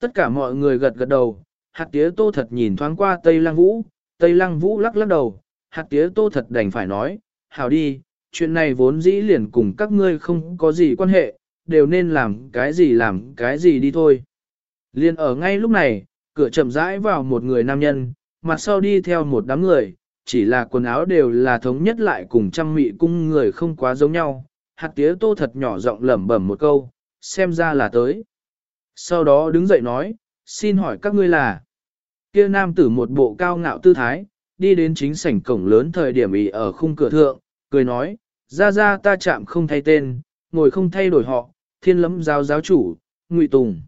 Tất cả mọi người gật gật đầu, hạt tía tô thật nhìn thoáng qua Tây Lăng Vũ, Tây Lăng Vũ lắc lắc đầu, hạt tía tô thật đành phải nói, hảo đi, chuyện này vốn dĩ liền cùng các ngươi không có gì quan hệ, đều nên làm cái gì làm cái gì đi thôi. Liên ở ngay lúc này, cửa chậm rãi vào một người nam nhân, mặt sau đi theo một đám người, chỉ là quần áo đều là thống nhất lại cùng trăm mị cung người không quá giống nhau. Hạt tía tô thật nhỏ giọng lẩm bẩm một câu, xem ra là tới. Sau đó đứng dậy nói, xin hỏi các ngươi là. Kia nam tử một bộ cao ngạo tư thái, đi đến chính sảnh cổng lớn thời điểm ý ở khung cửa thượng, cười nói, ra ra ta chạm không thay tên, ngồi không thay đổi họ, thiên lấm giáo giáo chủ, ngụy tùng.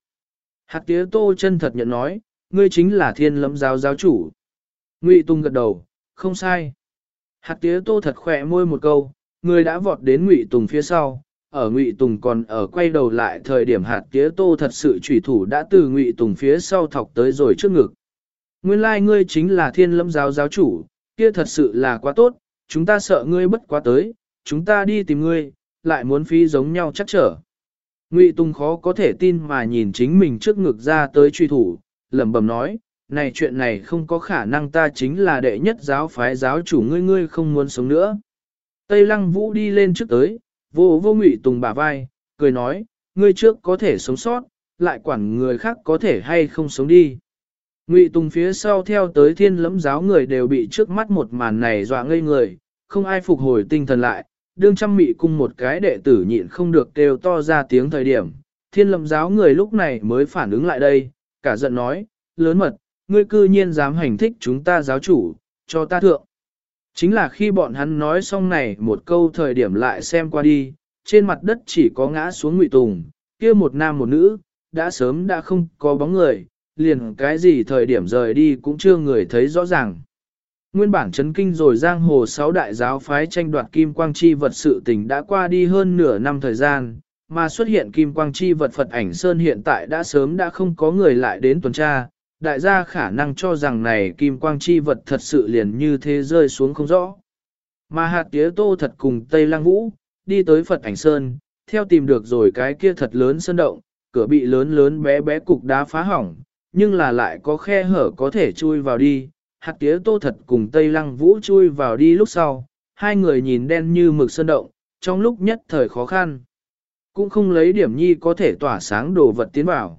Hạt tía tô chân thật nhận nói, ngươi chính là thiên lấm giáo giáo chủ. Ngụy tùng gật đầu, không sai. Hạt tía tô thật khỏe môi một câu, người đã vọt đến ngụy tùng phía sau. Ở Ngụy Tùng còn ở quay đầu lại thời điểm hạt tía tô thật sự chủy thủ đã từ Ngụy Tùng phía sau thọc tới rồi trước ngực. Nguyên lai like ngươi chính là thiên lâm giáo giáo chủ, kia thật sự là quá tốt, chúng ta sợ ngươi bất quá tới, chúng ta đi tìm ngươi, lại muốn phi giống nhau chắc trở. Ngụy Tùng khó có thể tin mà nhìn chính mình trước ngực ra tới truy thủ, lẩm bẩm nói, này chuyện này không có khả năng ta chính là đệ nhất giáo phái giáo chủ ngươi ngươi không muốn sống nữa. Tây Lăng Vũ đi lên trước tới, vô vô Ngụy Tùng bà vai, cười nói, ngươi trước có thể sống sót, lại quản người khác có thể hay không sống đi. Ngụy Tùng phía sau theo tới thiên lẫm giáo người đều bị trước mắt một màn này dọa ngây người, không ai phục hồi tinh thần lại, đương trăm mị cung một cái đệ tử nhịn không được kêu to ra tiếng thời điểm. Thiên lẫm giáo người lúc này mới phản ứng lại đây, cả giận nói, lớn mật, ngươi cư nhiên dám hành thích chúng ta giáo chủ, cho ta thượng. Chính là khi bọn hắn nói xong này một câu thời điểm lại xem qua đi, trên mặt đất chỉ có ngã xuống ngụy tùng, kia một nam một nữ, đã sớm đã không có bóng người, liền cái gì thời điểm rời đi cũng chưa người thấy rõ ràng. Nguyên bản chấn kinh rồi giang hồ sáu đại giáo phái tranh đoạt kim quang chi vật sự tình đã qua đi hơn nửa năm thời gian, mà xuất hiện kim quang chi vật Phật ảnh Sơn hiện tại đã sớm đã không có người lại đến tuần tra, đại gia khả năng cho rằng này kim quang chi vật thật sự liền như thế rơi xuống không rõ. Mà hạt tía tô thật cùng Tây Lang Vũ, đi tới Phật ảnh Sơn, theo tìm được rồi cái kia thật lớn sơn động, cửa bị lớn lớn bé bé cục đá phá hỏng, nhưng là lại có khe hở có thể chui vào đi. Hạt tía tô thật cùng Tây Lăng Vũ chui vào đi lúc sau, hai người nhìn đen như mực sơn động, trong lúc nhất thời khó khăn. Cũng không lấy điểm nhi có thể tỏa sáng đồ vật tiến vào.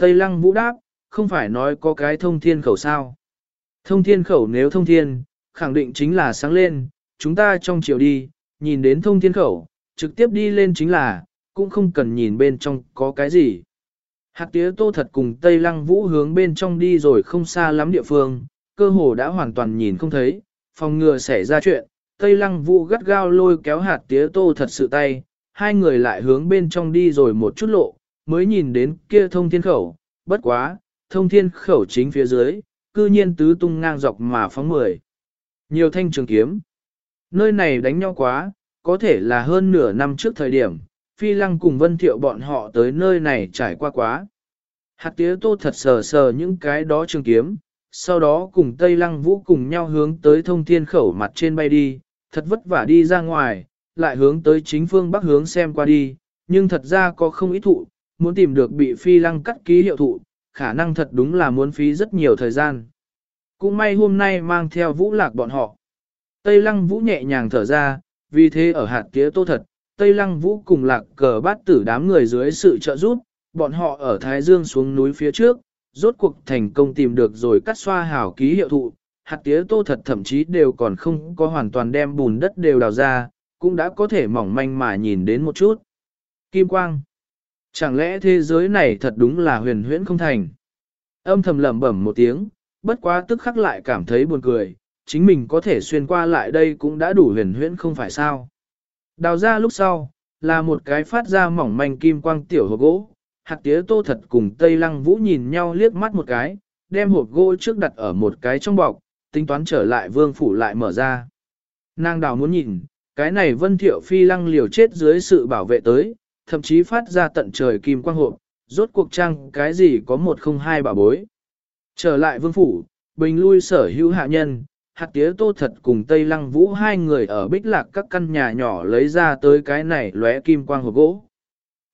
Tây Lăng Vũ đáp, không phải nói có cái thông thiên khẩu sao. Thông thiên khẩu nếu thông thiên, khẳng định chính là sáng lên, chúng ta trong chiều đi, nhìn đến thông thiên khẩu, trực tiếp đi lên chính là, cũng không cần nhìn bên trong có cái gì. Hạt tía tô thật cùng Tây Lăng Vũ hướng bên trong đi rồi không xa lắm địa phương, cơ hồ đã hoàn toàn nhìn không thấy, phòng ngừa xảy ra chuyện, Tây Lăng Vũ gắt gao lôi kéo hạt tía tô thật sự tay, hai người lại hướng bên trong đi rồi một chút lộ, mới nhìn đến kia thông thiên khẩu, bất quá, thông thiên khẩu chính phía dưới, cư nhiên tứ tung ngang dọc mà phóng mười. Nhiều thanh trường kiếm. Nơi này đánh nhau quá, có thể là hơn nửa năm trước thời điểm, Phi Lăng cùng Vân Thiệu bọn họ tới nơi này trải qua quá. Hạt tía tô thật sờ sờ những cái đó trường kiếm, sau đó cùng Tây Lăng Vũ cùng nhau hướng tới thông thiên khẩu mặt trên bay đi, thật vất vả đi ra ngoài, lại hướng tới chính phương bắc hướng xem qua đi, nhưng thật ra có không ít thụ, muốn tìm được bị Phi Lăng cắt ký hiệu thụ, khả năng thật đúng là muốn phí rất nhiều thời gian. Cũng may hôm nay mang theo Vũ Lạc bọn họ. Tây Lăng Vũ nhẹ nhàng thở ra, vì thế ở hạt tía tô thật, Tây Lăng Vũ cùng lạc cờ bát tử đám người dưới sự trợ giúp, bọn họ ở Thái Dương xuống núi phía trước, rốt cuộc thành công tìm được rồi cắt xoa hảo ký hiệu thụ, hạt tía tô thật thậm chí đều còn không có hoàn toàn đem bùn đất đều đào ra, cũng đã có thể mỏng manh mà nhìn đến một chút. Kim Quang Chẳng lẽ thế giới này thật đúng là huyền huyễn không thành? Âm thầm lẩm bẩm một tiếng, bất quá tức khắc lại cảm thấy buồn cười, chính mình có thể xuyên qua lại đây cũng đã đủ huyền huyễn không phải sao? Đào ra lúc sau, là một cái phát ra mỏng manh kim quang tiểu hộp gỗ, hạt tía tô thật cùng Tây Lăng Vũ nhìn nhau liếc mắt một cái, đem hộp gỗ trước đặt ở một cái trong bọc, tính toán trở lại vương phủ lại mở ra. Nàng đào muốn nhìn, cái này vân thiệu phi lăng liều chết dưới sự bảo vệ tới, thậm chí phát ra tận trời kim quang hộp, rốt cuộc trang cái gì có một không hai bảo bối. Trở lại vương phủ, bình lui sở hữu hạ nhân, hạt tía tô thật cùng Tây Lăng Vũ hai người ở bích lạc các căn nhà nhỏ lấy ra tới cái này lóe kim quang hộp gỗ.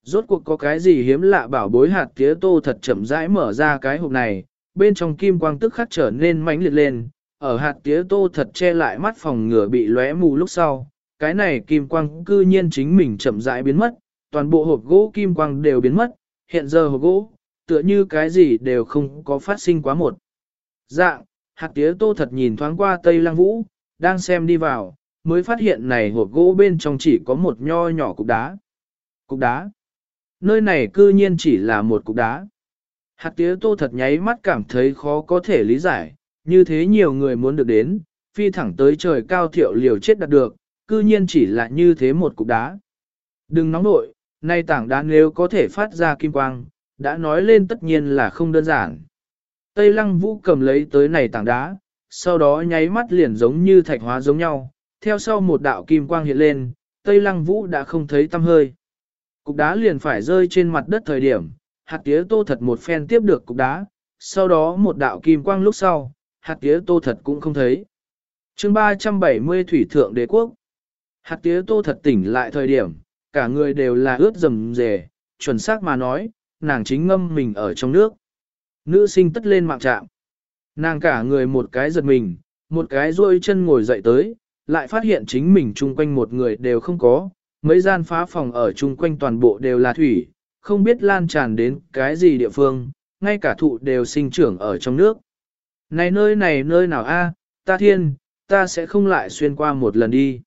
Rốt cuộc có cái gì hiếm lạ bảo bối hạt tía tô thật chậm rãi mở ra cái hộp này, bên trong kim quang tức khắc trở nên mãnh liệt lên, ở hạt tía tô thật che lại mắt phòng ngừa bị lóe mù lúc sau, cái này kim quang cư nhiên chính mình chậm rãi biến mất, toàn bộ hộp gỗ kim quang đều biến mất, hiện giờ hộp gỗ, tựa như cái gì đều không có phát sinh quá một. Dạng, hạt tía tô thật nhìn thoáng qua Tây Lăng Vũ, đang xem đi vào, mới phát hiện này hộp gỗ bên trong chỉ có một nho nhỏ cục đá. Cục đá. Nơi này cư nhiên chỉ là một cục đá. Hạt tía tô thật nháy mắt cảm thấy khó có thể lý giải, như thế nhiều người muốn được đến, phi thẳng tới trời cao thiệu liều chết đạt được, cư nhiên chỉ là như thế một cục đá. Đừng nóng nội, nay tảng đá nếu có thể phát ra kim quang, đã nói lên tất nhiên là không đơn giản. Tây lăng vũ cầm lấy tới này tảng đá, sau đó nháy mắt liền giống như thạch hóa giống nhau, theo sau một đạo kim quang hiện lên, Tây lăng vũ đã không thấy tâm hơi. Cục đá liền phải rơi trên mặt đất thời điểm, hạt tía tô thật một phen tiếp được cục đá, sau đó một đạo kim quang lúc sau, hạt tía tô thật cũng không thấy. chương 370 Thủy Thượng Đế Quốc Hạt tía tô thật tỉnh lại thời điểm, cả người đều là ướt rầm rề, chuẩn xác mà nói, nàng chính ngâm mình ở trong nước. Nữ sinh tất lên mạng trạm. Nàng cả người một cái giật mình, một cái duỗi chân ngồi dậy tới, lại phát hiện chính mình chung quanh một người đều không có, mấy gian phá phòng ở chung quanh toàn bộ đều là thủy, không biết lan tràn đến cái gì địa phương, ngay cả thụ đều sinh trưởng ở trong nước. Này nơi này nơi nào a? ta thiên, ta sẽ không lại xuyên qua một lần đi.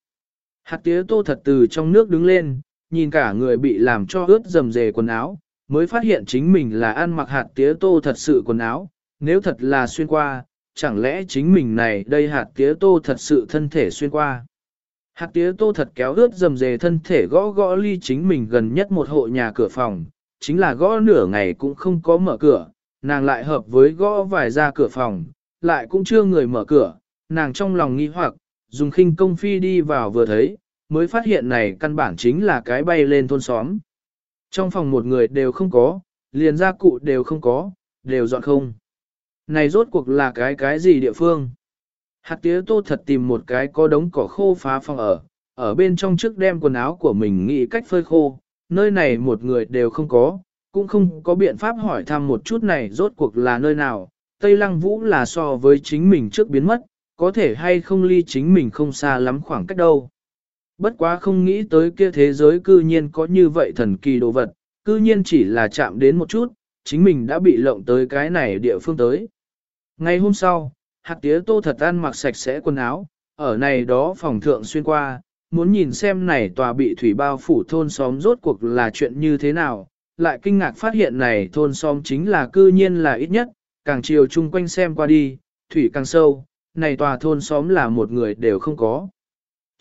Hạt tía tô thật từ trong nước đứng lên, nhìn cả người bị làm cho ướt dầm dề quần áo, mới phát hiện chính mình là ăn mặc hạt tía tô thật sự quần áo, nếu thật là xuyên qua, chẳng lẽ chính mình này đây hạt tía tô thật sự thân thể xuyên qua. Hạt tía tô thật kéo ướt dầm dề thân thể gõ gõ ly chính mình gần nhất một hộ nhà cửa phòng, chính là gõ nửa ngày cũng không có mở cửa, nàng lại hợp với gõ vài ra cửa phòng, lại cũng chưa người mở cửa, nàng trong lòng nghi hoặc, dùng khinh công phi đi vào vừa thấy, mới phát hiện này căn bản chính là cái bay lên thôn xóm. Trong phòng một người đều không có, liền gia cụ đều không có, đều dọn không. Này rốt cuộc là cái cái gì địa phương? Hạt tía tô thật tìm một cái có đống cỏ khô phá phòng ở, ở bên trong trước đem quần áo của mình nghĩ cách phơi khô, nơi này một người đều không có, cũng không có biện pháp hỏi thăm một chút này rốt cuộc là nơi nào, Tây Lăng Vũ là so với chính mình trước biến mất, có thể hay không ly chính mình không xa lắm khoảng cách đâu. Bất quá không nghĩ tới kia thế giới cư nhiên có như vậy thần kỳ đồ vật, cư nhiên chỉ là chạm đến một chút, chính mình đã bị lộng tới cái này địa phương tới. Ngày hôm sau, hạt tía tô thật ăn mặc sạch sẽ quần áo, ở này đó phòng thượng xuyên qua, muốn nhìn xem này tòa bị thủy bao phủ thôn xóm rốt cuộc là chuyện như thế nào, lại kinh ngạc phát hiện này thôn xóm chính là cư nhiên là ít nhất, càng chiều chung quanh xem qua đi, thủy càng sâu, này tòa thôn xóm là một người đều không có.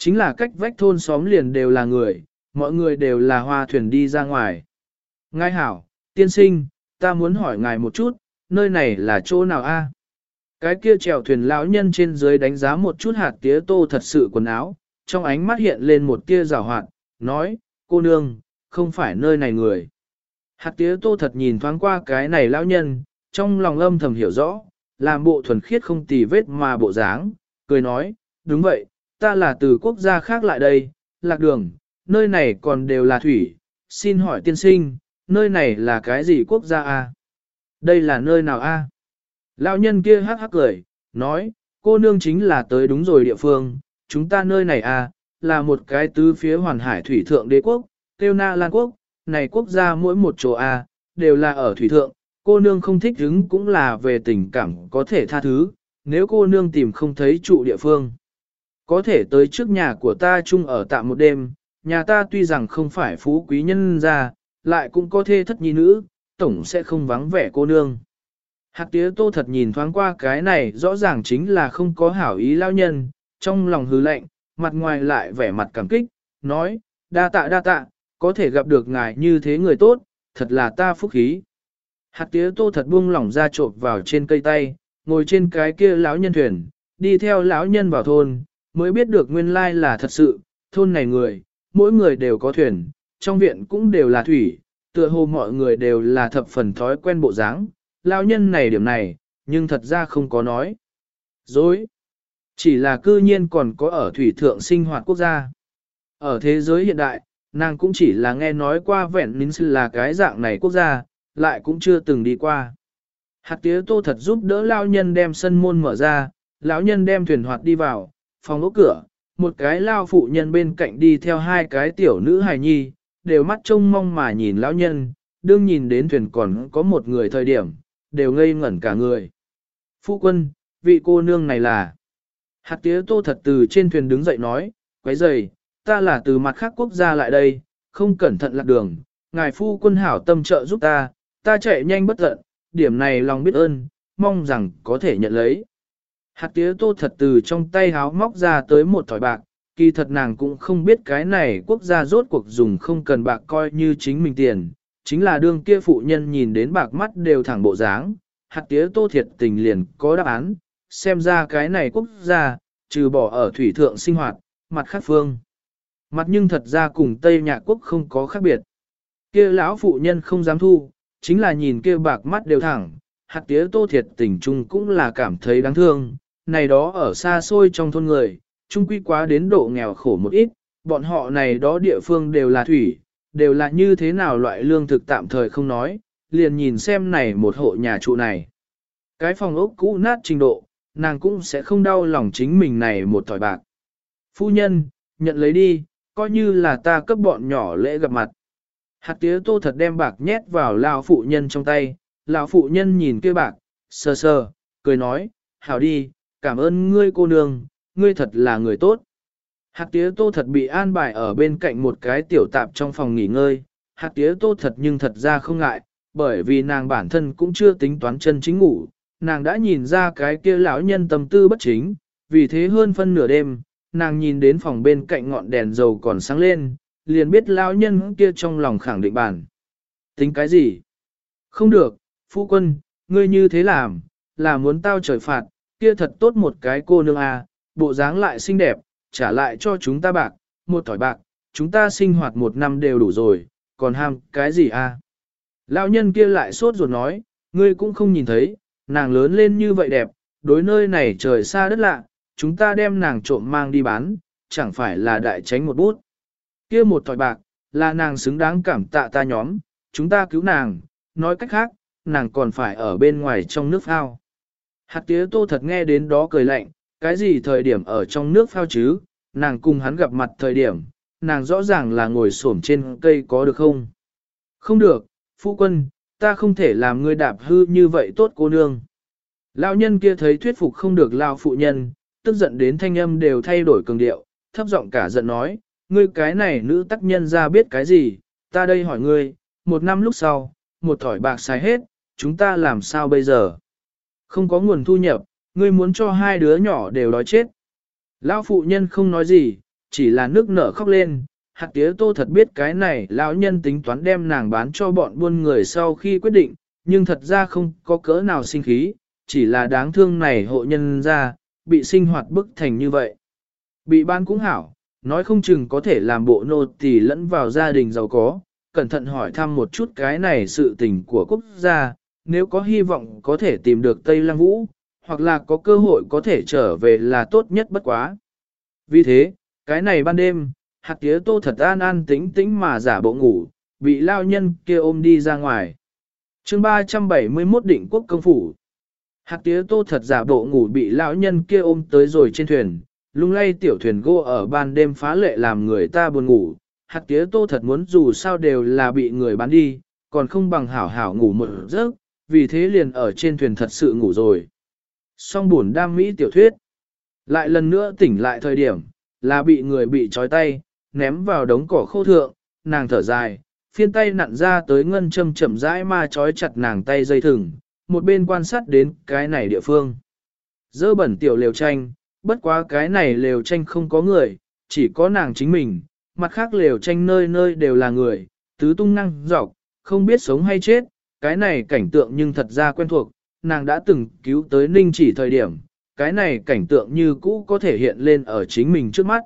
Chính là cách vách thôn xóm liền đều là người, mọi người đều là hoa thuyền đi ra ngoài. Ngài hảo, tiên sinh, ta muốn hỏi ngài một chút, nơi này là chỗ nào a? Cái kia chèo thuyền lão nhân trên dưới đánh giá một chút hạt tía tô thật sự quần áo, trong ánh mắt hiện lên một tia rào hoạt, nói, cô nương, không phải nơi này người. Hạt tía tô thật nhìn thoáng qua cái này lão nhân, trong lòng âm thầm hiểu rõ, làm bộ thuần khiết không tì vết mà bộ dáng, cười nói, đúng vậy, ta là từ quốc gia khác lại đây, lạc đường, nơi này còn đều là thủy, xin hỏi tiên sinh, nơi này là cái gì quốc gia a? Đây là nơi nào a? Lão nhân kia hắc hắc cười, nói, cô nương chính là tới đúng rồi địa phương, chúng ta nơi này a, là một cái tứ phía hoàn hải thủy thượng đế quốc, tiêu na lan quốc, này quốc gia mỗi một chỗ a, đều là ở thủy thượng, cô nương không thích hứng cũng là về tình cảm có thể tha thứ, nếu cô nương tìm không thấy trụ địa phương. Có thể tới trước nhà của ta chung ở tạm một đêm, nhà ta tuy rằng không phải phú quý nhân gia, lại cũng có thê thất nhi nữ, tổng sẽ không vắng vẻ cô nương. Hạt tía tô thật nhìn thoáng qua cái này rõ ràng chính là không có hảo ý lao nhân, trong lòng hứ lạnh, mặt ngoài lại vẻ mặt cảm kích, nói, đa tạ đa tạ, có thể gặp được ngài như thế người tốt, thật là ta phúc khí. Hạt tía tô thật buông lỏng ra trộn vào trên cây tay, ngồi trên cái kia lão nhân thuyền, đi theo lão nhân vào thôn, mới biết được nguyên lai là thật sự, thôn này người, mỗi người đều có thuyền, trong viện cũng đều là thủy, tựa hồ mọi người đều là thập phần thói quen bộ dáng. lão nhân này điểm này, nhưng thật ra không có nói. Dối. Chỉ là cư nhiên còn có ở thủy thượng sinh hoạt quốc gia. Ở thế giới hiện đại, nàng cũng chỉ là nghe nói qua vẹn nín là cái dạng này quốc gia, lại cũng chưa từng đi qua. Hạt tía tô thật giúp đỡ lao nhân đem sân môn mở ra, lão nhân đem thuyền hoạt đi vào, phòng ốc cửa, một cái lao phụ nhân bên cạnh đi theo hai cái tiểu nữ hài nhi, đều mắt trông mong mà nhìn lão nhân, đương nhìn đến thuyền còn có một người thời điểm, đều ngây ngẩn cả người. Phu quân, vị cô nương này là... Hạt tía tô thật từ trên thuyền đứng dậy nói, quấy dày, ta là từ mặt khác quốc gia lại đây, không cẩn thận lạc đường, ngài phu quân hảo tâm trợ giúp ta, ta chạy nhanh bất tận, điểm này lòng biết ơn, mong rằng có thể nhận lấy. Hạt tía tô thật từ trong tay háo móc ra tới một thỏi bạc, kỳ thật nàng cũng không biết cái này quốc gia rốt cuộc dùng không cần bạc coi như chính mình tiền, chính là đương kia phụ nhân nhìn đến bạc mắt đều thẳng bộ dáng, hạt tía tô thiệt tình liền có đáp án, xem ra cái này quốc gia, trừ bỏ ở thủy thượng sinh hoạt, mặt khác phương. Mặt nhưng thật ra cùng Tây Nhạc Quốc không có khác biệt. kia lão phụ nhân không dám thu, chính là nhìn kia bạc mắt đều thẳng, hạt tía tô thiệt tình chung cũng là cảm thấy đáng thương, này đó ở xa xôi trong thôn người, chung quy quá đến độ nghèo khổ một ít, bọn họ này đó địa phương đều là thủy, đều là như thế nào loại lương thực tạm thời không nói, liền nhìn xem này một hộ nhà trụ này. Cái phòng ốc cũ nát trình độ, nàng cũng sẽ không đau lòng chính mình này một thỏi bạc. Phu nhân, nhận lấy đi, coi như là ta cấp bọn nhỏ lễ gặp mặt. Hạt tía tô thật đem bạc nhét vào lão phụ nhân trong tay, lão phụ nhân nhìn kia bạc, sờ sờ, cười nói, hảo đi, cảm ơn ngươi cô nương, ngươi thật là người tốt. Hạt tía tô thật bị an bài ở bên cạnh một cái tiểu tạp trong phòng nghỉ ngơi, hạt tía tô thật nhưng thật ra không ngại, bởi vì nàng bản thân cũng chưa tính toán chân chính ngủ, nàng đã nhìn ra cái kia lão nhân tâm tư bất chính, vì thế hơn phân nửa đêm, nàng nhìn đến phòng bên cạnh ngọn đèn dầu còn sáng lên, liền biết lão nhân kia trong lòng khẳng định bản. Tính cái gì? Không được, phu quân, ngươi như thế làm, là muốn tao trời phạt, kia thật tốt một cái cô nương à, bộ dáng lại xinh đẹp, trả lại cho chúng ta bạc, một thỏi bạc, chúng ta sinh hoạt một năm đều đủ rồi, còn ham cái gì à? Lão nhân kia lại sốt ruột nói, ngươi cũng không nhìn thấy, nàng lớn lên như vậy đẹp, đối nơi này trời xa đất lạ, chúng ta đem nàng trộm mang đi bán, chẳng phải là đại tránh một bút. kia một thỏi bạc, là nàng xứng đáng cảm tạ ta nhóm, chúng ta cứu nàng, nói cách khác, nàng còn phải ở bên ngoài trong nước ao. Hạt tía tô thật nghe đến đó cười lạnh, cái gì thời điểm ở trong nước phao chứ, nàng cùng hắn gặp mặt thời điểm, nàng rõ ràng là ngồi xổm trên cây có được không? Không được, phu quân, ta không thể làm ngươi đạp hư như vậy tốt cô nương. Lão nhân kia thấy thuyết phục không được lao phụ nhân, tức giận đến thanh âm đều thay đổi cường điệu, thấp giọng cả giận nói, ngươi cái này nữ tác nhân ra biết cái gì, ta đây hỏi ngươi, một năm lúc sau, một thỏi bạc xài hết, chúng ta làm sao bây giờ? Không có nguồn thu nhập, ngươi muốn cho hai đứa nhỏ đều đói chết. Lão phụ nhân không nói gì, chỉ là nước nở khóc lên, hạt tía tô thật biết cái này lão nhân tính toán đem nàng bán cho bọn buôn người sau khi quyết định, nhưng thật ra không có cỡ nào sinh khí, chỉ là đáng thương này hộ nhân ra, bị sinh hoạt bức thành như vậy. Bị ban cũng hảo, nói không chừng có thể làm bộ nô tỳ lẫn vào gia đình giàu có, cẩn thận hỏi thăm một chút cái này sự tình của quốc gia, nếu có hy vọng có thể tìm được Tây Lăng Vũ, hoặc là có cơ hội có thể trở về là tốt nhất bất quá. Vì thế, cái này ban đêm, hạt tía tô thật an an tính tính mà giả bộ ngủ, bị lao nhân kia ôm đi ra ngoài. chương 371 định quốc công phủ. Hạt tía tô thật giả bộ ngủ bị lão nhân kia ôm tới rồi trên thuyền, lung lay tiểu thuyền gô ở ban đêm phá lệ làm người ta buồn ngủ. Hạt tía tô thật muốn dù sao đều là bị người bán đi, còn không bằng hảo hảo ngủ một giấc, vì thế liền ở trên thuyền thật sự ngủ rồi. Song buồn đam mỹ tiểu thuyết. Lại lần nữa tỉnh lại thời điểm, là bị người bị trói tay, ném vào đống cỏ khô thượng, nàng thở dài, phiên tay nặn ra tới ngân châm chậm rãi ma trói chặt nàng tay dây thừng, một bên quan sát đến cái này địa phương. Dơ bẩn tiểu lều tranh, bất quá cái này lều tranh không có người, chỉ có nàng chính mình, mặt khác lều tranh nơi nơi đều là người, tứ tung năng dọc, không biết sống hay chết, cái này cảnh tượng nhưng thật ra quen thuộc, nàng đã từng cứu tới ninh chỉ thời điểm, cái này cảnh tượng như cũ có thể hiện lên ở chính mình trước mắt.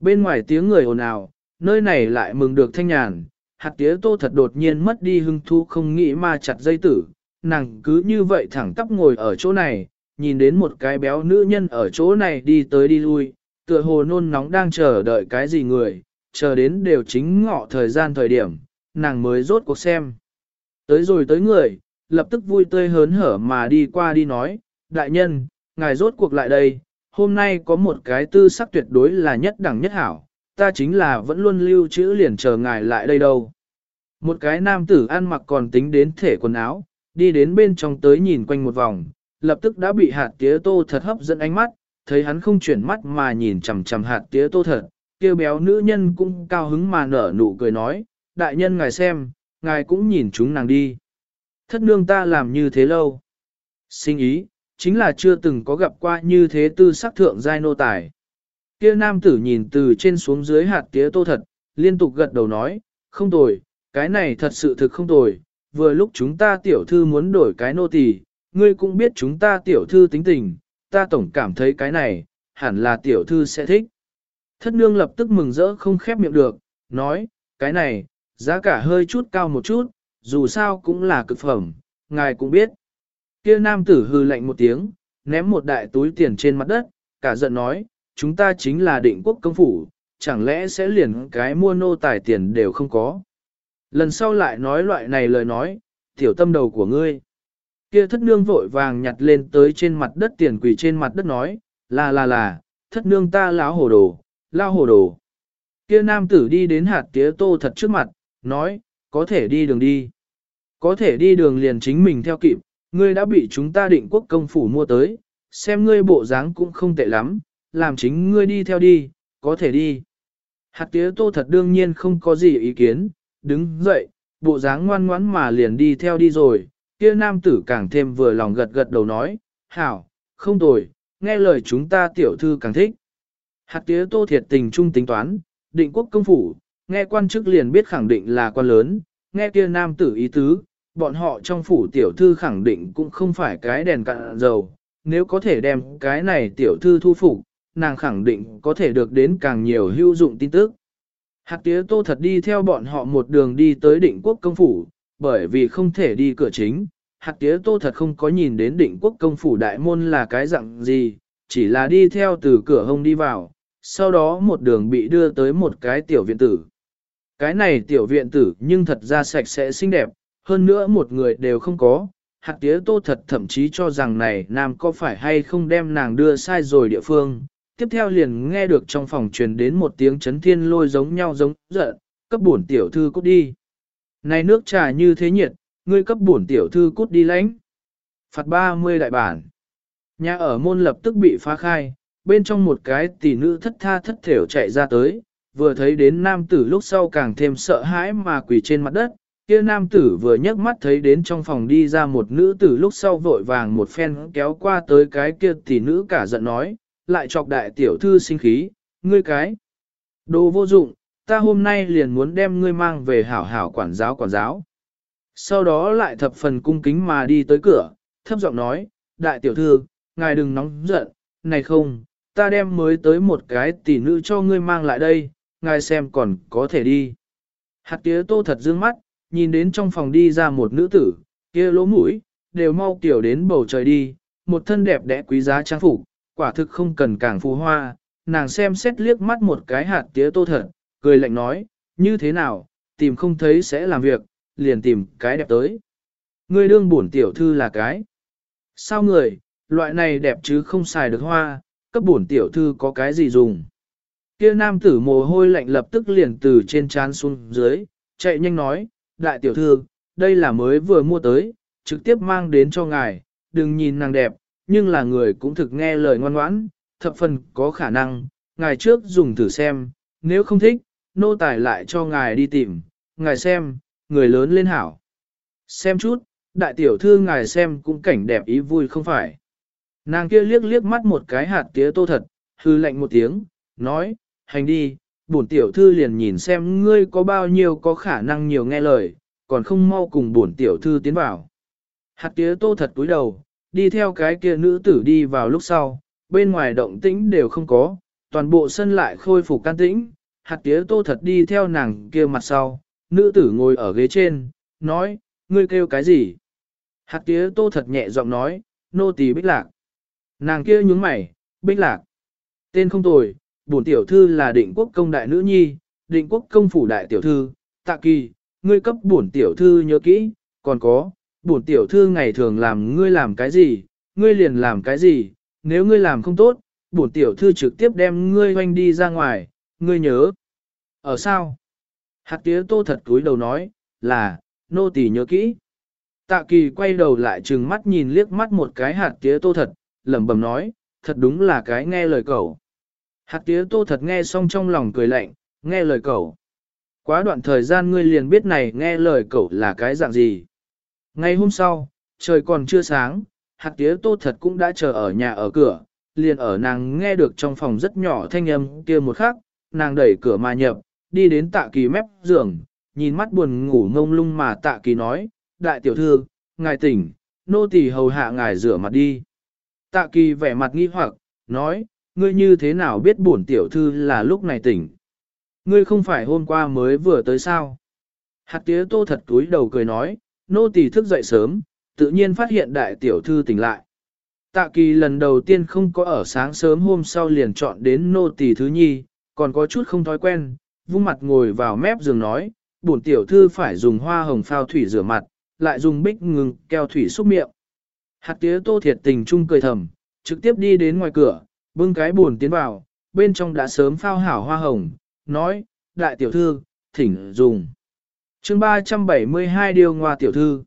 Bên ngoài tiếng người ồn ào, nơi này lại mừng được thanh nhàn, hạt tía tô thật đột nhiên mất đi hưng thú không nghĩ ma chặt dây tử, nàng cứ như vậy thẳng tắp ngồi ở chỗ này, nhìn đến một cái béo nữ nhân ở chỗ này đi tới đi lui, tựa hồ nôn nóng đang chờ đợi cái gì người, chờ đến đều chính ngọ thời gian thời điểm, nàng mới rốt cuộc xem. Tới rồi tới người, lập tức vui tươi hớn hở mà đi qua đi nói, đại nhân, ngài rốt cuộc lại đây, hôm nay có một cái tư sắc tuyệt đối là nhất đẳng nhất hảo, ta chính là vẫn luôn lưu trữ liền chờ ngài lại đây đâu. Một cái nam tử ăn mặc còn tính đến thể quần áo, đi đến bên trong tới nhìn quanh một vòng, lập tức đã bị hạt tía tô thật hấp dẫn ánh mắt, thấy hắn không chuyển mắt mà nhìn chằm chằm hạt tía tô thật, kia béo nữ nhân cũng cao hứng mà nở nụ cười nói, đại nhân ngài xem, ngài cũng nhìn chúng nàng đi. Thất nương ta làm như thế lâu. Sinh ý, chính là chưa từng có gặp qua như thế tư sắc thượng giai nô tài. Kia nam tử nhìn từ trên xuống dưới hạt tía tô thật, liên tục gật đầu nói, không tồi, cái này thật sự thực không tồi, vừa lúc chúng ta tiểu thư muốn đổi cái nô tỳ, ngươi cũng biết chúng ta tiểu thư tính tình, ta tổng cảm thấy cái này, hẳn là tiểu thư sẽ thích. Thất nương lập tức mừng rỡ không khép miệng được, nói, cái này, giá cả hơi chút cao một chút, dù sao cũng là cực phẩm, ngài cũng biết. Kia nam tử hư lạnh một tiếng, ném một đại túi tiền trên mặt đất, cả giận nói, chúng ta chính là định quốc công phủ, chẳng lẽ sẽ liền cái mua nô tài tiền đều không có. Lần sau lại nói loại này lời nói, tiểu tâm đầu của ngươi. Kia thất nương vội vàng nhặt lên tới trên mặt đất tiền quỷ trên mặt đất nói, là là là, thất nương ta láo hồ đồ, lao hồ đồ. Kia nam tử đi đến hạt tía tô thật trước mặt, nói, có thể đi đường đi. Có thể đi đường liền chính mình theo kịp, ngươi đã bị chúng ta định quốc công phủ mua tới, xem ngươi bộ dáng cũng không tệ lắm, làm chính ngươi đi theo đi, có thể đi. Hạt tía tô thật đương nhiên không có gì ý kiến, đứng dậy, bộ dáng ngoan ngoãn mà liền đi theo đi rồi, kia nam tử càng thêm vừa lòng gật gật đầu nói, hảo, không tồi, nghe lời chúng ta tiểu thư càng thích. Hạt tía tô thiệt tình trung tính toán, định quốc công phủ, nghe quan chức liền biết khẳng định là quan lớn, nghe kia nam tử ý tứ, bọn họ trong phủ tiểu thư khẳng định cũng không phải cái đèn cạn dầu, nếu có thể đem cái này tiểu thư thu phục, nàng khẳng định có thể được đến càng nhiều hữu dụng tin tức. Hạc tía tô thật đi theo bọn họ một đường đi tới định quốc công phủ, bởi vì không thể đi cửa chính. Hạc tía tô thật không có nhìn đến định quốc công phủ đại môn là cái dạng gì, chỉ là đi theo từ cửa hông đi vào, sau đó một đường bị đưa tới một cái tiểu viện tử. Cái này tiểu viện tử nhưng thật ra sạch sẽ xinh đẹp, hơn nữa một người đều không có. Hạt tía tô thật thậm chí cho rằng này nam có phải hay không đem nàng đưa sai rồi địa phương, tiếp theo liền nghe được trong phòng truyền đến một tiếng chấn thiên lôi giống nhau giống giận, cấp bổn tiểu thư cút đi. Này nước trà như thế nhiệt, ngươi cấp bổn tiểu thư cút đi lãnh. Phạt 30 đại bản. Nhà ở môn lập tức bị phá khai, bên trong một cái tỷ nữ thất tha thất thểu chạy ra tới, vừa thấy đến nam tử lúc sau càng thêm sợ hãi mà quỳ trên mặt đất. Kia nam tử vừa nhấc mắt thấy đến trong phòng đi ra một nữ tử lúc sau vội vàng một phen kéo qua tới cái kia tỷ nữ cả giận nói, lại chọc đại tiểu thư sinh khí, ngươi cái. Đồ vô dụng, ta hôm nay liền muốn đem ngươi mang về hảo hảo quản giáo quản giáo. Sau đó lại thập phần cung kính mà đi tới cửa, thấp giọng nói, đại tiểu thư, ngài đừng nóng giận, này không, ta đem mới tới một cái tỷ nữ cho ngươi mang lại đây, ngài xem còn có thể đi. Hạt tía tô thật dương mắt, nhìn đến trong phòng đi ra một nữ tử, kia lỗ mũi, đều mau kiểu đến bầu trời đi, một thân đẹp đẽ quý giá trang phục, quả thực không cần càng phù hoa, nàng xem xét liếc mắt một cái hạt tía tô thật, cười lạnh nói, như thế nào, tìm không thấy sẽ làm việc, liền tìm cái đẹp tới. Ngươi đương bổn tiểu thư là cái. Sao người, loại này đẹp chứ không xài được hoa, cấp bổn tiểu thư có cái gì dùng. Kia nam tử mồ hôi lạnh lập tức liền từ trên trán xuống dưới, chạy nhanh nói, đại tiểu thư, đây là mới vừa mua tới, trực tiếp mang đến cho ngài, đừng nhìn nàng đẹp, nhưng là người cũng thực nghe lời ngoan ngoãn, thập phần có khả năng, ngài trước dùng thử xem, nếu không thích, nô tài lại cho ngài đi tìm, ngài xem, người lớn lên hảo. Xem chút, đại tiểu thư ngài xem cũng cảnh đẹp ý vui không phải. Nàng kia liếc liếc mắt một cái hạt tía tô thật, hư lạnh một tiếng, nói, hành đi, bổn tiểu thư liền nhìn xem ngươi có bao nhiêu có khả năng nhiều nghe lời, còn không mau cùng bổn tiểu thư tiến vào. Hạt tía tô thật túi đầu, đi theo cái kia nữ tử đi vào lúc sau, bên ngoài động tĩnh đều không có, toàn bộ sân lại khôi phục can tĩnh, hạt tía tô thật đi theo nàng kia mặt sau, nữ tử ngồi ở ghế trên, nói, ngươi kêu cái gì? Hạt tía tô thật nhẹ giọng nói, nô tỳ bích lạc. Nàng kia nhúng mày, bích lạc. Tên không tồi, bổn tiểu thư là định quốc công đại nữ nhi, định quốc công phủ đại tiểu thư, tạ kỳ, ngươi cấp bổn tiểu thư nhớ kỹ, còn có, bổn tiểu thư ngày thường làm ngươi làm cái gì, ngươi liền làm cái gì, nếu ngươi làm không tốt, bổn tiểu thư trực tiếp đem ngươi hoanh đi ra ngoài, ngươi nhớ. Ở sao? Hạt tía tô thật túi đầu nói, là, nô tỳ nhớ kỹ. Tạ kỳ quay đầu lại trừng mắt nhìn liếc mắt một cái hạt tía tô thật, lẩm bẩm nói, thật đúng là cái nghe lời cậu. Hạt tía tô thật nghe xong trong lòng cười lạnh, nghe lời cậu. Quá đoạn thời gian ngươi liền biết này nghe lời cậu là cái dạng gì. Ngay hôm sau, trời còn chưa sáng, hạt tía tô thật cũng đã chờ ở nhà ở cửa, liền ở nàng nghe được trong phòng rất nhỏ thanh âm kia một khắc, nàng đẩy cửa mà nhập, đi đến tạ kỳ mép giường, nhìn mắt buồn ngủ ngông lung mà tạ kỳ nói, đại tiểu thư, ngài tỉnh, nô tỳ hầu hạ ngài rửa mặt đi. Tạ kỳ vẻ mặt nghi hoặc, nói, ngươi như thế nào biết bổn tiểu thư là lúc này tỉnh. Ngươi không phải hôm qua mới vừa tới sao. Hạt tía tô thật túi đầu cười nói, nô tỳ thức dậy sớm, tự nhiên phát hiện đại tiểu thư tỉnh lại. Tạ kỳ lần đầu tiên không có ở sáng sớm hôm sau liền chọn đến nô tỳ thứ nhi, còn có chút không thói quen, vung mặt ngồi vào mép giường nói, bổn tiểu thư phải dùng hoa hồng phao thủy rửa mặt, lại dùng bích ngừng keo thủy xúc miệng. Hạt tía tô thiệt tình chung cười thầm, trực tiếp đi đến ngoài cửa, bưng cái buồn tiến vào, bên trong đã sớm phao hảo hoa hồng, nói, đại tiểu thư, thỉnh dùng. chương 372 điều ngoa tiểu thư.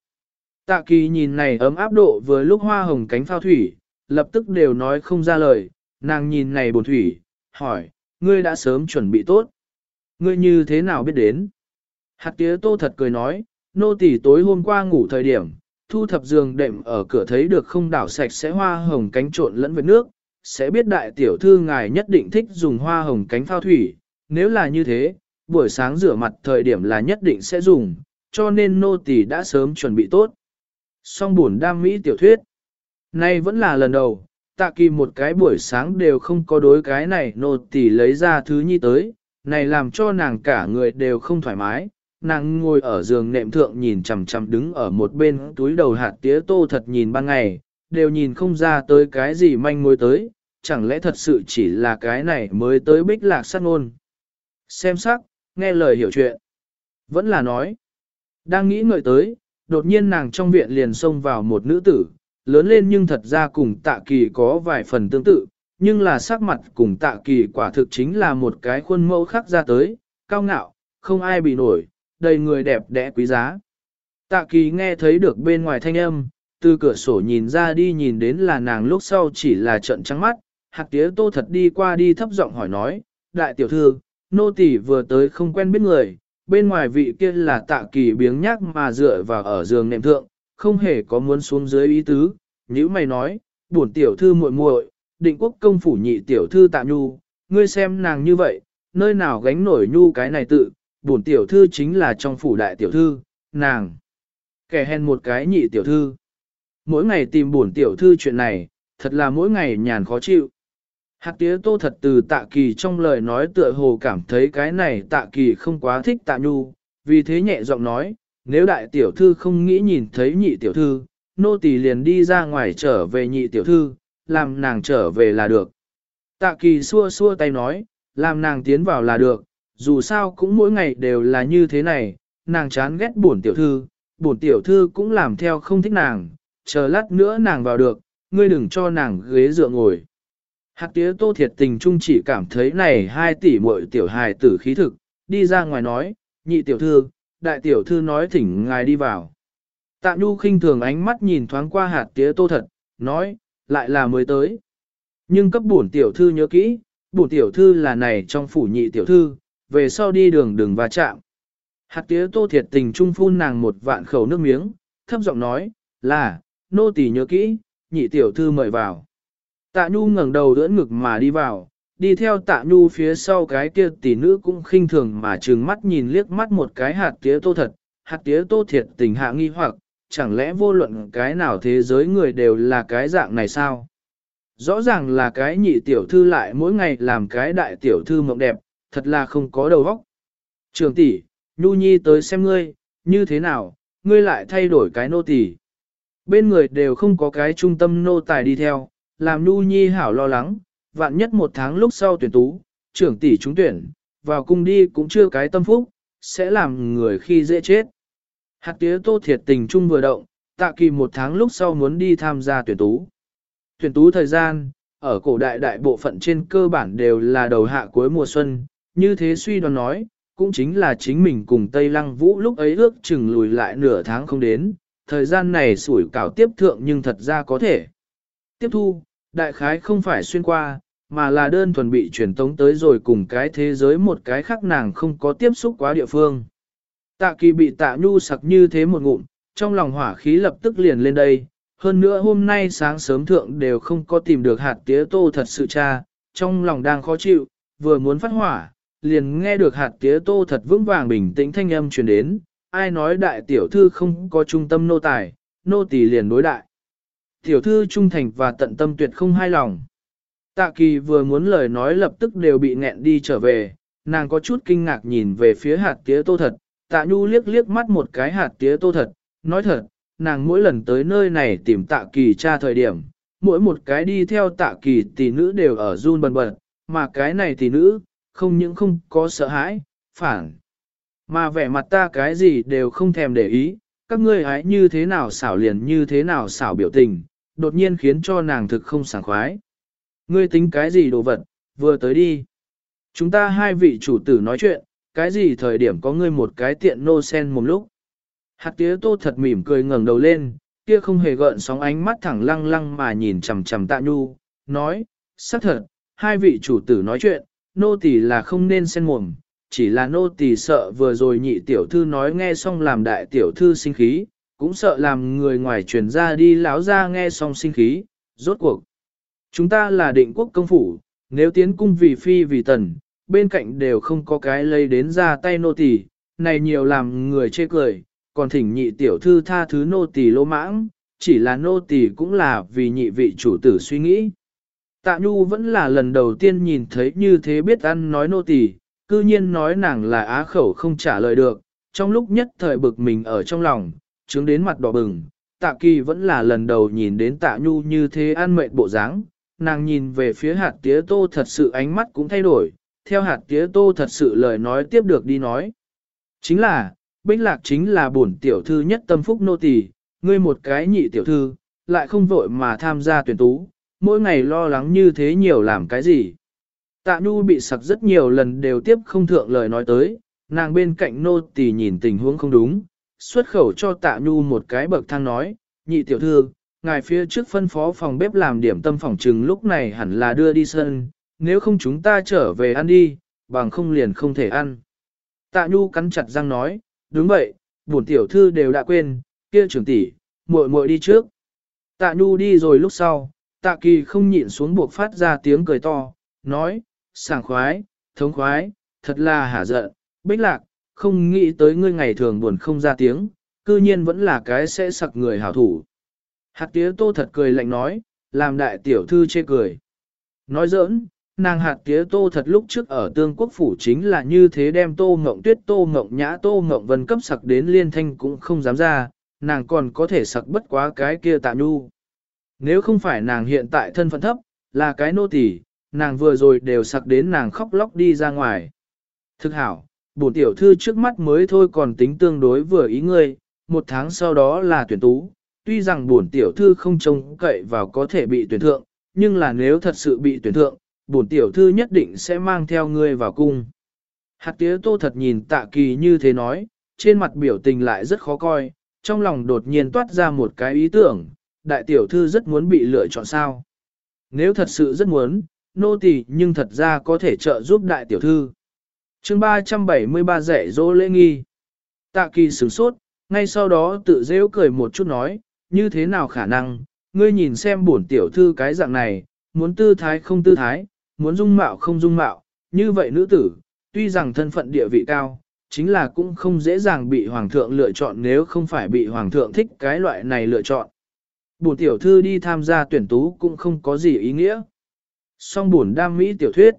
Tạ kỳ nhìn này ấm áp độ vừa lúc hoa hồng cánh phao thủy, lập tức đều nói không ra lời, nàng nhìn này bồn thủy, hỏi, ngươi đã sớm chuẩn bị tốt. Ngươi như thế nào biết đến? Hạt tía tô thật cười nói, nô tỳ tối hôm qua ngủ thời điểm, thu thập giường đệm ở cửa thấy được không đảo sạch sẽ hoa hồng cánh trộn lẫn với nước, sẽ biết đại tiểu thư ngài nhất định thích dùng hoa hồng cánh phao thủy, nếu là như thế, buổi sáng rửa mặt thời điểm là nhất định sẽ dùng, cho nên nô tỳ đã sớm chuẩn bị tốt. Song buồn đam mỹ tiểu thuyết. Nay vẫn là lần đầu, tạ kỳ một cái buổi sáng đều không có đối cái này nô tỳ lấy ra thứ nhi tới, này làm cho nàng cả người đều không thoải mái. Nàng ngồi ở giường nệm thượng nhìn chằm chằm đứng ở một bên túi đầu hạt tía tô thật nhìn ban ngày, đều nhìn không ra tới cái gì manh mối tới, chẳng lẽ thật sự chỉ là cái này mới tới bích lạc sát ngôn. Xem sắc, nghe lời hiểu chuyện. Vẫn là nói. Đang nghĩ ngợi tới, đột nhiên nàng trong viện liền xông vào một nữ tử, lớn lên nhưng thật ra cùng tạ kỳ có vài phần tương tự, nhưng là sắc mặt cùng tạ kỳ quả thực chính là một cái khuôn mẫu khác ra tới, cao ngạo, không ai bị nổi, đầy người đẹp đẽ quý giá. Tạ kỳ nghe thấy được bên ngoài thanh âm, từ cửa sổ nhìn ra đi nhìn đến là nàng lúc sau chỉ là trận trắng mắt, hạt tía tô thật đi qua đi thấp giọng hỏi nói, đại tiểu thư, nô tỳ vừa tới không quen biết người, bên ngoài vị kia là tạ kỳ biếng nhác mà dựa vào ở giường nệm thượng, không hề có muốn xuống dưới ý tứ, như mày nói, bổn tiểu thư muội muội, định quốc công phủ nhị tiểu thư tạ nhu, ngươi xem nàng như vậy, nơi nào gánh nổi nhu cái này tự, bổn tiểu thư chính là trong phủ đại tiểu thư, nàng. Kẻ hèn một cái nhị tiểu thư. Mỗi ngày tìm bổn tiểu thư chuyện này, thật là mỗi ngày nhàn khó chịu. Hạt tía tô thật từ tạ kỳ trong lời nói tựa hồ cảm thấy cái này tạ kỳ không quá thích tạ nhu, vì thế nhẹ giọng nói, nếu đại tiểu thư không nghĩ nhìn thấy nhị tiểu thư, nô tỳ liền đi ra ngoài trở về nhị tiểu thư, làm nàng trở về là được. Tạ kỳ xua xua tay nói, làm nàng tiến vào là được, dù sao cũng mỗi ngày đều là như thế này, nàng chán ghét bổn tiểu thư, bổn tiểu thư cũng làm theo không thích nàng, chờ lát nữa nàng vào được, ngươi đừng cho nàng ghế dựa ngồi. Hạc tía tô thiệt tình trung chỉ cảm thấy này hai tỷ muội tiểu hài tử khí thực, đi ra ngoài nói, nhị tiểu thư, đại tiểu thư nói thỉnh ngài đi vào. Tạ Nhu khinh thường ánh mắt nhìn thoáng qua hạt tía tô thật, nói, lại là mới tới. Nhưng cấp bổn tiểu thư nhớ kỹ, bổn tiểu thư là này trong phủ nhị tiểu thư, về sau đi đường đừng va chạm. Hạt tía tô thiệt tình trung phun nàng một vạn khẩu nước miếng, thấp giọng nói, là, nô tỳ nhớ kỹ, nhị tiểu thư mời vào. Tạ Nhu ngẩng đầu đỡ ngực mà đi vào, đi theo Tạ Nhu phía sau cái kia tỷ nữ cũng khinh thường mà trừng mắt nhìn liếc mắt một cái hạt tía tô thật, hạt tía tô thiệt tình hạ nghi hoặc, chẳng lẽ vô luận cái nào thế giới người đều là cái dạng này sao? Rõ ràng là cái nhị tiểu thư lại mỗi ngày làm cái đại tiểu thư mộng đẹp, thật là không có đầu óc. Trường tỷ, Nhu Nhi tới xem ngươi, như thế nào, ngươi lại thay đổi cái nô tỷ. Bên người đều không có cái trung tâm nô tài đi theo, làm Nhu Nhi hảo lo lắng, vạn nhất một tháng lúc sau tuyển tú, trưởng tỷ trúng tuyển, vào cung đi cũng chưa cái tâm phúc, sẽ làm người khi dễ chết. Hạt tía tô thiệt tình chung vừa động, tạ kỳ một tháng lúc sau muốn đi tham gia tuyển tú. Tuyển tú thời gian, ở cổ đại đại bộ phận trên cơ bản đều là đầu hạ cuối mùa xuân, như thế suy đoán nói, cũng chính là chính mình cùng Tây Lăng Vũ lúc ấy ước chừng lùi lại nửa tháng không đến, thời gian này sủi cảo tiếp thượng nhưng thật ra có thể. Tiếp thu, đại khái không phải xuyên qua, mà là đơn thuần bị truyền tống tới rồi cùng cái thế giới một cái khác nàng không có tiếp xúc quá địa phương. Tạ kỳ bị tạ nhu sặc như thế một ngụm, trong lòng hỏa khí lập tức liền lên đây. Hơn nữa hôm nay sáng sớm thượng đều không có tìm được hạt tía tô thật sự cha, trong lòng đang khó chịu, vừa muốn phát hỏa, liền nghe được hạt tía tô thật vững vàng bình tĩnh thanh âm truyền đến, ai nói đại tiểu thư không có trung tâm nô tài, nô tỳ liền đối đại. Tiểu thư trung thành và tận tâm tuyệt không hai lòng. Tạ kỳ vừa muốn lời nói lập tức đều bị nghẹn đi trở về, nàng có chút kinh ngạc nhìn về phía hạt tía tô thật, tạ nhu liếc liếc mắt một cái hạt tía tô thật, nói thật, nàng mỗi lần tới nơi này tìm tạ kỳ tra thời điểm, mỗi một cái đi theo tạ kỳ tỷ nữ đều ở run bần bật, mà cái này tỷ nữ, không những không có sợ hãi, phản. Mà vẻ mặt ta cái gì đều không thèm để ý, các ngươi ấy như thế nào xảo liền như thế nào xảo biểu tình, đột nhiên khiến cho nàng thực không sảng khoái. Ngươi tính cái gì đồ vật, vừa tới đi. Chúng ta hai vị chủ tử nói chuyện, cái gì thời điểm có ngươi một cái tiện nô sen một lúc. Hạt tía tô thật mỉm cười ngẩng đầu lên, kia không hề gợn sóng ánh mắt thẳng lăng lăng mà nhìn chằm chằm tạ nhu, nói, xác thật, hai vị chủ tử nói chuyện, nô tỳ là không nên sen mồm, chỉ là nô tỳ sợ vừa rồi nhị tiểu thư nói nghe xong làm đại tiểu thư sinh khí, cũng sợ làm người ngoài truyền ra đi láo ra nghe xong sinh khí, rốt cuộc. Chúng ta là định quốc công phủ, nếu tiến cung vì phi vì tần, bên cạnh đều không có cái lây đến ra tay nô tỳ, này nhiều làm người chê cười, còn thỉnh nhị tiểu thư tha thứ nô tỳ lô mãng, chỉ là nô tỳ cũng là vì nhị vị chủ tử suy nghĩ. Tạ Nhu vẫn là lần đầu tiên nhìn thấy như thế biết ăn nói nô tỳ, cư nhiên nói nàng là á khẩu không trả lời được, trong lúc nhất thời bực mình ở trong lòng, chứng đến mặt đỏ bừng, tạ kỳ vẫn là lần đầu nhìn đến tạ Nhu như thế ăn mệt bộ dáng, nàng nhìn về phía hạt tía tô thật sự ánh mắt cũng thay đổi, theo hạt tía tô thật sự lời nói tiếp được đi nói. Chính là, Bích Lạc chính là bổn tiểu thư nhất tâm phúc nô tỳ, ngươi một cái nhị tiểu thư, lại không vội mà tham gia tuyển tú, mỗi ngày lo lắng như thế nhiều làm cái gì. Tạ Nhu bị sặc rất nhiều lần đều tiếp không thượng lời nói tới, nàng bên cạnh nô tỳ nhìn tình huống không đúng, xuất khẩu cho Tạ Nhu một cái bậc thang nói, nhị tiểu thư, ngài phía trước phân phó phòng bếp làm điểm tâm phòng trừng lúc này hẳn là đưa đi sân, nếu không chúng ta trở về ăn đi, bằng không liền không thể ăn. Tạ Nhu cắn chặt răng nói, đúng vậy, bổn tiểu thư đều đã quên, kia trưởng tỷ, muội muội đi trước. Tạ Nhu đi rồi lúc sau, Tạ Kỳ không nhịn xuống buộc phát ra tiếng cười to, nói, sảng khoái, thống khoái, thật là hả giận, bích lạc, không nghĩ tới ngươi ngày thường buồn không ra tiếng, cư nhiên vẫn là cái sẽ sặc người hảo thủ. Hạt tía tô thật cười lạnh nói, làm đại tiểu thư chê cười. Nói giỡn, nàng hạt tía tô thật lúc trước ở tương quốc phủ chính là như thế đem tô ngộng tuyết tô ngộng nhã tô ngộng vân cấp sặc đến liên thanh cũng không dám ra, nàng còn có thể sặc bất quá cái kia tạ nhu. Nếu không phải nàng hiện tại thân phận thấp, là cái nô tỳ, nàng vừa rồi đều sặc đến nàng khóc lóc đi ra ngoài. Thực hảo, bổn tiểu thư trước mắt mới thôi còn tính tương đối vừa ý ngươi, một tháng sau đó là tuyển tú, tuy rằng bổn tiểu thư không trông cậy vào có thể bị tuyển thượng, nhưng là nếu thật sự bị tuyển thượng, bổn tiểu thư nhất định sẽ mang theo ngươi vào cung. Hạt tía tô thật nhìn tạ kỳ như thế nói, trên mặt biểu tình lại rất khó coi, trong lòng đột nhiên toát ra một cái ý tưởng, đại tiểu thư rất muốn bị lựa chọn sao. Nếu thật sự rất muốn, nô tỳ nhưng thật ra có thể trợ giúp đại tiểu thư chương 373 dạy dỗ lễ nghi. Tạ kỳ sửng sốt, ngay sau đó tự dễu cười một chút nói, như thế nào khả năng, ngươi nhìn xem bổn tiểu thư cái dạng này, muốn tư thái không tư thái, muốn dung mạo không dung mạo, như vậy nữ tử, tuy rằng thân phận địa vị cao, chính là cũng không dễ dàng bị hoàng thượng lựa chọn nếu không phải bị hoàng thượng thích cái loại này lựa chọn. Bổn tiểu thư đi tham gia tuyển tú cũng không có gì ý nghĩa. Song bổn đam mỹ tiểu thuyết.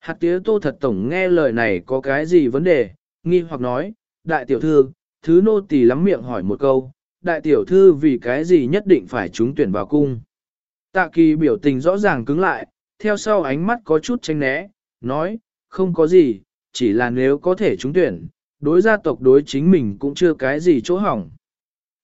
Hạt tía tô thật tổng nghe lời này có cái gì vấn đề, nghi hoặc nói, đại tiểu thư, thứ nô tỳ lắm miệng hỏi một câu, đại tiểu thư vì cái gì nhất định phải trúng tuyển vào cung. Tạ kỳ biểu tình rõ ràng cứng lại, theo sau ánh mắt có chút tranh né, nói, không có gì, chỉ là nếu có thể trúng tuyển, đối gia tộc đối chính mình cũng chưa cái gì chỗ hỏng.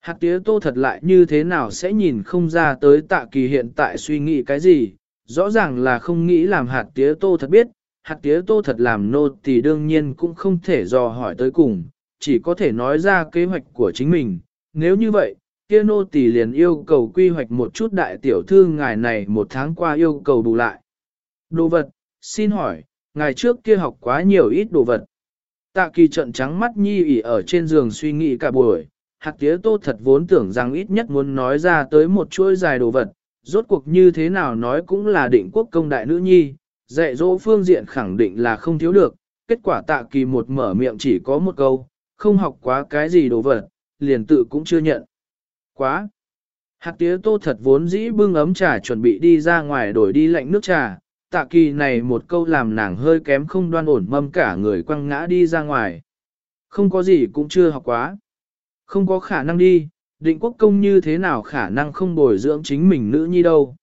Hạt tía tô thật lại như thế nào sẽ nhìn không ra tới tạ kỳ hiện tại suy nghĩ cái gì, rõ ràng là không nghĩ làm hạt tía tô thật biết, hạt tía tô thật làm nô thì đương nhiên cũng không thể dò hỏi tới cùng, chỉ có thể nói ra kế hoạch của chính mình. Nếu như vậy, kia nô tỳ liền yêu cầu quy hoạch một chút đại tiểu thư ngài này một tháng qua yêu cầu đủ lại. Đồ vật, xin hỏi, ngài trước kia học quá nhiều ít đồ vật. Tạ kỳ trận trắng mắt nhi ỉ ở trên giường suy nghĩ cả buổi, hạt tía tô thật vốn tưởng rằng ít nhất muốn nói ra tới một chuỗi dài đồ vật, rốt cuộc như thế nào nói cũng là định quốc công đại nữ nhi, dạy dỗ phương diện khẳng định là không thiếu được, kết quả tạ kỳ một mở miệng chỉ có một câu, không học quá cái gì đồ vật, liền tự cũng chưa nhận. Quá! Hạt tía tô thật vốn dĩ bưng ấm trà chuẩn bị đi ra ngoài đổi đi lạnh nước trà, tạ kỳ này một câu làm nàng hơi kém không đoan ổn mâm cả người quăng ngã đi ra ngoài. Không có gì cũng chưa học quá. Không có khả năng đi, định quốc công như thế nào khả năng không bồi dưỡng chính mình nữ nhi đâu.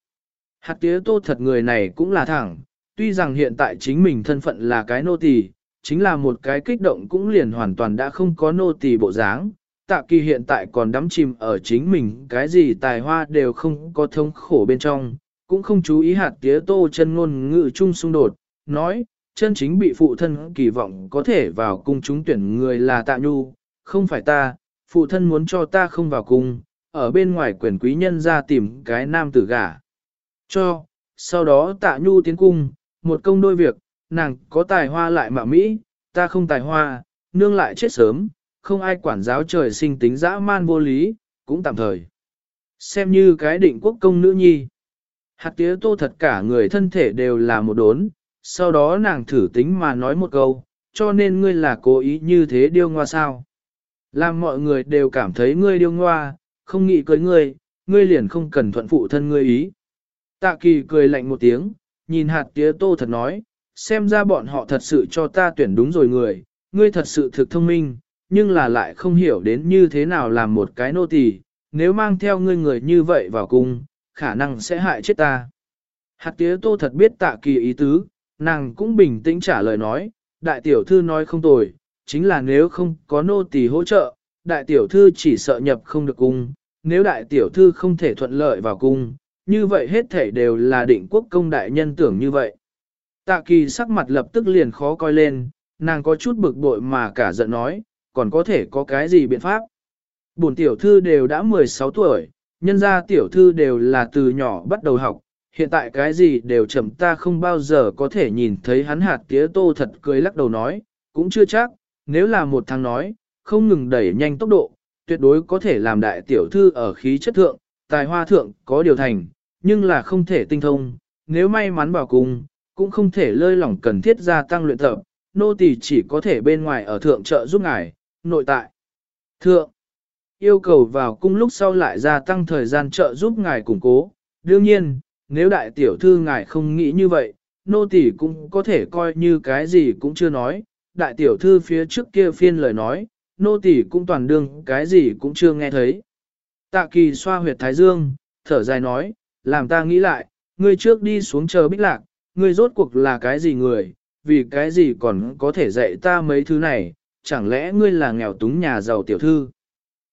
Hạt tía tô thật người này cũng là thẳng, tuy rằng hiện tại chính mình thân phận là cái nô tỳ, chính là một cái kích động cũng liền hoàn toàn đã không có nô tỳ bộ dáng. Tạ kỳ hiện tại còn đắm chìm ở chính mình, cái gì tài hoa đều không có thống khổ bên trong, cũng không chú ý hạt tía tô chân ngôn ngữ chung xung đột, nói, chân chính bị phụ thân kỳ vọng có thể vào cung chúng tuyển người là tạ nhu, không phải ta, phụ thân muốn cho ta không vào cung, ở bên ngoài quyền quý nhân ra tìm cái nam tử gả. Cho, sau đó tạ nhu tiến cung, một công đôi việc, nàng có tài hoa lại mạo Mỹ, ta không tài hoa, nương lại chết sớm, không ai quản giáo trời sinh tính dã man vô lý, cũng tạm thời. Xem như cái định quốc công nữ nhi. Hạt tía tô thật cả người thân thể đều là một đốn, sau đó nàng thử tính mà nói một câu, cho nên ngươi là cố ý như thế điêu ngoa sao. Làm mọi người đều cảm thấy ngươi điêu ngoa, không nghĩ cưới ngươi, ngươi liền không cần thuận phụ thân ngươi ý. Tạ kỳ cười lạnh một tiếng, nhìn hạt tía tô thật nói, xem ra bọn họ thật sự cho ta tuyển đúng rồi người, ngươi thật sự thực thông minh, nhưng là lại không hiểu đến như thế nào làm một cái nô tỳ. nếu mang theo ngươi người như vậy vào cung, khả năng sẽ hại chết ta. Hạt tía tô thật biết tạ kỳ ý tứ, nàng cũng bình tĩnh trả lời nói, đại tiểu thư nói không tồi, chính là nếu không có nô tỳ hỗ trợ, đại tiểu thư chỉ sợ nhập không được cung, nếu đại tiểu thư không thể thuận lợi vào cung, như vậy hết thể đều là định quốc công đại nhân tưởng như vậy. Tạ kỳ sắc mặt lập tức liền khó coi lên, nàng có chút bực bội mà cả giận nói, còn có thể có cái gì biện pháp. Bổn tiểu thư đều đã 16 tuổi, nhân ra tiểu thư đều là từ nhỏ bắt đầu học, hiện tại cái gì đều chậm ta không bao giờ có thể nhìn thấy hắn hạt tía tô thật cười lắc đầu nói, cũng chưa chắc, nếu là một thằng nói, không ngừng đẩy nhanh tốc độ, tuyệt đối có thể làm đại tiểu thư ở khí chất thượng, tài hoa thượng có điều thành, nhưng là không thể tinh thông, nếu may mắn vào cùng, cũng không thể lơi lỏng cần thiết gia tăng luyện tập, nô tỳ chỉ có thể bên ngoài ở thượng trợ giúp ngài, nội tại. Thượng, yêu cầu vào cung lúc sau lại gia tăng thời gian trợ giúp ngài củng cố, đương nhiên, nếu đại tiểu thư ngài không nghĩ như vậy, nô tỳ cũng có thể coi như cái gì cũng chưa nói, đại tiểu thư phía trước kia phiên lời nói, nô tỳ cũng toàn đương cái gì cũng chưa nghe thấy. Tạ kỳ xoa huyệt thái dương, thở dài nói, làm ta nghĩ lại, ngươi trước đi xuống chờ bích lạc, ngươi rốt cuộc là cái gì người, vì cái gì còn có thể dạy ta mấy thứ này, chẳng lẽ ngươi là nghèo túng nhà giàu tiểu thư.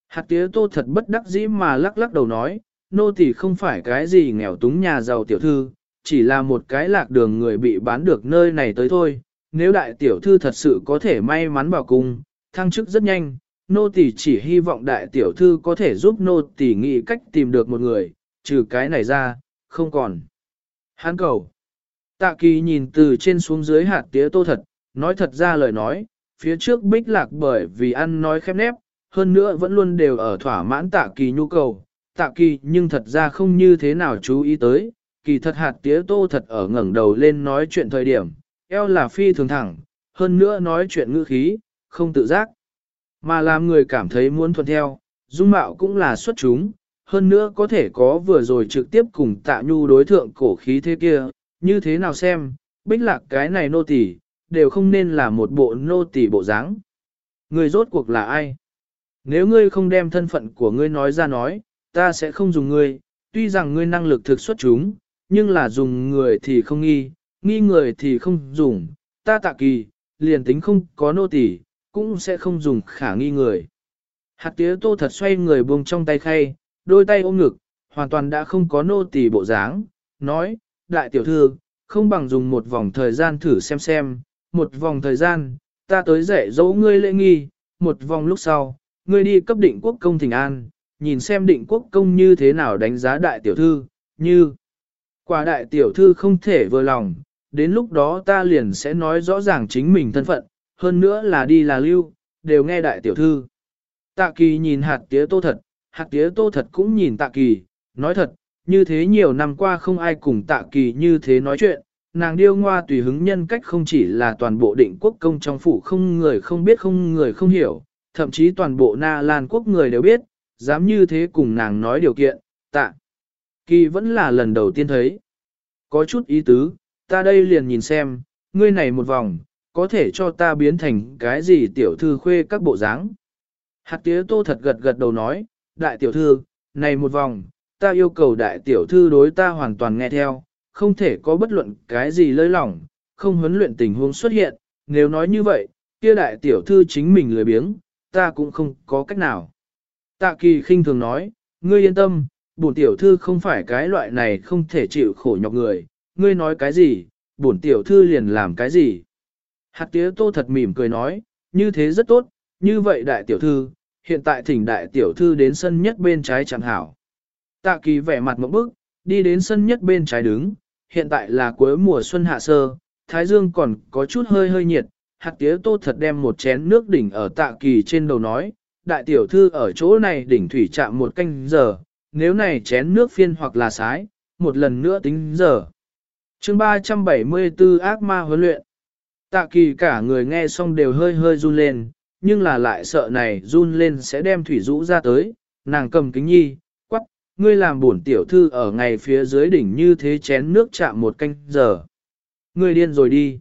Hạt tía tô thật bất đắc dĩ mà lắc lắc đầu nói, nô tỳ không phải cái gì nghèo túng nhà giàu tiểu thư, chỉ là một cái lạc đường người bị bán được nơi này tới thôi. Nếu đại tiểu thư thật sự có thể may mắn vào cung, thăng chức rất nhanh, nô tỳ chỉ hy vọng đại tiểu thư có thể giúp nô tỳ nghĩ cách tìm được một người, trừ cái này ra, không còn. Hán cầu. Tạ kỳ nhìn từ trên xuống dưới hạt tía tô thật, nói thật ra lời nói, phía trước bích lạc bởi vì ăn nói khép nép, hơn nữa vẫn luôn đều ở thỏa mãn tạ kỳ nhu cầu. Tạ kỳ nhưng thật ra không như thế nào chú ý tới, kỳ thật hạt tía tô thật ở ngẩng đầu lên nói chuyện thời điểm, eo là phi thường thẳng, hơn nữa nói chuyện ngữ khí, không tự giác. Mà làm người cảm thấy muốn thuận theo, dung mạo cũng là xuất chúng, hơn nữa có thể có vừa rồi trực tiếp cùng tạ nhu đối thượng cổ khí thế kia, như thế nào xem, bích lạc cái này nô tỳ đều không nên là một bộ nô tỳ bộ dáng. Người rốt cuộc là ai? Nếu ngươi không đem thân phận của ngươi nói ra nói, ta sẽ không dùng ngươi, tuy rằng ngươi năng lực thực xuất chúng, nhưng là dùng người thì không nghi, nghi người thì không dùng, ta tạ kỳ, liền tính không có nô tỳ cũng sẽ không dùng khả nghi người. Hạt tía tô thật xoay người buông trong tay khay, đôi tay ôm ngực, hoàn toàn đã không có nô tỳ bộ dáng, nói, đại tiểu thư, không bằng dùng một vòng thời gian thử xem xem, một vòng thời gian, ta tới dạy dỗ ngươi lễ nghi, một vòng lúc sau, ngươi đi cấp định quốc công thỉnh an, nhìn xem định quốc công như thế nào đánh giá đại tiểu thư, như quả đại tiểu thư không thể vừa lòng, đến lúc đó ta liền sẽ nói rõ ràng chính mình thân phận, hơn nữa là đi là lưu, đều nghe đại tiểu thư. Tạ kỳ nhìn hạt tía tô thật, hạt tía tô thật cũng nhìn tạ kỳ, nói thật, như thế nhiều năm qua không ai cùng tạ kỳ như thế nói chuyện, nàng điêu ngoa tùy hứng nhân cách không chỉ là toàn bộ định quốc công trong phủ không người không biết không người không hiểu, thậm chí toàn bộ na lan quốc người đều biết, dám như thế cùng nàng nói điều kiện, tạ. Kỳ vẫn là lần đầu tiên thấy. Có chút ý tứ, ta đây liền nhìn xem, ngươi này một vòng, có thể cho ta biến thành cái gì tiểu thư khuê các bộ dáng. Hạt tía tô thật gật gật đầu nói, đại tiểu thư, này một vòng, ta yêu cầu đại tiểu thư đối ta hoàn toàn nghe theo, không thể có bất luận cái gì lơi lỏng, không huấn luyện tình huống xuất hiện, nếu nói như vậy, kia đại tiểu thư chính mình lười biếng, ta cũng không có cách nào. Tạ kỳ khinh thường nói, ngươi yên tâm, bổn tiểu thư không phải cái loại này không thể chịu khổ nhọc người, ngươi nói cái gì, bổn tiểu thư liền làm cái gì. Hạt tía tô thật mỉm cười nói, như thế rất tốt, như vậy đại tiểu thư, hiện tại thỉnh đại tiểu thư đến sân nhất bên trái chẳng hảo. Tạ kỳ vẻ mặt một bức, đi đến sân nhất bên trái đứng, hiện tại là cuối mùa xuân hạ sơ, thái dương còn có chút hơi hơi nhiệt, hạt tía tô thật đem một chén nước đỉnh ở tạ kỳ trên đầu nói, đại tiểu thư ở chỗ này đỉnh thủy chạm một canh giờ, nếu này chén nước phiên hoặc là sái, một lần nữa tính giờ. chương 374 ác ma huấn luyện. Tạ kỳ cả người nghe xong đều hơi hơi run lên, nhưng là lại sợ này run lên sẽ đem thủy rũ ra tới, nàng cầm kính nhi, quắc, ngươi làm bổn tiểu thư ở ngày phía dưới đỉnh như thế chén nước chạm một canh giờ. Ngươi điên rồi đi.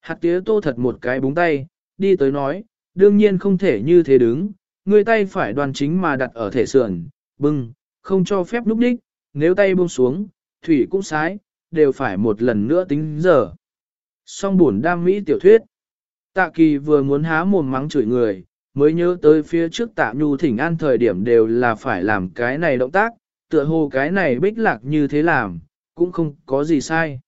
Hạt tía tô thật một cái búng tay, đi tới nói, đương nhiên không thể như thế đứng, ngươi tay phải đoàn chính mà đặt ở thể sườn, bưng, không cho phép núp đích, nếu tay buông xuống, thủy cũng sái, đều phải một lần nữa tính giờ. Song buồn đam mỹ tiểu thuyết. Tạ kỳ vừa muốn há mồm mắng chửi người, mới nhớ tới phía trước tạ nhu thỉnh an thời điểm đều là phải làm cái này động tác, tựa hồ cái này bích lạc như thế làm, cũng không có gì sai.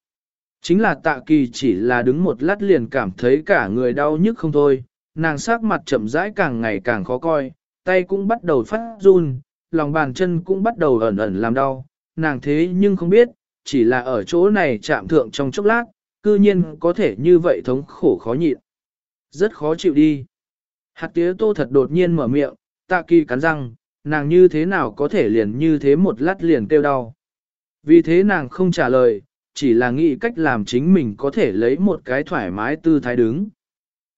Chính là tạ kỳ chỉ là đứng một lát liền cảm thấy cả người đau nhức không thôi, nàng sắc mặt chậm rãi càng ngày càng khó coi, tay cũng bắt đầu phát run, lòng bàn chân cũng bắt đầu ẩn ẩn làm đau, nàng thế nhưng không biết, chỉ là ở chỗ này chạm thượng trong chốc lát, cư nhiên có thể như vậy thống khổ khó nhịn. Rất khó chịu đi. Hạt tía tô thật đột nhiên mở miệng, tạ kỳ cắn răng, nàng như thế nào có thể liền như thế một lát liền kêu đau. Vì thế nàng không trả lời, chỉ là nghĩ cách làm chính mình có thể lấy một cái thoải mái tư thái đứng.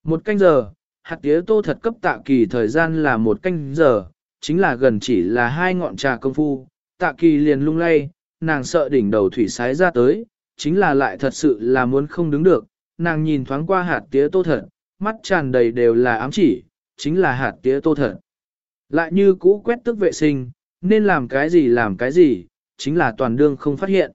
Một canh giờ, hạt tía tô thật cấp tạ kỳ thời gian là một canh giờ, chính là gần chỉ là hai ngọn trà công phu, tạ kỳ liền lung lay, nàng sợ đỉnh đầu thủy sái ra tới, chính là lại thật sự là muốn không đứng được, nàng nhìn thoáng qua hạt tía tô thật, mắt tràn đầy đều là ám chỉ, chính là hạt tía tô thật. Lại như cũ quét tức vệ sinh, nên làm cái gì làm cái gì, chính là toàn đương không phát hiện.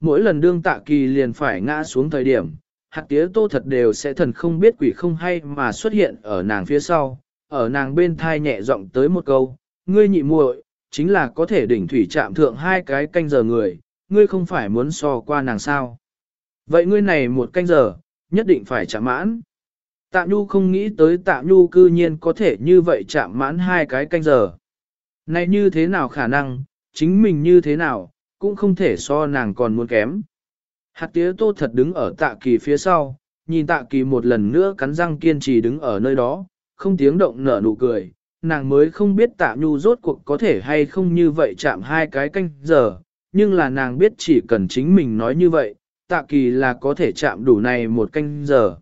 Mỗi lần đương tạ kỳ liền phải ngã xuống thời điểm, hạt tía tô thật đều sẽ thần không biết quỷ không hay mà xuất hiện ở nàng phía sau, ở nàng bên thai nhẹ giọng tới một câu, ngươi nhị muội, chính là có thể đỉnh thủy chạm thượng hai cái canh giờ người, ngươi không phải muốn so qua nàng sao. Vậy ngươi này một canh giờ, nhất định phải chạm mãn. Tạ Nhu không nghĩ tới Tạ Nhu cư nhiên có thể như vậy chạm mãn hai cái canh giờ. Này như thế nào khả năng, chính mình như thế nào, cũng không thể so nàng còn muốn kém. Hạt tía tô thật đứng ở tạ kỳ phía sau, nhìn tạ kỳ một lần nữa cắn răng kiên trì đứng ở nơi đó, không tiếng động nở nụ cười, nàng mới không biết tạ nhu rốt cuộc có thể hay không như vậy chạm hai cái canh giờ, nhưng là nàng biết chỉ cần chính mình nói như vậy, tạ kỳ là có thể chạm đủ này một canh giờ.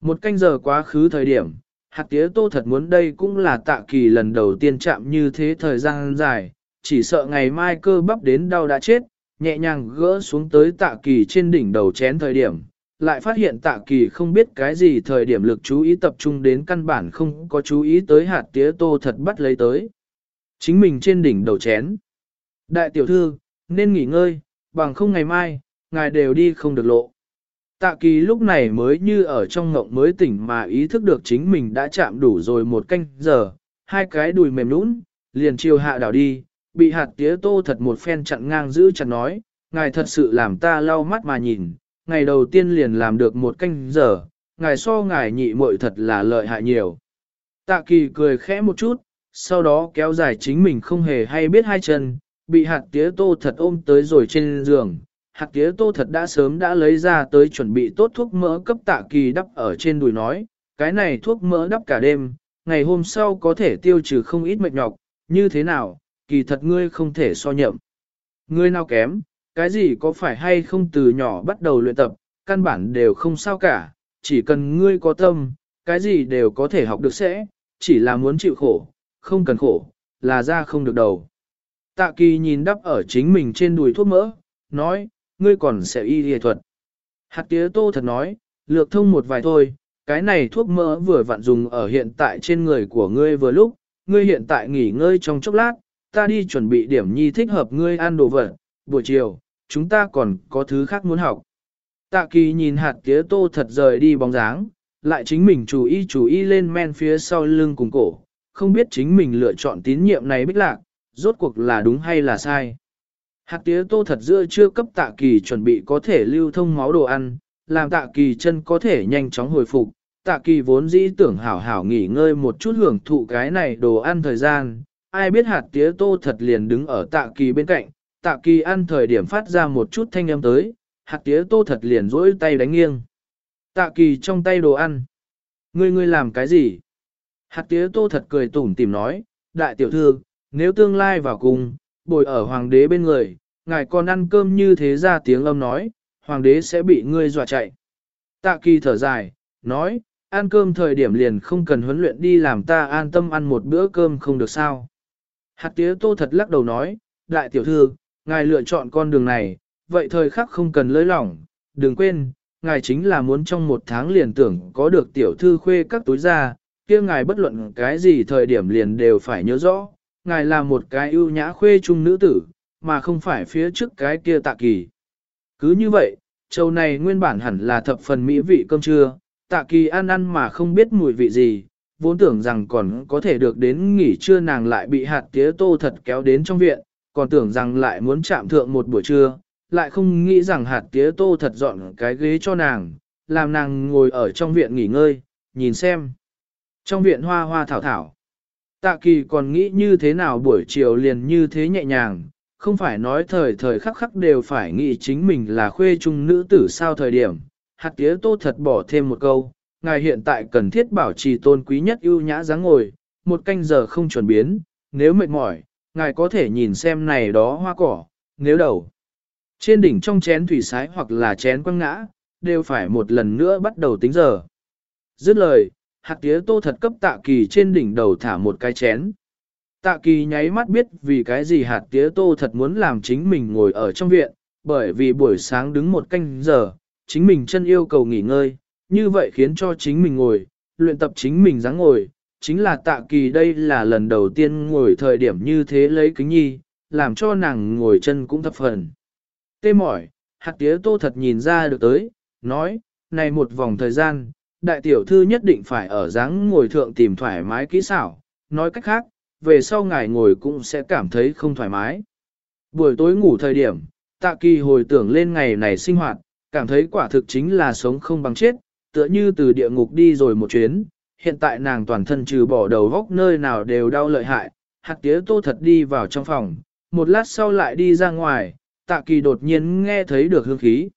Một canh giờ quá khứ thời điểm, hạt tía tô thật muốn đây cũng là tạ kỳ lần đầu tiên chạm như thế thời gian dài, chỉ sợ ngày mai cơ bắp đến đau đã chết, nhẹ nhàng gỡ xuống tới tạ kỳ trên đỉnh đầu chén thời điểm, lại phát hiện tạ kỳ không biết cái gì thời điểm lực chú ý tập trung đến căn bản không có chú ý tới hạt tía tô thật bắt lấy tới. Chính mình trên đỉnh đầu chén. Đại tiểu thư, nên nghỉ ngơi, bằng không ngày mai, ngài đều đi không được lộ. Tạ kỳ lúc này mới như ở trong ngộng mới tỉnh mà ý thức được chính mình đã chạm đủ rồi một canh giờ, hai cái đùi mềm nũng, liền chiều hạ đảo đi, bị hạt tía tô thật một phen chặn ngang giữ chặt nói, ngài thật sự làm ta lau mắt mà nhìn, ngày đầu tiên liền làm được một canh giờ, ngài so ngài nhị muội thật là lợi hại nhiều. Tạ kỳ cười khẽ một chút, sau đó kéo dài chính mình không hề hay biết hai chân, bị hạt tía tô thật ôm tới rồi trên giường. Hạt tía tô thật đã sớm đã lấy ra tới chuẩn bị tốt thuốc mỡ cấp tạ kỳ đắp ở trên đùi nói, cái này thuốc mỡ đắp cả đêm, ngày hôm sau có thể tiêu trừ không ít mệt nhọc, như thế nào, kỳ thật ngươi không thể so nhậm. Ngươi nào kém, cái gì có phải hay không từ nhỏ bắt đầu luyện tập, căn bản đều không sao cả, chỉ cần ngươi có tâm, cái gì đều có thể học được sẽ, chỉ là muốn chịu khổ, không cần khổ, là ra không được đầu. Tạ kỳ nhìn đắp ở chính mình trên đùi thuốc mỡ, nói, ngươi còn sẽ y y thuật. Hạt tía tô thật nói, lược thông một vài thôi, cái này thuốc mỡ vừa vặn dùng ở hiện tại trên người của ngươi vừa lúc, ngươi hiện tại nghỉ ngơi trong chốc lát, ta đi chuẩn bị điểm nhi thích hợp ngươi ăn đồ vật, buổi chiều, chúng ta còn có thứ khác muốn học. Tạ kỳ nhìn hạt tía tô thật rời đi bóng dáng, lại chính mình chú ý chú ý lên men phía sau lưng cùng cổ, không biết chính mình lựa chọn tín nhiệm này bích lạc, rốt cuộc là đúng hay là sai. Hạt tía tô thật giữa chưa cấp tạ kỳ chuẩn bị có thể lưu thông máu đồ ăn, làm tạ kỳ chân có thể nhanh chóng hồi phục. Tạ kỳ vốn dĩ tưởng hảo hảo nghỉ ngơi một chút hưởng thụ cái này đồ ăn thời gian, ai biết hạt tía tô thật liền đứng ở tạ kỳ bên cạnh, tạ kỳ ăn thời điểm phát ra một chút thanh âm tới, hạt tía tô thật liền rỗi tay đánh nghiêng. Tạ kỳ trong tay đồ ăn. Ngươi ngươi làm cái gì? Hạt tía tô thật cười tủm tìm nói, đại tiểu thư, nếu tương lai vào cùng, bồi ở hoàng đế bên người, ngài còn ăn cơm như thế ra tiếng âm nói, hoàng đế sẽ bị ngươi dọa chạy. Tạ kỳ thở dài, nói, ăn cơm thời điểm liền không cần huấn luyện đi làm ta an tâm ăn một bữa cơm không được sao. Hạt tía tô thật lắc đầu nói, đại tiểu thư, ngài lựa chọn con đường này, vậy thời khắc không cần lơi lỏng, đừng quên, ngài chính là muốn trong một tháng liền tưởng có được tiểu thư khuê các túi ra, kia ngài bất luận cái gì thời điểm liền đều phải nhớ rõ, ngài là một cái ưu nhã khuê trung nữ tử, mà không phải phía trước cái kia tạ kỳ. Cứ như vậy, châu này nguyên bản hẳn là thập phần mỹ vị cơm trưa, tạ kỳ ăn ăn mà không biết mùi vị gì, vốn tưởng rằng còn có thể được đến nghỉ trưa nàng lại bị hạt tía tô thật kéo đến trong viện, còn tưởng rằng lại muốn chạm thượng một buổi trưa, lại không nghĩ rằng hạt tía tô thật dọn cái ghế cho nàng, làm nàng ngồi ở trong viện nghỉ ngơi, nhìn xem. Trong viện hoa hoa thảo thảo, tạ kỳ còn nghĩ như thế nào buổi chiều liền như thế nhẹ nhàng, không phải nói thời thời khắc khắc đều phải nghĩ chính mình là khuê trung nữ tử sao thời điểm. Hạt tía tô thật bỏ thêm một câu, ngài hiện tại cần thiết bảo trì tôn quý nhất ưu nhã dáng ngồi, một canh giờ không chuẩn biến, nếu mệt mỏi, ngài có thể nhìn xem này đó hoa cỏ, nếu đầu. Trên đỉnh trong chén thủy sái hoặc là chén quăng ngã, đều phải một lần nữa bắt đầu tính giờ. Dứt lời, hạt tía tô thật cấp tạ kỳ trên đỉnh đầu thả một cái chén. Tạ kỳ nháy mắt biết vì cái gì hạt tía tô thật muốn làm chính mình ngồi ở trong viện, bởi vì buổi sáng đứng một canh giờ, chính mình chân yêu cầu nghỉ ngơi, như vậy khiến cho chính mình ngồi, luyện tập chính mình dáng ngồi, chính là tạ kỳ đây là lần đầu tiên ngồi thời điểm như thế lấy kính nhi, làm cho nàng ngồi chân cũng thập phần. Tê mỏi, hạt tía tô thật nhìn ra được tới, nói, này một vòng thời gian, đại tiểu thư nhất định phải ở dáng ngồi thượng tìm thoải mái kỹ xảo, nói cách khác, về sau ngài ngồi cũng sẽ cảm thấy không thoải mái. Buổi tối ngủ thời điểm, tạ kỳ hồi tưởng lên ngày này sinh hoạt, cảm thấy quả thực chính là sống không bằng chết, tựa như từ địa ngục đi rồi một chuyến, hiện tại nàng toàn thân trừ bỏ đầu góc nơi nào đều đau lợi hại, hạt tía tô thật đi vào trong phòng, một lát sau lại đi ra ngoài, tạ kỳ đột nhiên nghe thấy được hương khí.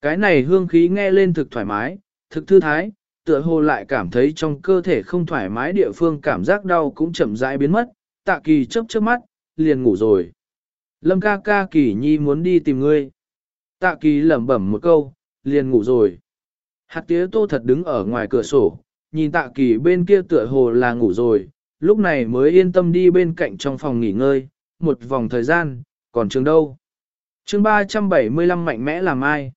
Cái này hương khí nghe lên thực thoải mái, thực thư thái, tựa hồ lại cảm thấy trong cơ thể không thoải mái địa phương cảm giác đau cũng chậm rãi biến mất, tạ kỳ chớp chớp mắt, liền ngủ rồi. Lâm ca ca kỳ nhi muốn đi tìm ngươi. Tạ kỳ lẩm bẩm một câu, liền ngủ rồi. Hạt tía tô thật đứng ở ngoài cửa sổ, nhìn tạ kỳ bên kia tựa hồ là ngủ rồi, lúc này mới yên tâm đi bên cạnh trong phòng nghỉ ngơi, một vòng thời gian, còn trường đâu. chương 375 mạnh mẽ làm ai?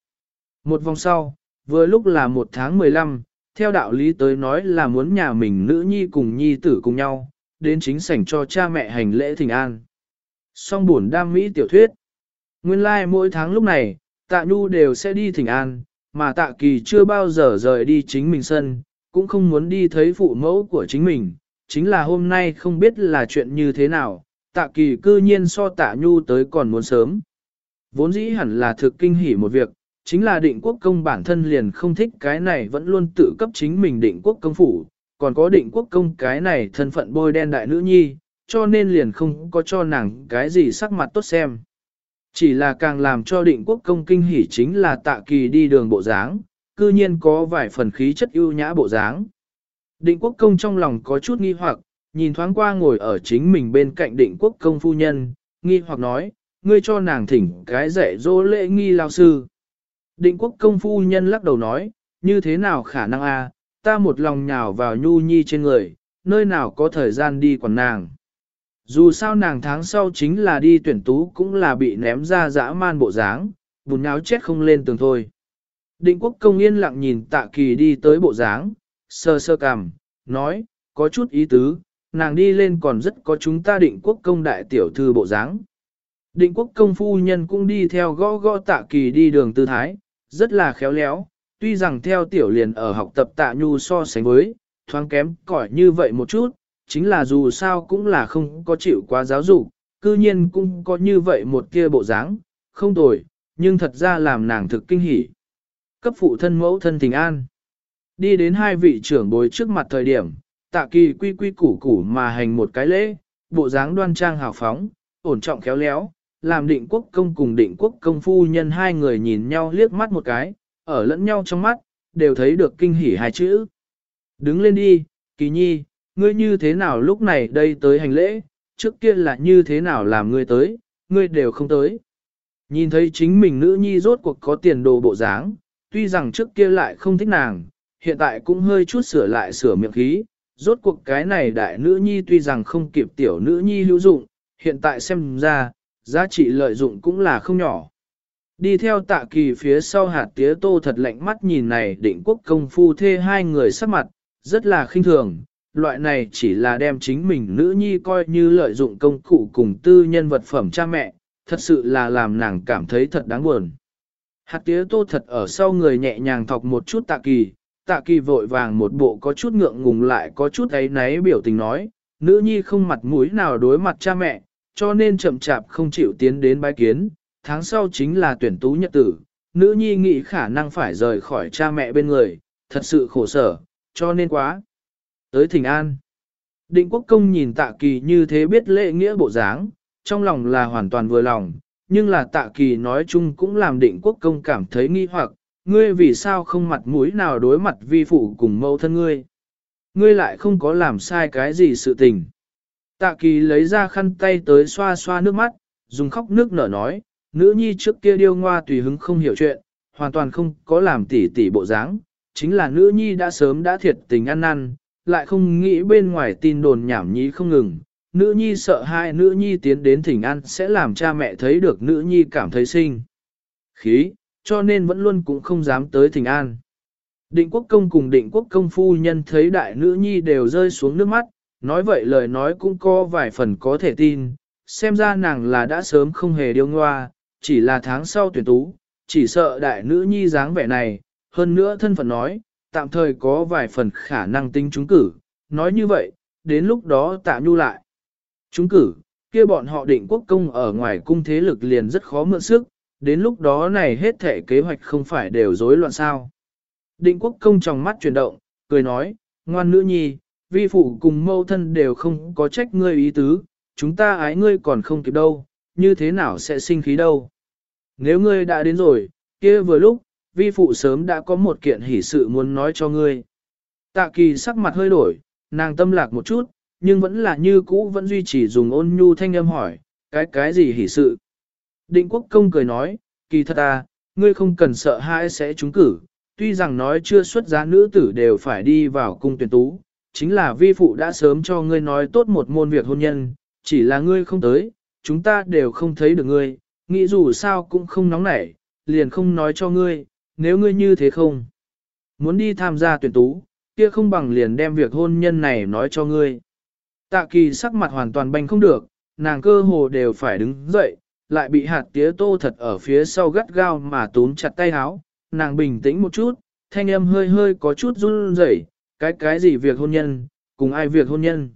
Một vòng sau, vừa lúc là một tháng 15, theo đạo lý tới nói là muốn nhà mình nữ nhi cùng nhi tử cùng nhau, đến chính sảnh cho cha mẹ hành lễ thỉnh an. Song buồn đam mỹ tiểu thuyết. Nguyên lai like mỗi tháng lúc này, tạ nhu đều sẽ đi thỉnh an, mà tạ kỳ chưa bao giờ rời đi chính mình sân, cũng không muốn đi thấy phụ mẫu của chính mình, chính là hôm nay không biết là chuyện như thế nào, tạ kỳ cư nhiên so tạ nhu tới còn muốn sớm. Vốn dĩ hẳn là thực kinh hỉ một việc, chính là định quốc công bản thân liền không thích cái này vẫn luôn tự cấp chính mình định quốc công phủ, còn có định quốc công cái này thân phận bôi đen đại nữ nhi, cho nên liền không có cho nàng cái gì sắc mặt tốt xem. Chỉ là càng làm cho định quốc công kinh hỉ chính là tạ kỳ đi đường bộ dáng, cư nhiên có vài phần khí chất ưu nhã bộ dáng. Định quốc công trong lòng có chút nghi hoặc, nhìn thoáng qua ngồi ở chính mình bên cạnh định quốc công phu nhân, nghi hoặc nói, ngươi cho nàng thỉnh cái dạy dỗ lễ nghi lao sư. Định quốc công phu nhân lắc đầu nói, như thế nào khả năng a? ta một lòng nhào vào nhu nhi trên người, nơi nào có thời gian đi quản nàng. Dù sao nàng tháng sau chính là đi tuyển tú cũng là bị ném ra dã man bộ dáng, bùn nháo chết không lên tường thôi. Định quốc công yên lặng nhìn tạ kỳ đi tới bộ dáng, sơ sơ cằm, nói, có chút ý tứ, nàng đi lên còn rất có chúng ta định quốc công đại tiểu thư bộ dáng. Định quốc công phu nhân cũng đi theo gõ gõ tạ kỳ đi đường tư thái, rất là khéo léo, tuy rằng theo tiểu liền ở học tập tạ nhu so sánh với, thoáng kém cỏi như vậy một chút, chính là dù sao cũng là không có chịu quá giáo dục, cư nhiên cũng có như vậy một kia bộ dáng, không tồi, nhưng thật ra làm nàng thực kinh hỉ. Cấp phụ thân mẫu thân tình an. Đi đến hai vị trưởng bối trước mặt thời điểm, tạ kỳ quy quy củ củ mà hành một cái lễ, bộ dáng đoan trang hào phóng, ổn trọng khéo léo, làm định quốc công cùng định quốc công phu nhân hai người nhìn nhau liếc mắt một cái, ở lẫn nhau trong mắt, đều thấy được kinh hỉ hai chữ. Đứng lên đi, kỳ nhi, ngươi như thế nào lúc này đây tới hành lễ, trước kia là như thế nào làm ngươi tới, ngươi đều không tới. Nhìn thấy chính mình nữ nhi rốt cuộc có tiền đồ bộ dáng, tuy rằng trước kia lại không thích nàng, hiện tại cũng hơi chút sửa lại sửa miệng khí, rốt cuộc cái này đại nữ nhi tuy rằng không kịp tiểu nữ nhi hữu dụng, hiện tại xem ra, giá trị lợi dụng cũng là không nhỏ. Đi theo tạ kỳ phía sau hạt tía tô thật lạnh mắt nhìn này định quốc công phu thê hai người sắc mặt, rất là khinh thường, loại này chỉ là đem chính mình nữ nhi coi như lợi dụng công cụ cùng tư nhân vật phẩm cha mẹ, thật sự là làm nàng cảm thấy thật đáng buồn. Hạt tía tô thật ở sau người nhẹ nhàng thọc một chút tạ kỳ, tạ kỳ vội vàng một bộ có chút ngượng ngùng lại có chút ấy náy biểu tình nói, nữ nhi không mặt mũi nào đối mặt cha mẹ, cho nên chậm chạp không chịu tiến đến bái kiến, tháng sau chính là tuyển tú nhật tử, nữ nhi nghĩ khả năng phải rời khỏi cha mẹ bên người, thật sự khổ sở, cho nên quá. Tới thỉnh an, định quốc công nhìn tạ kỳ như thế biết lễ nghĩa bộ dáng, trong lòng là hoàn toàn vừa lòng, nhưng là tạ kỳ nói chung cũng làm định quốc công cảm thấy nghi hoặc, ngươi vì sao không mặt mũi nào đối mặt vi phụ cùng mâu thân ngươi. Ngươi lại không có làm sai cái gì sự tình. Tạ kỳ lấy ra khăn tay tới xoa xoa nước mắt, dùng khóc nước nở nói, nữ nhi trước kia điêu ngoa tùy hứng không hiểu chuyện, hoàn toàn không có làm tỉ tỉ bộ dáng, chính là nữ nhi đã sớm đã thiệt tình ăn năn, lại không nghĩ bên ngoài tin đồn nhảm nhí không ngừng. Nữ nhi sợ hai nữ nhi tiến đến thỉnh ăn sẽ làm cha mẹ thấy được nữ nhi cảm thấy sinh. Khí, cho nên vẫn luôn cũng không dám tới thỉnh an. Định quốc công cùng định quốc công phu nhân thấy đại nữ nhi đều rơi xuống nước mắt, nói vậy lời nói cũng có vài phần có thể tin, xem ra nàng là đã sớm không hề điêu ngoa, chỉ là tháng sau tuyển tú, chỉ sợ đại nữ nhi dáng vẻ này, hơn nữa thân phận nói, tạm thời có vài phần khả năng tính trúng cử, nói như vậy, đến lúc đó tạ nhu lại. Trúng cử, kia bọn họ định quốc công ở ngoài cung thế lực liền rất khó mượn sức, đến lúc đó này hết thể kế hoạch không phải đều rối loạn sao. Định quốc công trong mắt chuyển động, cười nói, ngoan nữ nhi, vi phụ cùng mâu thân đều không có trách ngươi ý tứ, chúng ta ái ngươi còn không kịp đâu, như thế nào sẽ sinh khí đâu. Nếu ngươi đã đến rồi, kia vừa lúc, vi phụ sớm đã có một kiện hỷ sự muốn nói cho ngươi. Tạ kỳ sắc mặt hơi đổi, nàng tâm lạc một chút, nhưng vẫn là như cũ vẫn duy trì dùng ôn nhu thanh âm hỏi, cái cái gì hỷ sự. Định quốc công cười nói, kỳ thật à, ngươi không cần sợ hãi sẽ trúng cử, tuy rằng nói chưa xuất giá nữ tử đều phải đi vào cung tuyển tú, chính là vi phụ đã sớm cho ngươi nói tốt một môn việc hôn nhân, chỉ là ngươi không tới, chúng ta đều không thấy được ngươi, nghĩ dù sao cũng không nóng nảy, liền không nói cho ngươi, nếu ngươi như thế không. Muốn đi tham gia tuyển tú, kia không bằng liền đem việc hôn nhân này nói cho ngươi. Tạ kỳ sắc mặt hoàn toàn banh không được, nàng cơ hồ đều phải đứng dậy, lại bị hạt tía tô thật ở phía sau gắt gao mà túm chặt tay háo, nàng bình tĩnh một chút, thanh âm hơi hơi có chút run rẩy, cái cái gì việc hôn nhân, cùng ai việc hôn nhân.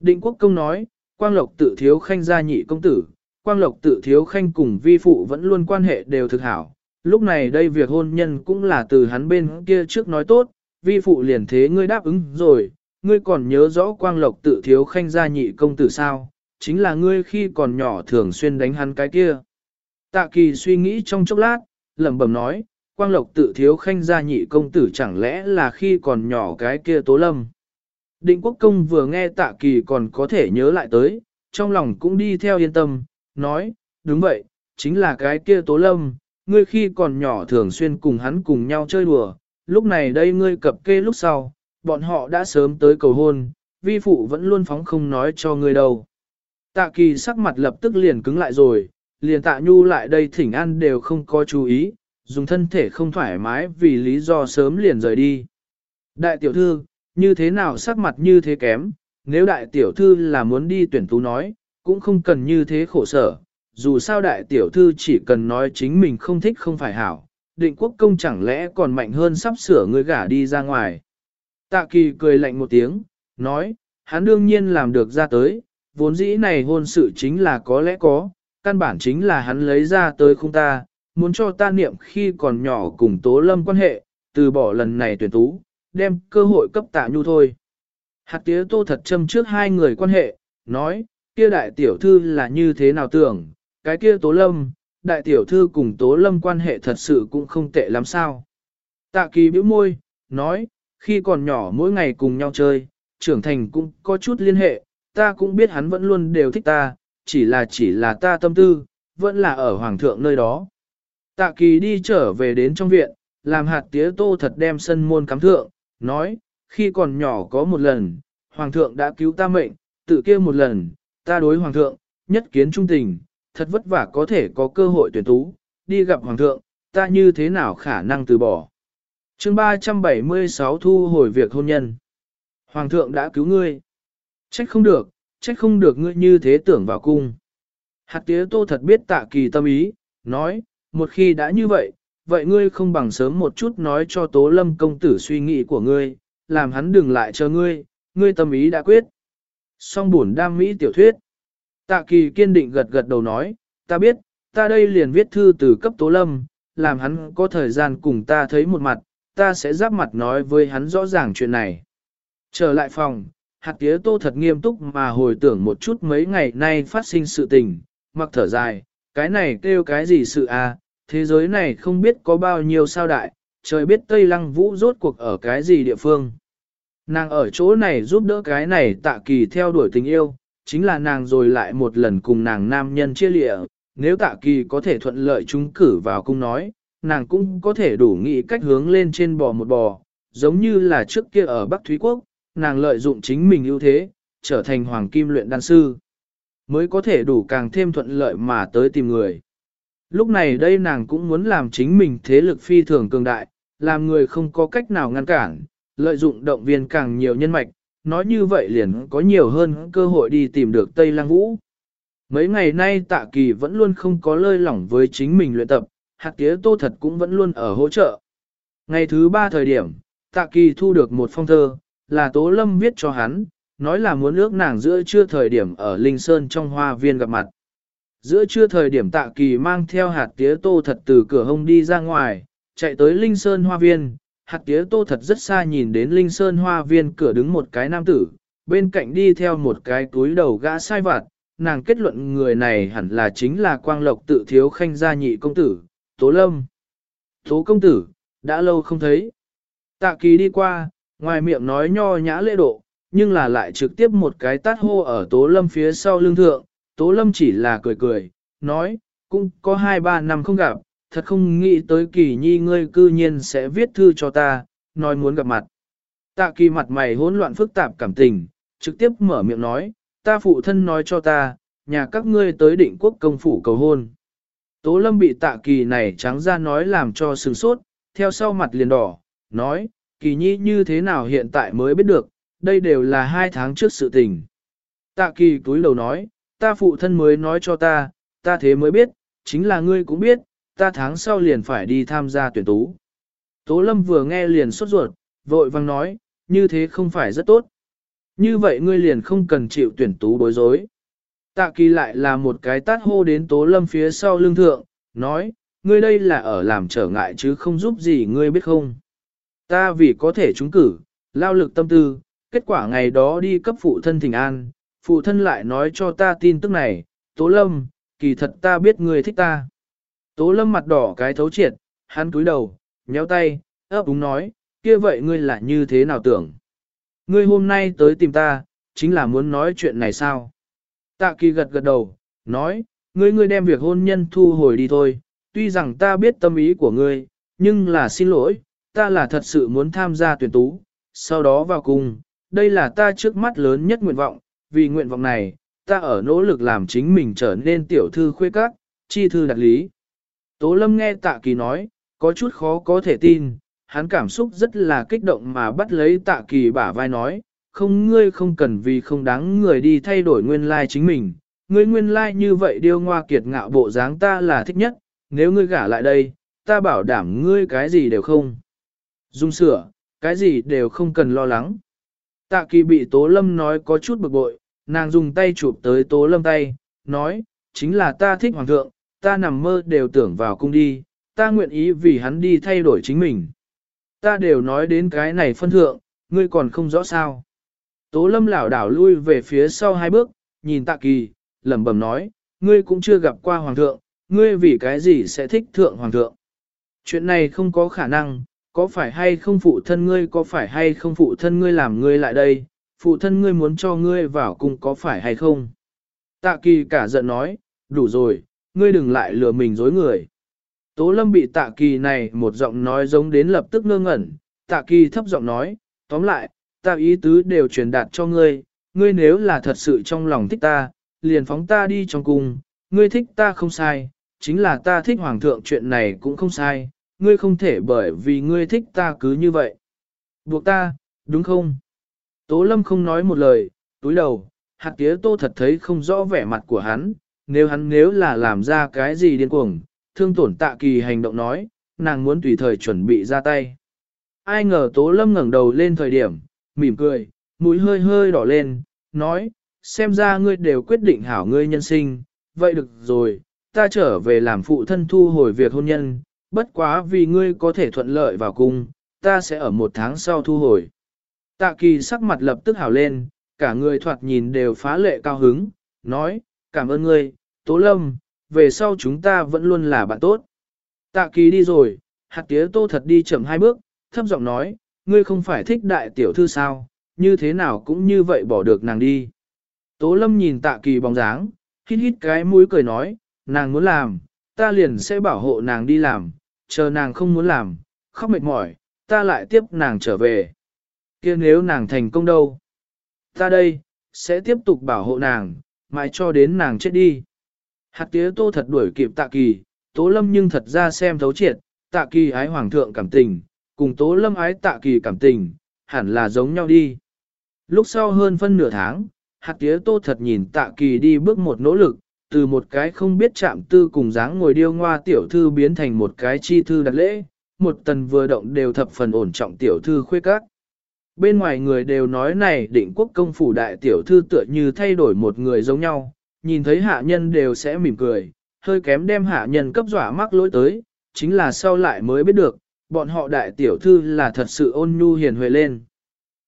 Định quốc công nói, quang lộc tự thiếu khanh gia nhị công tử, quang lộc tự thiếu khanh cùng vi phụ vẫn luôn quan hệ đều thực hảo. Lúc này đây việc hôn nhân cũng là từ hắn bên kia trước nói tốt, vi phụ liền thế ngươi đáp ứng rồi, ngươi còn nhớ rõ quang lộc tự thiếu khanh gia nhị công tử sao, chính là ngươi khi còn nhỏ thường xuyên đánh hắn cái kia. Tạ kỳ suy nghĩ trong chốc lát, lẩm bẩm nói, quang lộc tự thiếu khanh gia nhị công tử chẳng lẽ là khi còn nhỏ cái kia tố lâm. Định quốc công vừa nghe tạ kỳ còn có thể nhớ lại tới, trong lòng cũng đi theo yên tâm, nói, đúng vậy, chính là cái kia tố lâm, ngươi khi còn nhỏ thường xuyên cùng hắn cùng nhau chơi đùa, lúc này đây ngươi cập kê lúc sau, bọn họ đã sớm tới cầu hôn, vi phụ vẫn luôn phóng không nói cho ngươi đâu. Tạ kỳ sắc mặt lập tức liền cứng lại rồi, liền tạ nhu lại đây thỉnh an đều không có chú ý, dùng thân thể không thoải mái vì lý do sớm liền rời đi. Đại tiểu thư, như thế nào sắc mặt như thế kém, nếu đại tiểu thư là muốn đi tuyển tú nói, cũng không cần như thế khổ sở, dù sao đại tiểu thư chỉ cần nói chính mình không thích không phải hảo, định quốc công chẳng lẽ còn mạnh hơn sắp sửa người gả đi ra ngoài. Tạ kỳ cười lạnh một tiếng, nói, hắn đương nhiên làm được ra tới, vốn dĩ này hôn sự chính là có lẽ có, căn bản chính là hắn lấy ra tới không ta, muốn cho ta niệm khi còn nhỏ cùng tố lâm quan hệ, từ bỏ lần này tuyển tú, đem cơ hội cấp tạ nhu thôi. Hạt tía tô thật châm trước hai người quan hệ, nói, kia đại tiểu thư là như thế nào tưởng, cái kia tố lâm, đại tiểu thư cùng tố lâm quan hệ thật sự cũng không tệ lắm sao. Tạ kỳ bĩu môi, nói, khi còn nhỏ mỗi ngày cùng nhau chơi, trưởng thành cũng có chút liên hệ, ta cũng biết hắn vẫn luôn đều thích ta, chỉ là chỉ là ta tâm tư, vẫn là ở hoàng thượng nơi đó. Tạ kỳ đi trở về đến trong viện, làm hạt tía tô thật đem sân môn cắm thượng, nói, khi còn nhỏ có một lần, hoàng thượng đã cứu ta mệnh, tự kia một lần, ta đối hoàng thượng, nhất kiến trung tình, thật vất vả có thể có cơ hội tuyển tú, đi gặp hoàng thượng, ta như thế nào khả năng từ bỏ. chương 376 thu hồi việc hôn nhân. Hoàng thượng đã cứu ngươi. Trách không được, trách không được ngươi như thế tưởng vào cung. Hạt tía tô thật biết tạ kỳ tâm ý, nói, một khi đã như vậy, vậy ngươi không bằng sớm một chút nói cho tố lâm công tử suy nghĩ của ngươi, làm hắn đừng lại chờ ngươi, ngươi tâm ý đã quyết. Song buồn đam mỹ tiểu thuyết. Tạ kỳ kiên định gật gật đầu nói, ta biết, ta đây liền viết thư từ cấp tố lâm, làm hắn có thời gian cùng ta thấy một mặt, ta sẽ giáp mặt nói với hắn rõ ràng chuyện này. Trở lại phòng, hạt tía tô thật nghiêm túc mà hồi tưởng một chút mấy ngày nay phát sinh sự tình, mặc thở dài, cái này kêu cái gì sự à, thế giới này không biết có bao nhiêu sao đại, trời biết Tây Lăng Vũ rốt cuộc ở cái gì địa phương. Nàng ở chỗ này giúp đỡ cái này tạ kỳ theo đuổi tình yêu, chính là nàng rồi lại một lần cùng nàng nam nhân chia lịa, nếu tạ kỳ có thể thuận lợi chúng cử vào cung nói, nàng cũng có thể đủ nghĩ cách hướng lên trên bò một bò, giống như là trước kia ở Bắc Thúy Quốc, nàng lợi dụng chính mình ưu thế, trở thành hoàng kim luyện đan sư, mới có thể đủ càng thêm thuận lợi mà tới tìm người. Lúc này đây nàng cũng muốn làm chính mình thế lực phi thường cường đại, làm người không có cách nào ngăn cản, lợi dụng động viên càng nhiều nhân mạch, nói như vậy liền có nhiều hơn cơ hội đi tìm được Tây Lăng Vũ. Mấy ngày nay tạ kỳ vẫn luôn không có lơi lỏng với chính mình luyện tập, hạt tía tô thật cũng vẫn luôn ở hỗ trợ. Ngày thứ ba thời điểm, tạ kỳ thu được một phong thơ, là Tố Lâm viết cho hắn, nói là muốn ước nàng giữa trưa thời điểm ở Linh Sơn trong hoa viên gặp mặt. Giữa trưa thời điểm tạ kỳ mang theo hạt tía tô thật từ cửa hông đi ra ngoài, chạy tới Linh Sơn hoa viên, hạt tía tô thật rất xa nhìn đến Linh Sơn hoa viên cửa đứng một cái nam tử, bên cạnh đi theo một cái túi đầu gã sai vặt, nàng kết luận người này hẳn là chính là quang lộc tự thiếu khanh gia nhị công tử, Tố Lâm. Tố công tử, đã lâu không thấy. Tạ kỳ đi qua, ngoài miệng nói nho nhã lễ độ, nhưng là lại trực tiếp một cái tát hô ở Tố Lâm phía sau lưng thượng, Tố Lâm chỉ là cười cười, nói, cũng có hai ba năm không gặp, thật không nghĩ tới kỳ nhi ngươi cư nhiên sẽ viết thư cho ta, nói muốn gặp mặt. Tạ kỳ mặt mày hỗn loạn phức tạp cảm tình, trực tiếp mở miệng nói, ta phụ thân nói cho ta, nhà các ngươi tới định quốc công phủ cầu hôn. Tố lâm bị tạ kỳ này trắng ra nói làm cho sừng sốt, theo sau mặt liền đỏ, nói, kỳ nhi như thế nào hiện tại mới biết được, đây đều là hai tháng trước sự tình. Tạ kỳ túi đầu nói, ta phụ thân mới nói cho ta, ta thế mới biết, chính là ngươi cũng biết, ta tháng sau liền phải đi tham gia tuyển tú. Tố Lâm vừa nghe liền sốt ruột, vội vang nói, như thế không phải rất tốt. Như vậy ngươi liền không cần chịu tuyển tú bối rối. Tạ kỳ lại là một cái tát hô đến Tố Lâm phía sau lưng thượng, nói, ngươi đây là ở làm trở ngại chứ không giúp gì ngươi biết không. Ta vì có thể trúng cử, lao lực tâm tư, kết quả ngày đó đi cấp phụ thân thỉnh an, phụ thân lại nói cho ta tin tức này, Tố Lâm, kỳ thật ta biết ngươi thích ta. Tố Lâm mặt đỏ cái thấu triệt, hắn cúi đầu, nhéo tay, ấp úng nói, kia vậy ngươi là như thế nào tưởng? Ngươi hôm nay tới tìm ta, chính là muốn nói chuyện này sao? Tạ kỳ gật gật đầu, nói, ngươi ngươi đem việc hôn nhân thu hồi đi thôi, tuy rằng ta biết tâm ý của ngươi, nhưng là xin lỗi, ta là thật sự muốn tham gia tuyển tú, sau đó vào cùng, đây là ta trước mắt lớn nhất nguyện vọng, vì nguyện vọng này, ta ở nỗ lực làm chính mình trở nên tiểu thư khuê các, chi thư đặc lý. Tố lâm nghe tạ kỳ nói, có chút khó có thể tin, hắn cảm xúc rất là kích động mà bắt lấy tạ kỳ bả vai nói, không ngươi không cần vì không đáng người đi thay đổi nguyên lai chính mình, ngươi nguyên lai như vậy điêu ngoa kiệt ngạo bộ dáng ta là thích nhất, nếu ngươi gả lại đây, ta bảo đảm ngươi cái gì đều không. Dung sửa, cái gì đều không cần lo lắng. Tạ kỳ bị Tố Lâm nói có chút bực bội, nàng dùng tay chụp tới Tố Lâm tay, nói, chính là ta thích hoàng thượng, ta nằm mơ đều tưởng vào cung đi, ta nguyện ý vì hắn đi thay đổi chính mình. Ta đều nói đến cái này phân thượng, ngươi còn không rõ sao. Tố lâm lảo đảo lui về phía sau hai bước, nhìn tạ kỳ, lẩm bẩm nói, ngươi cũng chưa gặp qua hoàng thượng, ngươi vì cái gì sẽ thích thượng hoàng thượng. Chuyện này không có khả năng, có phải hay không phụ thân ngươi có phải hay không phụ thân ngươi làm ngươi lại đây, phụ thân ngươi muốn cho ngươi vào cung có phải hay không. Tạ kỳ cả giận nói, đủ rồi, ngươi đừng lại lừa mình dối người. Tố lâm bị tạ kỳ này một giọng nói giống đến lập tức ngơ ngẩn, tạ kỳ thấp giọng nói, tóm lại, ta ý tứ đều truyền đạt cho ngươi, ngươi nếu là thật sự trong lòng thích ta, liền phóng ta đi trong cung, ngươi thích ta không sai, chính là ta thích hoàng thượng chuyện này cũng không sai, ngươi không thể bởi vì ngươi thích ta cứ như vậy. Buộc ta, đúng không? Tố lâm không nói một lời, túi đầu, hạt tía tô thật thấy không rõ vẻ mặt của hắn, nếu hắn nếu là làm ra cái gì điên cuồng, thương tổn tạ kỳ hành động nói, nàng muốn tùy thời chuẩn bị ra tay. Ai ngờ tố lâm ngẩng đầu lên thời điểm, mỉm cười, mũi hơi hơi đỏ lên, nói, xem ra ngươi đều quyết định hảo ngươi nhân sinh, vậy được rồi, ta trở về làm phụ thân thu hồi việc hôn nhân, bất quá vì ngươi có thể thuận lợi vào cung, ta sẽ ở một tháng sau thu hồi. Tạ kỳ sắc mặt lập tức hảo lên, cả người thoạt nhìn đều phá lệ cao hứng, nói, cảm ơn ngươi, Tố Lâm, về sau chúng ta vẫn luôn là bạn tốt. Tạ kỳ đi rồi, hạt tía tô thật đi chậm hai bước, thấp giọng nói, ngươi không phải thích đại tiểu thư sao, như thế nào cũng như vậy bỏ được nàng đi. Tố lâm nhìn tạ kỳ bóng dáng, hít hít cái mũi cười nói, nàng muốn làm, ta liền sẽ bảo hộ nàng đi làm, chờ nàng không muốn làm, khóc mệt mỏi, ta lại tiếp nàng trở về kia nếu nàng thành công đâu? Ta đây, sẽ tiếp tục bảo hộ nàng, mãi cho đến nàng chết đi. Hạt tía tô thật đuổi kịp tạ kỳ, tố lâm nhưng thật ra xem thấu triệt, tạ kỳ ái hoàng thượng cảm tình, cùng tố lâm ái tạ kỳ cảm tình, hẳn là giống nhau đi. Lúc sau hơn phân nửa tháng, hạt tía tô thật nhìn tạ kỳ đi bước một nỗ lực, từ một cái không biết chạm tư cùng dáng ngồi điêu ngoa tiểu thư biến thành một cái chi thư đặt lễ, một tần vừa động đều thập phần ổn trọng tiểu thư khuê các. Bên ngoài người đều nói này định quốc công phủ đại tiểu thư tựa như thay đổi một người giống nhau, nhìn thấy hạ nhân đều sẽ mỉm cười, hơi kém đem hạ nhân cấp dọa mắc lỗi tới, chính là sau lại mới biết được, bọn họ đại tiểu thư là thật sự ôn nhu hiền huệ lên.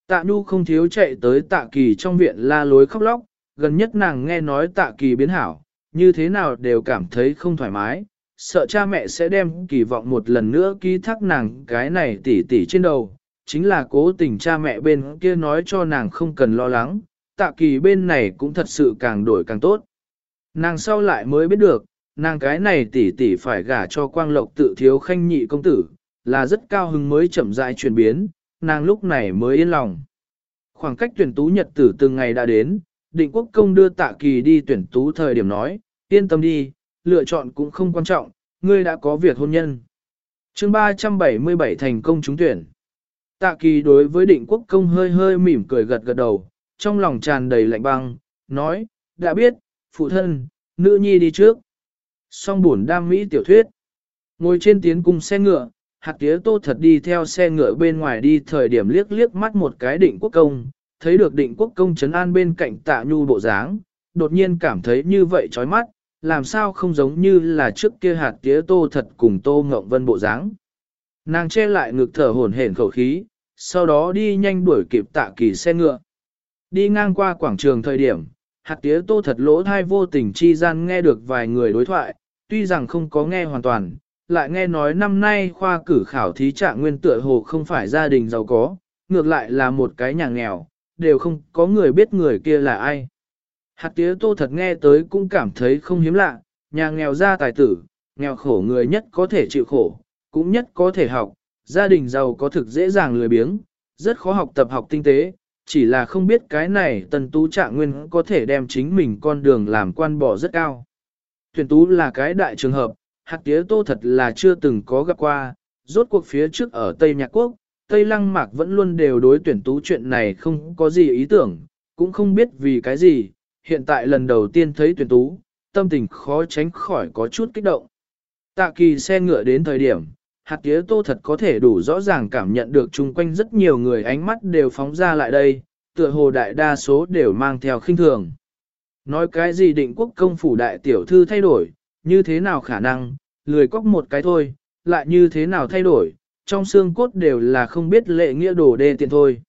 Tạ nhu không thiếu chạy tới tạ kỳ trong viện la lối khóc lóc, gần nhất nàng nghe nói tạ kỳ biến hảo, như thế nào đều cảm thấy không thoải mái, sợ cha mẹ sẽ đem kỳ vọng một lần nữa ký thác nàng cái này tỉ tỉ trên đầu, chính là cố tình cha mẹ bên kia nói cho nàng không cần lo lắng, tạ kỳ bên này cũng thật sự càng đổi càng tốt. Nàng sau lại mới biết được, nàng cái này tỷ tỷ phải gả cho quang lộc tự thiếu khanh nhị công tử, là rất cao hứng mới chậm rãi chuyển biến, nàng lúc này mới yên lòng. Khoảng cách tuyển tú nhật tử từng ngày đã đến, định quốc công đưa tạ kỳ đi tuyển tú thời điểm nói, yên tâm đi, lựa chọn cũng không quan trọng, ngươi đã có việc hôn nhân. chương 377 thành công trúng tuyển. Tạ kỳ đối với định quốc công hơi hơi mỉm cười gật gật đầu, trong lòng tràn đầy lạnh băng, nói, đã biết, phụ thân, nữ nhi đi trước. Song buồn đam mỹ tiểu thuyết. Ngồi trên tiến cung xe ngựa, hạt tía tô thật đi theo xe ngựa bên ngoài đi thời điểm liếc liếc mắt một cái định quốc công, thấy được định quốc công chấn an bên cạnh tạ nhu bộ dáng, đột nhiên cảm thấy như vậy chói mắt, làm sao không giống như là trước kia hạt tía tô thật cùng tô ngộng vân bộ dáng. Nàng che lại ngực thở hổn hển khẩu khí, sau đó đi nhanh đuổi kịp tạ kỳ xe ngựa. Đi ngang qua quảng trường thời điểm, hạt tía tô thật lỗ thai vô tình chi gian nghe được vài người đối thoại, tuy rằng không có nghe hoàn toàn, lại nghe nói năm nay khoa cử khảo thí trạng nguyên tựa hồ không phải gia đình giàu có, ngược lại là một cái nhà nghèo, đều không có người biết người kia là ai. Hạt tía tô thật nghe tới cũng cảm thấy không hiếm lạ, nhà nghèo ra tài tử, nghèo khổ người nhất có thể chịu khổ, cũng nhất có thể học, gia đình giàu có thực dễ dàng lười biếng, rất khó học tập học tinh tế, chỉ là không biết cái này tần tú trạng nguyên có thể đem chính mình con đường làm quan bỏ rất cao. Tuyển tú là cái đại trường hợp, hạt tía tô thật là chưa từng có gặp qua, rốt cuộc phía trước ở Tây Nhạc Quốc, Tây Lăng Mạc vẫn luôn đều đối tuyển tú chuyện này không có gì ý tưởng, cũng không biết vì cái gì, hiện tại lần đầu tiên thấy tuyển tú, tâm tình khó tránh khỏi có chút kích động. Tạ kỳ xe ngựa đến thời điểm, hạt tía tô thật có thể đủ rõ ràng cảm nhận được chung quanh rất nhiều người ánh mắt đều phóng ra lại đây, tựa hồ đại đa số đều mang theo khinh thường. Nói cái gì định quốc công phủ đại tiểu thư thay đổi, như thế nào khả năng, lười cóc một cái thôi, lại như thế nào thay đổi, trong xương cốt đều là không biết lệ nghĩa đổ đê tiện thôi.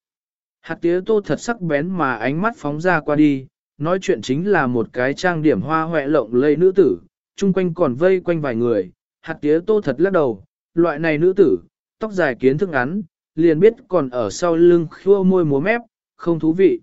Hạt tía tô thật sắc bén mà ánh mắt phóng ra qua đi, nói chuyện chính là một cái trang điểm hoa hoẹ lộng lây nữ tử, chung quanh còn vây quanh vài người, hạt tía tô thật lắc đầu, loại này nữ tử, tóc dài kiến thức ngắn, liền biết còn ở sau lưng khua môi múa mép, không thú vị.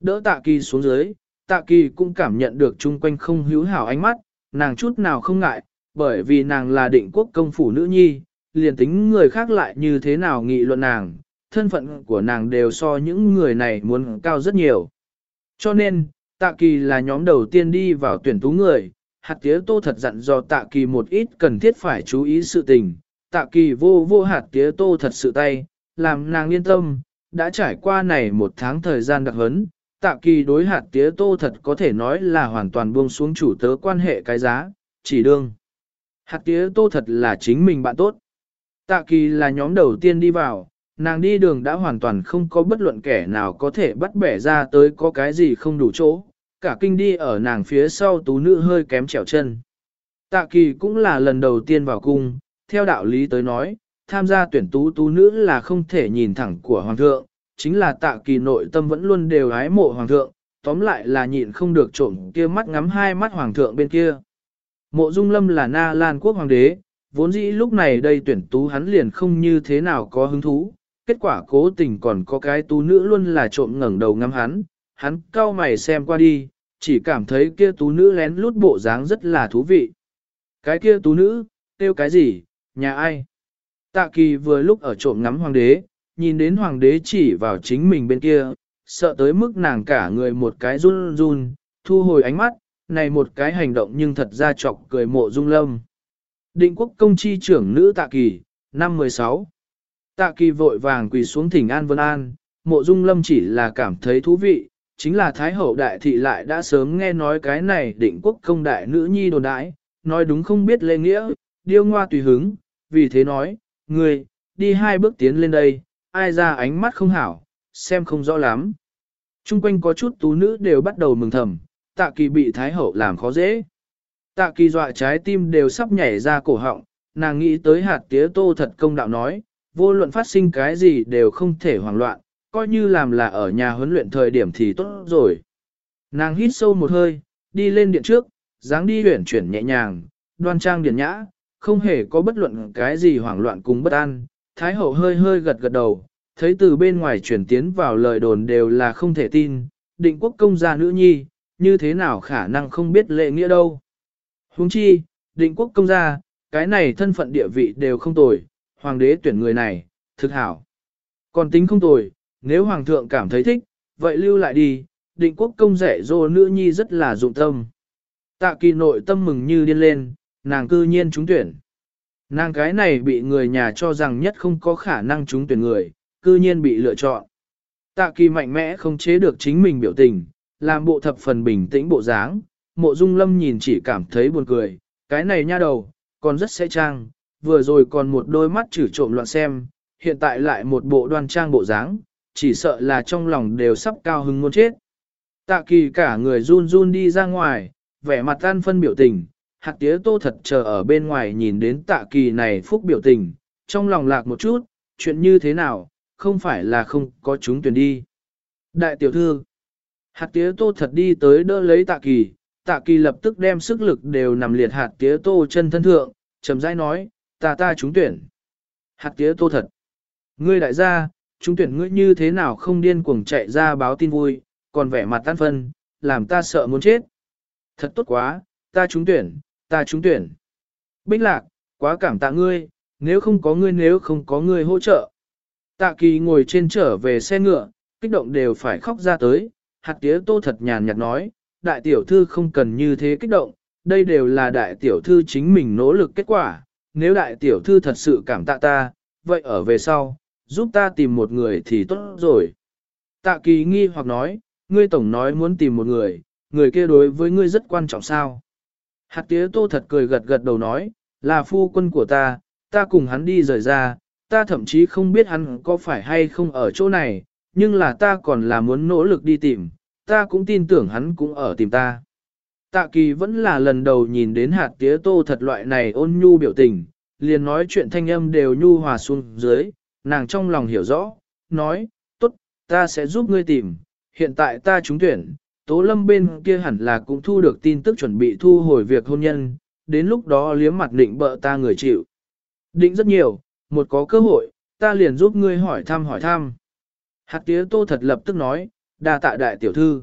Đỡ tạ kỳ xuống dưới, tạ kỳ cũng cảm nhận được chung quanh không hữu hảo ánh mắt, nàng chút nào không ngại, bởi vì nàng là định quốc công phủ nữ nhi, liền tính người khác lại như thế nào nghị luận nàng, thân phận của nàng đều so những người này muốn cao rất nhiều. Cho nên, tạ kỳ là nhóm đầu tiên đi vào tuyển tú người, hạt tía tô thật dặn do tạ kỳ một ít cần thiết phải chú ý sự tình, tạ kỳ vô vô hạt tía tô thật sự tay, làm nàng yên tâm, đã trải qua này một tháng thời gian đặc hấn, tạ kỳ đối hạt tía tô thật có thể nói là hoàn toàn buông xuống chủ tớ quan hệ cái giá, chỉ đương. Hạt tía tô thật là chính mình bạn tốt. Tạ kỳ là nhóm đầu tiên đi vào, nàng đi đường đã hoàn toàn không có bất luận kẻ nào có thể bắt bẻ ra tới có cái gì không đủ chỗ, cả kinh đi ở nàng phía sau tú nữ hơi kém trèo chân. Tạ kỳ cũng là lần đầu tiên vào cung, theo đạo lý tới nói, tham gia tuyển tú tú nữ là không thể nhìn thẳng của hoàng thượng, chính là tạ kỳ nội tâm vẫn luôn đều ái mộ hoàng thượng, tóm lại là nhịn không được trộm kia mắt ngắm hai mắt hoàng thượng bên kia. Mộ Dung Lâm là Na Lan quốc hoàng đế, vốn dĩ lúc này đây tuyển tú hắn liền không như thế nào có hứng thú, kết quả cố tình còn có cái tú nữ luôn là trộm ngẩng đầu ngắm hắn, hắn cao mày xem qua đi, chỉ cảm thấy kia tú nữ lén lút bộ dáng rất là thú vị. Cái kia tú nữ, tiêu cái gì, nhà ai? Tạ kỳ vừa lúc ở trộm ngắm hoàng đế, nhìn đến hoàng đế chỉ vào chính mình bên kia, sợ tới mức nàng cả người một cái run run, thu hồi ánh mắt, này một cái hành động nhưng thật ra chọc cười mộ dung lâm. Định quốc công chi trưởng nữ tạ kỳ, năm 16. Tạ kỳ vội vàng quỳ xuống thỉnh an vân an, mộ dung lâm chỉ là cảm thấy thú vị, chính là Thái hậu đại thị lại đã sớm nghe nói cái này định quốc công đại nữ nhi đồn đãi, nói đúng không biết lê nghĩa, điêu ngoa tùy hứng, vì thế nói, người, đi hai bước tiến lên đây, ai ra ánh mắt không hảo, xem không rõ lắm. Trung quanh có chút tú nữ đều bắt đầu mừng thầm, tạ kỳ bị Thái Hậu làm khó dễ. Tạ kỳ dọa trái tim đều sắp nhảy ra cổ họng, nàng nghĩ tới hạt tía tô thật công đạo nói, vô luận phát sinh cái gì đều không thể hoảng loạn, coi như làm là ở nhà huấn luyện thời điểm thì tốt rồi. Nàng hít sâu một hơi, đi lên điện trước, dáng đi huyển chuyển nhẹ nhàng, đoan trang điển nhã, không hề có bất luận cái gì hoảng loạn cùng bất an. Thái hậu hơi hơi gật gật đầu, thấy từ bên ngoài chuyển tiến vào lời đồn đều là không thể tin, định quốc công gia nữ nhi, như thế nào khả năng không biết lệ nghĩa đâu. Huống chi, định quốc công gia, cái này thân phận địa vị đều không tồi, hoàng đế tuyển người này, thực hảo. Còn tính không tồi, nếu hoàng thượng cảm thấy thích, vậy lưu lại đi, định quốc công rẻ dô nữ nhi rất là dụng tâm. Tạ kỳ nội tâm mừng như điên lên, nàng cư nhiên trúng tuyển. Nàng cái này bị người nhà cho rằng nhất không có khả năng trúng tuyển người, cư nhiên bị lựa chọn. Tạ kỳ mạnh mẽ không chế được chính mình biểu tình, làm bộ thập phần bình tĩnh bộ dáng, mộ dung lâm nhìn chỉ cảm thấy buồn cười, cái này nha đầu, còn rất sẽ trang, vừa rồi còn một đôi mắt chử trộm loạn xem, hiện tại lại một bộ đoan trang bộ dáng, chỉ sợ là trong lòng đều sắp cao hứng muốn chết. Tạ kỳ cả người run run đi ra ngoài, vẻ mặt tan phân biểu tình, hạt tía tô thật chờ ở bên ngoài nhìn đến tạ kỳ này phúc biểu tình, trong lòng lạc một chút, chuyện như thế nào, không phải là không có chúng tuyển đi. Đại tiểu thư, hạt tía tô thật đi tới đỡ lấy tạ kỳ, tạ kỳ lập tức đem sức lực đều nằm liệt hạt tía tô chân thân thượng, chậm rãi nói, ta ta chúng tuyển. Hạt tía tô thật, ngươi đại gia, chúng tuyển ngươi như thế nào không điên cuồng chạy ra báo tin vui, còn vẻ mặt tan phân, làm ta sợ muốn chết. Thật tốt quá, ta trúng tuyển, ta trúng tuyển. Bích lạc, quá cảm tạ ngươi, nếu không có ngươi nếu không có ngươi hỗ trợ. Tạ kỳ ngồi trên trở về xe ngựa, kích động đều phải khóc ra tới, hạt tía tô thật nhàn nhạt nói, đại tiểu thư không cần như thế kích động, đây đều là đại tiểu thư chính mình nỗ lực kết quả, nếu đại tiểu thư thật sự cảm tạ ta, vậy ở về sau, giúp ta tìm một người thì tốt rồi. Tạ kỳ nghi hoặc nói, ngươi tổng nói muốn tìm một người, người kia đối với ngươi rất quan trọng sao. Hạt tía tô thật cười gật gật đầu nói, là phu quân của ta, ta cùng hắn đi rời ra, ta thậm chí không biết hắn có phải hay không ở chỗ này, nhưng là ta còn là muốn nỗ lực đi tìm, ta cũng tin tưởng hắn cũng ở tìm ta. Tạ kỳ vẫn là lần đầu nhìn đến hạt tía tô thật loại này ôn nhu biểu tình, liền nói chuyện thanh âm đều nhu hòa xuống dưới, nàng trong lòng hiểu rõ, nói, tốt, ta sẽ giúp ngươi tìm, hiện tại ta trúng tuyển, Tố Lâm bên kia hẳn là cũng thu được tin tức chuẩn bị thu hồi việc hôn nhân, đến lúc đó liếm mặt định bợ ta người chịu. Định rất nhiều, một có cơ hội, ta liền giúp ngươi hỏi thăm hỏi thăm. Hạt tía tô thật lập tức nói, đa tạ đại tiểu thư.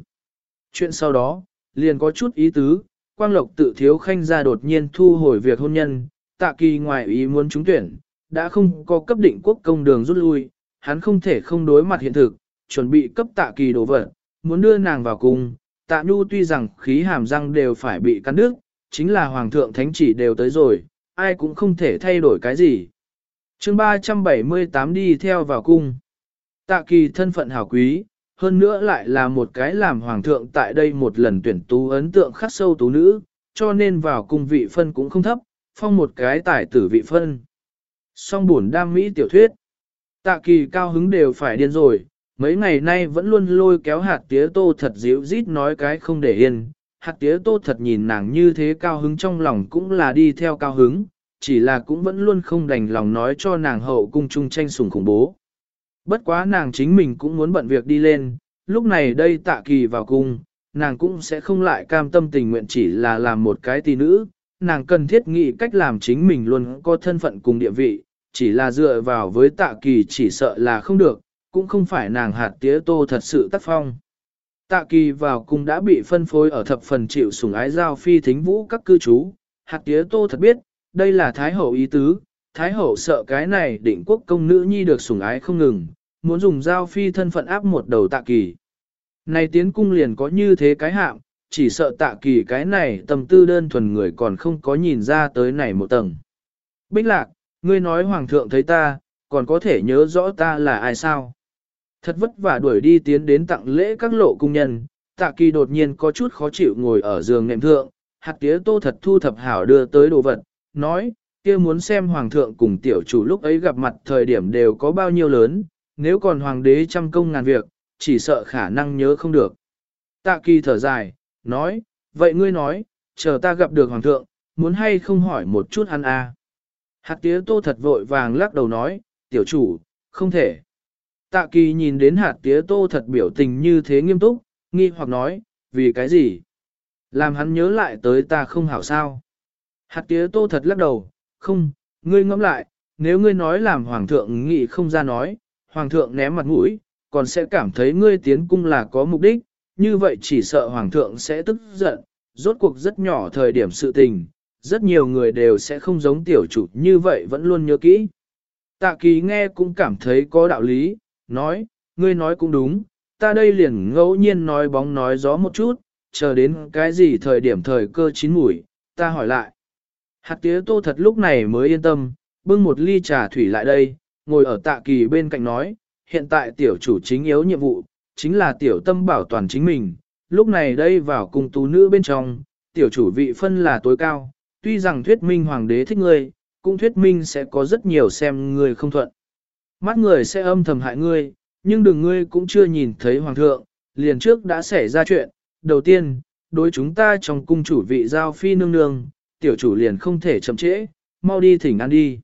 Chuyện sau đó, liền có chút ý tứ, quang lộc tự thiếu khanh ra đột nhiên thu hồi việc hôn nhân, tạ kỳ ngoài ý muốn trúng tuyển, đã không có cấp định quốc công đường rút lui, hắn không thể không đối mặt hiện thực, chuẩn bị cấp tạ kỳ đồ vật, muốn đưa nàng vào cung. Tạ Nhu tuy rằng khí hàm răng đều phải bị cắn đứt, chính là Hoàng thượng Thánh chỉ đều tới rồi, ai cũng không thể thay đổi cái gì. chương 378 đi theo vào cung. Tạ kỳ thân phận hảo quý, hơn nữa lại là một cái làm Hoàng thượng tại đây một lần tuyển tú ấn tượng khắc sâu tú nữ, cho nên vào cung vị phân cũng không thấp, phong một cái tài tử vị phân. Song buồn đam mỹ tiểu thuyết. Tạ kỳ cao hứng đều phải điên rồi, mấy ngày nay vẫn luôn lôi kéo hạt tía tô thật dịu rít nói cái không để yên. Hạt tía tô thật nhìn nàng như thế cao hứng trong lòng cũng là đi theo cao hứng, chỉ là cũng vẫn luôn không đành lòng nói cho nàng hậu cung chung tranh sủng khủng bố. Bất quá nàng chính mình cũng muốn bận việc đi lên, lúc này đây tạ kỳ vào cung, nàng cũng sẽ không lại cam tâm tình nguyện chỉ là làm một cái tỷ nữ, nàng cần thiết nghĩ cách làm chính mình luôn có thân phận cùng địa vị, chỉ là dựa vào với tạ kỳ chỉ sợ là không được, cũng không phải nàng hạt tía tô thật sự tác phong. Tạ kỳ vào cung đã bị phân phối ở thập phần chịu sủng ái giao phi thính vũ các cư trú, hạt tía tô thật biết, đây là Thái Hậu ý tứ, Thái Hậu sợ cái này định quốc công nữ nhi được sủng ái không ngừng, muốn dùng giao phi thân phận áp một đầu tạ kỳ. Này tiến cung liền có như thế cái hạm, chỉ sợ tạ kỳ cái này tâm tư đơn thuần người còn không có nhìn ra tới này một tầng. Bích lạc, ngươi nói hoàng thượng thấy ta, còn có thể nhớ rõ ta là ai sao? Thật vất vả đuổi đi tiến đến tặng lễ các lộ cung nhân, tạ kỳ đột nhiên có chút khó chịu ngồi ở giường nệm thượng, hạt tía tô thật thu thập hảo đưa tới đồ vật, nói, kia muốn xem hoàng thượng cùng tiểu chủ lúc ấy gặp mặt thời điểm đều có bao nhiêu lớn, nếu còn hoàng đế trăm công ngàn việc, chỉ sợ khả năng nhớ không được. Tạ kỳ thở dài, nói, vậy ngươi nói, chờ ta gặp được hoàng thượng, muốn hay không hỏi một chút hắn à. Hạt tía tô thật vội vàng lắc đầu nói, tiểu chủ, không thể. Tạ kỳ nhìn đến hạt tía tô thật biểu tình như thế nghiêm túc, nghi hoặc nói, vì cái gì? Làm hắn nhớ lại tới ta không hảo sao. Hạt tía tô thật lắc đầu, không, ngươi ngẫm lại, nếu ngươi nói làm hoàng thượng nghị không ra nói, hoàng thượng ném mặt mũi, còn sẽ cảm thấy ngươi tiến cung là có mục đích, như vậy chỉ sợ hoàng thượng sẽ tức giận, rốt cuộc rất nhỏ thời điểm sự tình, rất nhiều người đều sẽ không giống tiểu chủ như vậy vẫn luôn nhớ kỹ. Tạ kỳ nghe cũng cảm thấy có đạo lý, nói, ngươi nói cũng đúng, ta đây liền ngẫu nhiên nói bóng nói gió một chút, chờ đến cái gì thời điểm thời cơ chín mùi, ta hỏi lại. Hạt tía tô thật lúc này mới yên tâm, bưng một ly trà thủy lại đây, ngồi ở tạ kỳ bên cạnh nói, hiện tại tiểu chủ chính yếu nhiệm vụ, chính là tiểu tâm bảo toàn chính mình, lúc này đây vào cùng tú nữ bên trong, tiểu chủ vị phân là tối cao, tuy rằng thuyết minh hoàng đế thích ngươi, cũng thuyết minh sẽ có rất nhiều xem người không thuận. Mắt người sẽ âm thầm hại ngươi, nhưng đừng ngươi cũng chưa nhìn thấy hoàng thượng, liền trước đã xảy ra chuyện. Đầu tiên, đối chúng ta trong cung chủ vị giao phi nương nương, tiểu chủ liền không thể chậm trễ, mau đi thỉnh ăn đi.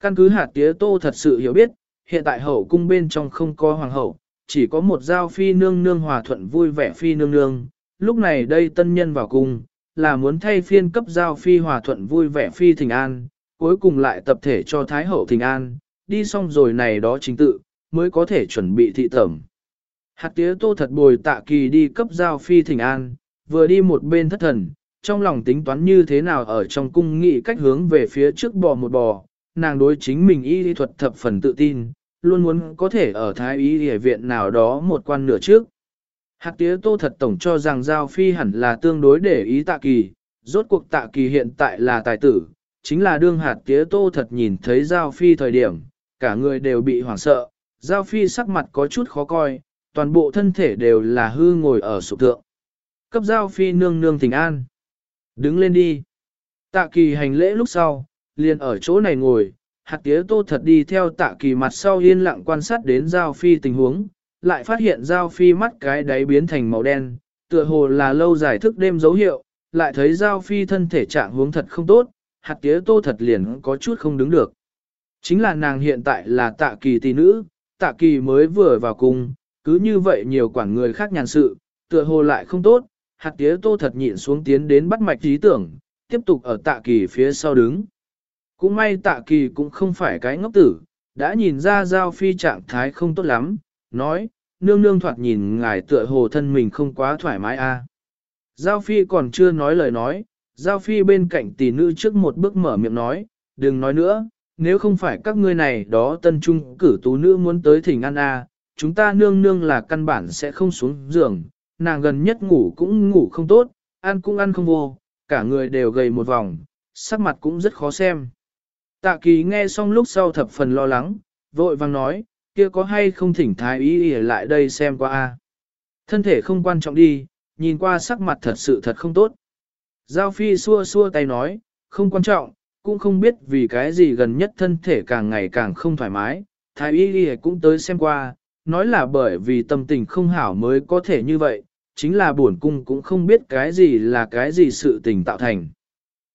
Căn cứ hạt tía tô thật sự hiểu biết, hiện tại hậu cung bên trong không có hoàng hậu, chỉ có một giao phi nương nương hòa thuận vui vẻ phi nương nương. Lúc này đây tân nhân vào cung, là muốn thay phiên cấp giao phi hòa thuận vui vẻ phi thỉnh an, cuối cùng lại tập thể cho thái hậu thỉnh an, đi xong rồi này đó chính tự, mới có thể chuẩn bị thị tẩm. Hạt tía tô thật bồi tạ kỳ đi cấp giao phi thỉnh an, vừa đi một bên thất thần, trong lòng tính toán như thế nào ở trong cung nghị cách hướng về phía trước bò một bò, nàng đối chính mình y lý thuật thập phần tự tin, luôn muốn có thể ở thái y y viện nào đó một quan nửa trước. Hạt tía tô thật tổng cho rằng giao phi hẳn là tương đối để ý tạ kỳ, rốt cuộc tạ kỳ hiện tại là tài tử, chính là đương hạt tía tô thật nhìn thấy giao phi thời điểm, cả người đều bị hoảng sợ, giao phi sắc mặt có chút khó coi, toàn bộ thân thể đều là hư ngồi ở sụp tượng. Cấp giao phi nương nương tình an. Đứng lên đi. Tạ kỳ hành lễ lúc sau, liền ở chỗ này ngồi, hạt tía tô thật đi theo tạ kỳ mặt sau yên lặng quan sát đến giao phi tình huống, lại phát hiện giao phi mắt cái đáy biến thành màu đen, tựa hồ là lâu dài thức đêm dấu hiệu, lại thấy giao phi thân thể trạng huống thật không tốt, hạt tía tô thật liền có chút không đứng được. Chính là nàng hiện tại là tạ kỳ tỷ nữ, tạ kỳ mới vừa vào cung, cứ như vậy nhiều quản người khác nhàn sự, tựa hồ lại không tốt, hạt tía tô thật nhịn xuống tiến đến bắt mạch trí tưởng, tiếp tục ở tạ kỳ phía sau đứng. Cũng may tạ kỳ cũng không phải cái ngốc tử, đã nhìn ra giao phi trạng thái không tốt lắm, nói, nương nương thoạt nhìn ngài tựa hồ thân mình không quá thoải mái a. À. Giao phi còn chưa nói lời nói, giao phi bên cạnh tỷ nữ trước một bước mở miệng nói, đừng nói nữa, nếu không phải các ngươi này đó tân trung cử tú nữ muốn tới thỉnh ăn a, chúng ta nương nương là căn bản sẽ không xuống giường, nàng gần nhất ngủ cũng ngủ không tốt, ăn cũng ăn không vô, cả người đều gầy một vòng, sắc mặt cũng rất khó xem. Tạ kỳ nghe xong lúc sau thập phần lo lắng, vội vang nói, kia có hay không thỉnh thái ý ỉa lại đây xem qua a Thân thể không quan trọng đi, nhìn qua sắc mặt thật sự thật không tốt. Giao phi xua xua tay nói, không quan trọng, cũng không biết vì cái gì gần nhất thân thể càng ngày càng không thoải mái, thái y y cũng tới xem qua, nói là bởi vì tâm tình không hảo mới có thể như vậy, chính là buồn cung cũng không biết cái gì là cái gì sự tình tạo thành.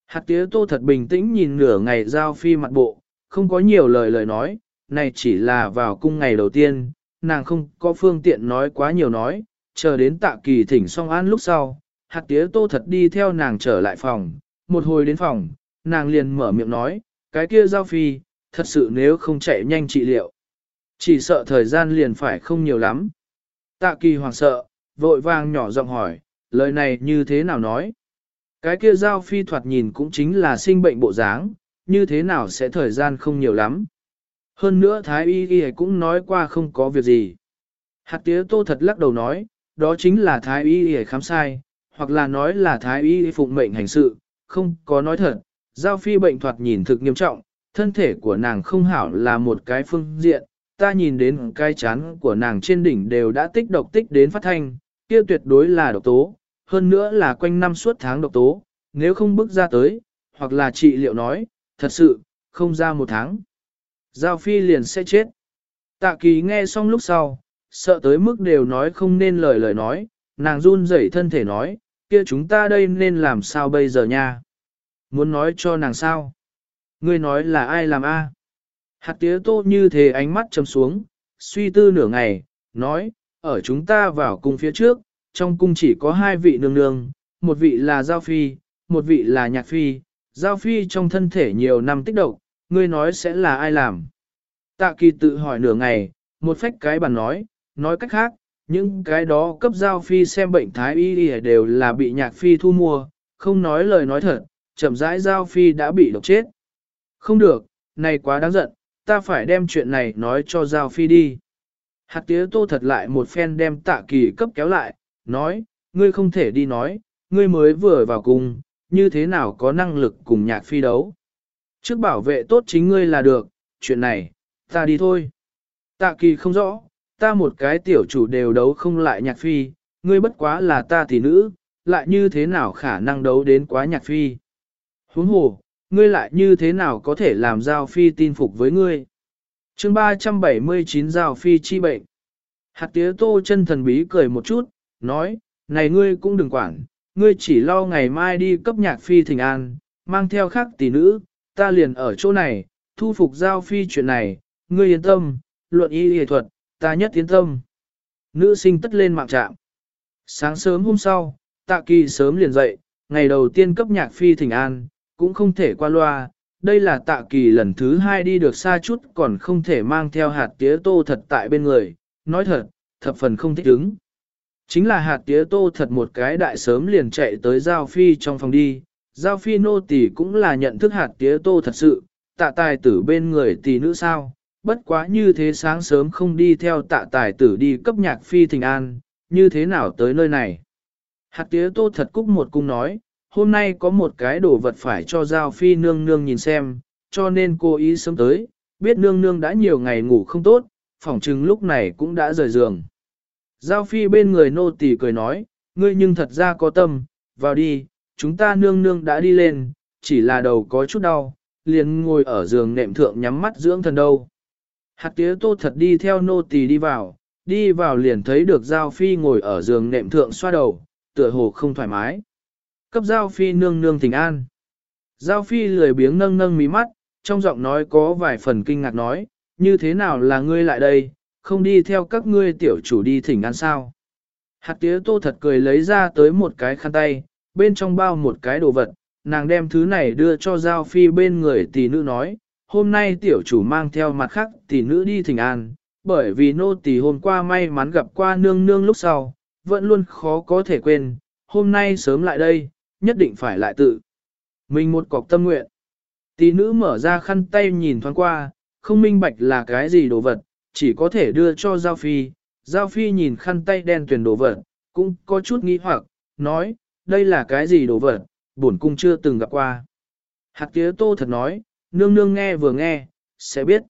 Hạt tía tô thật bình tĩnh nhìn nửa ngày giao phi mặt bộ, không có nhiều lời lời nói, này chỉ là vào cung ngày đầu tiên, nàng không có phương tiện nói quá nhiều nói, chờ đến tạ kỳ thỉnh xong an lúc sau, hạt tía tô thật đi theo nàng trở lại phòng, một hồi đến phòng, nàng liền mở miệng nói, cái kia giao phi, thật sự nếu không chạy nhanh trị liệu. Chỉ sợ thời gian liền phải không nhiều lắm. Tạ kỳ hoàng sợ, vội vàng nhỏ giọng hỏi, lời này như thế nào nói? Cái kia giao phi thoạt nhìn cũng chính là sinh bệnh bộ dáng, như thế nào sẽ thời gian không nhiều lắm. Hơn nữa Thái Y Y cũng nói qua không có việc gì. Hạt tía tô thật lắc đầu nói, đó chính là Thái Y Y khám sai, hoặc là nói là Thái Y phụng mệnh hành sự, không có nói thật. Giao phi bệnh thoạt nhìn thực nghiêm trọng, thân thể của nàng không hảo là một cái phương diện, ta nhìn đến cái chán của nàng trên đỉnh đều đã tích độc tích đến phát thanh, kia tuyệt đối là độc tố, hơn nữa là quanh năm suốt tháng độc tố, nếu không bước ra tới, hoặc là trị liệu nói, thật sự, không ra một tháng. Giao phi liền sẽ chết. Tạ kỳ nghe xong lúc sau, sợ tới mức đều nói không nên lời lời nói, nàng run rẩy thân thể nói, kia chúng ta đây nên làm sao bây giờ nha? Muốn nói cho nàng sao? Ngươi nói là ai làm a? Hạt tía tô như thế ánh mắt chấm xuống, suy tư nửa ngày, nói, ở chúng ta vào cung phía trước, trong cung chỉ có hai vị nương nương, một vị là Giao Phi, một vị là Nhạc Phi, Giao Phi trong thân thể nhiều năm tích độc, ngươi nói sẽ là ai làm. Tạ kỳ tự hỏi nửa ngày, một phách cái bàn nói, nói cách khác, những cái đó cấp Giao Phi xem bệnh thái y đều là bị Nhạc Phi thu mua, không nói lời nói thật, chậm rãi Giao Phi đã bị độc chết. Không được, này quá đáng giận, ta phải đem chuyện này nói cho Giao Phi đi. Hạt tía tô thật lại một phen đem tạ kỳ cấp kéo lại, nói, ngươi không thể đi nói, ngươi mới vừa vào cùng, như thế nào có năng lực cùng nhạc phi đấu. Trước bảo vệ tốt chính ngươi là được, chuyện này, ta đi thôi. Tạ kỳ không rõ, ta một cái tiểu chủ đều đấu không lại nhạc phi, ngươi bất quá là ta thì nữ, lại như thế nào khả năng đấu đến quá nhạc phi. Huống hồ, ngươi lại như thế nào có thể làm Giao Phi tin phục với ngươi. chương 379 Giao Phi chi bệnh. Hạt tía tô chân thần bí cười một chút, nói, này ngươi cũng đừng quản, ngươi chỉ lo ngày mai đi cấp nhạc phi thỉnh an, mang theo khác tỷ nữ, ta liền ở chỗ này, thu phục giao phi chuyện này, ngươi yên tâm, luận y y thuật, ta nhất yên tâm. Nữ sinh tất lên mạng trạm. Sáng sớm hôm sau, tạ kỳ sớm liền dậy, ngày đầu tiên cấp nhạc phi thỉnh an, cũng không thể qua loa, đây là tạ kỳ lần thứ hai đi được xa chút còn không thể mang theo hạt tía tô thật tại bên người, nói thật, thập phần không thích ứng. Chính là hạt tía tô thật một cái đại sớm liền chạy tới Giao Phi trong phòng đi, Giao Phi nô tỳ cũng là nhận thức hạt tía tô thật sự, tạ tài tử bên người tỷ nữ sao, bất quá như thế sáng sớm không đi theo tạ tài tử đi cấp nhạc phi thình an, như thế nào tới nơi này. Hạt tía tô thật cúc một cung nói, hôm nay có một cái đồ vật phải cho Giao Phi nương nương nhìn xem, cho nên cô ý sớm tới, biết nương nương đã nhiều ngày ngủ không tốt, phỏng chừng lúc này cũng đã rời giường. Giao Phi bên người nô tỳ cười nói, ngươi nhưng thật ra có tâm, vào đi, chúng ta nương nương đã đi lên, chỉ là đầu có chút đau, liền ngồi ở giường nệm thượng nhắm mắt dưỡng thần đâu. Hạt tía tô thật đi theo nô tỳ đi vào, đi vào liền thấy được Giao Phi ngồi ở giường nệm thượng xoa đầu, tựa hồ không thoải mái. Cấp Giao Phi nương nương thỉnh an. Giao Phi lười biếng nâng nâng mí mắt, trong giọng nói có vài phần kinh ngạc nói, như thế nào là ngươi lại đây, không đi theo các ngươi tiểu chủ đi thỉnh an sao. Hạt tía tô thật cười lấy ra tới một cái khăn tay, bên trong bao một cái đồ vật, nàng đem thứ này đưa cho Giao Phi bên người tỷ nữ nói, hôm nay tiểu chủ mang theo mặt khác tỷ nữ đi thỉnh an, bởi vì nô tỳ hôm qua may mắn gặp qua nương nương lúc sau, vẫn luôn khó có thể quên, hôm nay sớm lại đây, nhất định phải lại tự. Mình một cọc tâm nguyện. Tỷ nữ mở ra khăn tay nhìn thoáng qua, không minh bạch là cái gì đồ vật, chỉ có thể đưa cho Giao Phi. Giao Phi nhìn khăn tay đen tuyển đồ vật, cũng có chút nghi hoặc, nói, đây là cái gì đồ vật, bổn cung chưa từng gặp qua. Hạt tía tô thật nói, nương nương nghe vừa nghe, sẽ biết.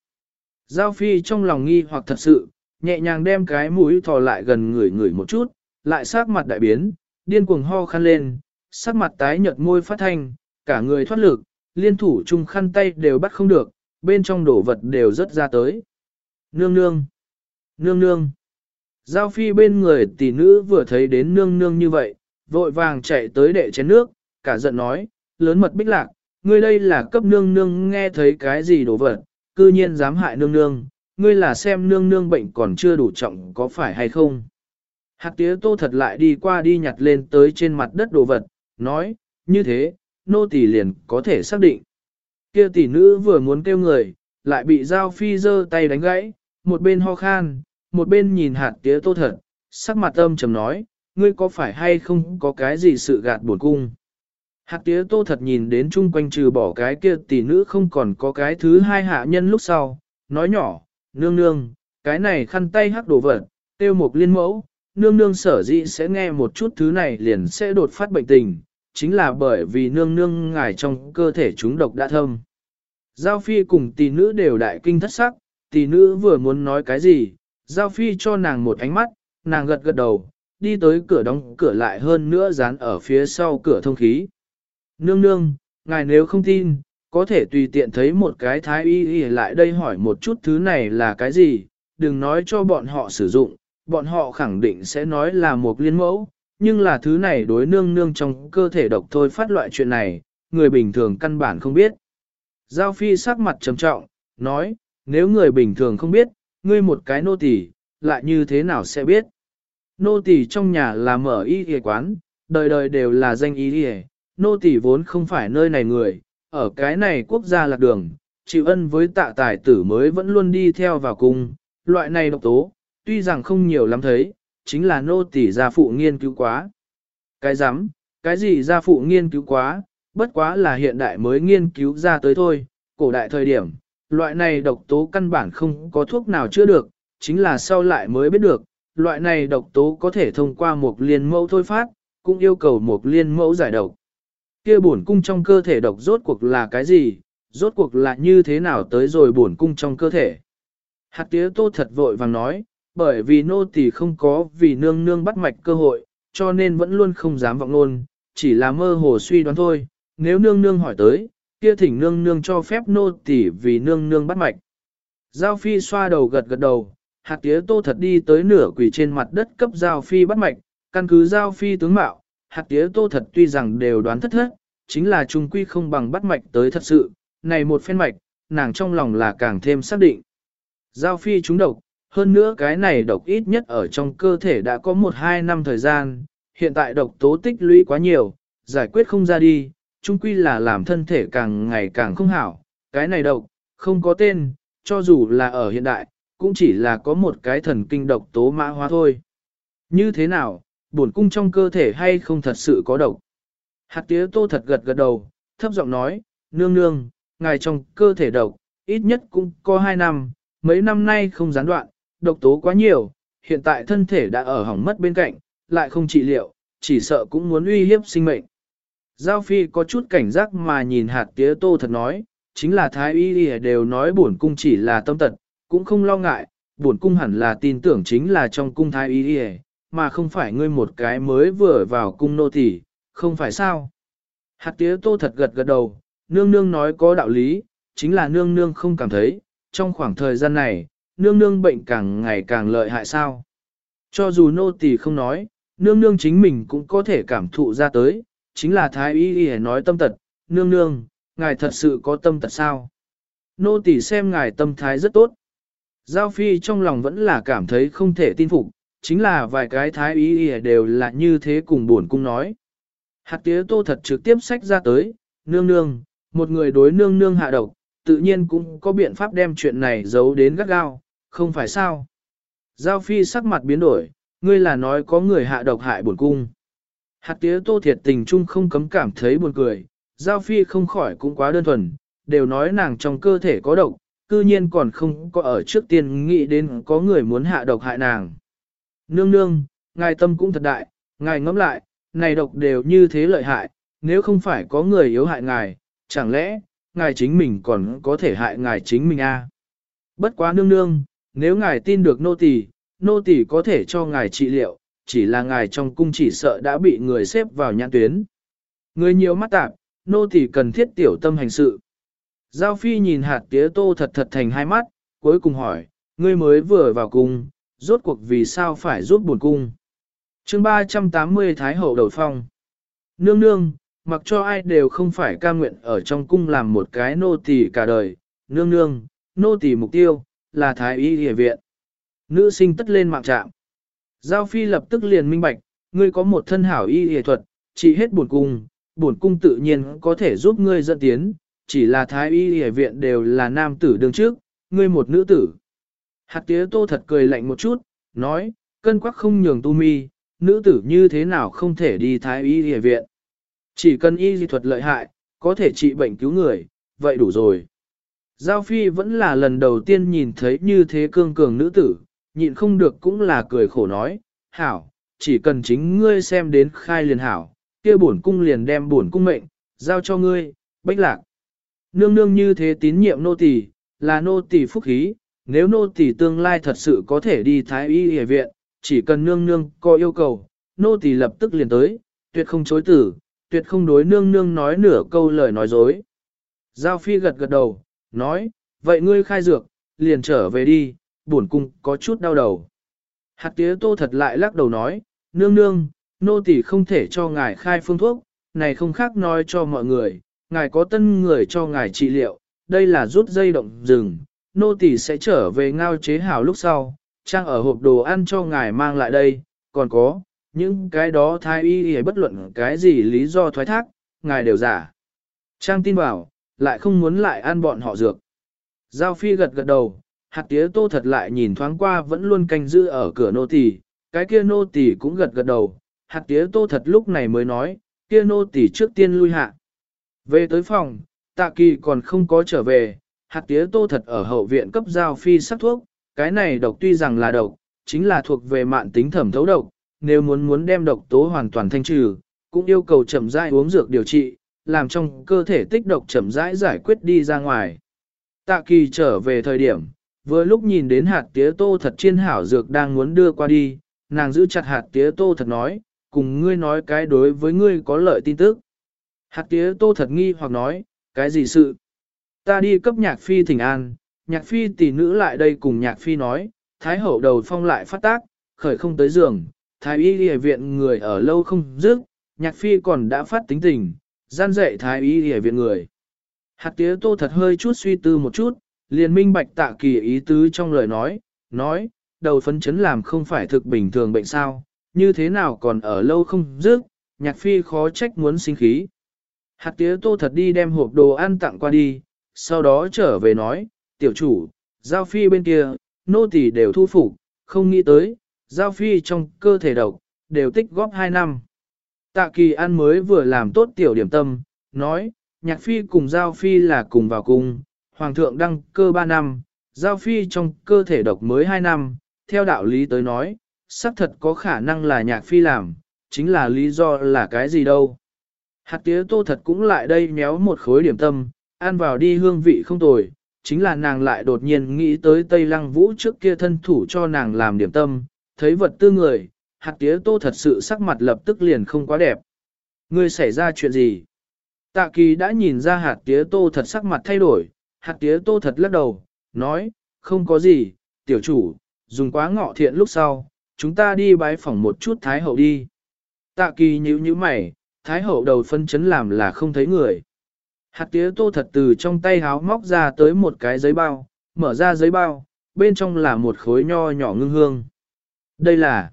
Giao Phi trong lòng nghi hoặc thật sự, nhẹ nhàng đem cái mũi thò lại gần người người một chút, lại sát mặt đại biến, điên cuồng ho khăn lên, sắc mặt tái nhợt môi phát thanh, cả người thoát lực, liên thủ chung khăn tay đều bắt không được, bên trong đổ vật đều rất ra tới. Nương nương, nương nương. Giao phi bên người tỷ nữ vừa thấy đến nương nương như vậy, vội vàng chạy tới đệ chén nước, cả giận nói, lớn mật bích lạc, ngươi đây là cấp nương nương nghe thấy cái gì đổ vật, cư nhiên dám hại nương nương, ngươi là xem nương nương bệnh còn chưa đủ trọng có phải hay không. Hạt tía tô thật lại đi qua đi nhặt lên tới trên mặt đất đồ vật, nói, như thế, nô tỳ liền có thể xác định. Kia tỷ nữ vừa muốn kêu người, lại bị Giao Phi giơ tay đánh gãy, một bên ho khan, một bên nhìn hạt tía tô thật, sắc mặt âm trầm nói, ngươi có phải hay không có cái gì sự gạt buồn cung. Hạt tía tô thật nhìn đến chung quanh trừ bỏ cái kia tỷ nữ không còn có cái thứ hai hạ nhân lúc sau, nói nhỏ, nương nương, cái này khăn tay hắc đồ vật, tiêu mục liên mẫu, nương nương sở dĩ sẽ nghe một chút thứ này liền sẽ đột phát bệnh tình, chính là bởi vì nương nương ngài trong cơ thể chúng độc đã thâm. Giao phi cùng tỷ nữ đều đại kinh thất sắc, tỷ nữ vừa muốn nói cái gì, Giao phi cho nàng một ánh mắt, nàng gật gật đầu, đi tới cửa đóng cửa lại hơn nữa dán ở phía sau cửa thông khí. Nương nương, ngài nếu không tin, có thể tùy tiện thấy một cái thái y y lại đây hỏi một chút thứ này là cái gì, đừng nói cho bọn họ sử dụng, bọn họ khẳng định sẽ nói là một liên mẫu, nhưng là thứ này đối nương nương trong cơ thể độc thôi phát loại chuyện này, người bình thường căn bản không biết. Giao phi sắc mặt trầm trọng, nói, nếu người bình thường không biết, ngươi một cái nô tỳ lại như thế nào sẽ biết. Nô tỳ trong nhà là mở y y quán, đời đời đều là danh y y, nô tỳ vốn không phải nơi này người, ở cái này quốc gia lạc đường, chịu ân với tạ tài tử mới vẫn luôn đi theo vào cùng loại này độc tố, tuy rằng không nhiều lắm thấy, chính là nô tỳ gia phụ nghiên cứu quá. Cái rắm cái gì gia phụ nghiên cứu quá, bất quá là hiện đại mới nghiên cứu ra tới thôi, cổ đại thời điểm, loại này độc tố căn bản không có thuốc nào chữa được, chính là sau lại mới biết được, loại này độc tố có thể thông qua một liên mẫu thôi phát, cũng yêu cầu một liên mẫu giải độc. Kia bổn cung trong cơ thể độc rốt cuộc là cái gì, rốt cuộc là như thế nào tới rồi bổn cung trong cơ thể. Hạt tía tô thật vội vàng nói, bởi vì nô tỳ không có vì nương nương bắt mạch cơ hội, cho nên vẫn luôn không dám vọng luôn, chỉ là mơ hồ suy đoán thôi, nếu nương nương hỏi tới, kia thỉnh nương nương cho phép nô tỳ vì nương nương bắt mạch. Giao phi xoa đầu gật gật đầu, hạt tía tô thật đi tới nửa quỷ trên mặt đất cấp giao phi bắt mạch, căn cứ giao phi tướng mạo, hạt tía tô thật tuy rằng đều đoán thất thất, chính là trung quy không bằng bắt mạch tới thật sự, này một phen mạch, nàng trong lòng là càng thêm xác định. Giao phi trúng độc, hơn nữa cái này độc ít nhất ở trong cơ thể đã có 1-2 năm thời gian, hiện tại độc tố tích lũy quá nhiều, giải quyết không ra đi, chung quy là làm thân thể càng ngày càng không hảo. Cái này độc, không có tên, cho dù là ở hiện đại, cũng chỉ là có một cái thần kinh độc tố mã hóa thôi. Như thế nào, bổn cung trong cơ thể hay không thật sự có độc? Hạt tía tô thật gật gật đầu, thấp giọng nói, nương nương, ngài trong cơ thể độc, ít nhất cũng có 2 năm, mấy năm nay không gián đoạn, độc tố quá nhiều, hiện tại thân thể đã ở hỏng mất bên cạnh, lại không trị liệu, chỉ sợ cũng muốn uy hiếp sinh mệnh. Giao Phi có chút cảnh giác mà nhìn hạt tía tô thật nói, chính là thái y đều nói bổn cung chỉ là tâm tật, cũng không lo ngại, bổn cung hẳn là tin tưởng chính là trong cung thái y mà không phải ngươi một cái mới vừa vào cung nô tỳ, không phải sao. Hạt tía tô thật gật gật đầu, nương nương nói có đạo lý, chính là nương nương không cảm thấy, trong khoảng thời gian này, nương nương bệnh càng ngày càng lợi hại sao. Cho dù nô tỳ không nói, nương nương chính mình cũng có thể cảm thụ ra tới, chính là thái y y nói tâm tật, nương nương, ngài thật sự có tâm tật sao? Nô tỳ xem ngài tâm thái rất tốt. Giao phi trong lòng vẫn là cảm thấy không thể tin phục, chính là vài cái thái y y đều là như thế cùng buồn cung nói. Hạt tía tô thật trực tiếp sách ra tới, nương nương, một người đối nương nương hạ độc, tự nhiên cũng có biện pháp đem chuyện này giấu đến gắt gao, không phải sao? Giao phi sắc mặt biến đổi, ngươi là nói có người hạ độc hại buồn cung. Hạt tía tô thiệt tình chung không cấm cảm thấy buồn cười, giao phi không khỏi cũng quá đơn thuần, đều nói nàng trong cơ thể có độc, cư nhiên còn không có ở trước tiên nghĩ đến có người muốn hạ độc hại nàng. Nương nương, ngài tâm cũng thật đại, ngài ngẫm lại, này độc đều như thế lợi hại, nếu không phải có người yếu hại ngài, chẳng lẽ, ngài chính mình còn có thể hại ngài chính mình a? À? Bất quá nương nương, nếu ngài tin được nô tỳ, nô tỳ có thể cho ngài trị liệu, chỉ là ngài trong cung chỉ sợ đã bị người xếp vào nhãn tuyến. Người nhiều mắt tạp, nô tỳ cần thiết tiểu tâm hành sự. Giao phi nhìn hạt tía tô thật thật thành hai mắt, cuối cùng hỏi, ngươi mới vừa vào cung, rốt cuộc vì sao phải rút buồn cung. chương 380 Thái Hậu Đầu Phong Nương nương, mặc cho ai đều không phải ca nguyện ở trong cung làm một cái nô tỳ cả đời, nương nương, nô tỳ mục tiêu, là Thái Y Địa Viện. Nữ sinh tất lên mạng trạm. Giao Phi lập tức liền minh bạch, ngươi có một thân hảo y y thuật, trị hết buồn cung, buồn cung tự nhiên có thể giúp ngươi dẫn tiến, chỉ là thái y y viện đều là nam tử đương trước, ngươi một nữ tử. Hạt tía tô thật cười lạnh một chút, nói, cân quắc không nhường tu mi, nữ tử như thế nào không thể đi thái y y viện. Chỉ cần y y thuật lợi hại, có thể trị bệnh cứu người, vậy đủ rồi. Giao Phi vẫn là lần đầu tiên nhìn thấy như thế cương cường nữ tử, nhịn không được cũng là cười khổ nói, hảo, chỉ cần chính ngươi xem đến khai liền hảo, kia bổn cung liền đem bổn cung mệnh, giao cho ngươi, bách lạc. Nương nương như thế tín nhiệm nô tỳ, là nô tỳ phúc khí, nếu nô tỳ tương lai thật sự có thể đi thái y y viện, chỉ cần nương nương có yêu cầu, nô tỳ lập tức liền tới, tuyệt không chối tử, tuyệt không đối nương nương nói nửa câu lời nói dối. Giao phi gật gật đầu, nói, vậy ngươi khai dược, liền trở về đi, bổn cung có chút đau đầu. Hạt tía tô thật lại lắc đầu nói, nương nương, nô tỳ không thể cho ngài khai phương thuốc, này không khác nói cho mọi người, ngài có tân người cho ngài trị liệu, đây là rút dây động rừng, nô tỳ sẽ trở về ngao chế hào lúc sau, trang ở hộp đồ ăn cho ngài mang lại đây, còn có, những cái đó thái y y bất luận cái gì lý do thoái thác, ngài đều giả. Trang tin bảo, lại không muốn lại ăn bọn họ dược. Giao phi gật gật đầu, hạt tía tô thật lại nhìn thoáng qua vẫn luôn canh giữ ở cửa nô tỳ, cái kia nô tỳ cũng gật gật đầu, hạt tía tô thật lúc này mới nói, kia nô tỳ trước tiên lui hạ. Về tới phòng, tạ kỳ còn không có trở về, hạt tía tô thật ở hậu viện cấp giao phi sắc thuốc, cái này độc tuy rằng là độc, chính là thuộc về mạng tính thẩm thấu độc, nếu muốn muốn đem độc tố hoàn toàn thanh trừ, cũng yêu cầu chậm rãi uống dược điều trị, làm trong cơ thể tích độc chậm rãi giải quyết đi ra ngoài. Tạ kỳ trở về thời điểm, vừa lúc nhìn đến hạt tía tô thật chiên hảo dược đang muốn đưa qua đi, nàng giữ chặt hạt tía tô thật nói, cùng ngươi nói cái đối với ngươi có lợi tin tức. Hạt tía tô thật nghi hoặc nói, Cái gì sự? Ta đi cấp nhạc phi thỉnh an, nhạc phi tỷ nữ lại đây cùng nhạc phi nói, thái hậu đầu phong lại phát tác, khởi không tới giường, thái y y viện người ở lâu không dứt, nhạc phi còn đã phát tính tình, gian dạy thái y hề viện người. Hạt tía tô thật hơi chút suy tư một chút, liền minh bạch tạ kỳ ý tứ trong lời nói, nói, đầu phấn chấn làm không phải thực bình thường bệnh sao, như thế nào còn ở lâu không dứt, nhạc phi khó trách muốn sinh khí. Hạt tía tô thật đi đem hộp đồ ăn tặng qua đi, sau đó trở về nói, tiểu chủ, giao phi bên kia, nô tỳ đều thu phục, không nghĩ tới, giao phi trong cơ thể độc, đều tích góp 2 năm. Tạ kỳ ăn mới vừa làm tốt tiểu điểm tâm, nói, nhạc phi cùng giao phi là cùng vào cùng. hoàng thượng đăng cơ 3 năm, giao phi trong cơ thể độc mới 2 năm, theo đạo lý tới nói, xác thật có khả năng là nhạc phi làm, chính là lý do là cái gì đâu. Hạt tía tô thật cũng lại đây méo một khối điểm tâm, ăn vào đi hương vị không tồi, chính là nàng lại đột nhiên nghĩ tới Tây Lăng Vũ trước kia thân thủ cho nàng làm điểm tâm, thấy vật tư người, hạt tía tô thật sự sắc mặt lập tức liền không quá đẹp. Ngươi xảy ra chuyện gì? Tạ kỳ đã nhìn ra hạt tía tô thật sắc mặt thay đổi, hạt tía tô thật lắc đầu, nói, không có gì, tiểu chủ, dùng quá ngọ thiện lúc sau, chúng ta đi bái phỏng một chút Thái Hậu đi. Tạ kỳ nhíu nhíu mày, Thái Hậu đầu phân chấn làm là không thấy người. Hạt tía tô thật từ trong tay háo móc ra tới một cái giấy bao, mở ra giấy bao, bên trong là một khối nho nhỏ ngưng hương. Đây là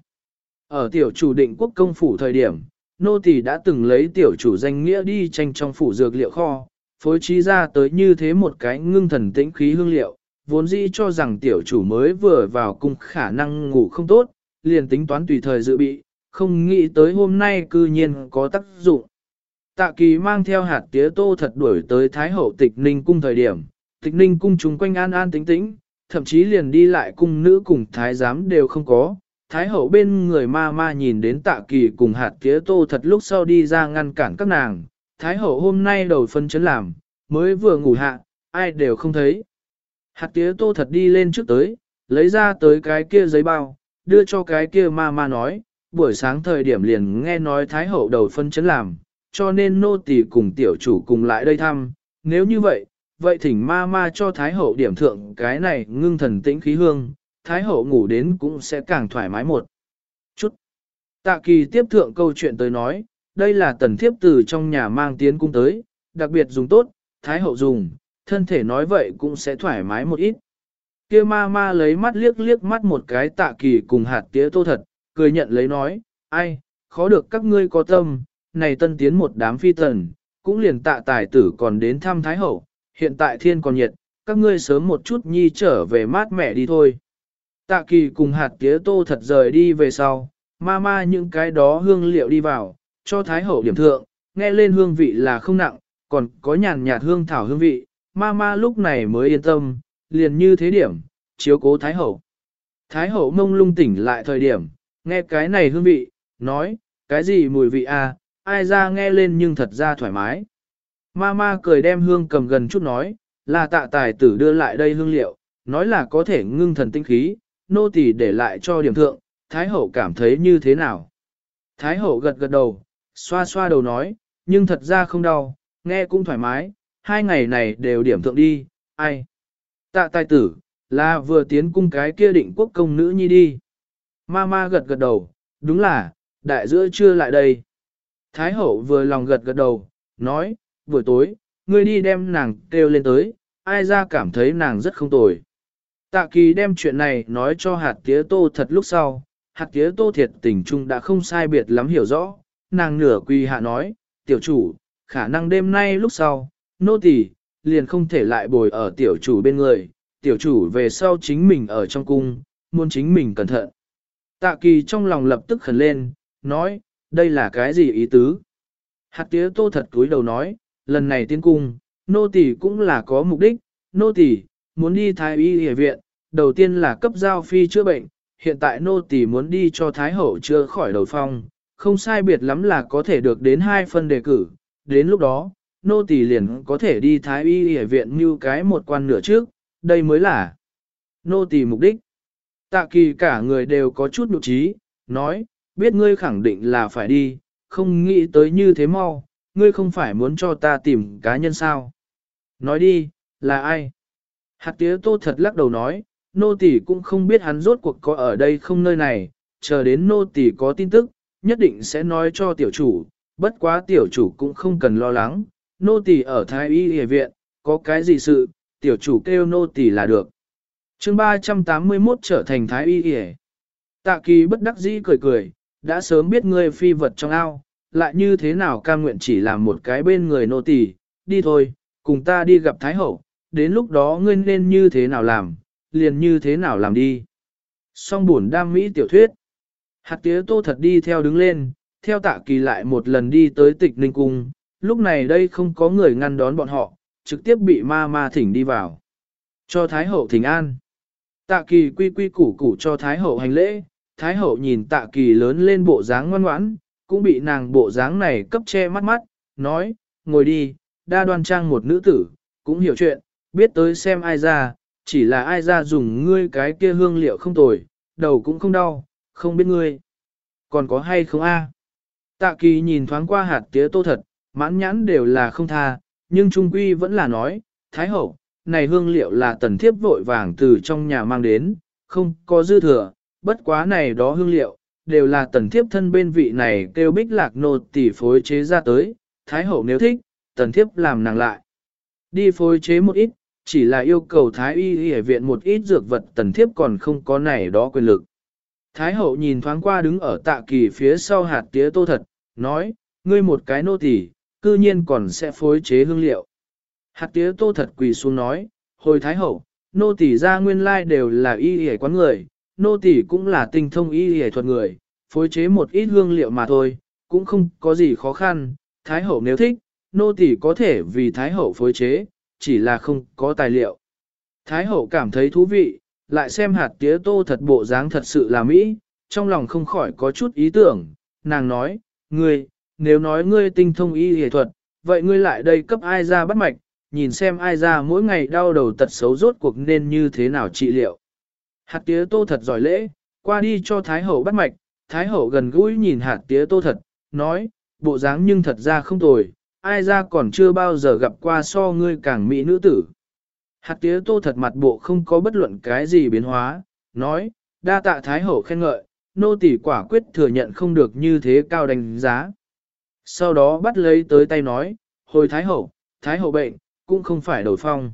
ở tiểu chủ định quốc công phủ thời điểm, nô tỳ đã từng lấy tiểu chủ danh nghĩa đi tranh trong phủ dược liệu kho, phối trí ra tới như thế một cái ngưng thần tĩnh khí hương liệu, vốn dĩ cho rằng tiểu chủ mới vừa vào cung khả năng ngủ không tốt, liền tính toán tùy thời dự bị, không nghĩ tới hôm nay cư nhiên có tác dụng. Tạ kỳ mang theo hạt tía tô thật đuổi tới Thái Hậu tịch ninh cung thời điểm, tịch ninh cung chúng quanh an an tĩnh tĩnh, thậm chí liền đi lại cung nữ cùng Thái giám đều không có. Thái Hậu bên người ma ma nhìn đến tạ kỳ cùng hạt tía tô thật lúc sau đi ra ngăn cản các nàng. Thái Hậu hôm nay đầu phân chấn làm, mới vừa ngủ hạ, ai đều không thấy. Hạt tía tô thật đi lên trước tới, lấy ra tới cái kia giấy bao, đưa cho cái kia ma ma nói, buổi sáng thời điểm liền nghe nói Thái Hậu đầu phân chấn làm, cho nên nô tỳ cùng tiểu chủ cùng lại đây thăm, nếu như vậy, vậy thỉnh ma ma cho Thái Hậu điểm thượng cái này ngưng thần tĩnh khí hương, Thái Hậu ngủ đến cũng sẽ càng thoải mái một chút. Tạ kỳ tiếp thượng câu chuyện tới nói, đây là tần thiếp từ trong nhà mang tiến cung tới, đặc biệt dùng tốt, Thái Hậu dùng, thân thể nói vậy cũng sẽ thoải mái một ít. Kia ma ma lấy mắt liếc liếc mắt một cái tạ kỳ cùng hạt tía tô thật, cười nhận lấy nói, ai, khó được các ngươi có tâm, này tân tiến một đám phi tần, cũng liền tạ tài tử còn đến thăm Thái Hậu, hiện tại thiên còn nhiệt, các ngươi sớm một chút nhi trở về mát mẻ đi thôi. Tạ kỳ cùng hạt tía tô thật rời đi về sau, ma ma những cái đó hương liệu đi vào, cho Thái Hậu điểm thượng, nghe lên hương vị là không nặng, còn có nhàn nhạt hương thảo hương vị, ma ma lúc này mới yên tâm, liền như thế điểm, chiếu cố Thái Hậu. Thái Hậu mông lung tỉnh lại thời điểm, nghe cái này hương vị, nói, cái gì mùi vị à, ai ra nghe lên nhưng thật ra thoải mái. Ma ma cười đem hương cầm gần chút nói, là tạ tài tử đưa lại đây hương liệu, nói là có thể ngưng thần tinh khí, nô tỳ để lại cho điểm thượng, Thái hậu cảm thấy như thế nào. Thái hậu gật gật đầu, xoa xoa đầu nói, nhưng thật ra không đau, nghe cũng thoải mái, hai ngày này đều điểm thượng đi, ai. Tạ tài tử, là vừa tiến cung cái kia định quốc công nữ nhi đi. Ma ma gật gật đầu, đúng là, đại giữa chưa lại đây. Thái hậu vừa lòng gật gật đầu, nói, buổi tối, ngươi đi đem nàng kêu lên tới, ai ra cảm thấy nàng rất không tồi. Tạ kỳ đem chuyện này nói cho hạt tía tô thật lúc sau, hạt tía tô thiệt tình trung đã không sai biệt lắm hiểu rõ, nàng nửa quy hạ nói, tiểu chủ, khả năng đêm nay lúc sau, nô tỳ liền không thể lại bồi ở tiểu chủ bên người, tiểu chủ về sau chính mình ở trong cung, muốn chính mình cẩn thận. Tạ kỳ trong lòng lập tức khẩn lên, nói, đây là cái gì ý tứ? Hạt tía tô thật túi đầu nói, lần này tiến cung, nô tỳ cũng là có mục đích, nô tỳ muốn đi thái y hệ viện, đầu tiên là cấp giao phi chữa bệnh, hiện tại nô tỳ muốn đi cho thái hậu chữa khỏi đầu phong, không sai biệt lắm là có thể được đến hai phân đề cử, đến lúc đó, nô tỳ liền có thể đi thái y y viện như cái một quan nửa trước, đây mới là nô tỳ mục đích. Tạ kỳ cả người đều có chút nụ trí, nói, biết ngươi khẳng định là phải đi, không nghĩ tới như thế mau, ngươi không phải muốn cho ta tìm cá nhân sao. Nói đi, là ai? Hạt tía tô thật lắc đầu nói, nô tỳ cũng không biết hắn rốt cuộc có ở đây không nơi này, chờ đến nô tỳ có tin tức, nhất định sẽ nói cho tiểu chủ, bất quá tiểu chủ cũng không cần lo lắng, nô tỳ ở Thái Y Y viện, có cái gì sự, tiểu chủ kêu nô tỳ là được. chương 381 trở thành Thái Y Y Tạ kỳ bất đắc dĩ cười cười, đã sớm biết ngươi phi vật trong ao, lại như thế nào cam nguyện chỉ làm một cái bên người nô tỳ, đi thôi, cùng ta đi gặp Thái Hậu, đến lúc đó ngươi nên như thế nào làm, liền như thế nào làm đi. Song buồn đam mỹ tiểu thuyết. Hạt tía tô thật đi theo đứng lên, theo tạ kỳ lại một lần đi tới tịch ninh cung, lúc này đây không có người ngăn đón bọn họ, trực tiếp bị ma ma thỉnh đi vào. Cho Thái Hậu thỉnh an. Tạ kỳ quy quy củ củ cho Thái Hậu hành lễ, Thái Hậu nhìn tạ kỳ lớn lên bộ dáng ngoan ngoãn, cũng bị nàng bộ dáng này cấp che mắt mắt, nói, ngồi đi, đa đoan trang một nữ tử, cũng hiểu chuyện, biết tới xem ai ra, chỉ là ai ra dùng ngươi cái kia hương liệu không tồi, đầu cũng không đau, không biết ngươi. Còn có hay không a? Tạ kỳ nhìn thoáng qua hạt tía tô thật, mãn nhãn đều là không tha, nhưng trung quy vẫn là nói, Thái hậu, này hương liệu là tần thiếp vội vàng từ trong nhà mang đến, không có dư thừa, bất quá này đó hương liệu, đều là tần thiếp thân bên vị này kêu bích lạc nô tỷ phối chế ra tới, Thái hậu nếu thích, tần thiếp làm nàng lại. Đi phối chế một ít, chỉ là yêu cầu Thái y y viện một ít dược vật tần thiếp còn không có này đó quyền lực. Thái hậu nhìn thoáng qua đứng ở tạ kỳ phía sau hạt tía tô thật, nói, ngươi một cái nô tỳ, cư nhiên còn sẽ phối chế hương liệu. Hạt tía tô thật quỳ xuống nói, hồi Thái hậu, nô tỳ ra nguyên lai đều là y y quán người, nô tỳ cũng là tinh thông y y thuật người, phối chế một ít hương liệu mà thôi, cũng không có gì khó khăn, Thái hậu nếu thích, nô tỳ có thể vì Thái hậu phối chế, chỉ là không có tài liệu. Thái hậu cảm thấy thú vị, lại xem hạt tía tô thật bộ dáng thật sự là mỹ, trong lòng không khỏi có chút ý tưởng, nàng nói, ngươi, nếu nói ngươi tinh thông y y thuật, vậy ngươi lại đây cấp ai ra bắt mạch, nhìn xem ai ra mỗi ngày đau đầu tật xấu rốt cuộc nên như thế nào trị liệu. Hạt tía tô thật giỏi lễ, qua đi cho Thái hậu bắt mạch, Thái hậu gần gũi nhìn hạt tía tô thật, nói, bộ dáng nhưng thật ra không tồi, ai ra còn chưa bao giờ gặp qua so ngươi càng mỹ nữ tử. Hạt tía tô thật mặt bộ không có bất luận cái gì biến hóa, nói, đa tạ Thái Hậu khen ngợi, nô tỳ quả quyết thừa nhận không được như thế cao đánh giá. Sau đó bắt lấy tới tay nói, hồi Thái Hậu, Thái Hậu bệnh, cũng không phải đổi phong.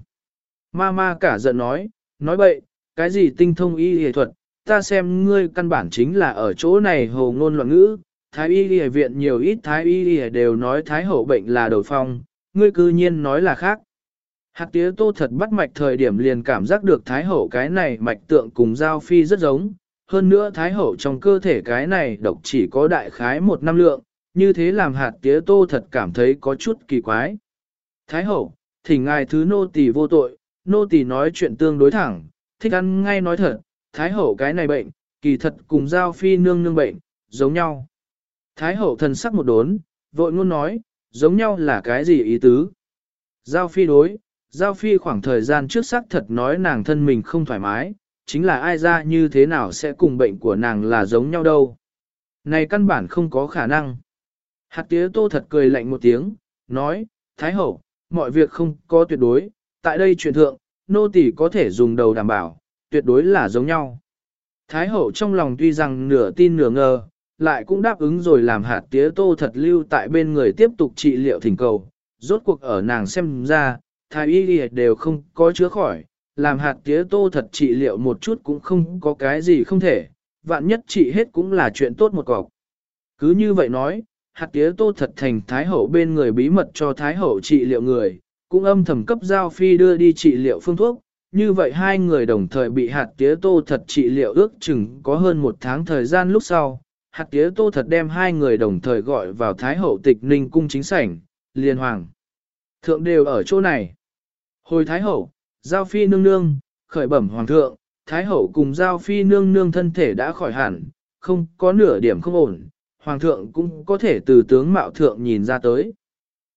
Ma ma cả giận nói, nói bậy, cái gì tinh thông y y thuật, ta xem ngươi căn bản chính là ở chỗ này hồ ngôn loạn ngữ, Thái y y viện nhiều ít Thái y y đều nói Thái hậu bệnh là đổi phong, ngươi cư nhiên nói là khác. Hạt tía tô thật bắt mạch thời điểm liền cảm giác được Thái hậu cái này mạch tượng cùng giao phi rất giống, hơn nữa Thái hậu trong cơ thể cái này độc chỉ có đại khái một năm lượng, như thế làm hạt tía tô thật cảm thấy có chút kỳ quái. Thái hậu, thỉnh ngài thứ nô tỳ vô tội, nô tỳ nói chuyện tương đối thẳng, thích ăn ngay nói thật, Thái hậu cái này bệnh, kỳ thật cùng giao phi nương nương bệnh, giống nhau. Thái hậu thần sắc một đốn, vội ngôn nói, giống nhau là cái gì ý tứ? Giao phi đối, Giao Phi khoảng thời gian trước xác thật nói nàng thân mình không thoải mái, chính là ai ra như thế nào sẽ cùng bệnh của nàng là giống nhau đâu. Này căn bản không có khả năng. Hạt tía tô thật cười lạnh một tiếng, nói, Thái hậu, mọi việc không có tuyệt đối, tại đây chuyện thượng, nô tỳ có thể dùng đầu đảm bảo, tuyệt đối là giống nhau. Thái hậu trong lòng tuy rằng nửa tin nửa ngờ, lại cũng đáp ứng rồi làm hạt tía tô thật lưu tại bên người tiếp tục trị liệu thỉnh cầu. Rốt cuộc ở nàng xem ra, thái y đều không có chữa khỏi, làm hạt tía tô thật trị liệu một chút cũng không có cái gì không thể, vạn nhất trị hết cũng là chuyện tốt một cọc. Cứ như vậy nói, hạt tía tô thật thành thái hậu bên người bí mật cho thái hậu trị liệu người, cũng âm thầm cấp giao phi đưa đi trị liệu phương thuốc, như vậy hai người đồng thời bị hạt tía tô thật trị liệu ước chừng có hơn một tháng thời gian lúc sau. Hạt tía tô thật đem hai người đồng thời gọi vào Thái hậu tịch ninh cung chính sảnh, liên hoàng. Thượng đều ở chỗ này. Hồi Thái Hậu, Giao Phi nương nương, khởi bẩm Hoàng thượng, Thái Hậu cùng Giao Phi nương nương thân thể đã khỏi hẳn, không có nửa điểm không ổn, Hoàng thượng cũng có thể từ tướng mạo thượng nhìn ra tới.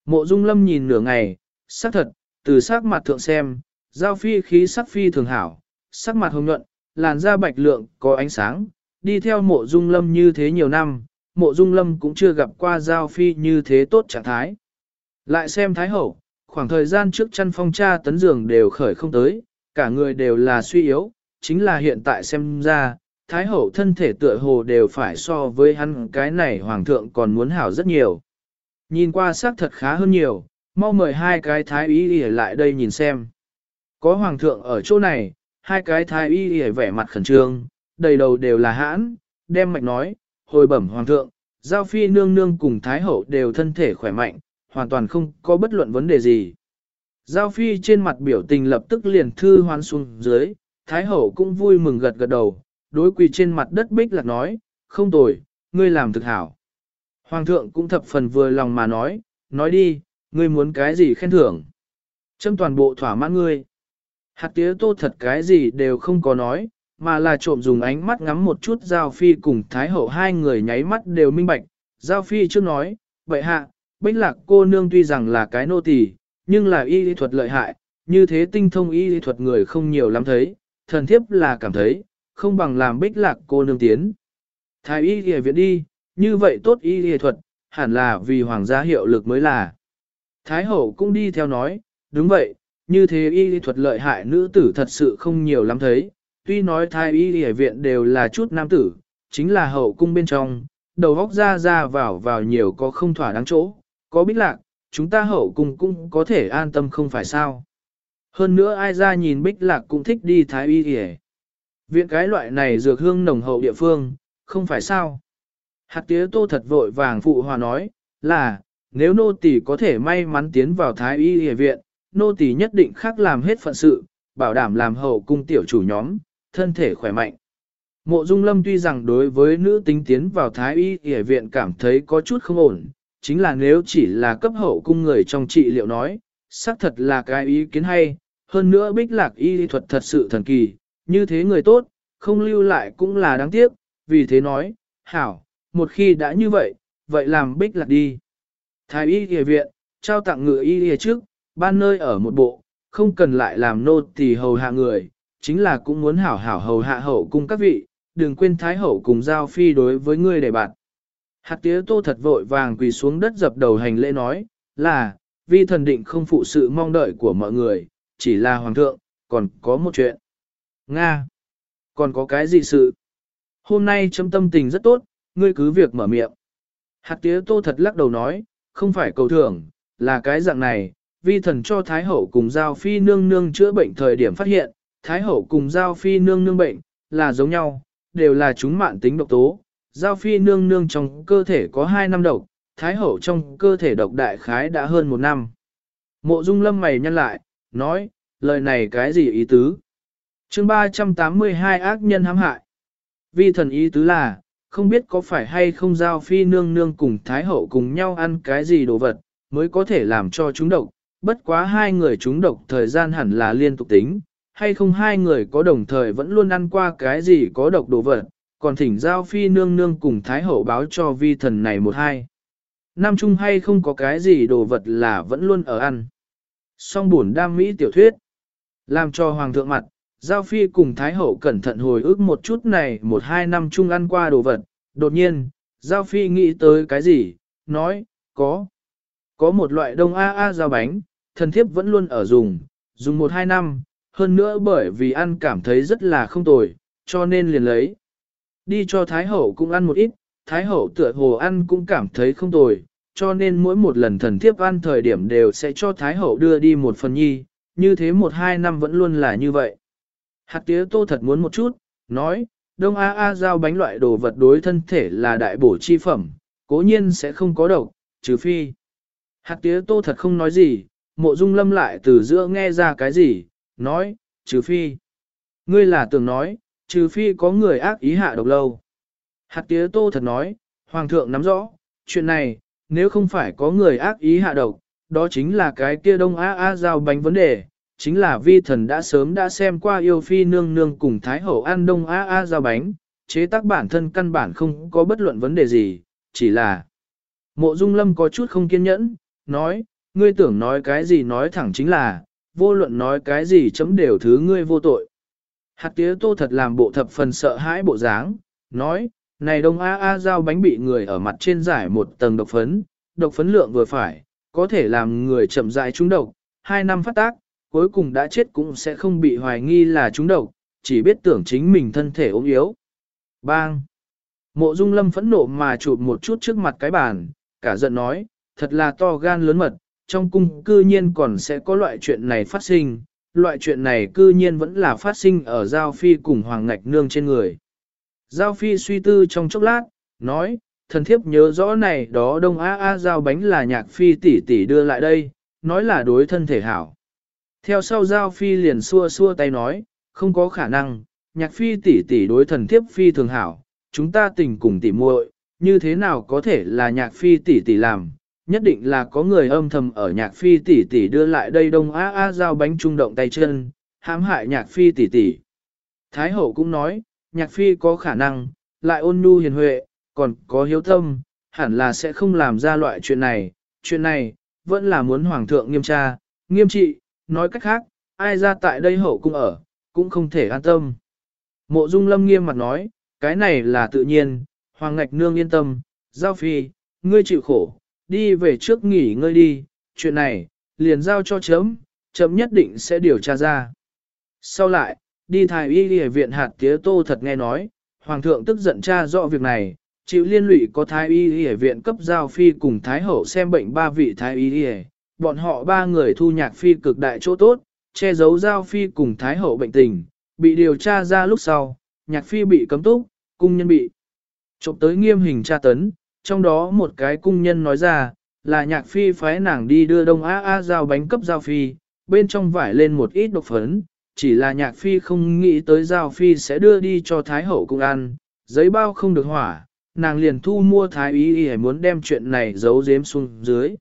Mộ Dung Lâm nhìn nửa ngày, xác thật, từ sắc mặt thượng xem, Giao Phi khí sắc phi thường hảo, sắc mặt hồng nhuận, làn da bạch lượng, có ánh sáng, đi theo mộ Dung Lâm như thế nhiều năm, mộ Dung Lâm cũng chưa gặp qua Giao Phi như thế tốt trạng thái. Lại xem Thái Hậu, khoảng thời gian trước chăn phong cha tấn giường đều khởi không tới, cả người đều là suy yếu, chính là hiện tại xem ra, thái hậu thân thể tựa hồ đều phải so với hắn cái này hoàng thượng còn muốn hảo rất nhiều. Nhìn qua xác thật khá hơn nhiều, mau mời hai cái thái y đi lại đây nhìn xem. Có hoàng thượng ở chỗ này, hai cái thái y đi vẻ mặt khẩn trương, đầy đầu đều là hãn, đem mạch nói, hồi bẩm hoàng thượng, giao phi nương nương cùng thái hậu đều thân thể khỏe mạnh, hoàn toàn không có bất luận vấn đề gì. Giao phi trên mặt biểu tình lập tức liền thư hoán xuống dưới, thái hậu cũng vui mừng gật gật đầu, đối quỳ trên mặt đất bích lạc nói, không tồi, ngươi làm thực hảo. Hoàng thượng cũng thập phần vừa lòng mà nói, nói đi, ngươi muốn cái gì khen thưởng. Châm toàn bộ thỏa mãn ngươi. Hạt tía tô thật cái gì đều không có nói, mà là trộm dùng ánh mắt ngắm một chút Giao Phi cùng Thái Hậu hai người nháy mắt đều minh bạch. Giao Phi chưa nói, vậy hạ, bích lạc cô nương tuy rằng là cái nô tỳ, nhưng là y lý thuật lợi hại, như thế tinh thông y lý thuật người không nhiều lắm thấy, thần thiếp là cảm thấy, không bằng làm bích lạc cô nương tiến. Thái y y viện đi, như vậy tốt y y thuật, hẳn là vì hoàng gia hiệu lực mới là. Thái hậu cũng đi theo nói, đúng vậy, như thế y y thuật lợi hại nữ tử thật sự không nhiều lắm thấy, tuy nói thái y y viện đều là chút nam tử, chính là hậu cung bên trong, đầu góc ra ra vào vào nhiều có không thỏa đáng chỗ, có bích lạc, chúng ta hậu cung cũng có thể an tâm không phải sao. Hơn nữa ai ra nhìn bích lạc cũng thích đi thái y y Viện cái loại này dược hương nồng hậu địa phương, không phải sao. Hạt tía tô thật vội vàng phụ hòa nói, là, nếu nô tỳ có thể may mắn tiến vào thái y y viện, nô tỳ nhất định khác làm hết phận sự, bảo đảm làm hậu cung tiểu chủ nhóm, thân thể khỏe mạnh. Mộ Dung Lâm tuy rằng đối với nữ tính tiến vào thái y y viện cảm thấy có chút không ổn, chính là nếu chỉ là cấp hậu cung người trong trị liệu nói, xác thật là cái ý kiến hay, hơn nữa bích lạc y thuật thật sự thần kỳ, như thế người tốt, không lưu lại cũng là đáng tiếc, vì thế nói, hảo, một khi đã như vậy, vậy làm bích lạc đi. Thái y y viện, trao tặng ngựa y y trước, ban nơi ở một bộ, không cần lại làm nô tỳ hầu hạ người, chính là cũng muốn hảo hảo hầu hạ hậu cung các vị, đừng quên thái hậu cùng giao phi đối với ngươi để bạn. Hạt tía tô thật vội vàng quỳ xuống đất dập đầu hành lễ nói, là, vi thần định không phụ sự mong đợi của mọi người, chỉ là hoàng thượng, còn có một chuyện. Nga! Còn có cái gì sự? Hôm nay chấm tâm tình rất tốt, ngươi cứ việc mở miệng. Hạt tía tô thật lắc đầu nói, không phải cầu thưởng, là cái dạng này, vi thần cho Thái Hậu cùng Giao Phi nương nương chữa bệnh thời điểm phát hiện, Thái Hậu cùng Giao Phi nương nương bệnh, là giống nhau, đều là chúng mạng tính độc tố. Giao Phi nương nương trong cơ thể có 2 năm độc, Thái Hậu trong cơ thể độc đại khái đã hơn một năm. Mộ Dung Lâm mày nhăn lại, nói, lời này cái gì ý tứ? chương 382 ác nhân hãm hại. Vi thần ý tứ là, không biết có phải hay không giao phi nương nương cùng thái hậu cùng nhau ăn cái gì đồ vật, mới có thể làm cho chúng độc, bất quá hai người chúng độc thời gian hẳn là liên tục tính, hay không hai người có đồng thời vẫn luôn ăn qua cái gì có độc đồ vật, còn thỉnh giao phi nương nương cùng thái hậu báo cho vi thần này một hai. Nam trung hay không có cái gì đồ vật là vẫn luôn ở ăn. Song buồn đam mỹ tiểu thuyết. Làm cho hoàng thượng mặt, Giao Phi cùng Thái Hậu cẩn thận hồi ức một chút này một hai năm chung ăn qua đồ vật, đột nhiên, Giao Phi nghĩ tới cái gì, nói, có. Có một loại đông A A giao bánh, thần thiếp vẫn luôn ở dùng, dùng một hai năm, hơn nữa bởi vì ăn cảm thấy rất là không tồi, cho nên liền lấy. Đi cho Thái Hậu cũng ăn một ít, Thái Hậu tựa hồ ăn cũng cảm thấy không tồi, cho nên mỗi một lần thần thiếp ăn thời điểm đều sẽ cho Thái Hậu đưa đi một phần nhi, như thế một hai năm vẫn luôn là như vậy. Hạt tía tô thật muốn một chút, nói, đông A A giao bánh loại đồ vật đối thân thể là đại bổ chi phẩm, cố nhiên sẽ không có độc, trừ phi. Hạt tía tô thật không nói gì, mộ dung lâm lại từ giữa nghe ra cái gì, nói, trừ phi. Ngươi là tưởng nói, trừ phi có người ác ý hạ độc lâu. Hạt tía tô thật nói, hoàng thượng nắm rõ, chuyện này, nếu không phải có người ác ý hạ độc, đó chính là cái kia đông A A giao bánh vấn đề, chính là vi thần đã sớm đã xem qua yêu phi nương nương cùng Thái Hậu ăn đông a a giao bánh, chế tác bản thân căn bản không có bất luận vấn đề gì, chỉ là mộ dung lâm có chút không kiên nhẫn, nói, ngươi tưởng nói cái gì nói thẳng chính là, vô luận nói cái gì chấm đều thứ ngươi vô tội. Hạt tía tô thật làm bộ thập phần sợ hãi bộ dáng, nói, này đông a a giao bánh bị người ở mặt trên giải một tầng độc phấn, độc phấn lượng vừa phải, có thể làm người chậm rãi trúng độc, hai năm phát tác, cuối cùng đã chết cũng sẽ không bị hoài nghi là trúng độc, chỉ biết tưởng chính mình thân thể ốm yếu. Bang! Mộ Dung Lâm phẫn nộ mà chụp một chút trước mặt cái bàn, cả giận nói, thật là to gan lớn mật, trong cung cư nhiên còn sẽ có loại chuyện này phát sinh, loại chuyện này cư nhiên vẫn là phát sinh ở Giao Phi cùng Hoàng Ngạch Nương trên người. Giao Phi suy tư trong chốc lát, nói, thần thiếp nhớ rõ này đó đông á á giao bánh là nhạc phi tỷ tỷ đưa lại đây, nói là đối thân thể hảo. Theo sau giao phi liền xua xua tay nói, không có khả năng, nhạc phi tỷ tỷ đối thần thiếp phi thường hảo, chúng ta tình cùng tỷ muội, như thế nào có thể là nhạc phi tỷ tỷ làm, nhất định là có người âm thầm ở nhạc phi tỷ tỷ đưa lại đây đông á á giao bánh trung động tay chân, hãm hại nhạc phi tỷ tỷ. Thái hậu cũng nói, nhạc phi có khả năng, lại ôn nhu hiền huệ, còn có hiếu tâm, hẳn là sẽ không làm ra loại chuyện này, chuyện này, vẫn là muốn hoàng thượng nghiêm tra, nghiêm trị, nói cách khác, ai ra tại đây hậu cung ở, cũng không thể an tâm. Mộ Dung Lâm nghiêm mặt nói, cái này là tự nhiên, Hoàng Ngạch Nương yên tâm, giao phi, ngươi chịu khổ, đi về trước nghỉ ngơi đi, chuyện này, liền giao cho chấm, chấm nhất định sẽ điều tra ra. Sau lại, đi thái y đi viện hạt tía tô thật nghe nói, Hoàng thượng tức giận tra rõ việc này, chịu liên lụy có thái y đi viện cấp giao phi cùng thái hậu xem bệnh ba vị thái y đi bọn họ ba người thu nhạc phi cực đại chỗ tốt, che giấu giao phi cùng thái hậu bệnh tình, bị điều tra ra lúc sau, nhạc phi bị cấm túc, cung nhân bị trộm tới nghiêm hình tra tấn, trong đó một cái cung nhân nói ra, là nhạc phi phái nàng đi đưa đông á á giao bánh cấp giao phi, bên trong vải lên một ít độc phấn, chỉ là nhạc phi không nghĩ tới giao phi sẽ đưa đi cho thái hậu cung ăn, giấy bao không được hỏa, nàng liền thu mua thái ý y muốn đem chuyện này giấu giếm xuống dưới.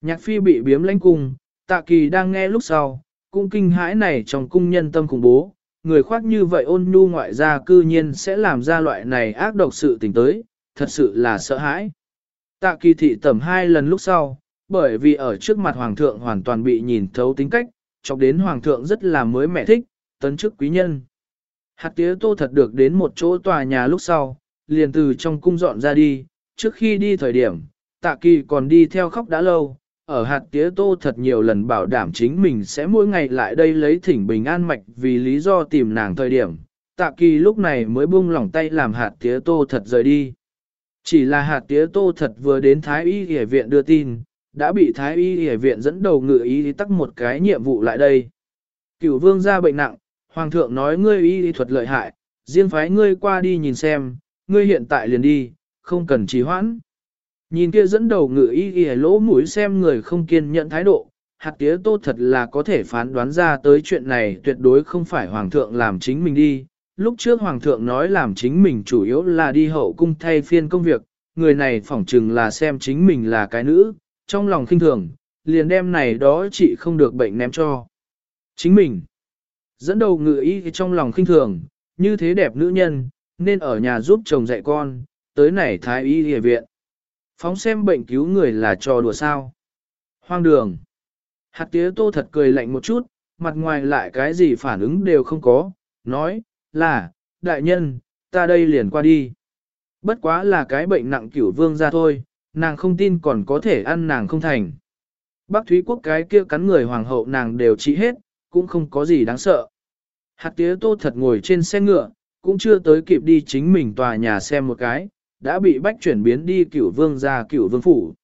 Nhạc phi bị biếm lãnh cung, tạ kỳ đang nghe lúc sau, cũng kinh hãi này trong cung nhân tâm khủng bố, người khoác như vậy ôn nhu ngoại gia cư nhiên sẽ làm ra loại này ác độc sự tình tới, thật sự là sợ hãi. Tạ kỳ thị tẩm hai lần lúc sau, bởi vì ở trước mặt hoàng thượng hoàn toàn bị nhìn thấu tính cách, chọc đến hoàng thượng rất là mới mẹ thích, tấn chức quý nhân. Hạt tía tô thật được đến một chỗ tòa nhà lúc sau, liền từ trong cung dọn ra đi, trước khi đi thời điểm, tạ kỳ còn đi theo khóc đã lâu, ở hạt tía tô thật nhiều lần bảo đảm chính mình sẽ mỗi ngày lại đây lấy thỉnh bình an mạch vì lý do tìm nàng thời điểm, tạ kỳ lúc này mới buông lỏng tay làm hạt tía tô thật rời đi. Chỉ là hạt tía tô thật vừa đến Thái Y Y viện đưa tin, đã bị Thái Y Y viện dẫn đầu ngự y tắc một cái nhiệm vụ lại đây. Cửu vương ra bệnh nặng, hoàng thượng nói ngươi y thuật lợi hại, riêng phái ngươi qua đi nhìn xem, ngươi hiện tại liền đi, không cần trì hoãn. Nhìn kia dẫn đầu ngự y y lỗ mũi xem người không kiên nhẫn thái độ, hạt tía tô thật là có thể phán đoán ra tới chuyện này tuyệt đối không phải hoàng thượng làm chính mình đi. Lúc trước hoàng thượng nói làm chính mình chủ yếu là đi hậu cung thay phiên công việc, người này phỏng chừng là xem chính mình là cái nữ, trong lòng khinh thường, liền đem này đó chị không được bệnh ném cho. Chính mình, dẫn đầu ngự y trong lòng khinh thường, như thế đẹp nữ nhân, nên ở nhà giúp chồng dạy con, tới này thái y y viện. Phóng xem bệnh cứu người là trò đùa sao. Hoang đường. Hạt tía tô thật cười lạnh một chút, mặt ngoài lại cái gì phản ứng đều không có, nói, là, đại nhân, ta đây liền qua đi. Bất quá là cái bệnh nặng cửu vương ra thôi, nàng không tin còn có thể ăn nàng không thành. Bác Thúy Quốc cái kia cắn người hoàng hậu nàng đều trị hết, cũng không có gì đáng sợ. Hạt tía tô thật ngồi trên xe ngựa, cũng chưa tới kịp đi chính mình tòa nhà xem một cái, đã bị bách chuyển biến đi cửu vương ra cửu vương phủ.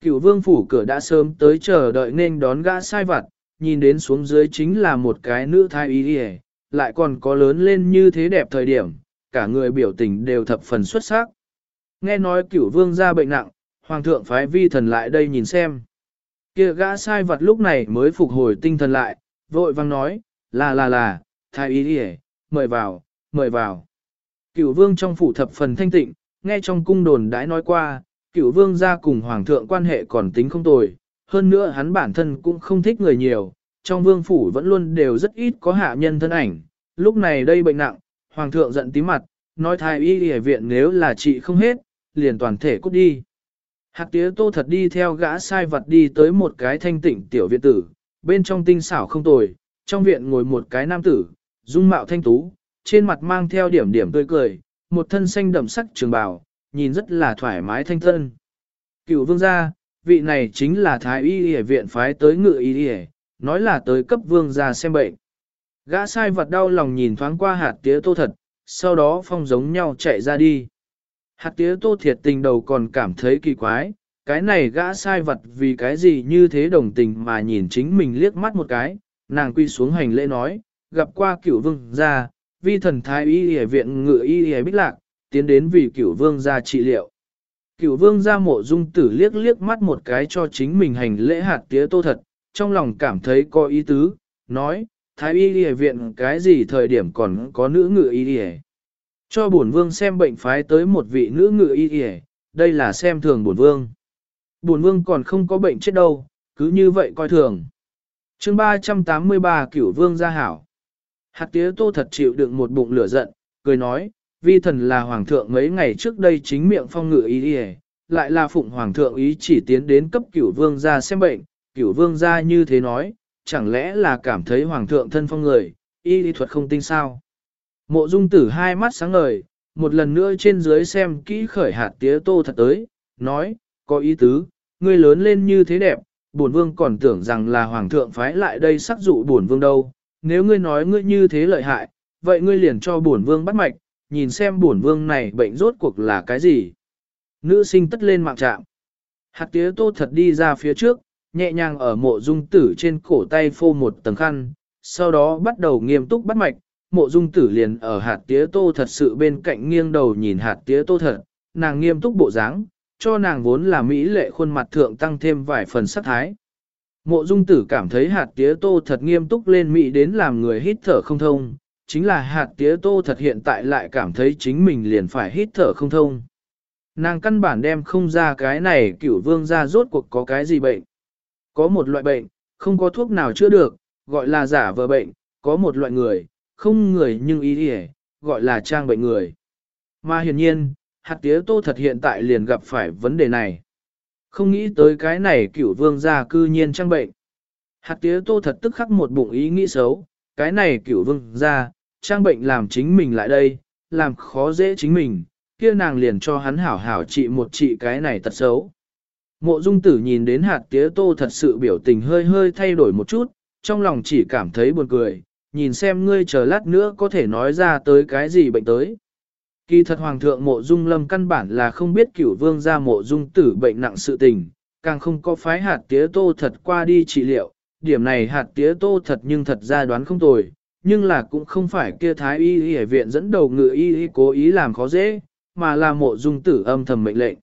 Cửu vương phủ cửa đã sớm tới chờ đợi nên đón gã sai vặt, nhìn đến xuống dưới chính là một cái nữ thái y đi lại còn có lớn lên như thế đẹp thời điểm, cả người biểu tình đều thập phần xuất sắc. Nghe nói cửu vương ra bệnh nặng, hoàng thượng phái vi thần lại đây nhìn xem. kia gã sai vật lúc này mới phục hồi tinh thần lại, vội vang nói, là là là, thái ý đi mời vào, mời vào. Cửu vương trong phủ thập phần thanh tịnh, nghe trong cung đồn đãi nói qua, cửu vương gia cùng hoàng thượng quan hệ còn tính không tồi, hơn nữa hắn bản thân cũng không thích người nhiều, trong vương phủ vẫn luôn đều rất ít có hạ nhân thân ảnh, lúc này đây bệnh nặng, hoàng thượng giận tí mặt, nói thái y y viện nếu là trị không hết, liền toàn thể cút đi. Hạt tía tô thật đi theo gã sai vật đi tới một cái thanh tịnh tiểu viện tử, bên trong tinh xảo không tồi, trong viện ngồi một cái nam tử, dung mạo thanh tú, trên mặt mang theo điểm điểm tươi cười, một thân xanh đậm sắc trường bào, nhìn rất là thoải mái thanh tân. Cựu vương gia, vị này chính là thái y y viện phái tới ngự y y, nói là tới cấp vương ra xem bệnh. Gã sai vật đau lòng nhìn thoáng qua hạt tía tô thật, sau đó phong giống nhau chạy ra đi. Hạt tía tô thiệt tình đầu còn cảm thấy kỳ quái, cái này gã sai vật vì cái gì như thế đồng tình mà nhìn chính mình liếc mắt một cái, nàng quy xuống hành lễ nói, gặp qua cửu vương gia, vi thần thái y y viện ngự y y bích lạc, tiến đến vì cửu vương gia trị liệu. Cửu vương gia mộ dung tử liếc liếc mắt một cái cho chính mình hành lễ hạt tía tô thật, trong lòng cảm thấy có ý tứ, nói, thái y y viện cái gì thời điểm còn có nữ ngự y y Cho bổn vương xem bệnh phái tới một vị nữ ngự y y đây là xem thường bổn vương. Bổn vương còn không có bệnh chết đâu, cứ như vậy coi thường. chương 383 cửu vương gia hảo. Hạt tía tô thật chịu đựng một bụng lửa giận, cười nói, vi thần là hoàng thượng mấy ngày trước đây chính miệng phong ngự y đi lại là phụng hoàng thượng ý chỉ tiến đến cấp cửu vương gia xem bệnh, cửu vương gia như thế nói, chẳng lẽ là cảm thấy hoàng thượng thân phong người, y lý thuật không tinh sao. Mộ dung tử hai mắt sáng ngời, một lần nữa trên dưới xem kỹ khởi hạt tía tô thật tới, nói, có ý tứ, ngươi lớn lên như thế đẹp, bổn vương còn tưởng rằng là hoàng thượng phái lại đây sắc dụ bổn vương đâu, nếu ngươi nói ngươi như thế lợi hại, vậy ngươi liền cho bổn vương bắt mạch, nhìn xem bổn vương này bệnh rốt cuộc là cái gì. Nữ sinh tất lên mạng trạm. Hạt tía tô thật đi ra phía trước, nhẹ nhàng ở mộ dung tử trên cổ tay phô một tầng khăn, sau đó bắt đầu nghiêm túc bắt mạch. Mộ dung tử liền ở hạt tía tô thật sự bên cạnh nghiêng đầu nhìn hạt tía tô thật, nàng nghiêm túc bộ dáng, cho nàng vốn là mỹ lệ khuôn mặt thượng tăng thêm vài phần sắc thái. Mộ dung tử cảm thấy hạt tía tô thật nghiêm túc lên mỹ đến làm người hít thở không thông, chính là hạt tía tô thật hiện tại lại cảm thấy chính mình liền phải hít thở không thông. Nàng căn bản đem không ra cái này cửu vương ra rốt cuộc có cái gì bệnh. Có một loại bệnh, không có thuốc nào chữa được, gọi là giả vờ bệnh, có một loại người, không người nhưng ý nghĩa gọi là trang bệnh người. Mà hiển nhiên, hạt tía tô thật hiện tại liền gặp phải vấn đề này. Không nghĩ tới cái này cửu vương gia cư nhiên trang bệnh. Hạt tía tô thật tức khắc một bụng ý nghĩ xấu, cái này cửu vương gia, trang bệnh làm chính mình lại đây, làm khó dễ chính mình, kia nàng liền cho hắn hảo hảo trị một trị cái này tật xấu. Mộ dung tử nhìn đến hạt tía tô thật sự biểu tình hơi hơi thay đổi một chút, trong lòng chỉ cảm thấy buồn cười, nhìn xem ngươi chờ lát nữa có thể nói ra tới cái gì bệnh tới. Kỳ thật Hoàng thượng mộ dung lâm căn bản là không biết cửu vương ra mộ dung tử bệnh nặng sự tình, càng không có phái hạt tía tô thật qua đi trị liệu, điểm này hạt tía tô thật nhưng thật ra đoán không tồi, nhưng là cũng không phải kia thái y y viện dẫn đầu ngự y y cố ý làm khó dễ, mà là mộ dung tử âm thầm mệnh lệnh.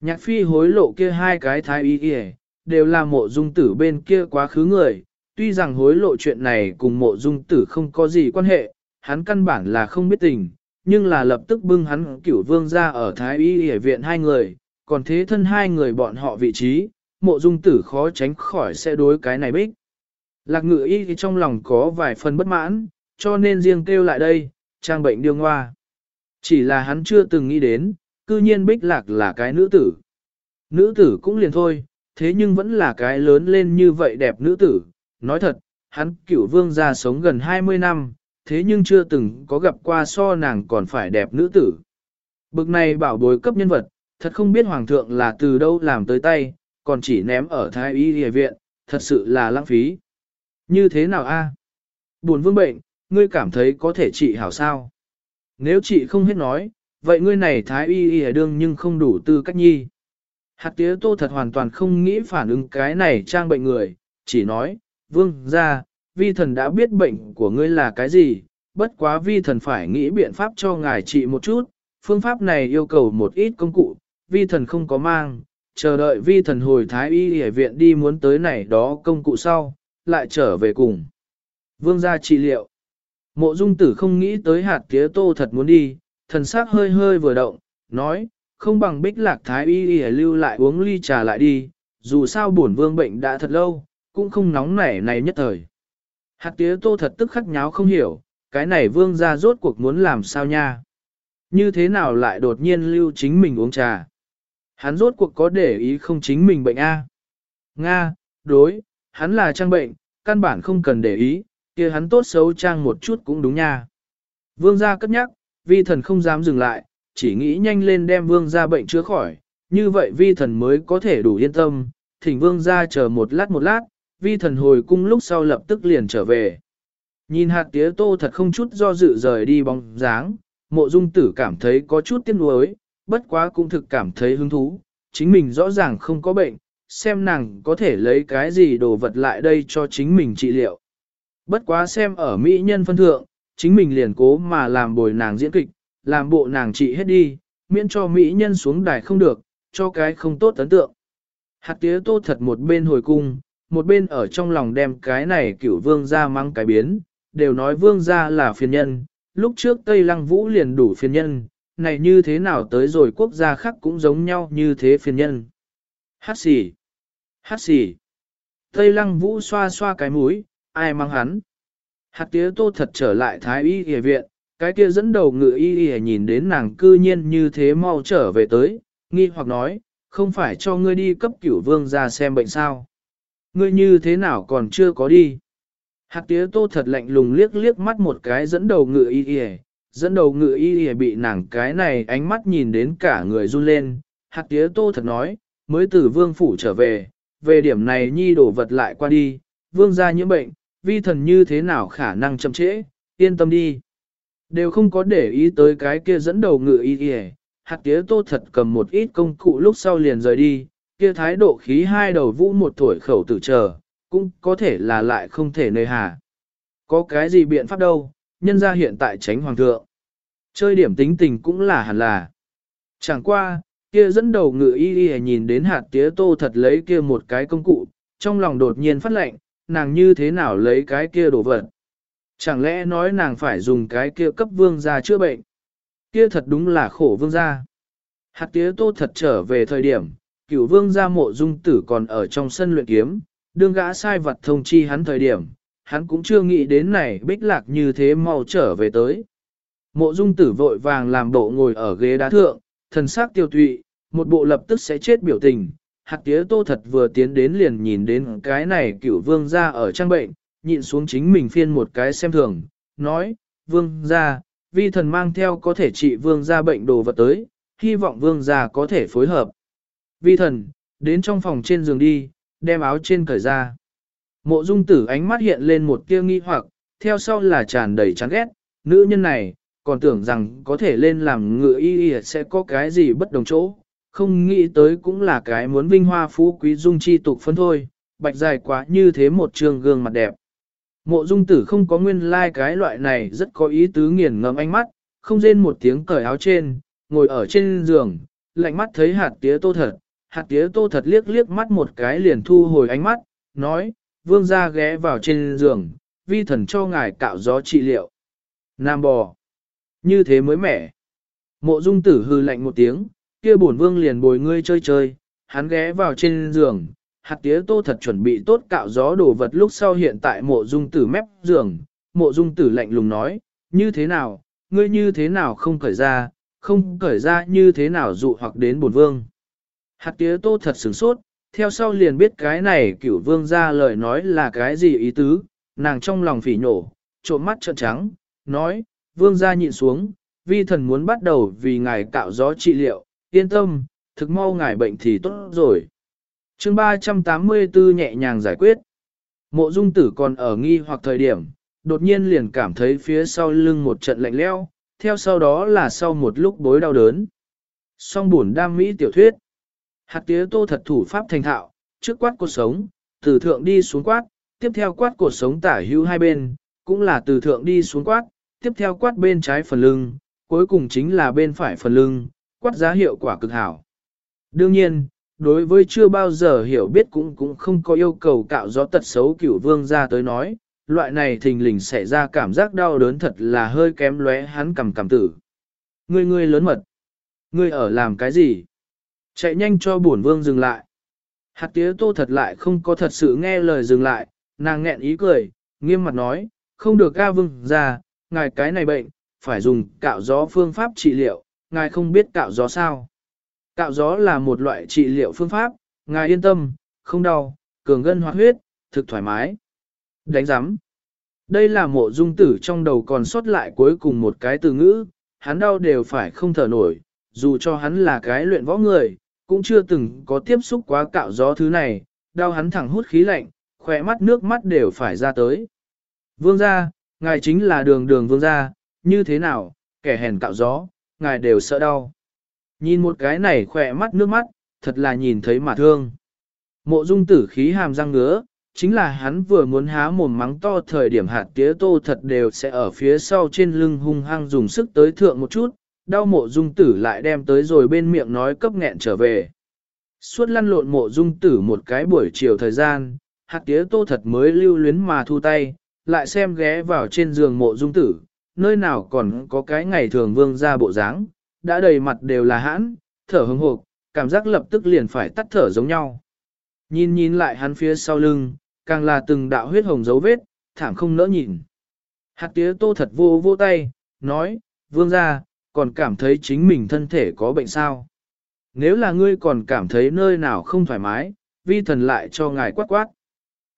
Nhạc phi hối lộ kia hai cái thái y yể đều là mộ dung tử bên kia quá khứ người, tuy rằng hối lộ chuyện này cùng mộ dung tử không có gì quan hệ, hắn căn bản là không biết tình, nhưng là lập tức bưng hắn cửu vương ra ở Thái Y yể viện hai người, còn thế thân hai người bọn họ vị trí, mộ dung tử khó tránh khỏi sẽ đối cái này bích. Lạc ngự y thì trong lòng có vài phần bất mãn, cho nên riêng kêu lại đây, trang bệnh điêu ngoa. Chỉ là hắn chưa từng nghĩ đến, cư nhiên bích lạc là cái nữ tử. Nữ tử cũng liền thôi, thế nhưng vẫn là cái lớn lên như vậy đẹp nữ tử. Nói thật, hắn cửu vương gia sống gần 20 năm, thế nhưng chưa từng có gặp qua so nàng còn phải đẹp nữ tử. Bực này bảo bối cấp nhân vật, thật không biết hoàng thượng là từ đâu làm tới tay, còn chỉ ném ở thái y y viện, thật sự là lãng phí. Như thế nào a? Buồn vương bệnh, ngươi cảm thấy có thể trị hảo sao? Nếu chị không hết nói, vậy ngươi này thái y y đương nhưng không đủ tư cách nhi. Hạt tía tô thật hoàn toàn không nghĩ phản ứng cái này trang bệnh người, chỉ nói, vương ra, vi thần đã biết bệnh của ngươi là cái gì, bất quá vi thần phải nghĩ biện pháp cho ngài trị một chút, phương pháp này yêu cầu một ít công cụ, vi thần không có mang, chờ đợi vi thần hồi thái y y viện đi muốn tới này đó công cụ sau, lại trở về cùng. Vương gia trị liệu. Mộ dung tử không nghĩ tới hạt tía tô thật muốn đi, thần sắc hơi hơi vừa động, nói, không bằng bích lạc thái y y lưu lại uống ly trà lại đi, dù sao bổn vương bệnh đã thật lâu, cũng không nóng nảy này nhất thời. Hạt tía tô thật tức khắc nháo không hiểu, cái này vương ra rốt cuộc muốn làm sao nha. Như thế nào lại đột nhiên lưu chính mình uống trà. Hắn rốt cuộc có để ý không chính mình bệnh a Nga, đối, hắn là trang bệnh, căn bản không cần để ý, kia hắn tốt xấu trang một chút cũng đúng nha. Vương gia cất nhắc, vi thần không dám dừng lại, chỉ nghĩ nhanh lên đem vương gia bệnh chữa khỏi, như vậy vi thần mới có thể đủ yên tâm, thỉnh vương gia chờ một lát một lát, vi thần hồi cung lúc sau lập tức liền trở về. Nhìn hạt tía tô thật không chút do dự rời đi bóng dáng, mộ dung tử cảm thấy có chút tiếc nuối, bất quá cũng thực cảm thấy hứng thú, chính mình rõ ràng không có bệnh, xem nàng có thể lấy cái gì đồ vật lại đây cho chính mình trị liệu. Bất quá xem ở mỹ nhân phân thượng, chính mình liền cố mà làm bồi nàng diễn kịch, làm bộ nàng trị hết đi, miễn cho mỹ nhân xuống đài không được, cho cái không tốt ấn tượng. Hạt tía tô thật một bên hồi cung, một bên ở trong lòng đem cái này cửu vương ra mang cái biến, đều nói vương ra là phiền nhân, lúc trước Tây Lăng Vũ liền đủ phiền nhân, này như thế nào tới rồi quốc gia khác cũng giống nhau như thế phiền nhân. Hát xỉ, hát xỉ. Tây Lăng Vũ xoa xoa cái mũi, ai mang hắn. Hạt tía tô thật trở lại thái y y viện, cái kia dẫn đầu ngự y y nhìn đến nàng cư nhiên như thế mau trở về tới, nghi hoặc nói, không phải cho ngươi đi cấp cửu vương ra xem bệnh sao. Ngươi như thế nào còn chưa có đi. Hạt tía tô thật lạnh lùng liếc liếc mắt một cái dẫn đầu ngự y y, dẫn đầu ngự y y bị nàng cái này ánh mắt nhìn đến cả người run lên. Hạt tía tô thật nói, mới từ vương phủ trở về, về điểm này nhi đổ vật lại qua đi, vương ra nhiễm bệnh, vi thần như thế nào khả năng chậm trễ, yên tâm đi. Đều không có để ý tới cái kia dẫn đầu ngự y kìa, hạt tía tô thật cầm một ít công cụ lúc sau liền rời đi, kia thái độ khí hai đầu vũ một tuổi khẩu tử chờ, cũng có thể là lại không thể nơi hà. Có cái gì biện pháp đâu, nhân ra hiện tại tránh hoàng thượng. Chơi điểm tính tình cũng là hẳn là. Chẳng qua, kia dẫn đầu ngự y y nhìn đến hạt tía tô thật lấy kia một cái công cụ, trong lòng đột nhiên phát lệnh, nàng như thế nào lấy cái kia đồ vật. Chẳng lẽ nói nàng phải dùng cái kia cấp vương gia chữa bệnh? Kia thật đúng là khổ vương gia. Hạt tía tô thật trở về thời điểm, cửu vương gia mộ dung tử còn ở trong sân luyện kiếm, đương gã sai vật thông chi hắn thời điểm, hắn cũng chưa nghĩ đến này bích lạc như thế mau trở về tới. Mộ dung tử vội vàng làm bộ ngồi ở ghế đá thượng, thần sắc tiêu tụy, một bộ lập tức sẽ chết biểu tình. Hạt tía tô thật vừa tiến đến liền nhìn đến cái này Cựu vương gia ở trang bệnh, nhịn xuống chính mình phiên một cái xem thường, nói, vương gia, vi thần mang theo có thể trị vương gia bệnh đồ vật tới, hy vọng vương gia có thể phối hợp. Vi thần, đến trong phòng trên giường đi, đem áo trên cởi ra. Mộ dung tử ánh mắt hiện lên một tia nghi hoặc, theo sau là tràn đầy chán ghét, nữ nhân này, còn tưởng rằng có thể lên làm ngựa y y sẽ có cái gì bất đồng chỗ, không nghĩ tới cũng là cái muốn vinh hoa phú quý dung chi tục phấn thôi, bạch dài quá như thế một trường gương mặt đẹp. Mộ dung tử không có nguyên lai like cái loại này rất có ý tứ nghiền ngẫm ánh mắt, không rên một tiếng cởi áo trên, ngồi ở trên giường, lạnh mắt thấy hạt tía tô thật, hạt tía tô thật liếc liếc mắt một cái liền thu hồi ánh mắt, nói, vương gia ghé vào trên giường, vi thần cho ngài cạo gió trị liệu. Nam bò, như thế mới mẻ. Mộ dung tử hư lạnh một tiếng, kia bổn vương liền bồi ngươi chơi chơi, hắn ghé vào trên giường, hạt tía tô thật chuẩn bị tốt cạo gió đồ vật lúc sau hiện tại mộ dung tử mép giường, mộ dung tử lạnh lùng nói, như thế nào, ngươi như thế nào không cởi ra, không cởi ra như thế nào dụ hoặc đến bổn vương. Hạt tía tô thật sửng sốt, theo sau liền biết cái này cửu vương ra lời nói là cái gì ý tứ, nàng trong lòng phỉ nhổ, trộm mắt trợn trắng, nói, vương ra nhịn xuống, vi thần muốn bắt đầu vì ngài cạo gió trị liệu, yên tâm, thực mau ngài bệnh thì tốt rồi chương 384 nhẹ nhàng giải quyết. Mộ dung tử còn ở nghi hoặc thời điểm, đột nhiên liền cảm thấy phía sau lưng một trận lạnh leo, theo sau đó là sau một lúc bối đau đớn. Song buồn đam mỹ tiểu thuyết. Hạt tía tô thật thủ pháp thành thạo, trước quát cột sống, từ thượng đi xuống quát, tiếp theo quát cột sống tả hữu hai bên, cũng là từ thượng đi xuống quát, tiếp theo quát bên trái phần lưng, cuối cùng chính là bên phải phần lưng, quát giá hiệu quả cực hảo. Đương nhiên, đối với chưa bao giờ hiểu biết cũng cũng không có yêu cầu cạo gió tật xấu cửu vương ra tới nói, loại này thình lình xảy ra cảm giác đau đớn thật là hơi kém lóe hắn cầm cầm tử. Ngươi ngươi lớn mật. Ngươi ở làm cái gì? Chạy nhanh cho bổn vương dừng lại. Hạt tía tô thật lại không có thật sự nghe lời dừng lại, nàng nghẹn ý cười, nghiêm mặt nói, không được ca vương ra, ngài cái này bệnh, phải dùng cạo gió phương pháp trị liệu, ngài không biết cạo gió sao. Cạo gió là một loại trị liệu phương pháp, ngài yên tâm, không đau, cường gân hoạt huyết, thực thoải mái. Đánh giám. Đây là mộ dung tử trong đầu còn sót lại cuối cùng một cái từ ngữ, hắn đau đều phải không thở nổi, dù cho hắn là cái luyện võ người, cũng chưa từng có tiếp xúc quá cạo gió thứ này, đau hắn thẳng hút khí lạnh, khỏe mắt nước mắt đều phải ra tới. Vương gia, ngài chính là đường đường vương gia, như thế nào, kẻ hèn cạo gió, ngài đều sợ đau. Nhìn một cái này khỏe mắt nước mắt, thật là nhìn thấy mà thương. Mộ dung tử khí hàm răng ngứa, chính là hắn vừa muốn há mồm mắng to thời điểm hạt tía tô thật đều sẽ ở phía sau trên lưng hung hăng dùng sức tới thượng một chút, đau mộ dung tử lại đem tới rồi bên miệng nói cấp nghẹn trở về. Suốt lăn lộn mộ dung tử một cái buổi chiều thời gian, hạt tía tô thật mới lưu luyến mà thu tay, lại xem ghé vào trên giường mộ dung tử, nơi nào còn có cái ngày thường vương ra bộ dáng, đã đầy mặt đều là hãn, thở hứng hộp, cảm giác lập tức liền phải tắt thở giống nhau. Nhìn nhìn lại hắn phía sau lưng, càng là từng đạo huyết hồng dấu vết, thảm không nỡ nhìn. Hạt tía tô thật vô vô tay, nói, vương ra, còn cảm thấy chính mình thân thể có bệnh sao. Nếu là ngươi còn cảm thấy nơi nào không thoải mái, vi thần lại cho ngài quát quát.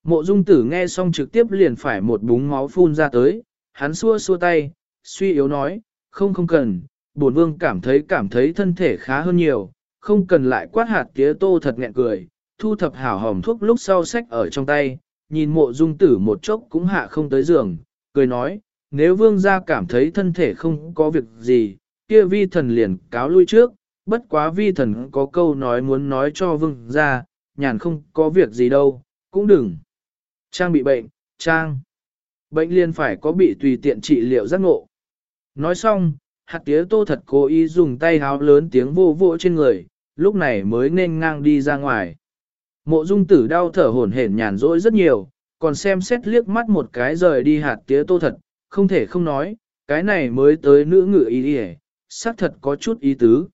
Mộ dung tử nghe xong trực tiếp liền phải một búng máu phun ra tới, hắn xua xua tay, suy yếu nói, không không cần, bổn vương cảm thấy cảm thấy thân thể khá hơn nhiều, không cần lại quát hạt tía tô thật nghẹn cười, thu thập hảo hòm thuốc lúc sau sách ở trong tay, nhìn mộ dung tử một chốc cũng hạ không tới giường, cười nói, nếu vương gia cảm thấy thân thể không có việc gì, kia vi thần liền cáo lui trước, bất quá vi thần có câu nói muốn nói cho vương gia, nhàn không có việc gì đâu, cũng đừng. Trang bị bệnh, Trang. Bệnh liền phải có bị tùy tiện trị liệu giác ngộ. Nói xong, hạt tía tô thật cố ý dùng tay háo lớn tiếng vô vỗ trên người, lúc này mới nên ngang đi ra ngoài. Mộ dung tử đau thở hổn hển nhàn rỗi rất nhiều, còn xem xét liếc mắt một cái rời đi hạt tía tô thật, không thể không nói, cái này mới tới nữ ngự ý đi xác thật có chút ý tứ.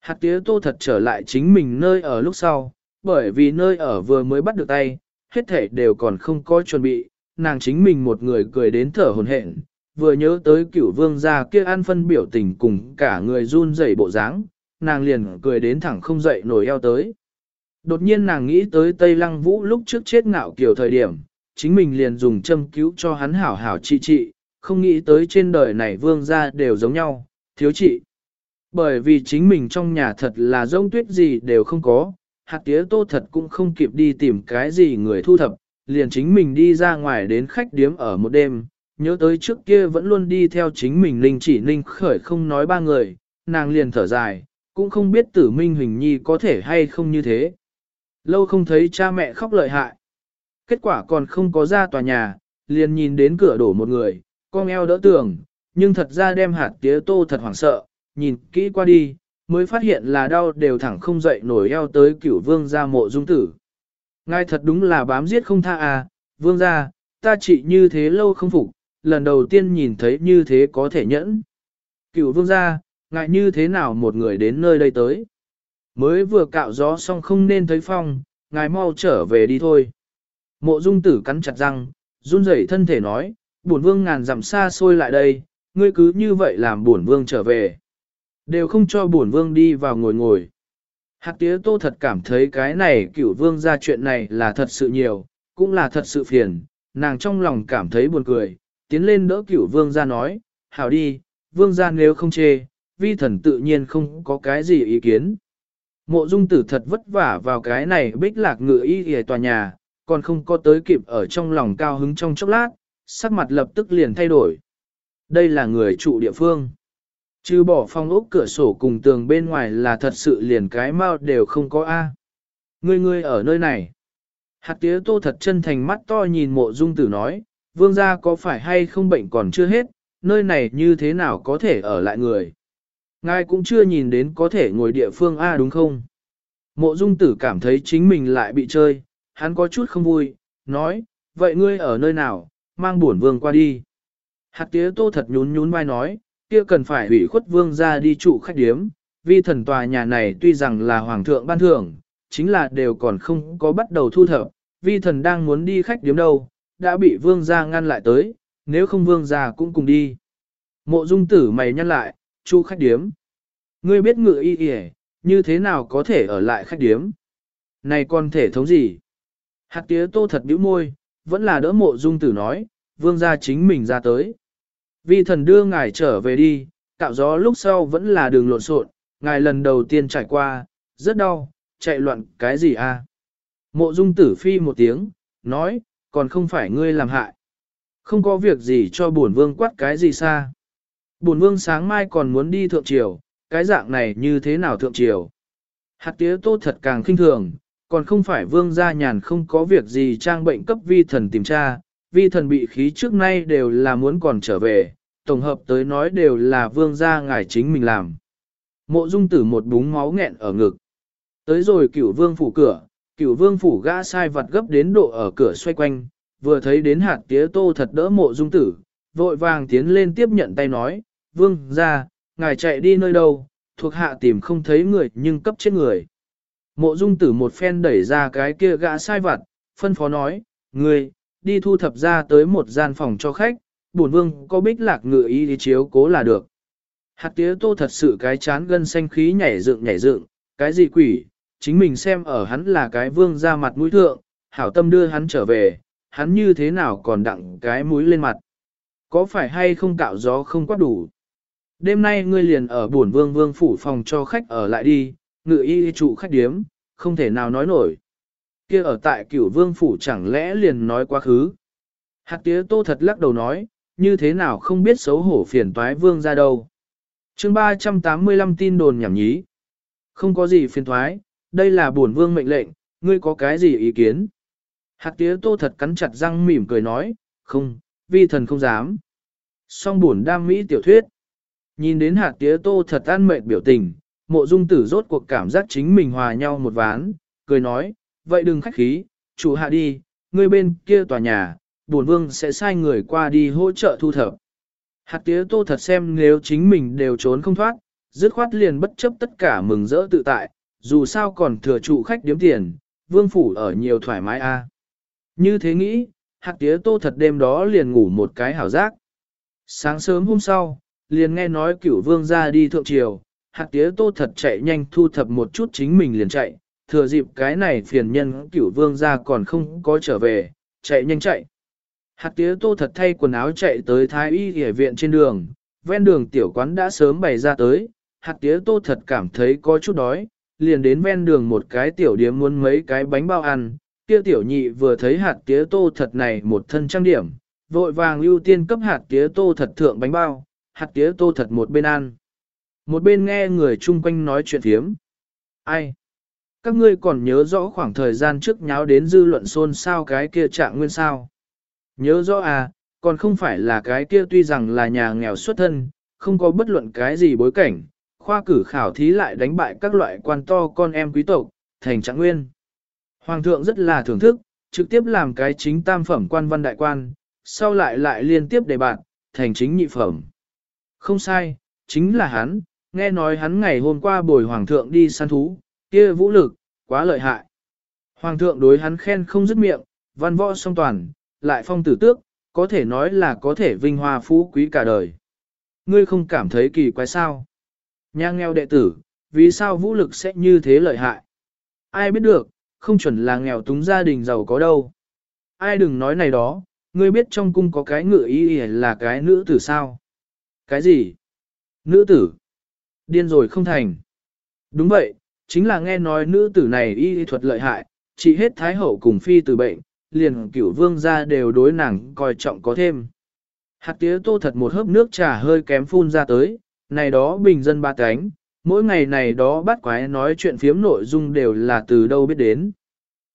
Hạt tía tô thật trở lại chính mình nơi ở lúc sau, bởi vì nơi ở vừa mới bắt được tay, hết thể đều còn không có chuẩn bị, nàng chính mình một người cười đến thở hồn hển, vừa nhớ tới cửu vương gia kia ăn phân biểu tình cùng cả người run rẩy bộ dáng, nàng liền cười đến thẳng không dậy nổi eo tới. Đột nhiên nàng nghĩ tới Tây Lăng Vũ lúc trước chết ngạo kiểu thời điểm, chính mình liền dùng châm cứu cho hắn hảo hảo trị trị, không nghĩ tới trên đời này vương gia đều giống nhau, thiếu trị. Bởi vì chính mình trong nhà thật là rông tuyết gì đều không có, hạt tía tô thật cũng không kịp đi tìm cái gì người thu thập, liền chính mình đi ra ngoài đến khách điếm ở một đêm, nhớ tới trước kia vẫn luôn đi theo chính mình linh chỉ ninh khởi không nói ba người, nàng liền thở dài, cũng không biết tử minh huỳnh nhi có thể hay không như thế. Lâu không thấy cha mẹ khóc lợi hại. Kết quả còn không có ra tòa nhà, liền nhìn đến cửa đổ một người, con eo đỡ tường, nhưng thật ra đem hạt tía tô thật hoảng sợ, nhìn kỹ qua đi, mới phát hiện là đau đều thẳng không dậy nổi eo tới cửu vương gia mộ dung tử. Ngài thật đúng là bám giết không tha à, vương gia, ta chỉ như thế lâu không phục, lần đầu tiên nhìn thấy như thế có thể nhẫn. Cựu vương gia, ngại như thế nào một người đến nơi đây tới. Mới vừa cạo gió xong không nên thấy phong, ngài mau trở về đi thôi. Mộ dung tử cắn chặt răng, run rẩy thân thể nói, bổn vương ngàn dặm xa xôi lại đây, ngươi cứ như vậy làm bổn vương trở về. Đều không cho bổn vương đi vào ngồi ngồi. Hạc tía tô thật cảm thấy cái này cửu vương ra chuyện này là thật sự nhiều, cũng là thật sự phiền, nàng trong lòng cảm thấy buồn cười, tiến lên đỡ cửu vương ra nói, hảo đi, vương ra nếu không chê, vi thần tự nhiên không có cái gì ý kiến. Mộ dung tử thật vất vả vào cái này bích lạc ngựa y hề tòa nhà, còn không có tới kịp ở trong lòng cao hứng trong chốc lát, sắc mặt lập tức liền thay đổi. Đây là người trụ địa phương. Chứ bỏ phong ốc cửa sổ cùng tường bên ngoài là thật sự liền cái mau đều không có A. Ngươi ngươi ở nơi này. Hạt tía tô thật chân thành mắt to nhìn mộ dung tử nói, vương gia có phải hay không bệnh còn chưa hết, nơi này như thế nào có thể ở lại người. Ngài cũng chưa nhìn đến có thể ngồi địa phương A đúng không? Mộ dung tử cảm thấy chính mình lại bị chơi, hắn có chút không vui, nói, vậy ngươi ở nơi nào, mang buồn vương qua đi. Hạt tía tô thật nhún nhún vai nói, kia cần phải hủy khuất vương ra đi trụ khách điếm, vì thần tòa nhà này tuy rằng là hoàng thượng ban thưởng, chính là đều còn không có bắt đầu thu thập, vi thần đang muốn đi khách điếm đâu, đã bị vương gia ngăn lại tới, nếu không vương gia cũng cùng đi. Mộ dung tử mày nhăn lại, chu khách điếm. Ngươi biết ngựa y y như thế nào có thể ở lại khách điếm? Này con thể thống gì? Hạt tía tô thật bĩu môi, vẫn là đỡ mộ dung tử nói, vương gia chính mình ra tới. Vi thần đưa ngài trở về đi, cạo gió lúc sau vẫn là đường lộn xộn, ngài lần đầu tiên trải qua, rất đau, chạy loạn cái gì a? À? Mộ dung tử phi một tiếng, nói, còn không phải ngươi làm hại. Không có việc gì cho bổn vương quát cái gì xa. Bổn vương sáng mai còn muốn đi thượng triều, cái dạng này như thế nào thượng triều. Hạt tía tô thật càng khinh thường, còn không phải vương gia nhàn không có việc gì trang bệnh cấp vi thần tìm tra, vi thần bị khí trước nay đều là muốn còn trở về, tổng hợp tới nói đều là vương gia ngài chính mình làm. Mộ dung tử một búng máu nghẹn ở ngực. Tới rồi cửu vương phủ cửa, cửu vương phủ gã sai vặt gấp đến độ ở cửa xoay quanh, vừa thấy đến hạt tía tô thật đỡ mộ dung tử, vội vàng tiến lên tiếp nhận tay nói, vương gia, ngài chạy đi nơi đâu, thuộc hạ tìm không thấy người nhưng cấp chết người. Mộ dung tử một phen đẩy ra cái kia gã sai vặt, phân phó nói, người, đi thu thập ra tới một gian phòng cho khách, bổn vương có bích lạc ngự y đi chiếu cố là được. Hạt tía tô thật sự cái chán gân xanh khí nhảy dựng nhảy dựng, cái gì quỷ, chính mình xem ở hắn là cái vương ra mặt mũi thượng, hảo tâm đưa hắn trở về, hắn như thế nào còn đặng cái mũi lên mặt. Có phải hay không cạo gió không quá đủ? Đêm nay ngươi liền ở bổn vương vương phủ phòng cho khách ở lại đi, ngự y trụ khách điếm, không thể nào nói nổi kia ở tại cửu vương phủ chẳng lẽ liền nói quá khứ. Hạt tía tô thật lắc đầu nói, như thế nào không biết xấu hổ phiền toái vương ra đâu. chương 385 tin đồn nhảm nhí. Không có gì phiền toái, đây là buồn vương mệnh lệnh, ngươi có cái gì ý kiến? Hạt tía tô thật cắn chặt răng mỉm cười nói, không, vi thần không dám. Song buồn đam mỹ tiểu thuyết. Nhìn đến hạt tía tô thật an mệt biểu tình, mộ dung tử rốt cuộc cảm giác chính mình hòa nhau một ván, cười nói, vậy đừng khách khí, chủ hạ đi, ngươi bên kia tòa nhà, bổn vương sẽ sai người qua đi hỗ trợ thu thập. Hạt tía tô thật xem nếu chính mình đều trốn không thoát, dứt khoát liền bất chấp tất cả mừng rỡ tự tại, dù sao còn thừa trụ khách điếm tiền, vương phủ ở nhiều thoải mái a. Như thế nghĩ, hạt tía tô thật đêm đó liền ngủ một cái hảo giác. Sáng sớm hôm sau, liền nghe nói cửu vương ra đi thượng triều, hạt tía tô thật chạy nhanh thu thập một chút chính mình liền chạy, thừa dịp cái này phiền nhân cửu vương ra còn không có trở về, chạy nhanh chạy. Hạt tía tô thật thay quần áo chạy tới thái y y viện trên đường, ven đường tiểu quán đã sớm bày ra tới, hạt tía tô thật cảm thấy có chút đói, liền đến ven đường một cái tiểu điếm muốn mấy cái bánh bao ăn, kia tiểu nhị vừa thấy hạt tía tô thật này một thân trang điểm, vội vàng ưu tiên cấp hạt tía tô thật thượng bánh bao, hạt tía tô thật một bên ăn. Một bên nghe người chung quanh nói chuyện thiếm. Ai? Các ngươi còn nhớ rõ khoảng thời gian trước nháo đến dư luận xôn xao cái kia trạng nguyên sao? Nhớ rõ à, còn không phải là cái kia tuy rằng là nhà nghèo xuất thân, không có bất luận cái gì bối cảnh, khoa cử khảo thí lại đánh bại các loại quan to con em quý tộc, thành trạng nguyên. Hoàng thượng rất là thưởng thức, trực tiếp làm cái chính tam phẩm quan văn đại quan, sau lại lại liên tiếp đề bạn, thành chính nhị phẩm. Không sai, chính là hắn, nghe nói hắn ngày hôm qua bồi hoàng thượng đi săn thú, kia vũ lực, quá lợi hại. Hoàng thượng đối hắn khen không dứt miệng, văn võ song toàn, lại phong tử tước, có thể nói là có thể vinh hoa phú quý cả đời. Ngươi không cảm thấy kỳ quái sao? Nhà nghèo đệ tử, vì sao vũ lực sẽ như thế lợi hại? Ai biết được, không chuẩn là nghèo túng gia đình giàu có đâu. Ai đừng nói này đó, ngươi biết trong cung có cái ngựa ý là cái nữ tử sao? Cái gì? Nữ tử? Điên rồi không thành. Đúng vậy, chính là nghe nói nữ tử này y thuật lợi hại, chỉ hết thái hậu cùng phi từ bệnh, liền cửu vương ra đều đối nàng coi trọng có thêm. Hạt tía tô thật một hớp nước trà hơi kém phun ra tới, này đó bình dân ba cánh, mỗi ngày này đó bắt quái nói chuyện phiếm nội dung đều là từ đâu biết đến.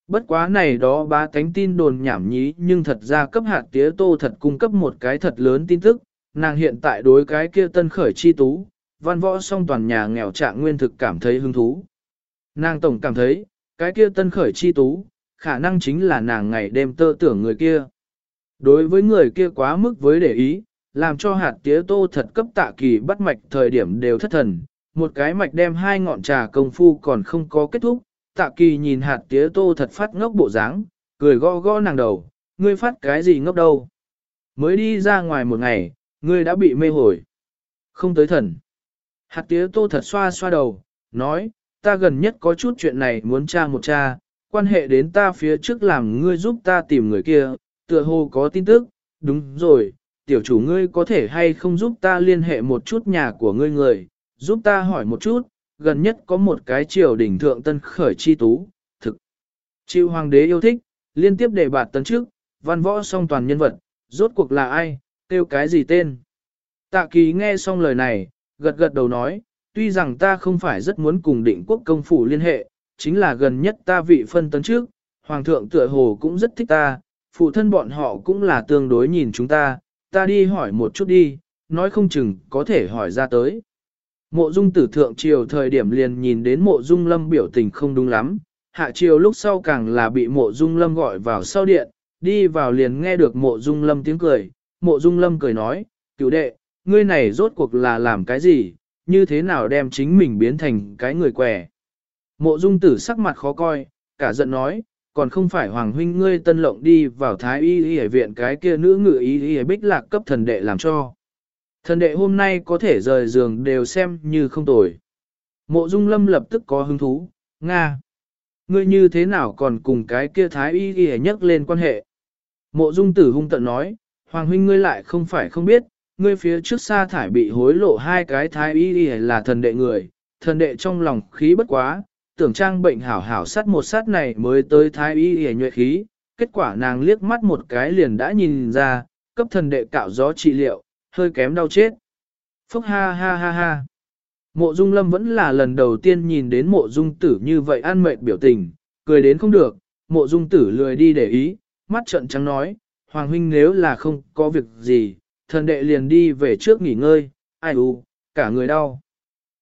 Bất quá này đó ba cánh tin đồn nhảm nhí nhưng thật ra cấp hạt tía tô thật cung cấp một cái thật lớn tin tức, nàng hiện tại đối cái kia tân khởi chi tú, văn võ song toàn nhà nghèo trạng nguyên thực cảm thấy hứng thú. Nàng tổng cảm thấy, cái kia tân khởi chi tú, khả năng chính là nàng ngày đêm tơ tưởng người kia. Đối với người kia quá mức với để ý, làm cho hạt tía tô thật cấp tạ kỳ bắt mạch thời điểm đều thất thần, một cái mạch đem hai ngọn trà công phu còn không có kết thúc, tạ kỳ nhìn hạt tía tô thật phát ngốc bộ dáng, cười gõ gõ nàng đầu, ngươi phát cái gì ngốc đâu. Mới đi ra ngoài một ngày, ngươi đã bị mê hồi. Không tới thần. Hạt tía tô thật xoa xoa đầu, nói, ta gần nhất có chút chuyện này muốn tra một tra, quan hệ đến ta phía trước làm ngươi giúp ta tìm người kia, tựa hồ có tin tức, đúng rồi, tiểu chủ ngươi có thể hay không giúp ta liên hệ một chút nhà của ngươi người, giúp ta hỏi một chút, gần nhất có một cái triều đỉnh thượng tân khởi chi tú, thực. Chịu hoàng đế yêu thích, liên tiếp đề bạt tấn trước, văn võ song toàn nhân vật, rốt cuộc là ai, kêu cái gì tên. Tạ kỳ nghe xong lời này, gật gật đầu nói, tuy rằng ta không phải rất muốn cùng định quốc công phủ liên hệ, chính là gần nhất ta vị phân tấn trước, hoàng thượng tựa hồ cũng rất thích ta, phụ thân bọn họ cũng là tương đối nhìn chúng ta, ta đi hỏi một chút đi, nói không chừng có thể hỏi ra tới. Mộ dung tử thượng triều thời điểm liền nhìn đến mộ dung lâm biểu tình không đúng lắm, hạ triều lúc sau càng là bị mộ dung lâm gọi vào sau điện, đi vào liền nghe được mộ dung lâm tiếng cười, mộ dung lâm cười nói, cựu đệ, ngươi này rốt cuộc là làm cái gì, như thế nào đem chính mình biến thành cái người quẻ. Mộ dung tử sắc mặt khó coi, cả giận nói, còn không phải hoàng huynh ngươi tân lộng đi vào thái y y viện cái kia nữ ngự y y bích lạc cấp thần đệ làm cho. Thần đệ hôm nay có thể rời giường đều xem như không tồi. Mộ dung lâm lập tức có hứng thú, Nga. Ngươi như thế nào còn cùng cái kia thái y y nhắc lên quan hệ. Mộ dung tử hung tận nói, Hoàng huynh ngươi lại không phải không biết, ngươi phía trước xa thải bị hối lộ hai cái thái y y là thần đệ người, thần đệ trong lòng khí bất quá, tưởng trang bệnh hảo hảo sát một sát này mới tới thái y y nhuệ khí, kết quả nàng liếc mắt một cái liền đã nhìn ra, cấp thần đệ cạo gió trị liệu, hơi kém đau chết. Phúc ha ha ha ha. Mộ dung lâm vẫn là lần đầu tiên nhìn đến mộ dung tử như vậy an mệt biểu tình, cười đến không được, mộ dung tử lười đi để ý, mắt trợn trắng nói, Hoàng huynh nếu là không có việc gì, thần đệ liền đi về trước nghỉ ngơi, ai u, cả người đau.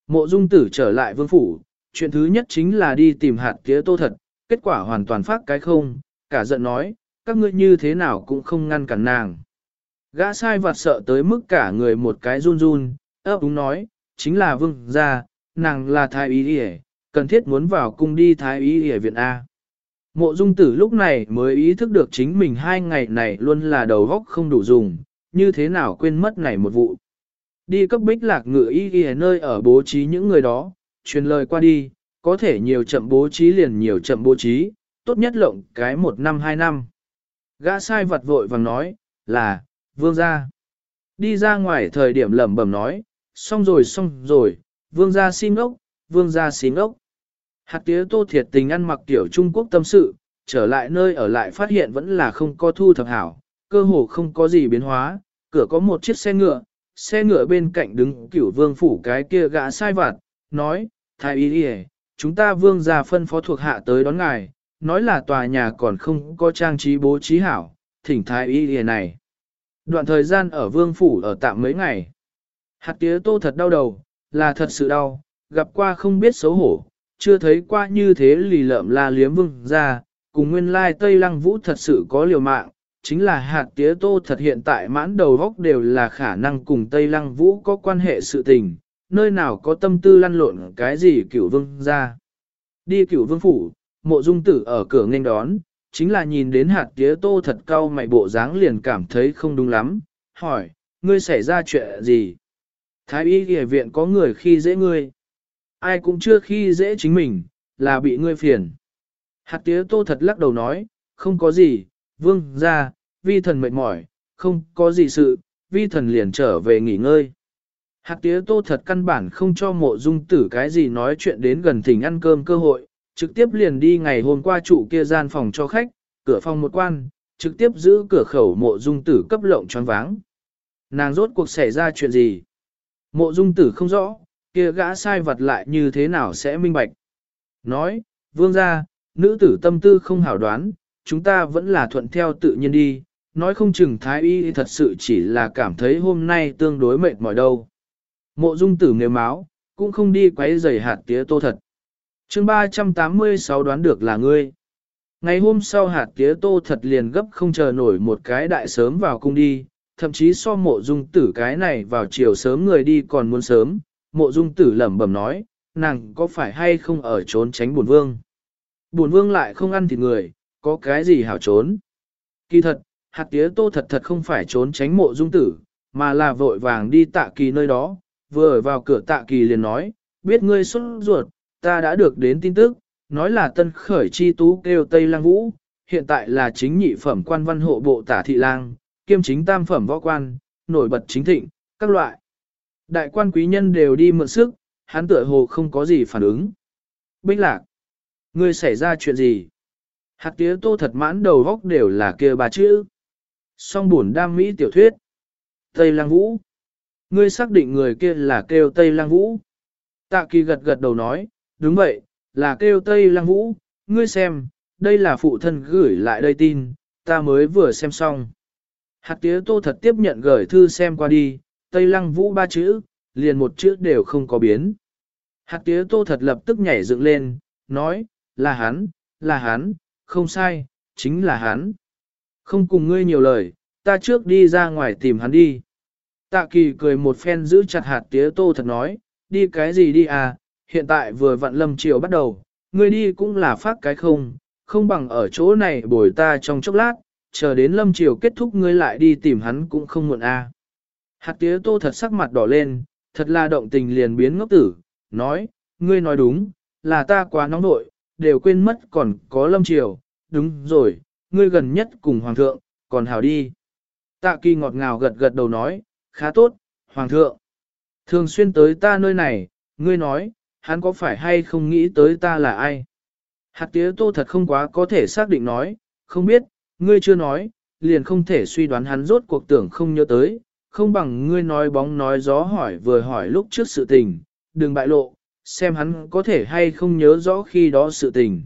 Mộ dung tử trở lại vương phủ, chuyện thứ nhất chính là đi tìm hạt tía tô thật, kết quả hoàn toàn phát cái không, cả giận nói, các ngươi như thế nào cũng không ngăn cản nàng. Gã sai vặt sợ tới mức cả người một cái run run, ấp đúng nói, chính là vương gia, nàng là thái y đi cần thiết muốn vào cung đi thái y đi viện A. Mộ dung tử lúc này mới ý thức được chính mình hai ngày này luôn là đầu góc không đủ dùng, như thế nào quên mất này một vụ. Đi cấp bích lạc ngự y y nơi ở bố trí những người đó, truyền lời qua đi, có thể nhiều chậm bố trí liền nhiều chậm bố trí, tốt nhất lộng cái một năm hai năm. Gã sai vật vội vàng nói, là, vương gia. Đi ra ngoài thời điểm lẩm bẩm nói, xong rồi xong rồi, vương gia xin ốc, vương gia xin ốc. Hạt tía tô thiệt tình ăn mặc tiểu Trung Quốc tâm sự, trở lại nơi ở lại phát hiện vẫn là không có thu thập hảo, cơ hồ không có gì biến hóa, cửa có một chiếc xe ngựa, xe ngựa bên cạnh đứng cửu vương phủ cái kia gã sai vặt, nói, thái y đi chúng ta vương gia phân phó thuộc hạ tới đón ngài, nói là tòa nhà còn không có trang trí bố trí hảo, thỉnh thái y đi này. Đoạn thời gian ở vương phủ ở tạm mấy ngày. Hạt tía tô thật đau đầu, là thật sự đau, gặp qua không biết xấu hổ, chưa thấy qua như thế lì lợm la liếm vương gia, cùng nguyên lai Tây Lăng Vũ thật sự có liều mạng, chính là hạt tía tô thật hiện tại mãn đầu góc đều là khả năng cùng Tây Lăng Vũ có quan hệ sự tình, nơi nào có tâm tư lăn lộn cái gì cửu vương ra. Đi cửu vương phủ, mộ dung tử ở cửa nghênh đón, chính là nhìn đến hạt tía tô thật cao mày bộ dáng liền cảm thấy không đúng lắm, hỏi, ngươi xảy ra chuyện gì? Thái y ghi viện có người khi dễ ngươi. Ai cũng chưa khi dễ chính mình, là bị ngươi phiền. Hạt tía tô thật lắc đầu nói, không có gì, vương ra, vi thần mệt mỏi, không có gì sự, vi thần liền trở về nghỉ ngơi. Hạt tía tô thật căn bản không cho mộ dung tử cái gì nói chuyện đến gần thỉnh ăn cơm cơ hội, trực tiếp liền đi ngày hôm qua chủ kia gian phòng cho khách, cửa phòng một quan, trực tiếp giữ cửa khẩu mộ dung tử cấp lộng choáng váng. Nàng rốt cuộc xảy ra chuyện gì? Mộ dung tử không rõ, kia gã sai vật lại như thế nào sẽ minh bạch. Nói, vương gia, nữ tử tâm tư không hảo đoán, chúng ta vẫn là thuận theo tự nhiên đi, nói không chừng thái y thật sự chỉ là cảm thấy hôm nay tương đối mệt mỏi đâu. Mộ dung tử nếu máu, cũng không đi quấy giày hạt tía tô thật. chương 386 đoán được là ngươi. Ngày hôm sau hạt tía tô thật liền gấp không chờ nổi một cái đại sớm vào cung đi, thậm chí so mộ dung tử cái này vào chiều sớm người đi còn muốn sớm, mộ dung tử lẩm bẩm nói, nàng có phải hay không ở trốn tránh buồn vương. Buồn vương lại không ăn thịt người, có cái gì hảo trốn. Kỳ thật, hạt tía tô thật thật không phải trốn tránh mộ dung tử, mà là vội vàng đi tạ kỳ nơi đó, vừa ở vào cửa tạ kỳ liền nói, biết ngươi xuất ruột, ta đã được đến tin tức, nói là tân khởi chi tú kêu Tây Lang Vũ, hiện tại là chính nhị phẩm quan văn hộ bộ tả thị lang, kiêm chính tam phẩm võ quan, nổi bật chính thịnh, các loại. Đại quan quý nhân đều đi mượn sức, hắn tựa hồ không có gì phản ứng. Bích lạc, ngươi xảy ra chuyện gì? Hạt tía tô thật mãn đầu góc đều là kia bà chữ. Song buồn đam mỹ tiểu thuyết. Tây Lăng Vũ. Ngươi xác định người kia là kêu Tây Lăng Vũ. Tạ kỳ gật gật đầu nói, đúng vậy, là kêu Tây Lăng Vũ. Ngươi xem, đây là phụ thân gửi lại đây tin, ta mới vừa xem xong. Hạt tía tô thật tiếp nhận gửi thư xem qua đi, Tây Lăng Vũ ba chữ, liền một chữ đều không có biến. Hạt tía tô thật lập tức nhảy dựng lên, nói, là hắn, là hắn, không sai, chính là hắn. Không cùng ngươi nhiều lời, ta trước đi ra ngoài tìm hắn đi. Tạ kỳ cười một phen giữ chặt hạt tía tô thật nói, đi cái gì đi à, hiện tại vừa vặn lâm chiều bắt đầu, ngươi đi cũng là phát cái không, không bằng ở chỗ này bồi ta trong chốc lát, chờ đến lâm chiều kết thúc ngươi lại đi tìm hắn cũng không muộn à. Hạt tía tô thật sắc mặt đỏ lên, thật là động tình liền biến ngốc tử, nói, ngươi nói đúng, là ta quá nóng nội, đều quên mất còn có lâm chiều, đúng rồi, ngươi gần nhất cùng hoàng thượng, còn hào đi. Tạ kỳ ngọt ngào gật gật đầu nói, khá tốt, hoàng thượng. Thường xuyên tới ta nơi này, ngươi nói, hắn có phải hay không nghĩ tới ta là ai? Hạt tía tô thật không quá có thể xác định nói, không biết, ngươi chưa nói, liền không thể suy đoán hắn rốt cuộc tưởng không nhớ tới, không bằng ngươi nói bóng nói gió hỏi vừa hỏi lúc trước sự tình, đừng bại lộ, xem hắn có thể hay không nhớ rõ khi đó sự tình.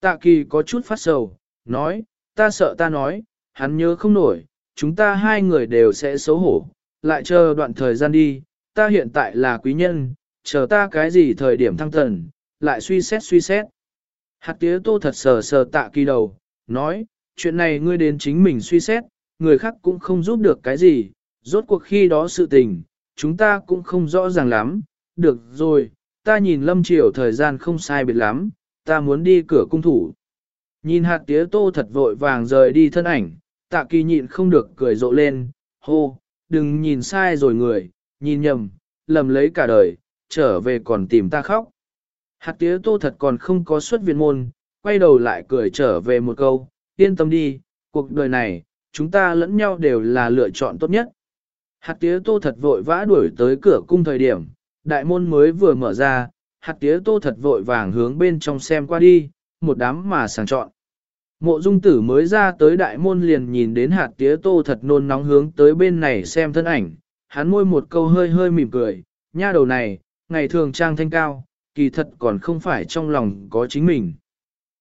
Tạ kỳ có chút phát sầu, nói, ta sợ ta nói, hắn nhớ không nổi, chúng ta hai người đều sẽ xấu hổ, lại chờ đoạn thời gian đi, ta hiện tại là quý nhân, chờ ta cái gì thời điểm thăng thần, lại suy xét suy xét. Hạt tía tô thật sờ sờ tạ kỳ đầu, nói, chuyện này ngươi đến chính mình suy xét, người khác cũng không giúp được cái gì, rốt cuộc khi đó sự tình, chúng ta cũng không rõ ràng lắm, được rồi, ta nhìn lâm triều thời gian không sai biệt lắm, ta muốn đi cửa cung thủ. Nhìn hạt tía tô thật vội vàng rời đi thân ảnh, tạ kỳ nhịn không được cười rộ lên, hô, đừng nhìn sai rồi người, nhìn nhầm, lầm lấy cả đời, trở về còn tìm ta khóc. Hạt tía tô thật còn không có xuất viện môn, quay đầu lại cười trở về một câu, yên tâm đi, cuộc đời này, chúng ta lẫn nhau đều là lựa chọn tốt nhất. Hạt tía tô thật vội vã đuổi tới cửa cung thời điểm, đại môn mới vừa mở ra, hạt tía tô thật vội vàng hướng bên trong xem qua đi, một đám mà sàng chọn. Mộ dung tử mới ra tới đại môn liền nhìn đến hạt tía tô thật nôn nóng hướng tới bên này xem thân ảnh, hắn môi một câu hơi hơi mỉm cười, nha đầu này, ngày thường trang thanh cao, kỳ thật còn không phải trong lòng có chính mình.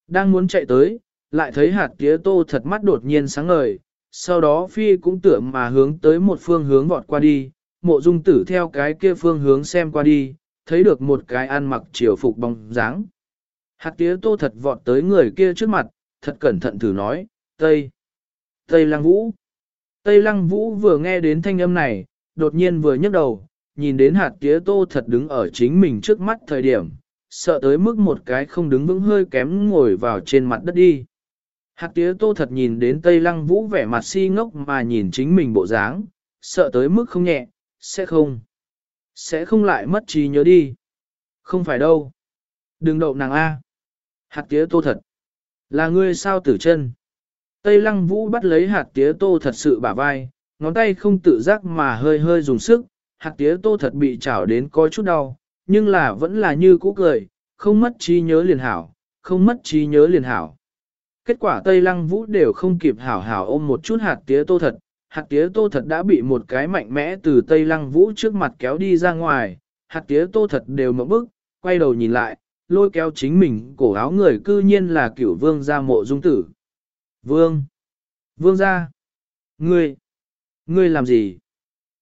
Đang muốn chạy tới, lại thấy hạt tía tô thật mắt đột nhiên sáng ngời, sau đó phi cũng tưởng mà hướng tới một phương hướng vọt qua đi, mộ dung tử theo cái kia phương hướng xem qua đi, thấy được một cái ăn mặc triều phục bóng dáng. Hạt tía tô thật vọt tới người kia trước mặt, thật cẩn thận thử nói, Tây, Tây Lăng Vũ. Tây Lăng Vũ vừa nghe đến thanh âm này, đột nhiên vừa nhấc đầu, nhìn đến hạt tía tô thật đứng ở chính mình trước mắt thời điểm, sợ tới mức một cái không đứng vững hơi kém ngồi vào trên mặt đất đi. Hạt tía tô thật nhìn đến Tây Lăng Vũ vẻ mặt si ngốc mà nhìn chính mình bộ dáng, sợ tới mức không nhẹ, sẽ không. Sẽ không lại mất trí nhớ đi. Không phải đâu. Đừng đậu nàng A. Hạt tía tô thật. Là ngươi sao tử chân. Tây lăng vũ bắt lấy hạt tía tô thật sự bả vai, ngón tay không tự giác mà hơi hơi dùng sức, hạt tía tô thật bị chảo đến có chút đau, nhưng là vẫn là như cũ cười, không mất trí nhớ liền hảo, không mất trí nhớ liền hảo. Kết quả Tây Lăng Vũ đều không kịp hảo hảo ôm một chút hạt tía tô thật, hạt tía tô thật đã bị một cái mạnh mẽ từ Tây Lăng Vũ trước mặt kéo đi ra ngoài, hạt tía tô thật đều mở bức, quay đầu nhìn lại, lôi kéo chính mình, cổ áo người cư nhiên là cửu vương gia mộ dung tử. Vương! Vương gia! Ngươi! Ngươi làm gì?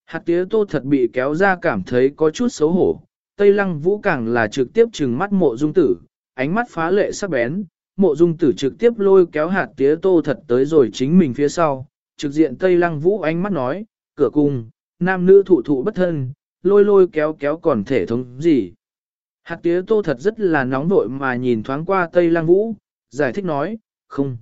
Hạt tía tô thật bị kéo ra cảm thấy có chút xấu hổ, Tây Lăng Vũ càng là trực tiếp trừng mắt mộ dung tử, ánh mắt phá lệ sắc bén, mộ dung tử trực tiếp lôi kéo hạt tía tô thật tới rồi chính mình phía sau, trực diện Tây Lăng Vũ ánh mắt nói, cửa cung, nam nữ thụ thụ bất thân, lôi lôi kéo kéo còn thể thống gì. Hạt tía tô thật rất là nóng vội mà nhìn thoáng qua Tây Lăng Vũ, giải thích nói, không.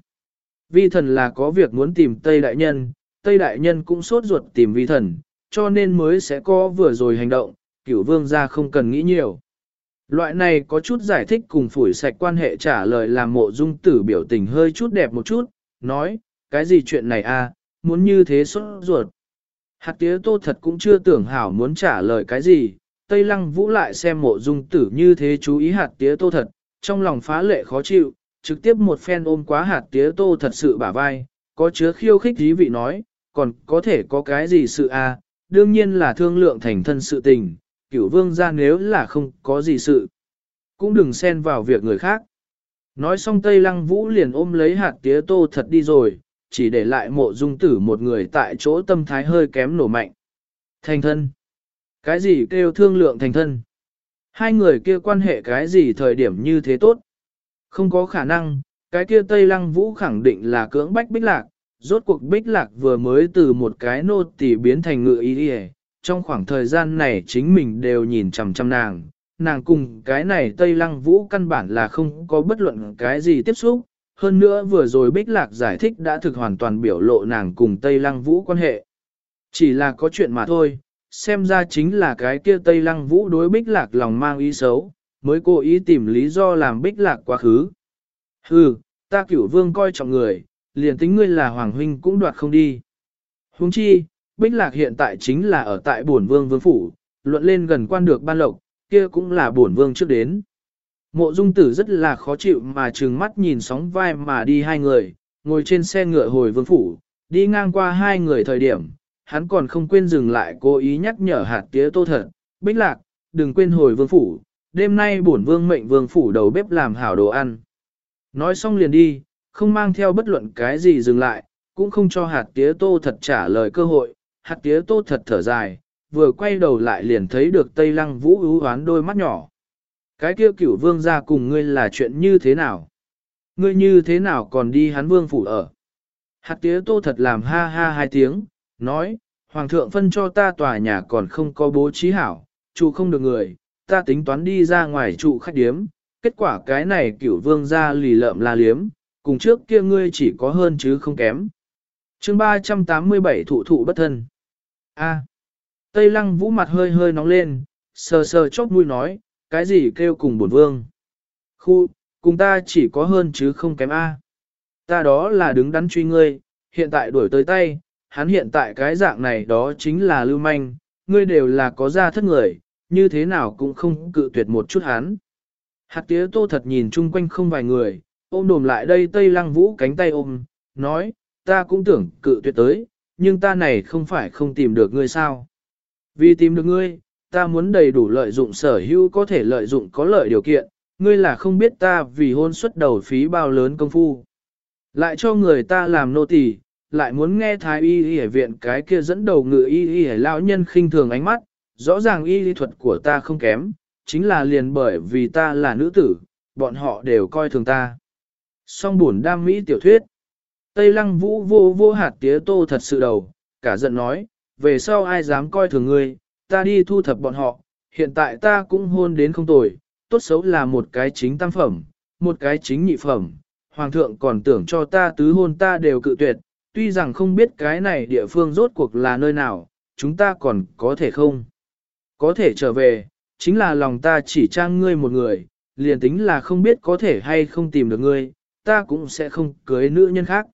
Vi thần là có việc muốn tìm Tây Đại Nhân, Tây Đại Nhân cũng sốt ruột tìm vi thần, cho nên mới sẽ có vừa rồi hành động, cửu vương ra không cần nghĩ nhiều. Loại này có chút giải thích cùng phủi sạch quan hệ trả lời làm mộ dung tử biểu tình hơi chút đẹp một chút, nói, cái gì chuyện này à, muốn như thế sốt ruột. Hạt tía tô thật cũng chưa tưởng hảo muốn trả lời cái gì, Tây Lăng Vũ lại xem mộ dung tử như thế chú ý hạt tía tô thật, trong lòng phá lệ khó chịu, trực tiếp một phen ôm quá hạt tía tô thật sự bả vai, có chứa khiêu khích thí vị nói, còn có thể có cái gì sự à, đương nhiên là thương lượng thành thân sự tình, cửu vương ra nếu là không có gì sự. Cũng đừng xen vào việc người khác. Nói xong Tây Lăng Vũ liền ôm lấy hạt tía tô thật đi rồi, chỉ để lại mộ dung tử một người tại chỗ tâm thái hơi kém nổ mạnh. Thành thân. Cái gì kêu thương lượng thành thân? Hai người kia quan hệ cái gì thời điểm như thế tốt? Không có khả năng, cái kia Tây Lăng Vũ khẳng định là cưỡng bách bích lạc, rốt cuộc bích lạc vừa mới từ một cái nô tỳ biến thành ngự ý đi trong khoảng thời gian này chính mình đều nhìn chằm chằm nàng, nàng cùng cái này Tây Lăng Vũ căn bản là không có bất luận cái gì tiếp xúc, hơn nữa vừa rồi Bích Lạc giải thích đã thực hoàn toàn biểu lộ nàng cùng Tây Lăng Vũ quan hệ. Chỉ là có chuyện mà thôi, xem ra chính là cái kia Tây Lăng Vũ đối Bích Lạc lòng mang ý xấu, mới cố ý tìm lý do làm Bích Lạc quá khứ. Hừ, ta cửu vương coi trọng người, liền tính ngươi là Hoàng Huynh cũng đoạt không đi. Huống chi, Bích Lạc hiện tại chính là ở tại bổn vương vương phủ, luận lên gần quan được ban lộc, kia cũng là bổn vương trước đến. Mộ dung tử rất là khó chịu mà trừng mắt nhìn sóng vai mà đi hai người, ngồi trên xe ngựa hồi vương phủ, đi ngang qua hai người thời điểm, hắn còn không quên dừng lại cố ý nhắc nhở hạt tía tô thật, bích lạc, đừng quên hồi vương phủ, đêm nay bổn vương mệnh vương phủ đầu bếp làm hảo đồ ăn. Nói xong liền đi, không mang theo bất luận cái gì dừng lại, cũng không cho hạt tía tô thật trả lời cơ hội, hạt tía tô thật thở dài, vừa quay đầu lại liền thấy được Tây Lăng Vũ ưu hoán đôi mắt nhỏ. Cái kia cửu vương ra cùng ngươi là chuyện như thế nào? Ngươi như thế nào còn đi hắn vương phủ ở? Hạt tía tô thật làm ha ha hai tiếng, nói, Hoàng thượng phân cho ta tòa nhà còn không có bố trí hảo, trụ không được người, ta tính toán đi ra ngoài trụ khách điếm, kết quả cái này cửu vương ra lì lợm la liếm, cùng trước kia ngươi chỉ có hơn chứ không kém. chương 387 thụ thụ bất thân. A. Tây lăng vũ mặt hơi hơi nóng lên, sờ sờ chóp mũi nói, cái gì kêu cùng bổn vương. Khu, cùng ta chỉ có hơn chứ không kém A. Ta đó là đứng đắn truy ngươi, hiện tại đuổi tới tay, hắn hiện tại cái dạng này đó chính là lưu manh, ngươi đều là có gia thất người, như thế nào cũng không cự tuyệt một chút hắn. Hạt tía tô thật nhìn chung quanh không vài người, ôm đồm lại đây Tây Lăng Vũ cánh tay ôm, nói, ta cũng tưởng cự tuyệt tới, nhưng ta này không phải không tìm được ngươi sao. Vì tìm được ngươi, ta muốn đầy đủ lợi dụng sở hữu có thể lợi dụng có lợi điều kiện, ngươi là không biết ta vì hôn suất đầu phí bao lớn công phu. Lại cho người ta làm nô tỳ, lại muốn nghe thái y y viện cái kia dẫn đầu ngự y y lão nhân khinh thường ánh mắt, rõ ràng y lý thuật của ta không kém, chính là liền bởi vì ta là nữ tử, bọn họ đều coi thường ta. Song buồn đam mỹ tiểu thuyết. Tây lăng vũ vô vô hạt tía tô thật sự đầu, cả giận nói, về sau ai dám coi thường ngươi, ta đi thu thập bọn họ, hiện tại ta cũng hôn đến không tồi, tốt xấu là một cái chính tam phẩm, một cái chính nhị phẩm, hoàng thượng còn tưởng cho ta tứ hôn ta đều cự tuyệt, tuy rằng không biết cái này địa phương rốt cuộc là nơi nào, chúng ta còn có thể không? Có thể trở về, chính là lòng ta chỉ trang ngươi một người, liền tính là không biết có thể hay không tìm được ngươi, ta cũng sẽ không cưới nữ nhân khác.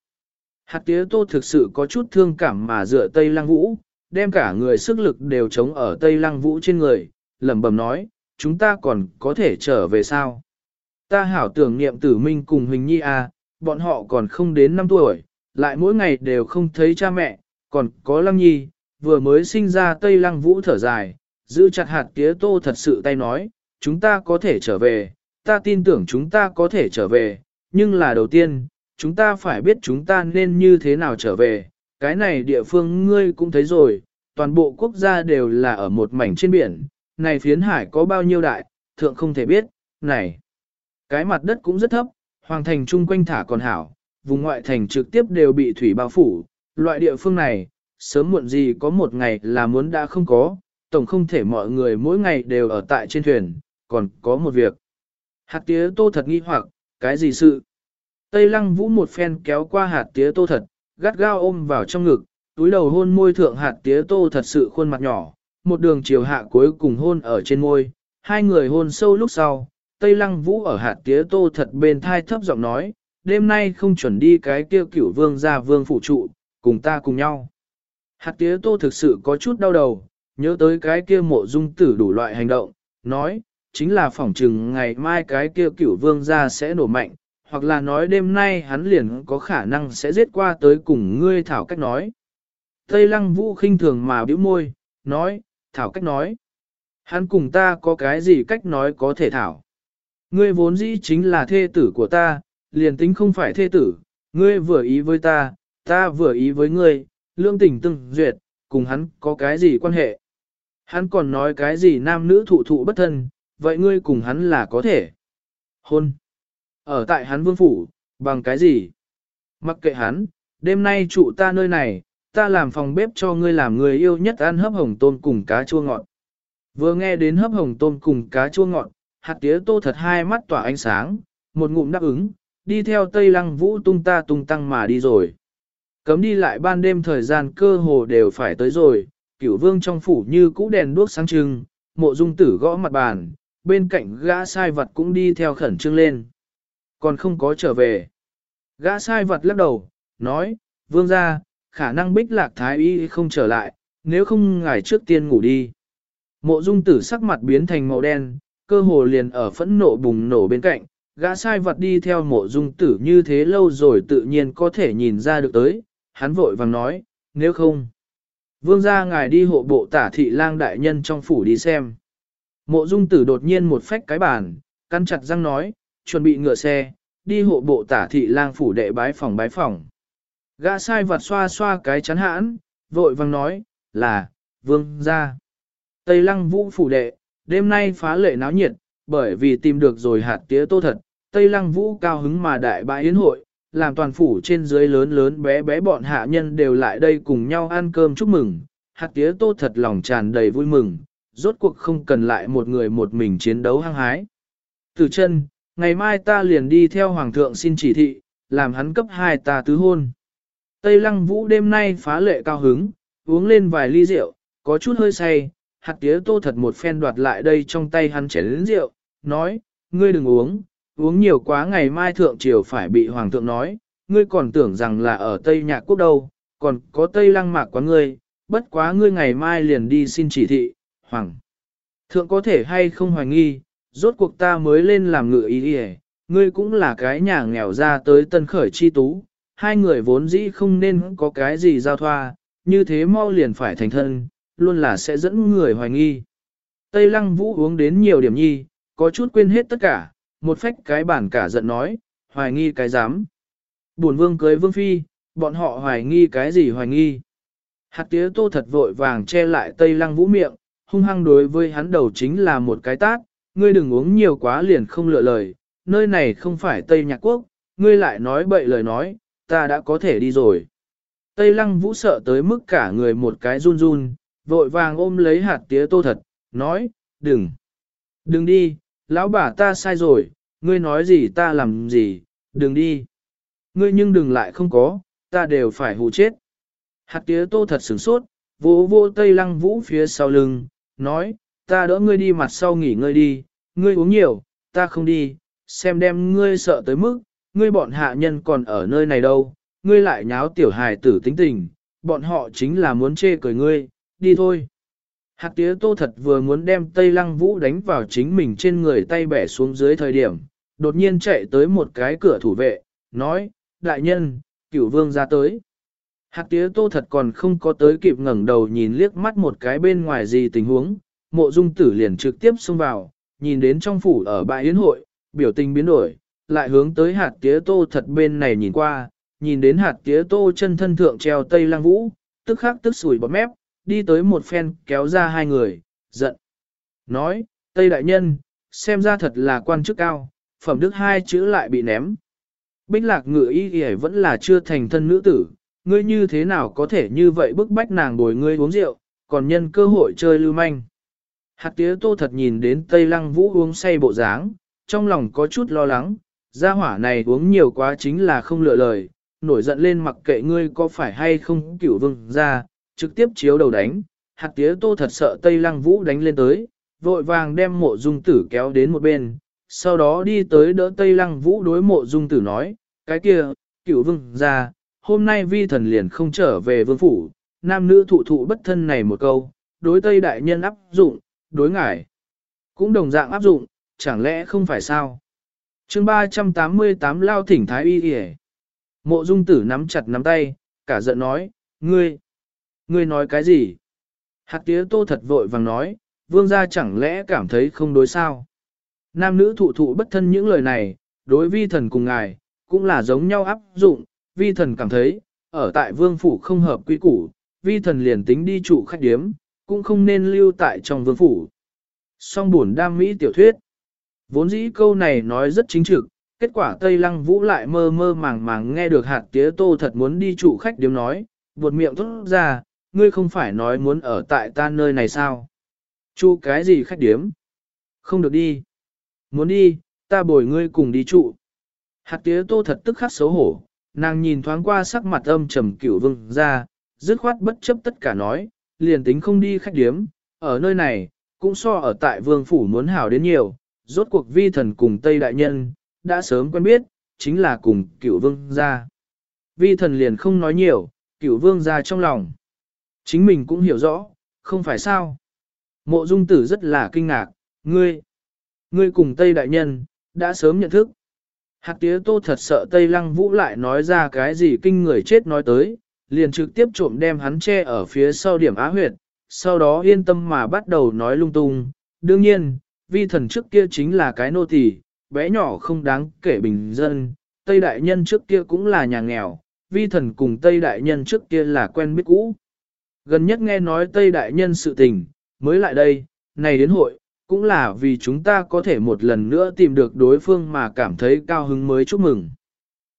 Hạt tía tô thực sự có chút thương cảm mà dựa Tây Lăng Vũ, đem cả người sức lực đều chống ở Tây Lăng Vũ trên người, lẩm bẩm nói, chúng ta còn có thể trở về sao? Ta hảo tưởng niệm tử minh cùng Huỳnh Nhi à, bọn họ còn không đến 5 tuổi, lại mỗi ngày đều không thấy cha mẹ, còn có Lăng Nhi, vừa mới sinh ra Tây Lăng Vũ thở dài, giữ chặt hạt tía tô thật sự tay nói, chúng ta có thể trở về, ta tin tưởng chúng ta có thể trở về, nhưng là đầu tiên, chúng ta phải biết chúng ta nên như thế nào trở về, cái này địa phương ngươi cũng thấy rồi, toàn bộ quốc gia đều là ở một mảnh trên biển, này phiến hải có bao nhiêu đại, thượng không thể biết, này. Cái mặt đất cũng rất thấp, hoàng thành chung quanh thả còn hảo, vùng ngoại thành trực tiếp đều bị thủy bao phủ, loại địa phương này, sớm muộn gì có một ngày là muốn đã không có, tổng không thể mọi người mỗi ngày đều ở tại trên thuyền, còn có một việc. Hạt tía tô thật nghi hoặc, cái gì sự? Tây lăng vũ một phen kéo qua hạt tía tô thật, gắt gao ôm vào trong ngực, túi đầu hôn môi thượng hạt tía tô thật sự khuôn mặt nhỏ, một đường chiều hạ cuối cùng hôn ở trên môi, hai người hôn sâu lúc sau, Tây Lăng Vũ ở hạt tía tô thật bên thai thấp giọng nói, đêm nay không chuẩn đi cái kia cửu vương ra vương phụ trụ, cùng ta cùng nhau. Hạt tía tô thực sự có chút đau đầu, nhớ tới cái kia mộ dung tử đủ loại hành động, nói, chính là phỏng chừng ngày mai cái kia cửu vương ra sẽ nổ mạnh, hoặc là nói đêm nay hắn liền có khả năng sẽ giết qua tới cùng ngươi thảo cách nói. Tây lăng vũ khinh thường mà bĩu môi, nói, thảo cách nói. Hắn cùng ta có cái gì cách nói có thể thảo. Ngươi vốn dĩ chính là thê tử của ta, liền tính không phải thê tử, ngươi vừa ý với ta, ta vừa ý với ngươi, lương tình từng duyệt, cùng hắn có cái gì quan hệ. Hắn còn nói cái gì nam nữ thụ thụ bất thân, vậy ngươi cùng hắn là có thể. Hôn. Ở tại hắn vương phủ, bằng cái gì? Mặc kệ hắn, đêm nay trụ ta nơi này, ta làm phòng bếp cho ngươi làm người yêu nhất ăn hấp hồng tôm cùng cá chua ngọt. Vừa nghe đến hấp hồng tôm cùng cá chua ngọt, hạt tía tô thật hai mắt tỏa ánh sáng, một ngụm đáp ứng, đi theo tây lăng vũ tung ta tung tăng mà đi rồi. Cấm đi lại ban đêm thời gian cơ hồ đều phải tới rồi, cửu vương trong phủ như cũ đèn đuốc sáng trưng, mộ dung tử gõ mặt bàn, bên cạnh gã sai vật cũng đi theo khẩn trương lên. Còn không có trở về. Gã sai vật lắc đầu, nói, vương ra, khả năng bích lạc thái y không trở lại, nếu không ngài trước tiên ngủ đi. Mộ dung tử sắc mặt biến thành màu đen, cơ hồ liền ở phẫn nộ bùng nổ bên cạnh, gã sai vật đi theo mộ dung tử như thế lâu rồi tự nhiên có thể nhìn ra được tới, hắn vội vàng nói, nếu không. Vương gia ngài đi hộ bộ tả thị lang đại nhân trong phủ đi xem. Mộ dung tử đột nhiên một phách cái bàn, căn chặt răng nói, chuẩn bị ngựa xe, đi hộ bộ tả thị lang phủ đệ bái phòng bái phòng. Gã sai vật xoa xoa cái chắn hãn, vội vàng nói, là, vương gia. Tây lăng vũ phủ đệ, đêm nay phá lệ náo nhiệt, bởi vì tìm được rồi hạt tía tô thật, Tây lăng vũ cao hứng mà đại bãi yến hội, làm toàn phủ trên dưới lớn lớn bé bé bọn hạ nhân đều lại đây cùng nhau ăn cơm chúc mừng, hạt tía tô thật lòng tràn đầy vui mừng, rốt cuộc không cần lại một người một mình chiến đấu hăng hái. Từ chân, ngày mai ta liền đi theo hoàng thượng xin chỉ thị, làm hắn cấp hai ta tứ hôn. Tây lăng vũ đêm nay phá lệ cao hứng, uống lên vài ly rượu, có chút hơi say, hạt tía tô thật một phen đoạt lại đây trong tay hắn chén lĩnh rượu, nói, ngươi đừng uống, uống nhiều quá ngày mai thượng triều phải bị hoàng thượng nói, ngươi còn tưởng rằng là ở Tây Nhạc Quốc đâu, còn có Tây Lăng Mạc quá ngươi, bất quá ngươi ngày mai liền đi xin chỉ thị, hoàng. Thượng có thể hay không hoài nghi, rốt cuộc ta mới lên làm ngựa ý đi ngươi cũng là cái nhà nghèo ra tới tân khởi chi tú, hai người vốn dĩ không nên có cái gì giao thoa, như thế mau liền phải thành thân, luôn là sẽ dẫn người hoài nghi. Tây Lăng Vũ uống đến nhiều điểm nhi, có chút quên hết tất cả, một phách cái bản cả giận nói, hoài nghi cái dám. Buồn vương cưới vương phi, bọn họ hoài nghi cái gì hoài nghi. Hạt tía tô thật vội vàng che lại Tây Lăng Vũ miệng, hung hăng đối với hắn đầu chính là một cái tát, ngươi đừng uống nhiều quá liền không lựa lời, nơi này không phải Tây Nhạc Quốc, ngươi lại nói bậy lời nói, ta đã có thể đi rồi. Tây Lăng Vũ sợ tới mức cả người một cái run run, vội vàng ôm lấy hạt tía tô thật, nói, đừng, đừng đi, lão bà ta sai rồi, ngươi nói gì ta làm gì, đừng đi. Ngươi nhưng đừng lại không có, ta đều phải hù chết. Hạt tía tô thật sửng sốt, vỗ vô tây lăng vũ phía sau lưng, nói, ta đỡ ngươi đi mặt sau nghỉ ngơi đi, ngươi uống nhiều, ta không đi, xem đem ngươi sợ tới mức, ngươi bọn hạ nhân còn ở nơi này đâu, ngươi lại nháo tiểu hài tử tính tình, bọn họ chính là muốn chê cười ngươi, đi thôi. Hạt tía tô thật vừa muốn đem Tây Lăng Vũ đánh vào chính mình trên người tay bẻ xuống dưới thời điểm, đột nhiên chạy tới một cái cửa thủ vệ, nói, đại nhân, cửu vương ra tới. Hạt tía tô thật còn không có tới kịp ngẩng đầu nhìn liếc mắt một cái bên ngoài gì tình huống, mộ dung tử liền trực tiếp xông vào, nhìn đến trong phủ ở bãi yến hội, biểu tình biến đổi, lại hướng tới hạt tía tô thật bên này nhìn qua, nhìn đến hạt tía tô chân thân thượng treo tây lang vũ, tức khắc tức sủi bọt mép, đi tới một phen kéo ra hai người, giận. Nói, Tây Đại Nhân, xem ra thật là quan chức cao, phẩm đức hai chữ lại bị ném. Bích lạc ngựa y y vẫn là chưa thành thân nữ tử, ngươi như thế nào có thể như vậy bức bách nàng bồi ngươi uống rượu, còn nhân cơ hội chơi lưu manh. Hạt tía tô thật nhìn đến Tây Lăng Vũ uống say bộ dáng, trong lòng có chút lo lắng, gia hỏa này uống nhiều quá chính là không lựa lời, nổi giận lên mặc kệ ngươi có phải hay không cửu vương ra, trực tiếp chiếu đầu đánh, hạt tía tô thật sợ Tây Lăng Vũ đánh lên tới, vội vàng đem mộ dung tử kéo đến một bên, sau đó đi tới đỡ Tây Lăng Vũ đối mộ dung tử nói, cái kia, cửu vương ra, hôm nay vi thần liền không trở về vương phủ, nam nữ thụ thụ bất thân này một câu, đối Tây Đại Nhân áp dụng, đối ngải, cũng đồng dạng áp dụng, chẳng lẽ không phải sao? chương 388 lao thỉnh thái y y Mộ dung tử nắm chặt nắm tay, cả giận nói, ngươi, ngươi nói cái gì? Hạt tía tô thật vội vàng nói, vương gia chẳng lẽ cảm thấy không đối sao? Nam nữ thụ thụ bất thân những lời này, đối vi thần cùng ngài, cũng là giống nhau áp dụng, vi thần cảm thấy, ở tại vương phủ không hợp quy củ, vi thần liền tính đi trụ khách điếm, cũng không nên lưu tại trong vương phủ. Song buồn đam mỹ tiểu thuyết. Vốn dĩ câu này nói rất chính trực, kết quả Tây Lăng Vũ lại mơ mơ màng màng nghe được hạt tía tô thật muốn đi trụ khách điếm nói, buột miệng thốt ra, ngươi không phải nói muốn ở tại ta nơi này sao? Chu cái gì khách điếm? Không được đi. Muốn đi, ta bồi ngươi cùng đi trụ. Hạt tía tô thật tức khắc xấu hổ, nàng nhìn thoáng qua sắc mặt âm trầm cửu vương ra, dứt khoát bất chấp tất cả nói, liền tính không đi khách điếm, ở nơi này, cũng so ở tại vương phủ muốn hảo đến nhiều, rốt cuộc vi thần cùng Tây Đại Nhân, đã sớm quen biết, chính là cùng cửu vương gia. Vi thần liền không nói nhiều, cửu vương gia trong lòng. Chính mình cũng hiểu rõ, không phải sao. Mộ dung tử rất là kinh ngạc, ngươi, ngươi cùng Tây Đại Nhân, đã sớm nhận thức. hạc tía tô thật sợ Tây Lăng Vũ lại nói ra cái gì kinh người chết nói tới, liền trực tiếp trộm đem hắn che ở phía sau điểm á huyệt, sau đó yên tâm mà bắt đầu nói lung tung. Đương nhiên, vi thần trước kia chính là cái nô tỳ, bé nhỏ không đáng kể bình dân, Tây Đại Nhân trước kia cũng là nhà nghèo, vi thần cùng Tây Đại Nhân trước kia là quen biết cũ. Gần nhất nghe nói Tây Đại Nhân sự tình, mới lại đây, này đến hội, cũng là vì chúng ta có thể một lần nữa tìm được đối phương mà cảm thấy cao hứng mới chúc mừng.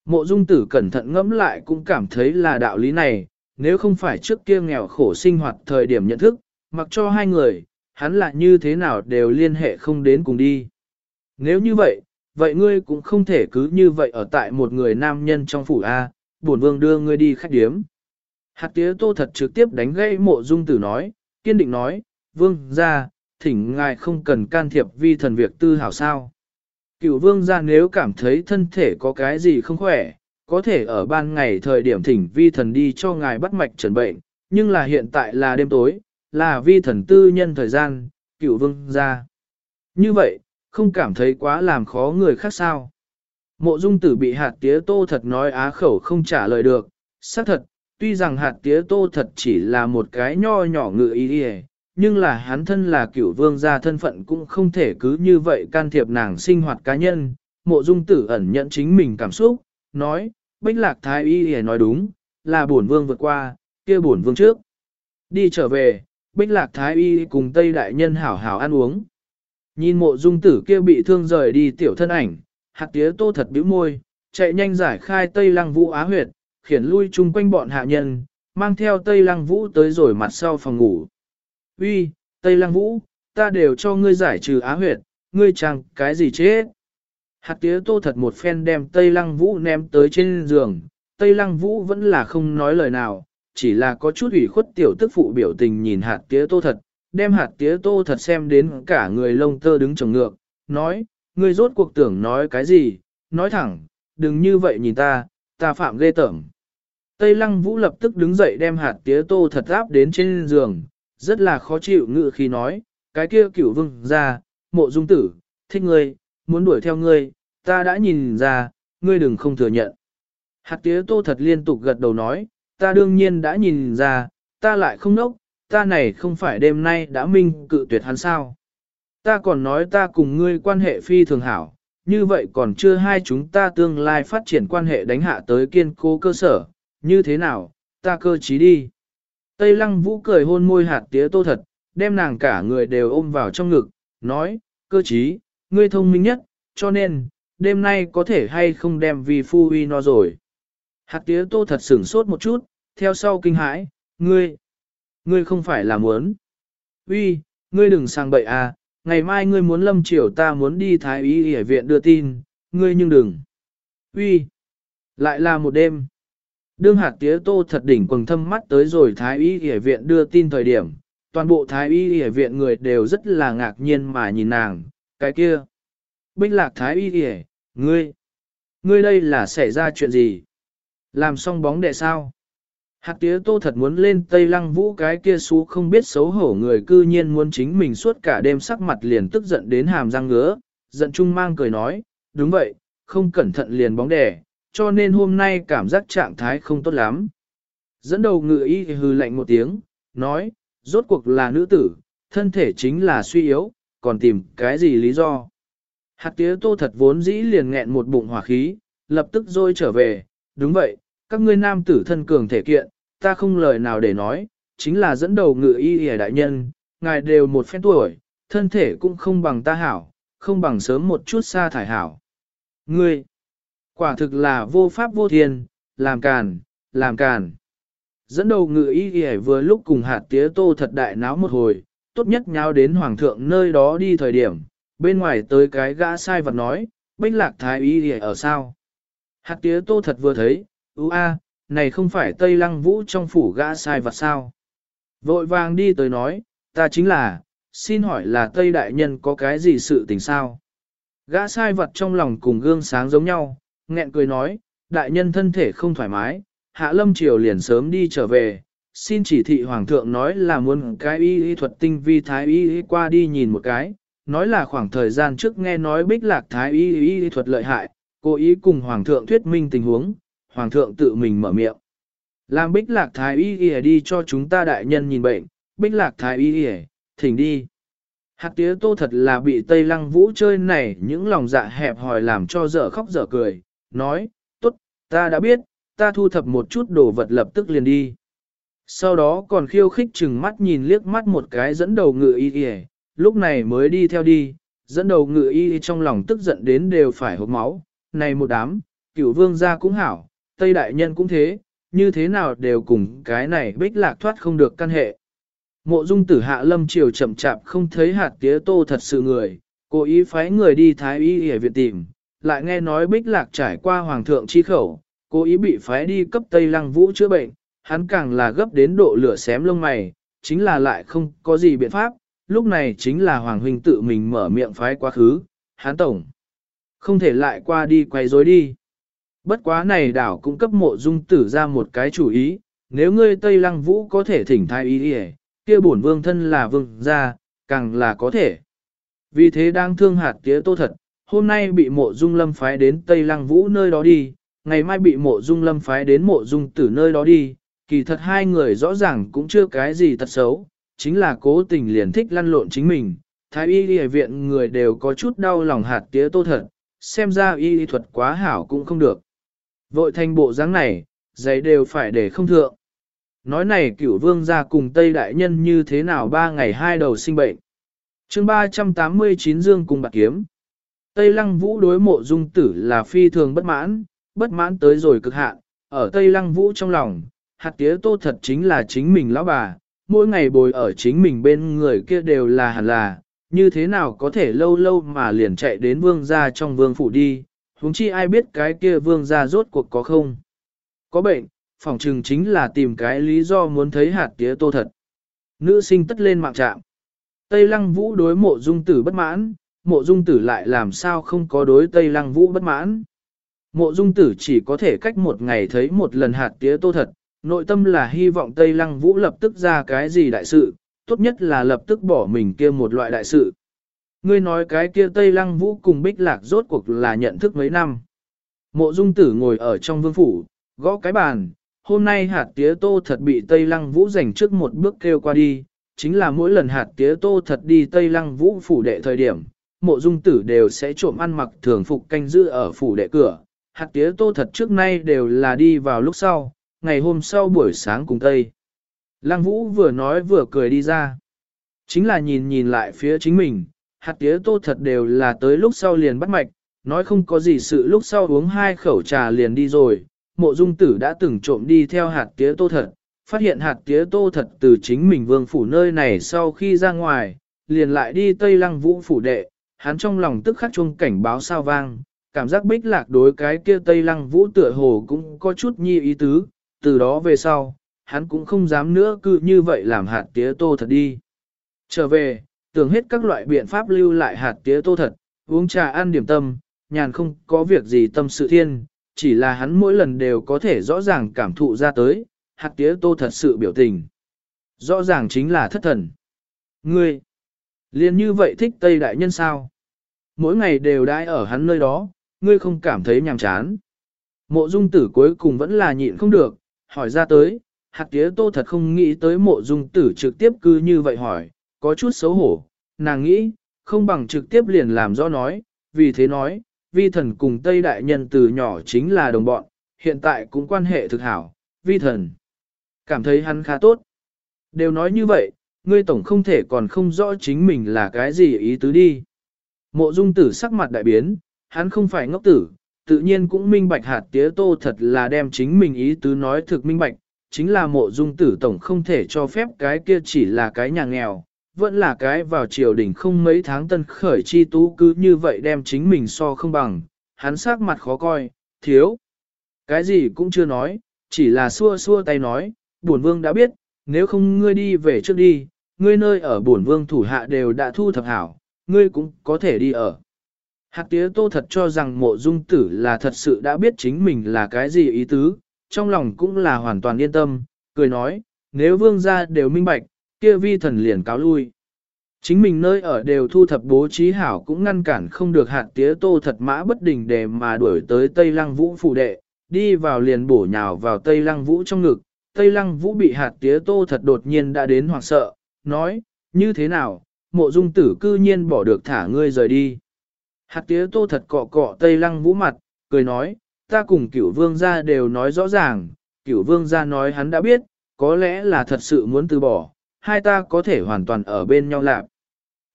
Mộ dung tử cẩn thận ngẫm lại cũng cảm thấy là đạo lý này, nếu không phải trước kia nghèo khổ sinh hoạt thời điểm nhận thức, mặc cho hai người, hắn là như thế nào đều liên hệ không đến cùng đi. Nếu như vậy, vậy ngươi cũng không thể cứ như vậy ở tại một người nam nhân trong phủ A, bổn vương đưa ngươi đi khách điếm. Hạt tía tô thật trực tiếp đánh gây mộ dung tử nói, kiên định nói, vương ra, thỉnh ngài không cần can thiệp vi thần việc tư hảo sao. Cựu vương ra nếu cảm thấy thân thể có cái gì không khỏe, có thể ở ban ngày thời điểm thỉnh vi thần đi cho ngài bắt mạch trần bệnh, nhưng là hiện tại là đêm tối, là vi thần tư nhân thời gian, cựu vương ra. Như vậy, không cảm thấy quá làm khó người khác sao. Mộ dung tử bị hạt tía tô thật nói á khẩu không trả lời được, xác thật, tuy rằng hạt tía tô thật chỉ là một cái nho nhỏ ngự ý đi nhưng là hắn thân là cửu vương gia thân phận cũng không thể cứ như vậy can thiệp nàng sinh hoạt cá nhân. Mộ dung tử ẩn nhận chính mình cảm xúc, nói, bách lạc thái y hề nói đúng, là bổn vương vượt qua, kia bổn vương trước. Đi trở về, bách lạc thái y cùng Tây Đại Nhân hảo hảo ăn uống. Nhìn mộ dung tử kia bị thương rời đi tiểu thân ảnh, hạt tía tô thật bĩu môi, chạy nhanh giải khai Tây Lăng Vũ á huyệt, khiển lui chung quanh bọn hạ nhân, mang theo Tây Lăng Vũ tới rồi mặt sau phòng ngủ. Uy, Tây Lăng Vũ, ta đều cho ngươi giải trừ á huyệt, ngươi chẳng cái gì chết. Hạt tía tô thật một phen đem Tây Lăng Vũ ném tới trên giường, Tây Lăng Vũ vẫn là không nói lời nào, chỉ là có chút ủy khuất tiểu tức phụ biểu tình nhìn hạt tía tô thật, đem hạt tía tô thật xem đến cả người lông tơ đứng trồng ngược, nói, ngươi rốt cuộc tưởng nói cái gì, nói thẳng, đừng như vậy nhìn ta, ta phạm ghê tởm. Tây Lăng Vũ lập tức đứng dậy đem hạt tía tô thật áp đến trên giường, rất là khó chịu ngự khi nói, cái kia cửu vương ra, mộ dung tử, thích ngươi, muốn đuổi theo ngươi, ta đã nhìn ra, ngươi đừng không thừa nhận. Hạt tía tô thật liên tục gật đầu nói, ta đương nhiên đã nhìn ra, ta lại không nốc, ta này không phải đêm nay đã minh cự tuyệt hắn sao. Ta còn nói ta cùng ngươi quan hệ phi thường hảo, như vậy còn chưa hai chúng ta tương lai phát triển quan hệ đánh hạ tới kiên cố cơ sở, như thế nào, ta cơ trí đi. Tây lăng vũ cười hôn môi hạt tía tô thật, đem nàng cả người đều ôm vào trong ngực, nói, cơ trí, ngươi thông minh nhất, cho nên, đêm nay có thể hay không đem vì phu uy no rồi. Hạt tía tô thật sửng sốt một chút, theo sau kinh hãi, ngươi, ngươi không phải là muốn. Uy, ngươi đừng sang bậy à, ngày mai ngươi muốn lâm triều ta muốn đi thái y y viện đưa tin, ngươi nhưng đừng. Uy, lại là một đêm. Đương hạt tía tô thật đỉnh quần thâm mắt tới rồi thái y y viện đưa tin thời điểm, toàn bộ thái y y viện người đều rất là ngạc nhiên mà nhìn nàng, cái kia. Bích lạc thái y y, ngươi, ngươi đây là xảy ra chuyện gì? Làm xong bóng đệ sao? Hạt tía tô thật muốn lên Tây Lăng Vũ cái kia xú không biết xấu hổ người cư nhiên muốn chính mình suốt cả đêm sắc mặt liền tức giận đến hàm răng ngứa, giận chung mang cười nói, đúng vậy, không cẩn thận liền bóng đè, cho nên hôm nay cảm giác trạng thái không tốt lắm. Dẫn đầu ngự y hư lạnh một tiếng, nói, rốt cuộc là nữ tử, thân thể chính là suy yếu, còn tìm cái gì lý do. Hạt tía tô thật vốn dĩ liền nghẹn một bụng hỏa khí, lập tức rồi trở về, đúng vậy, các ngươi nam tử thân cường thể kiện, ta không lời nào để nói, chính là dẫn đầu ngự y hề đại nhân, ngài đều một phen tuổi, thân thể cũng không bằng ta hảo, không bằng sớm một chút xa thải hảo. Ngươi, quả thực là vô pháp vô thiên, làm càn, làm càn. Dẫn đầu ngự y y vừa lúc cùng hạt tía tô thật đại náo một hồi, tốt nhất nhau đến hoàng thượng nơi đó đi thời điểm, bên ngoài tới cái gã sai vật nói, bách lạc thái y y ở sao. Hạt tía tô thật vừa thấy, ú a, này không phải Tây Lăng Vũ trong phủ gã sai vật sao. Vội vàng đi tới nói, ta chính là, xin hỏi là Tây Đại Nhân có cái gì sự tình sao? Gã sai vật trong lòng cùng gương sáng giống nhau, nghẹn cười nói, Đại Nhân thân thể không thoải mái, Hạ Lâm Triều liền sớm đi trở về, xin chỉ thị Hoàng thượng nói là muốn cái y y thuật tinh vi thái y y qua đi nhìn một cái, nói là khoảng thời gian trước nghe nói bích lạc thái y y thuật lợi hại, cố ý cùng Hoàng thượng thuyết minh tình huống, Hoàng thượng tự mình mở miệng. Làm bích lạc thái y y đi cho chúng ta đại nhân nhìn bệnh, bích lạc thái y y, thỉnh đi. Hạt tía tô thật là bị Tây Lăng Vũ chơi này những lòng dạ hẹp hòi làm cho dở khóc dở cười, nói, tốt, ta đã biết, ta thu thập một chút đồ vật lập tức liền đi. Sau đó còn khiêu khích chừng mắt nhìn liếc mắt một cái dẫn đầu ngự y y, lúc này mới đi theo đi, dẫn đầu ngự y trong lòng tức giận đến đều phải hộp máu, này một đám, cửu vương gia cũng hảo, Tây Đại Nhân cũng thế, như thế nào đều cùng cái này bích lạc thoát không được căn hệ. Mộ dung tử hạ lâm triều chậm chạp không thấy hạt tía tô thật sự người, cố ý phái người đi thái y ở viện tìm, lại nghe nói bích lạc trải qua hoàng thượng chi khẩu, cố ý bị phái đi cấp Tây Lăng Vũ chữa bệnh, hắn càng là gấp đến độ lửa xém lông mày, chính là lại không có gì biện pháp, lúc này chính là Hoàng Huynh tự mình mở miệng phái quá khứ, hắn tổng. Không thể lại qua đi quay rối đi. Bất quá này đảo cũng cấp mộ dung tử ra một cái chủ ý, nếu ngươi Tây Lăng Vũ có thể thỉnh thai ý đi kia bổn vương thân là vương gia, càng là có thể. Vì thế đang thương hạt tía tô thật, hôm nay bị mộ dung lâm phái đến Tây Lăng Vũ nơi đó đi, ngày mai bị mộ dung lâm phái đến mộ dung tử nơi đó đi, kỳ thật hai người rõ ràng cũng chưa cái gì tật xấu, chính là cố tình liền thích lăn lộn chính mình. Thái y y viện người đều có chút đau lòng hạt tía tô thật, xem ra y y thuật quá hảo cũng không được. Vội thành bộ dáng này, giấy đều phải để không thượng. Nói này cửu vương ra cùng Tây Đại Nhân như thế nào ba ngày hai đầu sinh bệnh. chương 389 Dương cùng bạc kiếm. Tây Lăng Vũ đối mộ dung tử là phi thường bất mãn, bất mãn tới rồi cực hạn, ở Tây Lăng Vũ trong lòng, hạt tía tô thật chính là chính mình lão bà, mỗi ngày bồi ở chính mình bên người kia đều là hẳn là, như thế nào có thể lâu lâu mà liền chạy đến vương gia trong vương phủ đi, huống chi ai biết cái kia vương gia rốt cuộc có không. Có bệnh, phỏng chừng chính là tìm cái lý do muốn thấy hạt tía tô thật. Nữ sinh tất lên mạng trạm. Tây lăng vũ đối mộ dung tử bất mãn, mộ dung tử lại làm sao không có đối Tây lăng vũ bất mãn. Mộ dung tử chỉ có thể cách một ngày thấy một lần hạt tía tô thật, nội tâm là hy vọng Tây lăng vũ lập tức ra cái gì đại sự, tốt nhất là lập tức bỏ mình kia một loại đại sự. Ngươi nói cái kia Tây lăng vũ cùng bích lạc rốt cuộc là nhận thức mấy năm. Mộ dung tử ngồi ở trong vương phủ, gõ cái bàn, hôm nay hạt tía tô thật bị Tây Lăng Vũ giành trước một bước kêu qua đi, chính là mỗi lần hạt tía tô thật đi Tây Lăng Vũ phủ đệ thời điểm, mộ dung tử đều sẽ trộm ăn mặc thường phục canh giữ ở phủ đệ cửa. Hạt tía tô thật trước nay đều là đi vào lúc sau, ngày hôm sau buổi sáng cùng Tây. Lăng Vũ vừa nói vừa cười đi ra. Chính là nhìn nhìn lại phía chính mình, hạt tía tô thật đều là tới lúc sau liền bắt mạch, nói không có gì sự lúc sau uống hai khẩu trà liền đi rồi, mộ dung tử đã từng trộm đi theo hạt tía tô thật, phát hiện hạt tía tô thật từ chính mình vương phủ nơi này sau khi ra ngoài, liền lại đi Tây Lăng Vũ phủ đệ, hắn trong lòng tức khắc chuông cảnh báo sao vang, cảm giác bích lạc đối cái kia Tây Lăng Vũ tựa hồ cũng có chút nhi ý tứ, từ đó về sau, hắn cũng không dám nữa cứ như vậy làm hạt tía tô thật đi. Trở về, tưởng hết các loại biện pháp lưu lại hạt tía tô thật, uống trà ăn điểm tâm, nhàn không có việc gì tâm sự thiên, chỉ là hắn mỗi lần đều có thể rõ ràng cảm thụ ra tới, hạt tía tô thật sự biểu tình. Rõ ràng chính là thất thần. Ngươi, liền như vậy thích Tây Đại Nhân sao? Mỗi ngày đều đãi ở hắn nơi đó, ngươi không cảm thấy nhàm chán. Mộ dung tử cuối cùng vẫn là nhịn không được, hỏi ra tới, hạt tía tô thật không nghĩ tới mộ dung tử trực tiếp cứ như vậy hỏi, có chút xấu hổ, nàng nghĩ, không bằng trực tiếp liền làm rõ nói, vì thế nói, vi thần cùng Tây Đại Nhân từ nhỏ chính là đồng bọn, hiện tại cũng quan hệ thực hảo, vi thần. Cảm thấy hắn khá tốt. Đều nói như vậy, ngươi tổng không thể còn không rõ chính mình là cái gì ý tứ đi. Mộ dung tử sắc mặt đại biến, hắn không phải ngốc tử, tự nhiên cũng minh bạch hạt tía tô thật là đem chính mình ý tứ nói thực minh bạch, chính là mộ dung tử tổng không thể cho phép cái kia chỉ là cái nhà nghèo, vẫn là cái vào triều đình không mấy tháng tân khởi chi tú cứ như vậy đem chính mình so không bằng, hắn sắc mặt khó coi, thiếu. Cái gì cũng chưa nói, chỉ là xua xua tay nói, bổn vương đã biết, nếu không ngươi đi về trước đi, ngươi nơi ở bổn vương thủ hạ đều đã thu thập hảo, ngươi cũng có thể đi ở. Hạc tía tô thật cho rằng mộ dung tử là thật sự đã biết chính mình là cái gì ý tứ, trong lòng cũng là hoàn toàn yên tâm, cười nói, nếu vương gia đều minh bạch, kia vi thần liền cáo lui. Chính mình nơi ở đều thu thập bố trí hảo cũng ngăn cản không được hạt tía tô thật mã bất đình để mà đuổi tới Tây Lăng Vũ phủ đệ, đi vào liền bổ nhào vào Tây Lăng Vũ trong ngực. Tây Lăng Vũ bị hạt tía tô thật đột nhiên đã đến hoảng sợ, nói, như thế nào, mộ dung tử cư nhiên bỏ được thả ngươi rời đi. Hạt tía tô thật cọ cọ Tây Lăng Vũ mặt, cười nói, ta cùng cửu vương gia đều nói rõ ràng, cửu vương gia nói hắn đã biết, có lẽ là thật sự muốn từ bỏ, hai ta có thể hoàn toàn ở bên nhau lạc.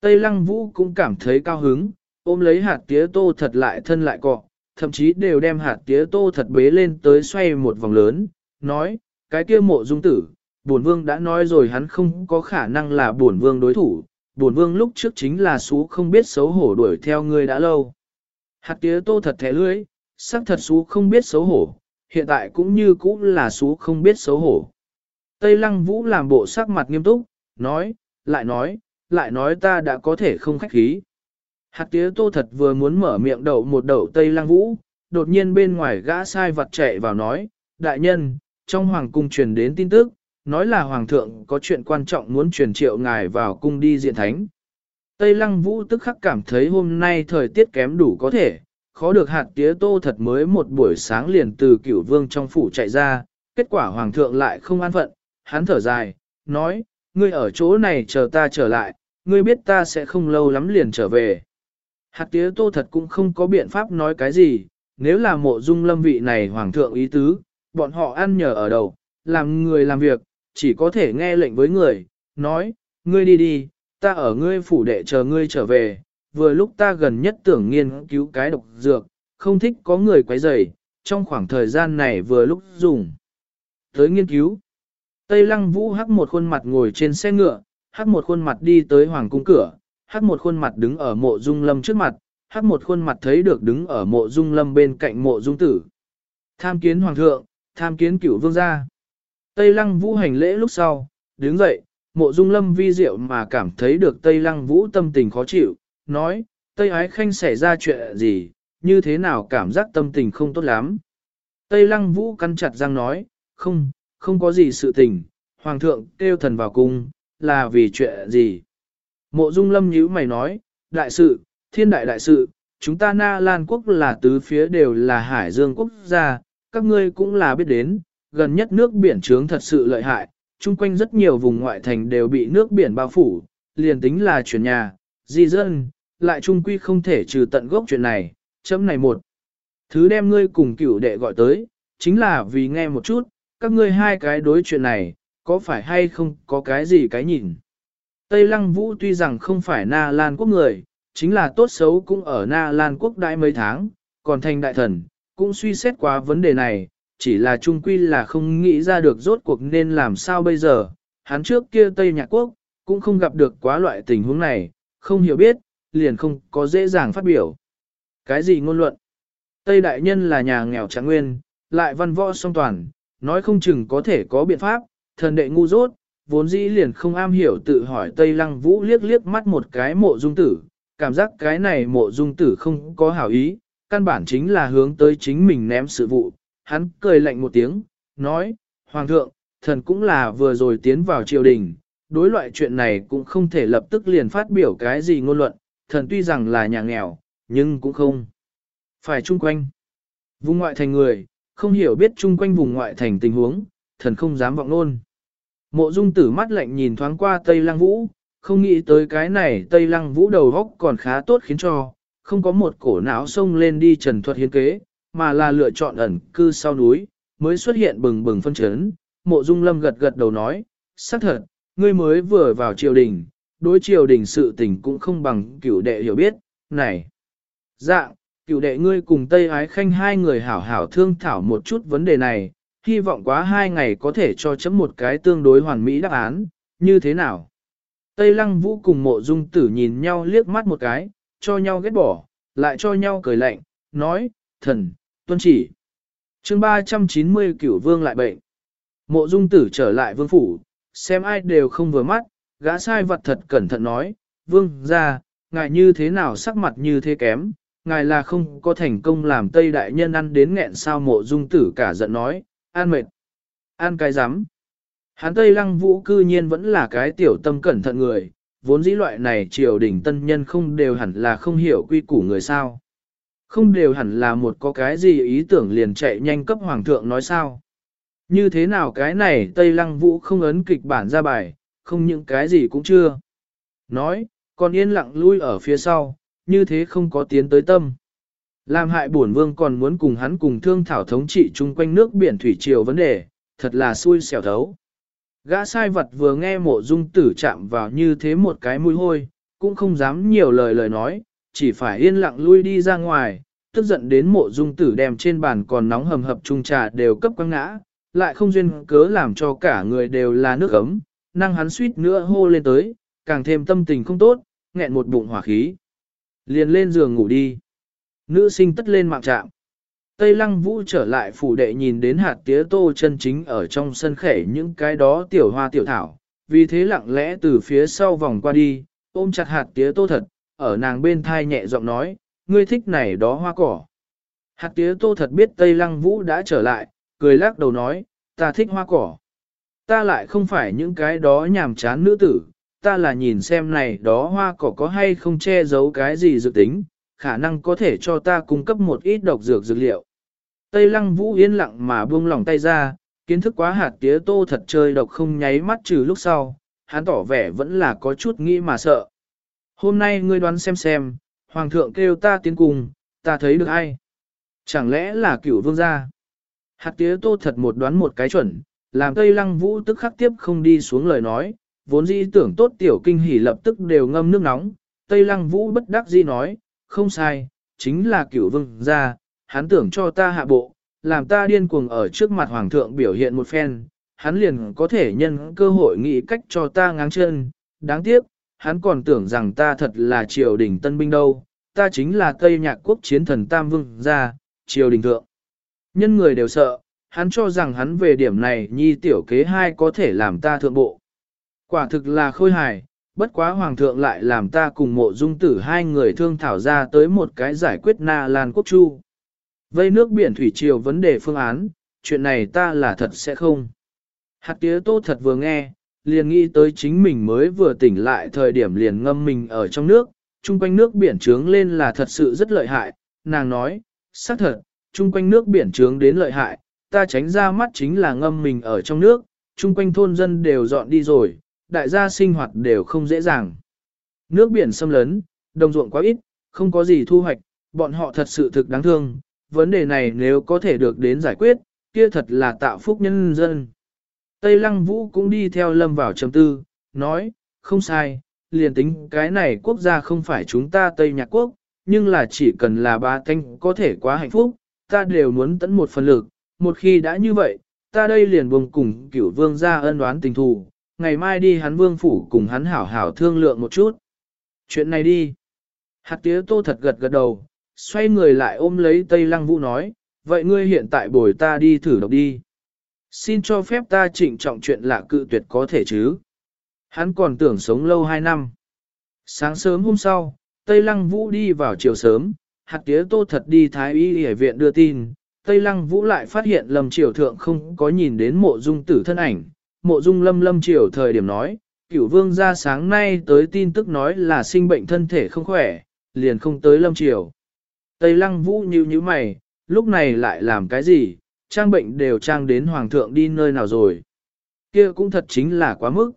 Tây Lăng Vũ cũng cảm thấy cao hứng, ôm lấy hạt tía tô thật lại thân lại cọ, thậm chí đều đem hạt tía tô thật bế lên tới xoay một vòng lớn, nói, cái kia mộ dung tử, bổn vương đã nói rồi hắn không có khả năng là bổn vương đối thủ, bổn vương lúc trước chính là xú không biết xấu hổ đuổi theo ngươi đã lâu. Hạt tía tô thật thẻ lưới, sắc thật xú không biết xấu hổ, hiện tại cũng như cũ là xú không biết xấu hổ. Tây Lăng Vũ làm bộ sắc mặt nghiêm túc, nói, lại nói, lại nói ta đã có thể không khách khí. Hạt tía tô thật vừa muốn mở miệng đậu một đậu Tây Lăng Vũ, đột nhiên bên ngoài gã sai vặt chạy vào nói, đại nhân, trong hoàng cung truyền đến tin tức, nói là hoàng thượng có chuyện quan trọng muốn truyền triệu ngài vào cung đi diện thánh. Tây Lăng Vũ tức khắc cảm thấy hôm nay thời tiết kém đủ có thể, khó được hạt tía tô thật mới một buổi sáng liền từ cửu vương trong phủ chạy ra, kết quả hoàng thượng lại không an phận, hắn thở dài, nói, ngươi ở chỗ này chờ ta trở lại, ngươi biết ta sẽ không lâu lắm liền trở về. Hạt tía tô thật cũng không có biện pháp nói cái gì, nếu là mộ dung lâm vị này hoàng thượng ý tứ, bọn họ ăn nhờ ở đầu, làm người làm việc, chỉ có thể nghe lệnh với người, nói, ngươi đi đi, ta ở ngươi phủ đệ chờ ngươi trở về, vừa lúc ta gần nhất tưởng nghiên cứu cái độc dược, không thích có người quấy rầy, trong khoảng thời gian này vừa lúc dùng. Tới nghiên cứu, Tây Lăng Vũ hắc một khuôn mặt ngồi trên xe ngựa, hắc một khuôn mặt đi tới hoàng cung cửa, hắc một khuôn mặt đứng ở mộ dung lâm trước mặt, hắc một khuôn mặt thấy được đứng ở mộ dung lâm bên cạnh mộ dung tử. Tham kiến hoàng thượng, tham kiến cửu vương gia. Tây Lăng Vũ hành lễ lúc sau, đứng dậy, mộ dung lâm vi diệu mà cảm thấy được Tây Lăng Vũ tâm tình khó chịu, nói, Tây Ái Khanh xảy ra chuyện gì, như thế nào cảm giác tâm tình không tốt lắm. Tây Lăng Vũ căn chặt răng nói, không, không có gì sự tình, Hoàng thượng kêu thần vào cung, là vì chuyện gì. Mộ Dung Lâm nhíu mày nói, đại sự, thiên đại đại sự, chúng ta Na Lan quốc là tứ phía đều là hải dương quốc gia, các ngươi cũng là biết đến, gần nhất nước biển trướng thật sự lợi hại, chung quanh rất nhiều vùng ngoại thành đều bị nước biển bao phủ, liền tính là chuyển nhà, di dân, lại trung quy không thể trừ tận gốc chuyện này, chấm này một. Thứ đem ngươi cùng cửu đệ gọi tới, chính là vì nghe một chút, các ngươi hai cái đối chuyện này, có phải hay không có cái gì cái nhìn. Tây Lăng Vũ tuy rằng không phải Na Lan quốc người, chính là tốt xấu cũng ở Na Lan quốc đại mấy tháng, còn thành đại thần, cũng suy xét qua vấn đề này, chỉ là trung quy là không nghĩ ra được rốt cuộc nên làm sao bây giờ. Hắn trước kia Tây Nhạc Quốc, cũng không gặp được quá loại tình huống này, không hiểu biết, liền không có dễ dàng phát biểu. Cái gì ngôn luận? Tây Đại Nhân là nhà nghèo trạng nguyên, lại văn võ song toàn, nói không chừng có thể có biện pháp, thần đệ ngu dốt, vốn dĩ liền không am hiểu tự hỏi Tây Lăng Vũ liếc liếc mắt một cái mộ dung tử, cảm giác cái này mộ dung tử không có hảo ý, căn bản chính là hướng tới chính mình ném sự vụ. Hắn cười lạnh một tiếng, nói, Hoàng thượng, thần cũng là vừa rồi tiến vào triều đình, đối loại chuyện này cũng không thể lập tức liền phát biểu cái gì ngôn luận, thần tuy rằng là nhà nghèo, nhưng cũng không Phải chung quanh. Vùng ngoại thành người, không hiểu biết chung quanh vùng ngoại thành tình huống, thần không dám vọng luôn. Mộ dung tử mắt lạnh nhìn thoáng qua Tây Lăng Vũ, không nghĩ tới cái này Tây Lăng Vũ đầu góc còn khá tốt khiến cho, không có một cổ não xông lên đi trần thuật hiến kế, mà là lựa chọn ẩn cư sau núi, mới xuất hiện bừng bừng phân chấn. Mộ dung lâm gật gật đầu nói, xác thật, ngươi mới vừa vào triều đình, đối triều đình sự tình cũng không bằng cửu đệ hiểu biết, này. Dạ, Cựu đệ ngươi cùng Tây Ái Khanh hai người hảo hảo thương thảo một chút vấn đề này, hy vọng quá hai ngày có thể cho chấm một cái tương đối hoàn mỹ đáp án, như thế nào? Tây Lăng Vũ cùng mộ dung tử nhìn nhau liếc mắt một cái, cho nhau ghét bỏ, lại cho nhau cười lạnh, nói, thần, tuân chỉ. chương 390 cửu vương lại bệnh. Mộ dung tử trở lại vương phủ, xem ai đều không vừa mắt, gã sai vật thật cẩn thận nói, vương ra, ngài như thế nào sắc mặt như thế kém, ngài là không có thành công làm Tây Đại Nhân ăn đến nghẹn sao mộ dung tử cả giận nói, an mệt, an cái rắm Hắn Tây Lăng Vũ cư nhiên vẫn là cái tiểu tâm cẩn thận người, vốn dĩ loại này triều đình tân nhân không đều hẳn là không hiểu quy củ người sao. Không đều hẳn là một có cái gì ý tưởng liền chạy nhanh cấp hoàng thượng nói sao. Như thế nào cái này Tây Lăng Vũ không ấn kịch bản ra bài, không những cái gì cũng chưa. Nói, còn yên lặng lui ở phía sau, như thế không có tiến tới tâm. Làm hại bổn vương còn muốn cùng hắn cùng thương thảo thống trị chung quanh nước biển thủy triều vấn đề, thật là xui xẻo thấu. Gã sai vật vừa nghe mộ dung tử chạm vào như thế một cái mũi hôi, cũng không dám nhiều lời lời nói, chỉ phải yên lặng lui đi ra ngoài, tức giận đến mộ dung tử đem trên bàn còn nóng hầm hập chung trà đều cấp quăng ngã, lại không duyên cớ làm cho cả người đều là nước ấm, năng hắn suýt nữa hô lên tới, càng thêm tâm tình không tốt, nghẹn một bụng hỏa khí. Liền lên giường ngủ đi. Nữ sinh tất lên mạng trạm. Tây Lăng Vũ trở lại phủ đệ nhìn đến hạt tía tô chân chính ở trong sân khể những cái đó tiểu hoa tiểu thảo, vì thế lặng lẽ từ phía sau vòng qua đi, ôm chặt hạt tía tô thật, ở nàng bên thai nhẹ giọng nói, ngươi thích này đó hoa cỏ. Hạt tía tô thật biết Tây Lăng Vũ đã trở lại, cười lắc đầu nói, ta thích hoa cỏ. Ta lại không phải những cái đó nhàm chán nữ tử, ta là nhìn xem này đó hoa cỏ có hay không che giấu cái gì dự tính, khả năng có thể cho ta cung cấp một ít độc dược dược liệu. Tây lăng vũ yên lặng mà buông lỏng tay ra, kiến thức quá hạt tía tô thật chơi độc không nháy mắt trừ lúc sau, hắn tỏ vẻ vẫn là có chút nghĩ mà sợ. Hôm nay ngươi đoán xem xem, hoàng thượng kêu ta tiến cùng, ta thấy được ai? Chẳng lẽ là cửu vương gia? Hạt tía tô thật một đoán một cái chuẩn, làm Tây lăng vũ tức khắc tiếp không đi xuống lời nói, vốn dĩ tưởng tốt tiểu kinh hỉ lập tức đều ngâm nước nóng, Tây lăng vũ bất đắc dĩ nói, không sai, chính là cửu vương gia, hắn tưởng cho ta hạ bộ, làm ta điên cuồng ở trước mặt hoàng thượng biểu hiện một phen, hắn liền có thể nhân cơ hội nghĩ cách cho ta ngáng chân, đáng tiếc, hắn còn tưởng rằng ta thật là triều đình tân binh đâu, ta chính là Tây Nhạc quốc chiến thần Tam Vương gia, triều đình thượng. Nhân người đều sợ, hắn cho rằng hắn về điểm này nhi tiểu kế hai có thể làm ta thượng bộ. Quả thực là khôi hài, bất quá hoàng thượng lại làm ta cùng mộ dung tử hai người thương thảo ra tới một cái giải quyết na lan quốc chu. Vây nước biển thủy triều vấn đề phương án, chuyện này ta là thật sẽ không. Hạt tía tô thật vừa nghe, liền nghĩ tới chính mình mới vừa tỉnh lại thời điểm liền ngâm mình ở trong nước, chung quanh nước biển trướng lên là thật sự rất lợi hại, nàng nói, xác thật, chung quanh nước biển trướng đến lợi hại, ta tránh ra mắt chính là ngâm mình ở trong nước, chung quanh thôn dân đều dọn đi rồi, đại gia sinh hoạt đều không dễ dàng. Nước biển xâm lấn, đồng ruộng quá ít, không có gì thu hoạch, bọn họ thật sự thực đáng thương, vấn đề này nếu có thể được đến giải quyết, kia thật là tạo phúc nhân dân. Tây Lăng Vũ cũng đi theo lâm vào trầm tư, nói, không sai, liền tính cái này quốc gia không phải chúng ta Tây Nhạc Quốc, nhưng là chỉ cần là ba thanh có thể quá hạnh phúc, ta đều muốn tận một phần lực, một khi đã như vậy, ta đây liền buông cùng cửu vương ra ân đoán tình thù, ngày mai đi hắn vương phủ cùng hắn hảo hảo thương lượng một chút. Chuyện này đi. Hạt tía tô thật gật gật đầu, xoay người lại ôm lấy Tây Lăng Vũ nói, vậy ngươi hiện tại bồi ta đi thử độc đi. Xin cho phép ta trịnh trọng chuyện lạ cự tuyệt có thể chứ. Hắn còn tưởng sống lâu hai năm. Sáng sớm hôm sau, Tây Lăng Vũ đi vào chiều sớm, hạt tía tô thật đi Thái Y Y viện đưa tin. Tây Lăng Vũ lại phát hiện lầm triều thượng không có nhìn đến mộ dung tử thân ảnh. Mộ dung lâm lâm chiều thời điểm nói, cửu vương ra sáng nay tới tin tức nói là sinh bệnh thân thể không khỏe, liền không tới lâm triều. Tây lăng vũ như như mày, lúc này lại làm cái gì, trang bệnh đều trang đến hoàng thượng đi nơi nào rồi. Kia cũng thật chính là quá mức.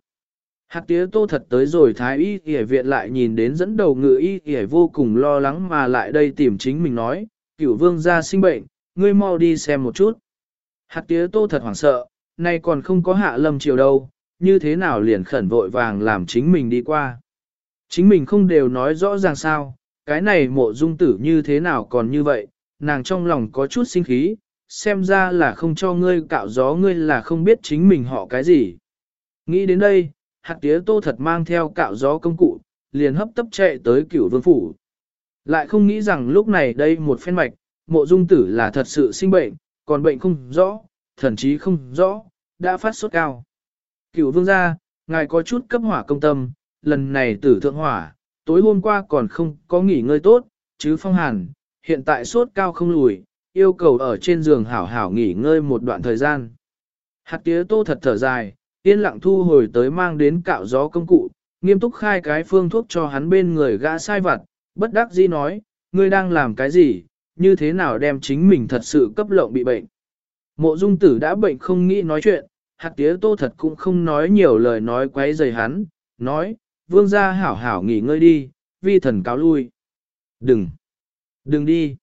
Hạt tía tô thật tới rồi thái y y viện lại nhìn đến dẫn đầu ngự y y vô cùng lo lắng mà lại đây tìm chính mình nói, cửu vương gia sinh bệnh, ngươi mau đi xem một chút. Hạt tía tô thật hoảng sợ, nay còn không có hạ lâm chiều đâu, như thế nào liền khẩn vội vàng làm chính mình đi qua. Chính mình không đều nói rõ ràng sao, cái này mộ dung tử như thế nào còn như vậy, nàng trong lòng có chút sinh khí, xem ra là không cho ngươi cạo gió ngươi là không biết chính mình họ cái gì. Nghĩ đến đây, hạt tía tô thật mang theo cạo gió công cụ, liền hấp tấp chạy tới cửu vương phủ. Lại không nghĩ rằng lúc này đây một phen mạch, mộ dung tử là thật sự sinh bệnh, còn bệnh không rõ, thần chí không rõ, đã phát sốt cao. Cửu vương gia, ngài có chút cấp hỏa công tâm, lần này tử thượng hỏa, tối hôm qua còn không có nghỉ ngơi tốt, chứ phong hàn, hiện tại sốt cao không lùi, yêu cầu ở trên giường hảo hảo nghỉ ngơi một đoạn thời gian. Hạt tía tô thật thở dài, yên lặng thu hồi tới mang đến cạo gió công cụ, nghiêm túc khai cái phương thuốc cho hắn bên người gã sai vặt, bất đắc dĩ nói, ngươi đang làm cái gì, như thế nào đem chính mình thật sự cấp lộng bị bệnh. Mộ dung tử đã bệnh không nghĩ nói chuyện, hạt tía tô thật cũng không nói nhiều lời nói quấy rầy hắn, nói, vương gia hảo hảo nghỉ ngơi đi, vi thần cáo lui. Đừng, đừng đi.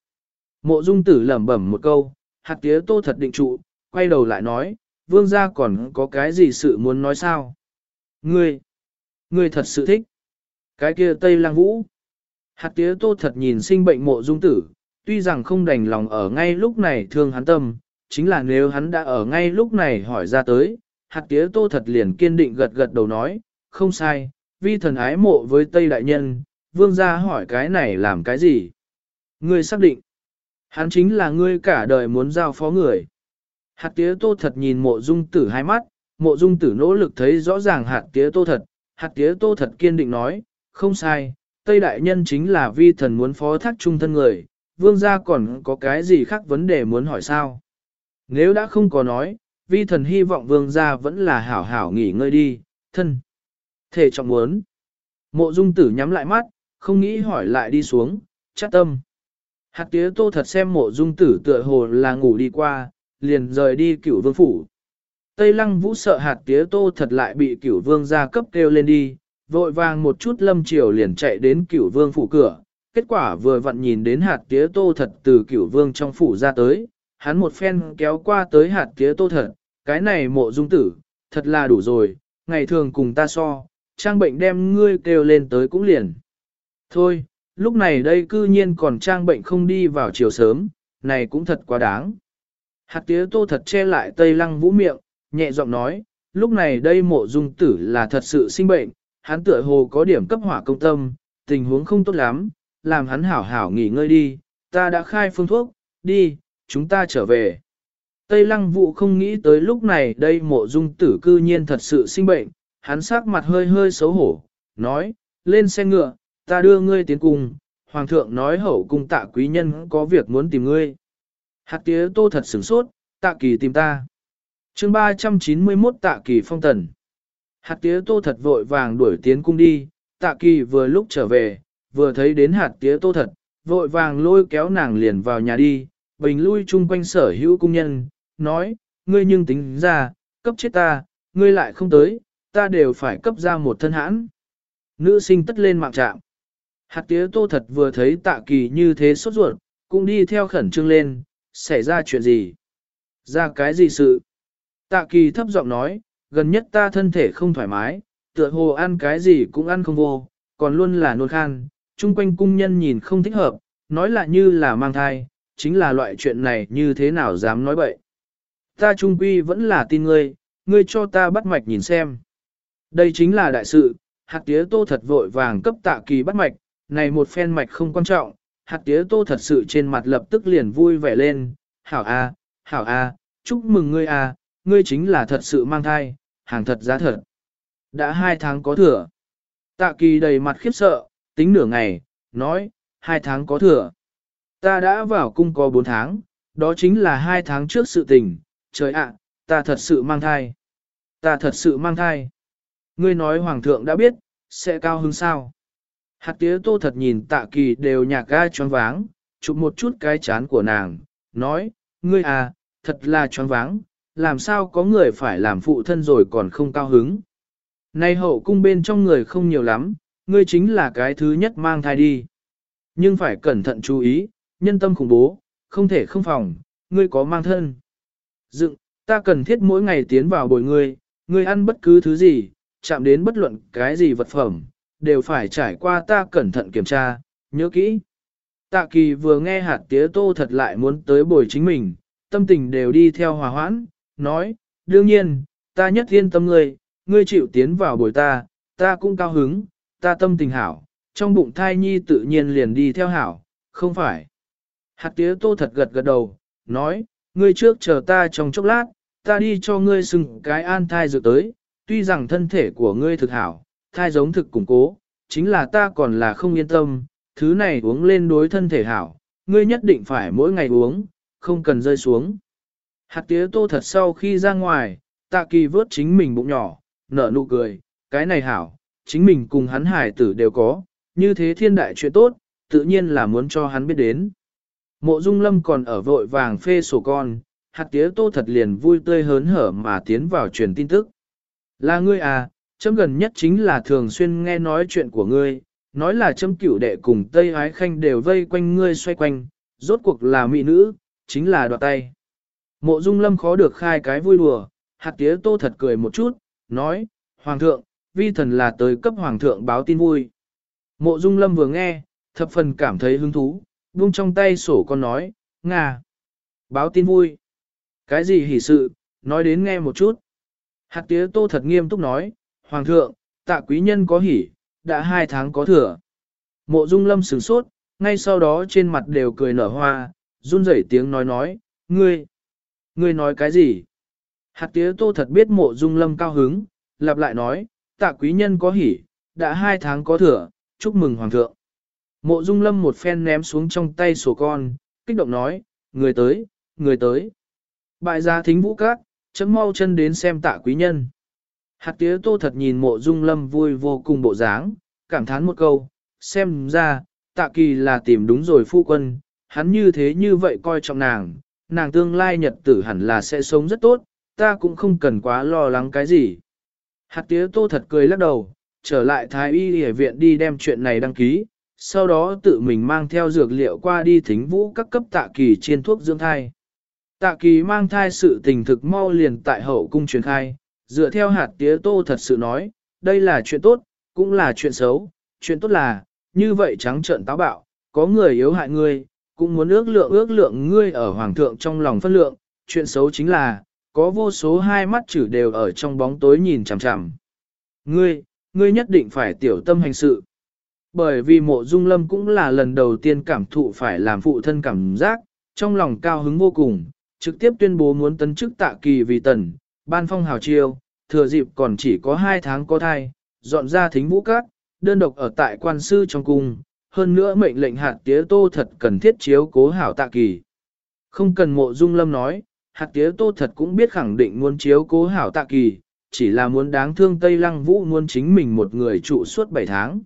Mộ dung tử lẩm bẩm một câu, hạt tía tô thật định trụ, quay đầu lại nói, vương gia còn có cái gì sự muốn nói sao? Ngươi, ngươi thật sự thích. Cái kia Tây Lang Vũ. Hạt tía tô thật nhìn sinh bệnh mộ dung tử, tuy rằng không đành lòng ở ngay lúc này thương hắn tâm, chính là nếu hắn đã ở ngay lúc này hỏi ra tới, hạt tía tô thật liền kiên định gật gật đầu nói, không sai, vi thần ái mộ với Tây Đại Nhân, vương gia hỏi cái này làm cái gì? Ngươi xác định, hắn chính là ngươi cả đời muốn giao phó người. Hạt tía tô thật nhìn mộ dung tử hai mắt, mộ dung tử nỗ lực thấy rõ ràng hạt tía tô thật, hạt tía tô thật kiên định nói, không sai, Tây Đại Nhân chính là vi thần muốn phó thác trung thân người, vương gia còn có cái gì khác vấn đề muốn hỏi sao? Nếu đã không có nói, vi thần hy vọng vương gia vẫn là hảo hảo nghỉ ngơi đi, thân. Thể trọng muốn. Mộ dung tử nhắm lại mắt, không nghĩ hỏi lại đi xuống, chắc tâm. Hạt tía tô thật xem mộ dung tử tựa hồ là ngủ đi qua, liền rời đi cửu vương phủ. Tây lăng vũ sợ hạt tía tô thật lại bị cửu vương gia cấp kêu lên đi, vội vàng một chút lâm chiều liền chạy đến cửu vương phủ cửa. Kết quả vừa vặn nhìn đến hạt tía tô thật từ cửu vương trong phủ ra tới, hắn một phen kéo qua tới hạt tía tô thật, cái này mộ dung tử, thật là đủ rồi, ngày thường cùng ta so, trang bệnh đem ngươi kêu lên tới cũng liền. Thôi, lúc này đây cư nhiên còn trang bệnh không đi vào chiều sớm, này cũng thật quá đáng. Hạt tía tô thật che lại tây lăng vũ miệng, nhẹ giọng nói, lúc này đây mộ dung tử là thật sự sinh bệnh, hắn tựa hồ có điểm cấp hỏa công tâm, tình huống không tốt lắm, làm hắn hảo hảo nghỉ ngơi đi, ta đã khai phương thuốc, đi, chúng ta trở về. Tây lăng Vụ không nghĩ tới lúc này đây mộ dung tử cư nhiên thật sự sinh bệnh, hắn sắc mặt hơi hơi xấu hổ, nói, lên xe ngựa, ta đưa ngươi tiến cung, hoàng thượng nói hậu cung tạ quý nhân có việc muốn tìm ngươi. Hạt tía tô thật sửng sốt, tạ kỳ tìm ta. chương 391 tạ kỳ phong tần. Hạt tía tô thật vội vàng đuổi tiến cung đi, tạ kỳ vừa lúc trở về, vừa thấy đến hạt tía tô thật, vội vàng lôi kéo nàng liền vào nhà đi, bình lui chung quanh sở hữu cung nhân, nói, ngươi nhưng tính ra, cấp chết ta, ngươi lại không tới, ta đều phải cấp ra một thân hãn. Nữ sinh tất lên mạng trạm. Hạt tía tô thật vừa thấy tạ kỳ như thế sốt ruột, cũng đi theo khẩn trương lên, xảy ra chuyện gì? Ra cái gì sự? Tạ kỳ thấp giọng nói, gần nhất ta thân thể không thoải mái, tựa hồ ăn cái gì cũng ăn không vô, còn luôn là nôn khan, chung quanh cung nhân nhìn không thích hợp, nói là như là mang thai, chính là loại chuyện này như thế nào dám nói bậy. Ta trung quy vẫn là tin ngươi, ngươi cho ta bắt mạch nhìn xem. Đây chính là đại sự, hạt tía tô thật vội vàng cấp tạ kỳ bắt mạch, này một phen mạch không quan trọng, hạt tía tô thật sự trên mặt lập tức liền vui vẻ lên, hảo a, hảo a, chúc mừng ngươi a, ngươi chính là thật sự mang thai, hàng thật giá thật. Đã hai tháng có thừa. Tạ kỳ đầy mặt khiếp sợ, tính nửa ngày, nói, hai tháng có thừa. Ta đã vào cung có bốn tháng, đó chính là hai tháng trước sự tình, trời ạ, ta thật sự mang thai. Ta thật sự mang thai. Ngươi nói hoàng thượng đã biết, sẽ cao hứng sao. Hạt tía tô thật nhìn tạ kỳ đều nhạc ga choáng váng, chụp một chút cái chán của nàng, nói, ngươi à, thật là choáng váng, làm sao có người phải làm phụ thân rồi còn không cao hứng. Nay hậu cung bên trong người không nhiều lắm, ngươi chính là cái thứ nhất mang thai đi. Nhưng phải cẩn thận chú ý, nhân tâm khủng bố, không thể không phòng, ngươi có mang thân. Dựng, ta cần thiết mỗi ngày tiến vào bồi ngươi, ngươi ăn bất cứ thứ gì, chạm đến bất luận cái gì vật phẩm, đều phải trải qua ta cẩn thận kiểm tra, nhớ kỹ. Tạ kỳ vừa nghe hạt tía tô thật lại muốn tới bồi chính mình, tâm tình đều đi theo hòa hoãn, nói, đương nhiên, ta nhất yên tâm ngươi, ngươi chịu tiến vào bồi ta, ta cũng cao hứng, ta tâm tình hảo, trong bụng thai nhi tự nhiên liền đi theo hảo, không phải. Hạt tía tô thật gật gật đầu, nói, ngươi trước chờ ta trong chốc lát, ta đi cho ngươi xưng cái an thai dự tới, tuy rằng thân thể của ngươi thực hảo, thai giống thực củng cố, chính là ta còn là không yên tâm, thứ này uống lên đối thân thể hảo, ngươi nhất định phải mỗi ngày uống, không cần rơi xuống. Hạt tía tô thật sau khi ra ngoài, tạ kỳ vớt chính mình bụng nhỏ, nở nụ cười, cái này hảo, chính mình cùng hắn hải tử đều có, như thế thiên đại chuyện tốt, tự nhiên là muốn cho hắn biết đến. Mộ Dung Lâm còn ở vội vàng phê sổ con, hạt tía tô thật liền vui tươi hớn hở mà tiến vào truyền tin tức. Là ngươi à, chấm gần nhất chính là thường xuyên nghe nói chuyện của ngươi, nói là chấm cửu đệ cùng Tây Ái Khanh đều vây quanh ngươi xoay quanh, rốt cuộc là mỹ nữ, chính là đoạt tay. Mộ Dung Lâm khó được khai cái vui đùa, hạt tía tô thật cười một chút, nói, Hoàng thượng, vi thần là tới cấp Hoàng thượng báo tin vui. Mộ Dung Lâm vừa nghe, thập phần cảm thấy hứng thú, buông trong tay sổ con nói, Nga, báo tin vui. Cái gì hỉ sự, nói đến nghe một chút. Hạt tía tô thật nghiêm túc nói, Hoàng thượng, tạ quý nhân có hỉ, đã hai tháng có thừa. Mộ Dung Lâm sửng sốt, ngay sau đó trên mặt đều cười nở hoa, run rẩy tiếng nói nói, ngươi, ngươi nói cái gì? Hạt tía tô thật biết mộ Dung Lâm cao hứng, lặp lại nói, tạ quý nhân có hỉ, đã hai tháng có thừa, chúc mừng Hoàng thượng. Mộ Dung Lâm một phen ném xuống trong tay sổ con, kích động nói, người tới, người tới. Bại gia thính vũ cát, chấm mau chân đến xem tạ quý nhân. Hạt tía tô thật nhìn mộ dung lâm vui vô cùng bộ dáng, cảm thán một câu, xem ra, tạ kỳ là tìm đúng rồi phu quân, hắn như thế như vậy coi trọng nàng, nàng tương lai nhật tử hẳn là sẽ sống rất tốt, ta cũng không cần quá lo lắng cái gì. Hạt tía tô thật cười lắc đầu, trở lại thái y y viện đi đem chuyện này đăng ký, sau đó tự mình mang theo dược liệu qua đi thính vũ các cấp tạ kỳ trên thuốc dưỡng thai. Tạ kỳ mang thai sự tình thực mau liền tại hậu cung truyền khai, dựa theo hạt tía tô thật sự nói, đây là chuyện tốt, cũng là chuyện xấu, chuyện tốt là, như vậy trắng trợn táo bạo, có người yếu hại ngươi, cũng muốn ước lượng ước lượng ngươi ở hoàng thượng trong lòng phân lượng, chuyện xấu chính là, có vô số hai mắt chữ đều ở trong bóng tối nhìn chằm chằm. Ngươi, ngươi nhất định phải tiểu tâm hành sự. Bởi vì mộ dung lâm cũng là lần đầu tiên cảm thụ phải làm phụ thân cảm giác, trong lòng cao hứng vô cùng, trực tiếp tuyên bố muốn tấn chức tạ kỳ vì tần, ban phong hào chiêu, thừa dịp còn chỉ có hai tháng có thai, dọn ra thính vũ cát, đơn độc ở tại quan sư trong cung, hơn nữa mệnh lệnh hạt tía tô thật cần thiết chiếu cố hảo tạ kỳ. Không cần mộ dung lâm nói, hạt tía tô thật cũng biết khẳng định muốn chiếu cố hảo tạ kỳ, chỉ là muốn đáng thương Tây Lăng Vũ muốn chính mình một người trụ suốt 7 tháng.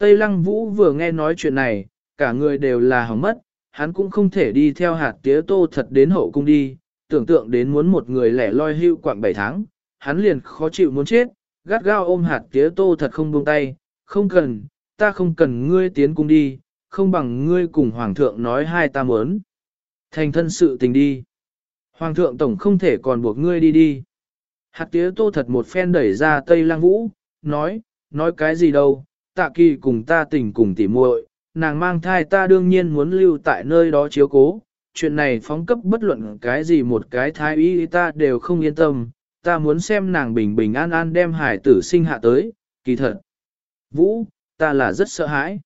Tây Lăng Vũ vừa nghe nói chuyện này, cả người đều là hỏng mất, hắn cũng không thể đi theo hạt tía tô thật đến hậu cung đi, tưởng tượng đến muốn một người lẻ loi hưu quạng 7 tháng, hắn liền khó chịu muốn chết, gắt gao ôm hạt tía tô thật không buông tay, không cần, ta không cần ngươi tiến cung đi, không bằng ngươi cùng hoàng thượng nói hai ta muốn. Thành thân sự tình đi. Hoàng thượng tổng không thể còn buộc ngươi đi đi. Hạt tía tô thật một phen đẩy ra Tây Lang Vũ, nói, nói cái gì đâu, tạ kỳ cùng ta tình cùng tỉ muội, nàng mang thai ta đương nhiên muốn lưu tại nơi đó chiếu cố, chuyện này phóng cấp bất luận cái gì một cái thái y ta đều không yên tâm, ta muốn xem nàng bình bình an an đem hải tử sinh hạ tới, kỳ thật. Vũ, ta là rất sợ hãi.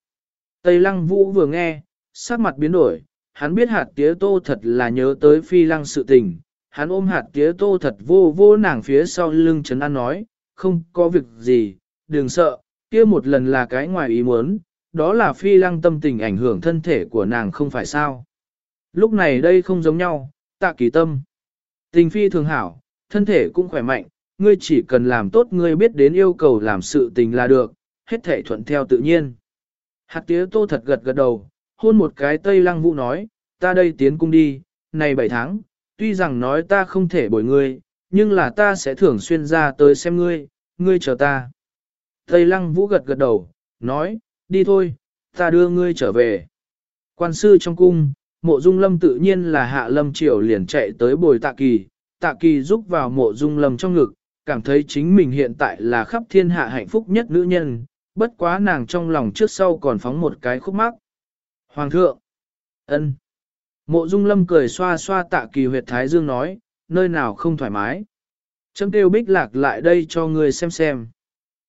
Tây lăng vũ vừa nghe, sắc mặt biến đổi, hắn biết hạt tía tô thật là nhớ tới phi lăng sự tình, hắn ôm hạt tía tô thật vô vô nàng phía sau lưng chấn an nói, không có việc gì, đừng sợ, kia một lần là cái ngoài ý muốn, đó là phi lăng tâm tình ảnh hưởng thân thể của nàng không phải sao. Lúc này đây không giống nhau, tạ kỳ tâm. Tình phi thường hảo, thân thể cũng khỏe mạnh, ngươi chỉ cần làm tốt ngươi biết đến yêu cầu làm sự tình là được, hết thể thuận theo tự nhiên. Hạt tía tô thật gật gật đầu, hôn một cái Tây Lăng Vũ nói, ta đây tiến cung đi, này 7 tháng, tuy rằng nói ta không thể bồi ngươi, nhưng là ta sẽ thường xuyên ra tới xem ngươi, ngươi chờ ta. Tây Lăng Vũ gật gật đầu, nói, đi thôi, ta đưa ngươi trở về. Quan sư trong cung, mộ dung lâm tự nhiên là hạ lâm triều liền chạy tới bồi tạ kỳ, tạ kỳ giúp vào mộ dung lâm trong ngực, cảm thấy chính mình hiện tại là khắp thiên hạ hạnh phúc nhất nữ nhân, bất quá nàng trong lòng trước sau còn phóng một cái khúc mắc. Hoàng thượng! ân. Mộ dung lâm cười xoa xoa tạ kỳ huyệt thái dương nói, nơi nào không thoải mái. Chấm kêu bích lạc lại đây cho người xem xem.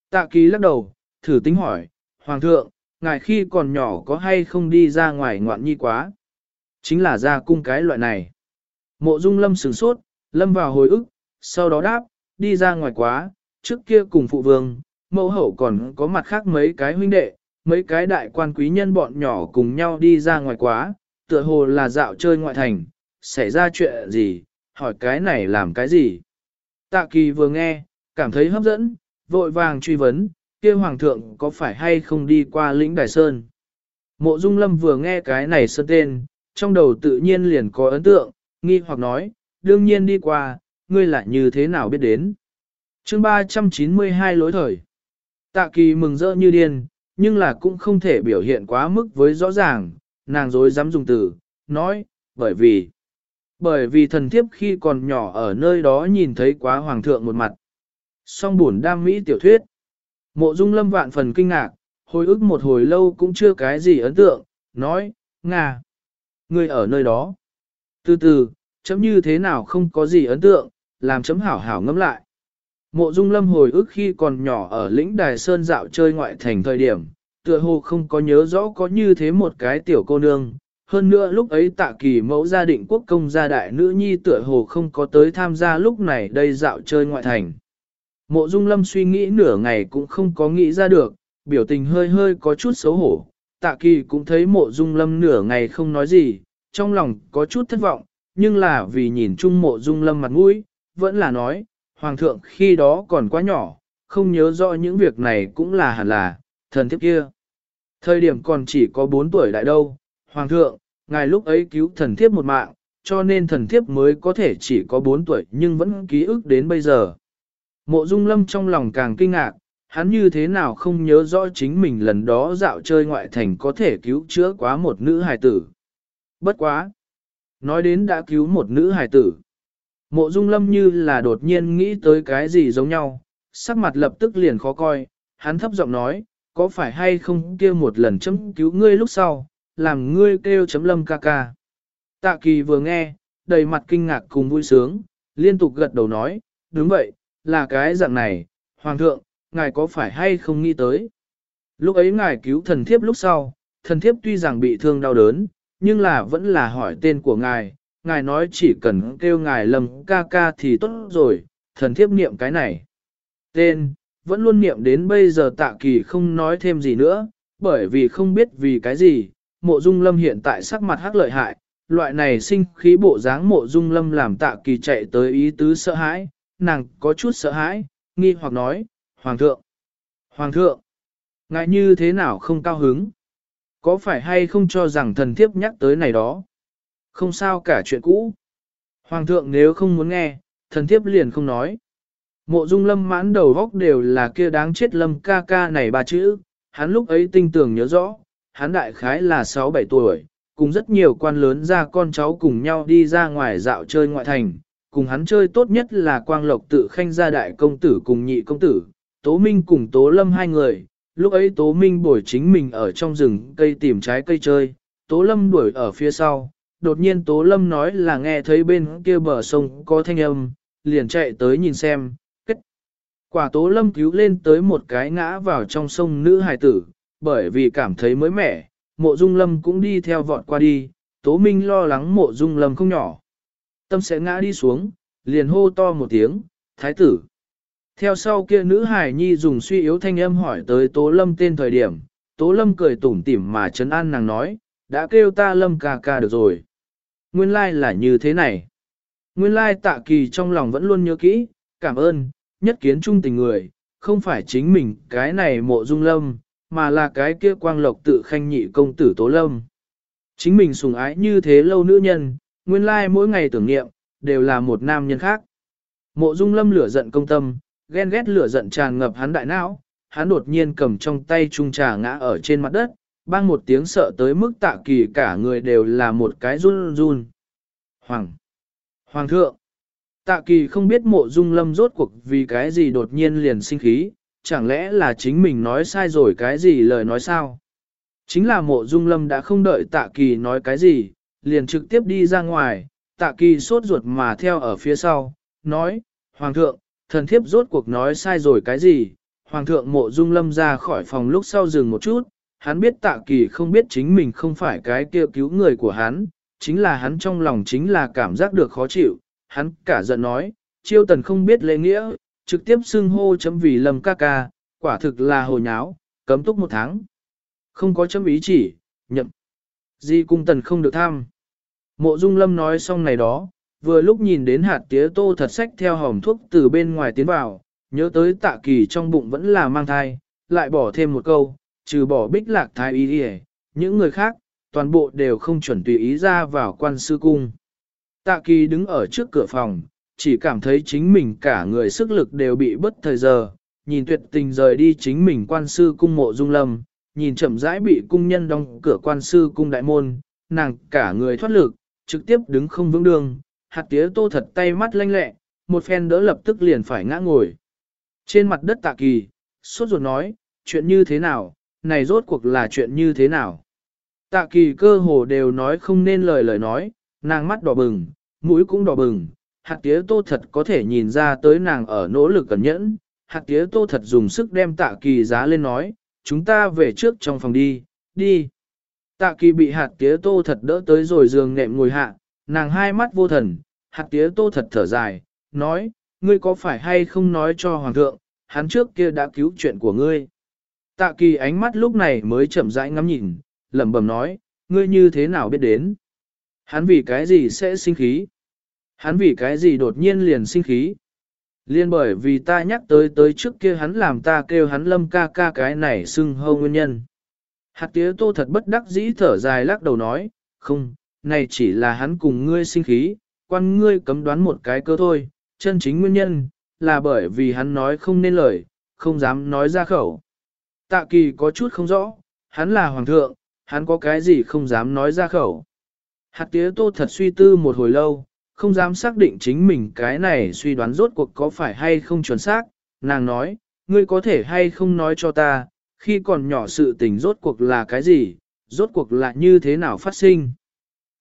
Tạ kỳ lắc đầu, thử tính hỏi, Hoàng thượng, ngài khi còn nhỏ có hay không đi ra ngoài ngoạn nhi quá? Chính là ra cung cái loại này. Mộ dung lâm sửng sốt, lâm vào hồi ức, sau đó đáp, đi ra ngoài quá, trước kia cùng phụ vương, mẫu hậu còn có mặt khác mấy cái huynh đệ, mấy cái đại quan quý nhân bọn nhỏ cùng nhau đi ra ngoài quá, tựa hồ là dạo chơi ngoại thành, xảy ra chuyện gì, hỏi cái này làm cái gì. Tạ kỳ vừa nghe, cảm thấy hấp dẫn, vội vàng truy vấn, kia hoàng thượng có phải hay không đi qua lĩnh Đài Sơn. Mộ Dung Lâm vừa nghe cái này sơn tên, trong đầu tự nhiên liền có ấn tượng, nghi hoặc nói, đương nhiên đi qua, ngươi lại như thế nào biết đến. chương 392 lối thời. Tạ kỳ mừng rỡ như điên, nhưng là cũng không thể biểu hiện quá mức với rõ ràng, nàng dối dám dùng từ, nói, bởi vì, bởi vì thần thiếp khi còn nhỏ ở nơi đó nhìn thấy quá hoàng thượng một mặt. Song buồn đam mỹ tiểu thuyết. Mộ dung lâm vạn phần kinh ngạc, hồi ức một hồi lâu cũng chưa cái gì ấn tượng, nói, Nga, ngươi ở nơi đó. Từ từ, chấm như thế nào không có gì ấn tượng, làm chấm hảo hảo ngẫm lại. Mộ dung lâm hồi ức khi còn nhỏ ở lĩnh Đài Sơn dạo chơi ngoại thành thời điểm, tựa hồ không có nhớ rõ có như thế một cái tiểu cô nương. Hơn nữa lúc ấy tạ kỳ mẫu gia định quốc công gia đại nữ nhi tựa hồ không có tới tham gia lúc này đây dạo chơi ngoại thành. Mộ dung lâm suy nghĩ nửa ngày cũng không có nghĩ ra được, biểu tình hơi hơi có chút xấu hổ. Tạ kỳ cũng thấy mộ dung lâm nửa ngày không nói gì, trong lòng có chút thất vọng, nhưng là vì nhìn chung mộ dung lâm mặt mũi, vẫn là nói, hoàng thượng khi đó còn quá nhỏ, không nhớ rõ những việc này cũng là hẳn là, thần thiếp kia. Thời điểm còn chỉ có 4 tuổi đại đâu, hoàng thượng, ngài lúc ấy cứu thần thiếp một mạng, cho nên thần thiếp mới có thể chỉ có 4 tuổi nhưng vẫn ký ức đến bây giờ. Mộ Dung Lâm trong lòng càng kinh ngạc, hắn như thế nào không nhớ rõ chính mình lần đó dạo chơi ngoại thành có thể cứu chữa quá một nữ hài tử. Bất quá! Nói đến đã cứu một nữ hài tử. Mộ Dung Lâm như là đột nhiên nghĩ tới cái gì giống nhau, sắc mặt lập tức liền khó coi, hắn thấp giọng nói, có phải hay không kia một lần chấm cứu ngươi lúc sau, làm ngươi kêu chấm lâm ca ca. Tạ kỳ vừa nghe, đầy mặt kinh ngạc cùng vui sướng, liên tục gật đầu nói, đúng vậy, là cái dạng này, Hoàng thượng, ngài có phải hay không nghĩ tới. Lúc ấy ngài cứu thần thiếp lúc sau, thần thiếp tuy rằng bị thương đau đớn, nhưng là vẫn là hỏi tên của ngài, ngài nói chỉ cần kêu ngài lầm ca ca thì tốt rồi, thần thiếp niệm cái này. Tên, vẫn luôn niệm đến bây giờ tạ kỳ không nói thêm gì nữa, bởi vì không biết vì cái gì, mộ dung lâm hiện tại sắc mặt hắc lợi hại, loại này sinh khí bộ dáng mộ dung lâm làm tạ kỳ chạy tới ý tứ sợ hãi, nàng có chút sợ hãi, nghi hoặc nói, Hoàng thượng, Hoàng thượng, ngại như thế nào không cao hứng? Có phải hay không cho rằng thần thiếp nhắc tới này đó? Không sao cả chuyện cũ. Hoàng thượng nếu không muốn nghe, thần thiếp liền không nói. Mộ dung lâm mãn đầu góc đều là kia đáng chết lâm ca ca này ba chữ, hắn lúc ấy tinh tường nhớ rõ, hắn đại khái là 6-7 tuổi, cùng rất nhiều quan lớn ra con cháu cùng nhau đi ra ngoài dạo chơi ngoại thành, cùng hắn chơi tốt nhất là quang lộc tự khanh gia đại công tử cùng nhị công tử, Tố Minh cùng Tố Lâm hai người, lúc ấy Tố Minh bồi chính mình ở trong rừng cây tìm trái cây chơi, Tố Lâm đuổi ở phía sau, đột nhiên Tố Lâm nói là nghe thấy bên kia bờ sông có thanh âm, liền chạy tới nhìn xem, kết. Quả Tố Lâm cứu lên tới một cái ngã vào trong sông nữ hài tử, bởi vì cảm thấy mới mẻ, mộ dung lâm cũng đi theo vọt qua đi, Tố Minh lo lắng mộ dung lâm không nhỏ. Tâm sẽ ngã đi xuống, liền hô to một tiếng, thái tử. Theo sau kia nữ hải nhi dùng suy yếu thanh âm hỏi tới Tố Lâm tên thời điểm, Tố Lâm cười tủm tỉm mà trấn an nàng nói, đã kêu ta Lâm ca ca được rồi. Nguyên lai like là như thế này. Nguyên lai like tạ kỳ trong lòng vẫn luôn nhớ kỹ, cảm ơn, nhất kiến trung tình người, không phải chính mình cái này mộ dung lâm, mà là cái kia quang lộc tự khanh nhị công tử Tố Lâm. Chính mình sùng ái như thế lâu nữ nhân, nguyên lai mỗi ngày tưởng niệm, đều là một nam nhân khác. Mộ dung lâm lửa giận công tâm, ghen ghét lửa giận tràn ngập hắn đại não, hắn đột nhiên cầm trong tay chung trà ngã ở trên mặt đất, bang một tiếng sợ tới mức tạ kỳ cả người đều là một cái run run. Hoàng! Hoàng thượng! Tạ kỳ không biết mộ dung lâm rốt cuộc vì cái gì đột nhiên liền sinh khí, chẳng lẽ là chính mình nói sai rồi cái gì lời nói sao? Chính là mộ dung lâm đã không đợi tạ kỳ nói cái gì, liền trực tiếp đi ra ngoài, tạ kỳ sốt ruột mà theo ở phía sau, nói, Hoàng thượng, thần thiếp rốt cuộc nói sai rồi cái gì? Hoàng thượng mộ dung lâm ra khỏi phòng lúc sau dừng một chút, hắn biết tạ kỳ không biết chính mình không phải cái kia cứu người của hắn, chính là hắn trong lòng chính là cảm giác được khó chịu, hắn cả giận nói, chiêu tần không biết lễ nghĩa, trực tiếp xưng hô chấm vì lâm ca ca, quả thực là hồ nháo, cấm túc một tháng. Không có chấm ý chỉ, nhậm. Di cung tần không được tham. Mộ dung lâm nói xong này đó, vừa lúc nhìn đến hạt tía tô thật sách theo hòm thuốc từ bên ngoài tiến vào, nhớ tới tạ kỳ trong bụng vẫn là mang thai, lại bỏ thêm một câu, trừ bỏ bích lạc thái ý đi những người khác, toàn bộ đều không chuẩn tùy ý ra vào quan sư cung. Tạ kỳ đứng ở trước cửa phòng, chỉ cảm thấy chính mình cả người sức lực đều bị bất thời giờ, nhìn tuyệt tình rời đi chính mình quan sư cung mộ dung lâm, nhìn chậm rãi bị cung nhân đóng cửa quan sư cung đại môn, nàng cả người thoát lực, trực tiếp đứng không vững đường, hạt tía tô thật tay mắt lanh lẹ, một phen đỡ lập tức liền phải ngã ngồi. Trên mặt đất tạ kỳ, sốt ruột nói, chuyện như thế nào, này rốt cuộc là chuyện như thế nào. Tạ kỳ cơ hồ đều nói không nên lời lời nói, nàng mắt đỏ bừng, mũi cũng đỏ bừng, hạt tía tô thật có thể nhìn ra tới nàng ở nỗ lực cẩn nhẫn, hạt tía tô thật dùng sức đem tạ kỳ giá lên nói, chúng ta về trước trong phòng đi, đi. Tạ kỳ bị hạt tía tô thật đỡ tới rồi giường nệm ngồi hạ, nàng hai mắt vô thần, hạt tía tô thật thở dài, nói, ngươi có phải hay không nói cho hoàng thượng, hắn trước kia đã cứu chuyện của ngươi. Tạ kỳ ánh mắt lúc này mới chậm rãi ngắm nhìn, lẩm bẩm nói, ngươi như thế nào biết đến? Hắn vì cái gì sẽ sinh khí? Hắn vì cái gì đột nhiên liền sinh khí? Liên bởi vì ta nhắc tới tới trước kia hắn làm ta kêu hắn lâm ca ca cái này xưng hâu nguyên nhân. Hạt tía tô thật bất đắc dĩ thở dài lắc đầu nói, không, này chỉ là hắn cùng ngươi sinh khí, quan ngươi cấm đoán một cái cơ thôi, chân chính nguyên nhân, là bởi vì hắn nói không nên lời, không dám nói ra khẩu. Tạ kỳ có chút không rõ, hắn là hoàng thượng, hắn có cái gì không dám nói ra khẩu. Hạt tía tô thật suy tư một hồi lâu, không dám xác định chính mình cái này suy đoán rốt cuộc có phải hay không chuẩn xác, nàng nói, ngươi có thể hay không nói cho ta, khi còn nhỏ sự tình rốt cuộc là cái gì, rốt cuộc là như thế nào phát sinh.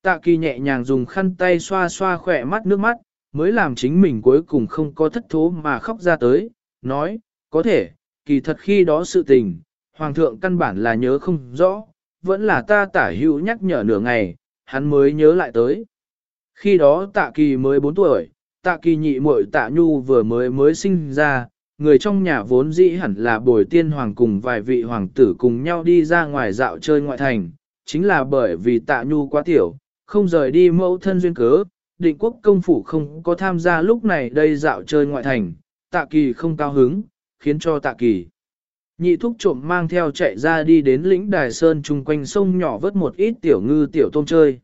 Tạ kỳ nhẹ nhàng dùng khăn tay xoa xoa khỏe mắt nước mắt, mới làm chính mình cuối cùng không có thất thố mà khóc ra tới, nói, có thể, kỳ thật khi đó sự tình, hoàng thượng căn bản là nhớ không rõ, vẫn là ta tả hữu nhắc nhở nửa ngày, hắn mới nhớ lại tới. Khi đó tạ kỳ mới 4 tuổi, tạ kỳ nhị muội tạ nhu vừa mới mới sinh ra, người trong nhà vốn dĩ hẳn là bồi tiên hoàng cùng vài vị hoàng tử cùng nhau đi ra ngoài dạo chơi ngoại thành, chính là bởi vì tạ nhu quá tiểu, không rời đi mẫu thân duyên cớ, định quốc công phủ không có tham gia lúc này đây dạo chơi ngoại thành, tạ kỳ không cao hứng, khiến cho tạ kỳ. Nhị thúc trộm mang theo chạy ra đi đến lĩnh đài sơn chung quanh sông nhỏ vớt một ít tiểu ngư tiểu tôm chơi.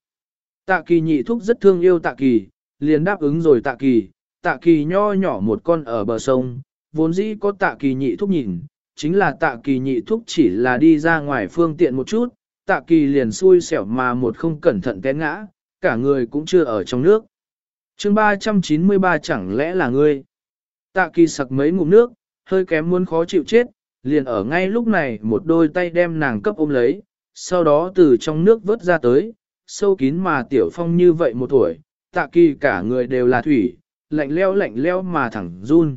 Tạ kỳ nhị thúc rất thương yêu tạ kỳ, liền đáp ứng rồi tạ kỳ, tạ kỳ nho nhỏ một con ở bờ sông, vốn dĩ có tạ kỳ nhị thúc nhìn, chính là tạ kỳ nhị thúc chỉ là đi ra ngoài phương tiện một chút, tạ kỳ liền xui xẻo mà một không cẩn thận té ngã, cả người cũng chưa ở trong nước. chương 393 chẳng lẽ là ngươi? Tạ kỳ sặc mấy ngụm nước, hơi kém muốn khó chịu chết, liền ở ngay lúc này một đôi tay đem nàng cấp ôm lấy, sau đó từ trong nước vớt ra tới, sâu kín mà tiểu phong như vậy một tuổi, tạ kỳ cả người đều là thủy, lạnh leo lạnh leo mà thẳng run.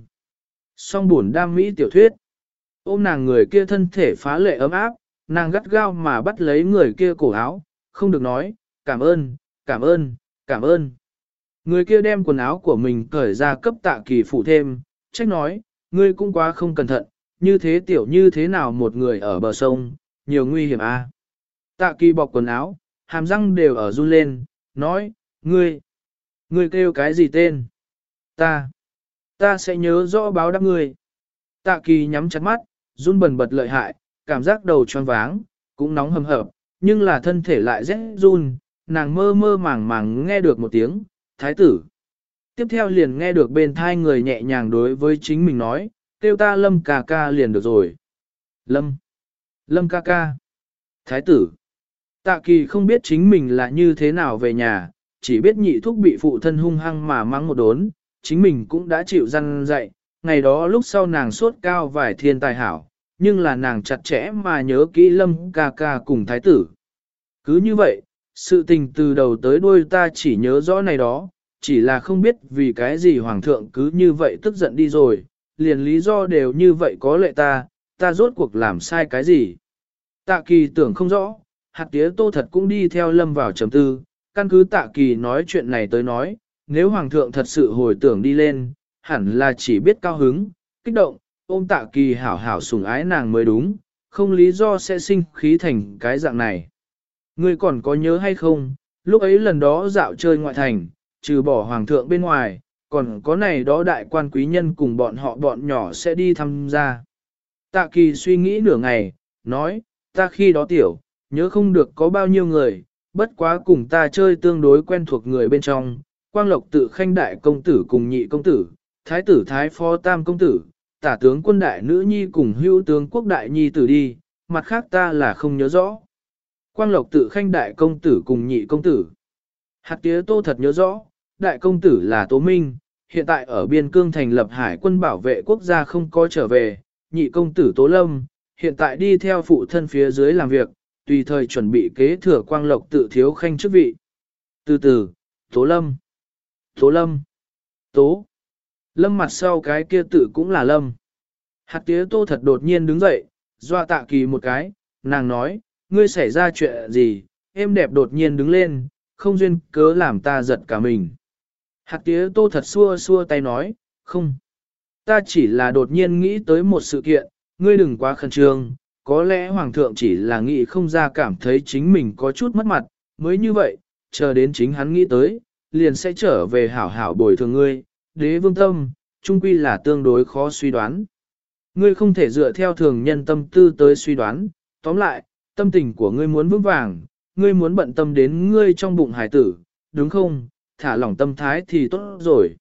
Song buồn đam mỹ tiểu thuyết, ôm nàng người kia thân thể phá lệ ấm áp, nàng gắt gao mà bắt lấy người kia cổ áo, không được nói, cảm ơn, cảm ơn, cảm ơn. Người kia đem quần áo của mình cởi ra cấp tạ kỳ phụ thêm, trách nói, ngươi cũng quá không cẩn thận, như thế tiểu như thế nào một người ở bờ sông, nhiều nguy hiểm à. Tạ kỳ bọc quần áo, hàm răng đều ở run lên, nói, ngươi, ngươi kêu cái gì tên? Ta, ta sẽ nhớ rõ báo đáp ngươi. Tạ kỳ nhắm chặt mắt, run bần bật lợi hại, cảm giác đầu tròn váng, cũng nóng hầm hập, nhưng là thân thể lại rét run, nàng mơ mơ màng màng nghe được một tiếng, thái tử. Tiếp theo liền nghe được bên thai người nhẹ nhàng đối với chính mình nói, kêu ta lâm ca ca liền được rồi. Lâm, lâm ca ca, thái tử. Tạ kỳ không biết chính mình là như thế nào về nhà, chỉ biết nhị thúc bị phụ thân hung hăng mà mắng một đốn, chính mình cũng đã chịu răn dạy, ngày đó lúc sau nàng sốt cao vài thiên tài hảo, nhưng là nàng chặt chẽ mà nhớ kỹ lâm ca ca cùng thái tử. Cứ như vậy, sự tình từ đầu tới đuôi ta chỉ nhớ rõ này đó, chỉ là không biết vì cái gì hoàng thượng cứ như vậy tức giận đi rồi, liền lý do đều như vậy có lệ ta, ta rốt cuộc làm sai cái gì. Tạ kỳ tưởng không rõ, hạt tía tô thật cũng đi theo lâm vào chấm tư, căn cứ tạ kỳ nói chuyện này tới nói, nếu hoàng thượng thật sự hồi tưởng đi lên, hẳn là chỉ biết cao hứng, kích động, ôm tạ kỳ hảo hảo sủng ái nàng mới đúng, không lý do sẽ sinh khí thành cái dạng này. Ngươi còn có nhớ hay không, lúc ấy lần đó dạo chơi ngoại thành, trừ bỏ hoàng thượng bên ngoài, còn có này đó đại quan quý nhân cùng bọn họ bọn nhỏ sẽ đi tham gia. Tạ kỳ suy nghĩ nửa ngày, nói, ta khi đó tiểu, nhớ không được có bao nhiêu người, bất quá cùng ta chơi tương đối quen thuộc người bên trong, quang lộc tự khanh đại công tử cùng nhị công tử, thái tử thái phó tam công tử, tả tướng quân đại nữ nhi cùng hữu tướng quốc đại nhi tử đi, mặt khác ta là không nhớ rõ. Quang lộc tự khanh đại công tử cùng nhị công tử. Hạt tía tô thật nhớ rõ, đại công tử là Tố Minh, hiện tại ở biên cương thành lập hải quân bảo vệ quốc gia không có trở về, nhị công tử Tố Lâm, hiện tại đi theo phụ thân phía dưới làm việc, tùy thời chuẩn bị kế thừa quang lộc tự thiếu khanh chức vị. Từ từ, Tố Lâm, Tố Lâm, Tố, Lâm mặt sau cái kia tự cũng là Lâm. Hạt tía tô thật đột nhiên đứng dậy, doa tạ kỳ một cái, nàng nói, ngươi xảy ra chuyện gì, em đẹp đột nhiên đứng lên, không duyên cớ làm ta giật cả mình. Hạt tía tô thật xua xua tay nói, không. Ta chỉ là đột nhiên nghĩ tới một sự kiện, ngươi đừng quá khẩn trương, có lẽ hoàng thượng chỉ là nghĩ không ra cảm thấy chính mình có chút mất mặt, mới như vậy, chờ đến chính hắn nghĩ tới, liền sẽ trở về hảo hảo bồi thường ngươi, đế vương tâm, trung quy là tương đối khó suy đoán. Ngươi không thể dựa theo thường nhân tâm tư tới suy đoán, tóm lại, tâm tình của ngươi muốn vững vàng, ngươi muốn bận tâm đến ngươi trong bụng hải tử, đúng không? Thả lỏng tâm thái thì tốt rồi.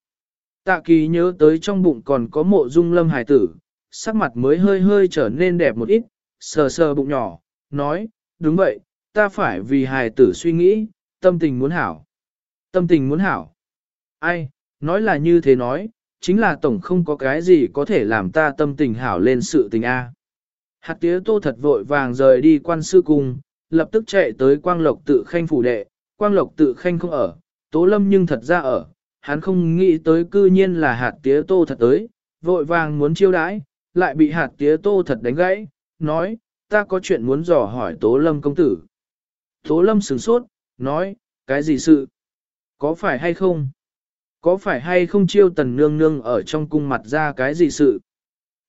Tạ kỳ nhớ tới trong bụng còn có mộ dung lâm hải tử, sắc mặt mới hơi hơi trở nên đẹp một ít, sờ sờ bụng nhỏ, nói, đúng vậy, ta phải vì hài tử suy nghĩ, tâm tình muốn hảo. Tâm tình muốn hảo. Ai, nói là như thế nói, chính là tổng không có cái gì có thể làm ta tâm tình hảo lên sự tình A. Hạt tía tô thật vội vàng rời đi quan sư cung, lập tức chạy tới quang lộc tự khanh phủ đệ, quang lộc tự khanh không ở, tố lâm nhưng thật ra ở, hắn không nghĩ tới cư nhiên là hạt tía tô thật tới, vội vàng muốn chiêu đãi, lại bị hạt tía tô thật đánh gãy, nói, ta có chuyện muốn dò hỏi tố lâm công tử. Tố lâm sửng sốt, nói, cái gì sự? Có phải hay không? Có phải hay không chiêu tần nương nương ở trong cung mặt ra cái gì sự?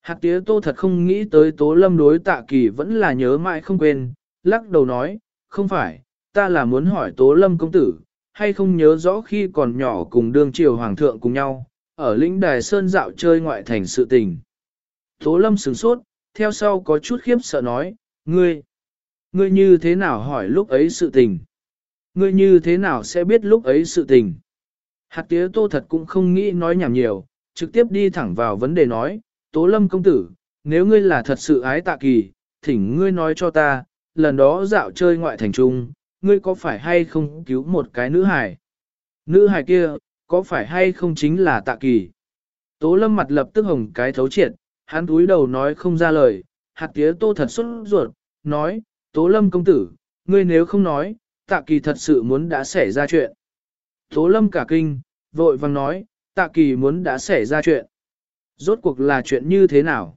Hạt tía tô thật không nghĩ tới tố lâm đối tạ kỳ vẫn là nhớ mãi không quên, lắc đầu nói, không phải, ta là muốn hỏi tố lâm công tử, hay không nhớ rõ khi còn nhỏ cùng đương triều hoàng thượng cùng nhau, ở lĩnh đài sơn dạo chơi ngoại thành sự tình. Tố lâm sửng sốt, theo sau có chút khiếp sợ nói, ngươi, ngươi như thế nào hỏi lúc ấy sự tình? Ngươi như thế nào sẽ biết lúc ấy sự tình? Hạt tía tô thật cũng không nghĩ nói nhảm nhiều, trực tiếp đi thẳng vào vấn đề nói, Tố lâm công tử, nếu ngươi là thật sự ái tạ kỳ, thỉnh ngươi nói cho ta, lần đó dạo chơi ngoại thành trung, ngươi có phải hay không cứu một cái nữ hài? Nữ hài kia, có phải hay không chính là tạ kỳ? Tố lâm mặt lập tức hồng cái thấu triệt, hắn túi đầu nói không ra lời, hạt tía tô thật xuất ruột, nói, tố lâm công tử, ngươi nếu không nói, tạ kỳ thật sự muốn đã xảy ra chuyện. Tố lâm cả kinh, vội vàng nói, tạ kỳ muốn đã xảy ra chuyện. Rốt cuộc là chuyện như thế nào?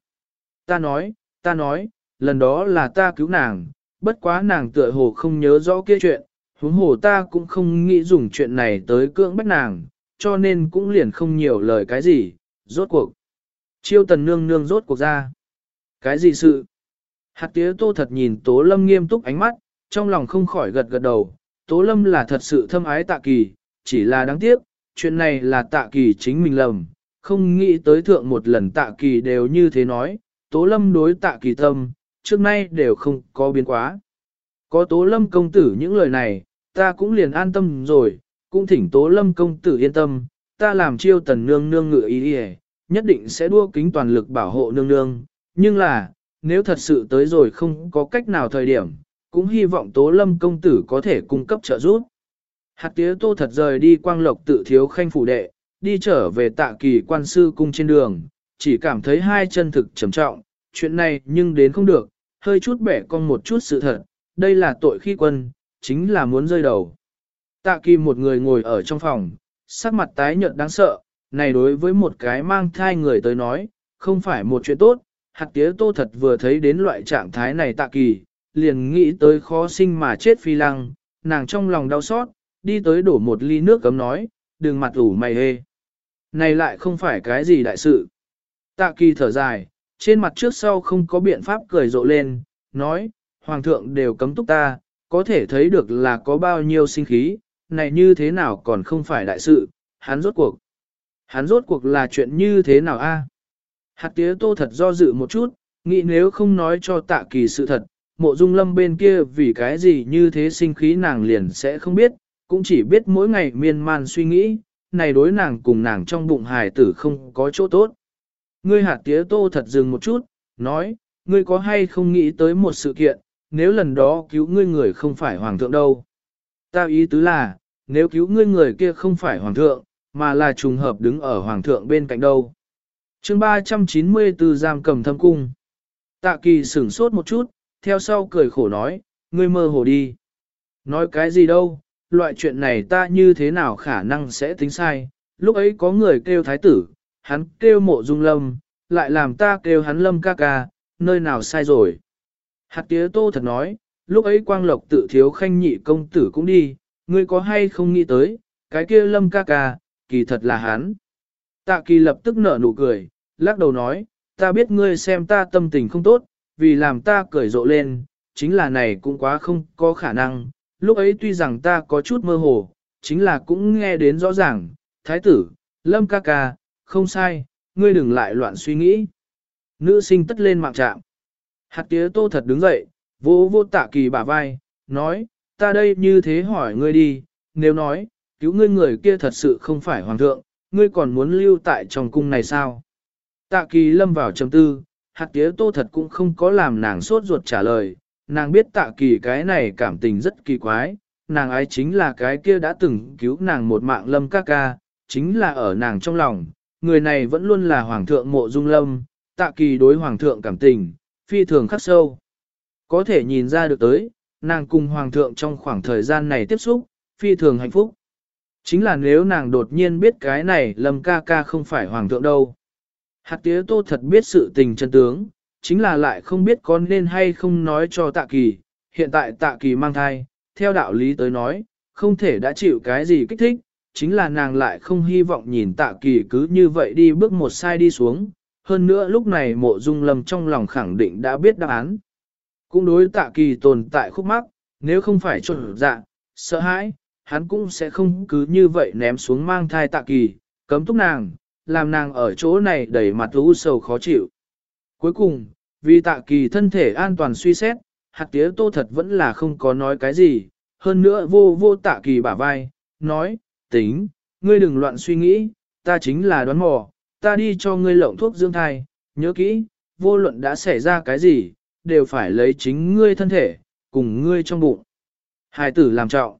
Ta nói, ta nói, lần đó là ta cứu nàng, bất quá nàng tựa hồ không nhớ rõ kia chuyện, huống hồ ta cũng không nghĩ dùng chuyện này tới cưỡng bắt nàng, cho nên cũng liền không nhiều lời cái gì, rốt cuộc. Chiêu tần nương nương rốt cuộc ra. Cái gì sự? Hạt tía tô thật nhìn Tố Lâm nghiêm túc ánh mắt, trong lòng không khỏi gật gật đầu. Tố Lâm là thật sự thâm ái tạ kỳ, chỉ là đáng tiếc, chuyện này là tạ kỳ chính mình lầm, không nghĩ tới thượng một lần tạ kỳ đều như thế nói, tố lâm đối tạ kỳ tâm, trước nay đều không có biến quá. Có tố lâm công tử những lời này, ta cũng liền an tâm rồi, cũng thỉnh tố lâm công tử yên tâm, ta làm chiêu tần nương nương ngự ý đi nhất định sẽ đua kính toàn lực bảo hộ nương nương, nhưng là, nếu thật sự tới rồi không có cách nào thời điểm, cũng hy vọng tố lâm công tử có thể cung cấp trợ giúp. Hạt tía tô thật rời đi quang lộc tự thiếu khanh phủ đệ, đi trở về tạ kỳ quan sư cung trên đường, chỉ cảm thấy hai chân thực trầm trọng, chuyện này nhưng đến không được, hơi chút bẻ con một chút sự thật, đây là tội khi quân, chính là muốn rơi đầu. Tạ kỳ một người ngồi ở trong phòng, sắc mặt tái nhợt đáng sợ, này đối với một cái mang thai người tới nói, không phải một chuyện tốt, hạt tía tô thật vừa thấy đến loại trạng thái này tạ kỳ, liền nghĩ tới khó sinh mà chết phi lăng, nàng trong lòng đau xót, đi tới đổ một ly nước cấm nói, đừng mặt ủ mày hê. Này lại không phải cái gì đại sự. Tạ kỳ thở dài, trên mặt trước sau không có biện pháp cười rộ lên, nói, Hoàng thượng đều cấm túc ta, có thể thấy được là có bao nhiêu sinh khí, này như thế nào còn không phải đại sự, hắn rốt cuộc. Hắn rốt cuộc là chuyện như thế nào a? Hạt tía tô thật do dự một chút, nghĩ nếu không nói cho tạ kỳ sự thật, mộ dung lâm bên kia vì cái gì như thế sinh khí nàng liền sẽ không biết, cũng chỉ biết mỗi ngày miên man suy nghĩ, này đối nàng cùng nàng trong bụng hài tử không có chỗ tốt. Ngươi hạt tía tô thật dừng một chút, nói, ngươi có hay không nghĩ tới một sự kiện, nếu lần đó cứu ngươi người không phải hoàng thượng đâu. Ta ý tứ là, nếu cứu ngươi người kia không phải hoàng thượng, mà là trùng hợp đứng ở hoàng thượng bên cạnh đâu. chương 394 giam cầm thâm cung. Tạ kỳ sửng sốt một chút, theo sau cười khổ nói, ngươi mơ hồ đi. Nói cái gì đâu, loại chuyện này ta như thế nào khả năng sẽ tính sai, lúc ấy có người kêu thái tử, hắn kêu mộ dung lâm, lại làm ta kêu hắn lâm ca ca, nơi nào sai rồi. Hạt tía tô thật nói, lúc ấy quang lộc tự thiếu khanh nhị công tử cũng đi, ngươi có hay không nghĩ tới, cái kia lâm ca ca, kỳ thật là hắn. Tạ kỳ lập tức nở nụ cười, lắc đầu nói, ta biết ngươi xem ta tâm tình không tốt, vì làm ta cười rộ lên, chính là này cũng quá không có khả năng, lúc ấy tuy rằng ta có chút mơ hồ, chính là cũng nghe đến rõ ràng, thái tử, lâm ca ca, không sai, ngươi đừng lại loạn suy nghĩ. Nữ sinh tất lên mạng trạm. Hạt tía tô thật đứng dậy, vô vô tạ kỳ bả vai, nói, ta đây như thế hỏi ngươi đi, nếu nói, cứu ngươi người kia thật sự không phải hoàng thượng, ngươi còn muốn lưu tại trong cung này sao? Tạ kỳ lâm vào trầm tư, hạt tía tô thật cũng không có làm nàng sốt ruột trả lời, nàng biết tạ kỳ cái này cảm tình rất kỳ quái, nàng ái chính là cái kia đã từng cứu nàng một mạng lâm ca ca, chính là ở nàng trong lòng, người này vẫn luôn là hoàng thượng mộ dung lâm, tạ kỳ đối hoàng thượng cảm tình, phi thường khắc sâu. Có thể nhìn ra được tới, nàng cùng hoàng thượng trong khoảng thời gian này tiếp xúc, phi thường hạnh phúc. Chính là nếu nàng đột nhiên biết cái này lâm ca ca không phải hoàng thượng đâu. Hạt tía tô thật biết sự tình chân tướng, chính là lại không biết con nên hay không nói cho tạ kỳ. Hiện tại tạ kỳ mang thai, theo đạo lý tới nói, không thể đã chịu cái gì kích thích, chính là nàng lại không hy vọng nhìn tạ kỳ cứ như vậy đi bước một sai đi xuống. Hơn nữa lúc này mộ dung lâm trong lòng khẳng định đã biết đáp án. Cũng đối tạ kỳ tồn tại khúc mắc, nếu không phải trộn dạ, sợ hãi, hắn cũng sẽ không cứ như vậy ném xuống mang thai tạ kỳ, cấm túc nàng, làm nàng ở chỗ này đẩy mặt u sầu khó chịu. Cuối cùng, vì tạ kỳ thân thể an toàn suy xét, hạt tía tô thật vẫn là không có nói cái gì, hơn nữa vô vô tạ kỳ bả vai, nói, tính, ngươi đừng loạn suy nghĩ, ta chính là đoán mò, ta đi cho ngươi lộng thuốc dưỡng thai, nhớ kỹ, vô luận đã xảy ra cái gì, đều phải lấy chính ngươi thân thể, cùng ngươi trong bụng. Hải tử làm trọng.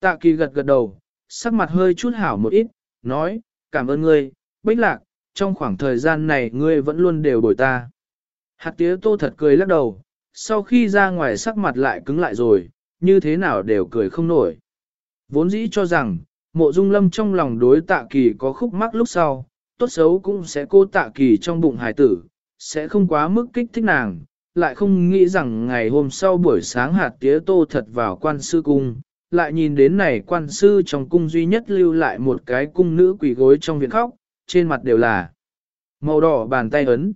Tạ kỳ gật gật đầu, sắc mặt hơi chút hảo một ít, nói, cảm ơn ngươi, bích lạc, trong khoảng thời gian này ngươi vẫn luôn đều bồi ta. Hạt tía tô thật cười lắc đầu, sau khi ra ngoài sắc mặt lại cứng lại rồi, như thế nào đều cười không nổi. Vốn dĩ cho rằng, mộ dung lâm trong lòng đối tạ kỳ có khúc mắc lúc sau, tốt xấu cũng sẽ cô tạ kỳ trong bụng hải tử, sẽ không quá mức kích thích nàng, lại không nghĩ rằng ngày hôm sau buổi sáng hạt tía tô thật vào quan sư cung, lại nhìn đến này quan sư trong cung duy nhất lưu lại một cái cung nữ quỷ gối trong viện khóc, trên mặt đều là màu đỏ bàn tay ấn.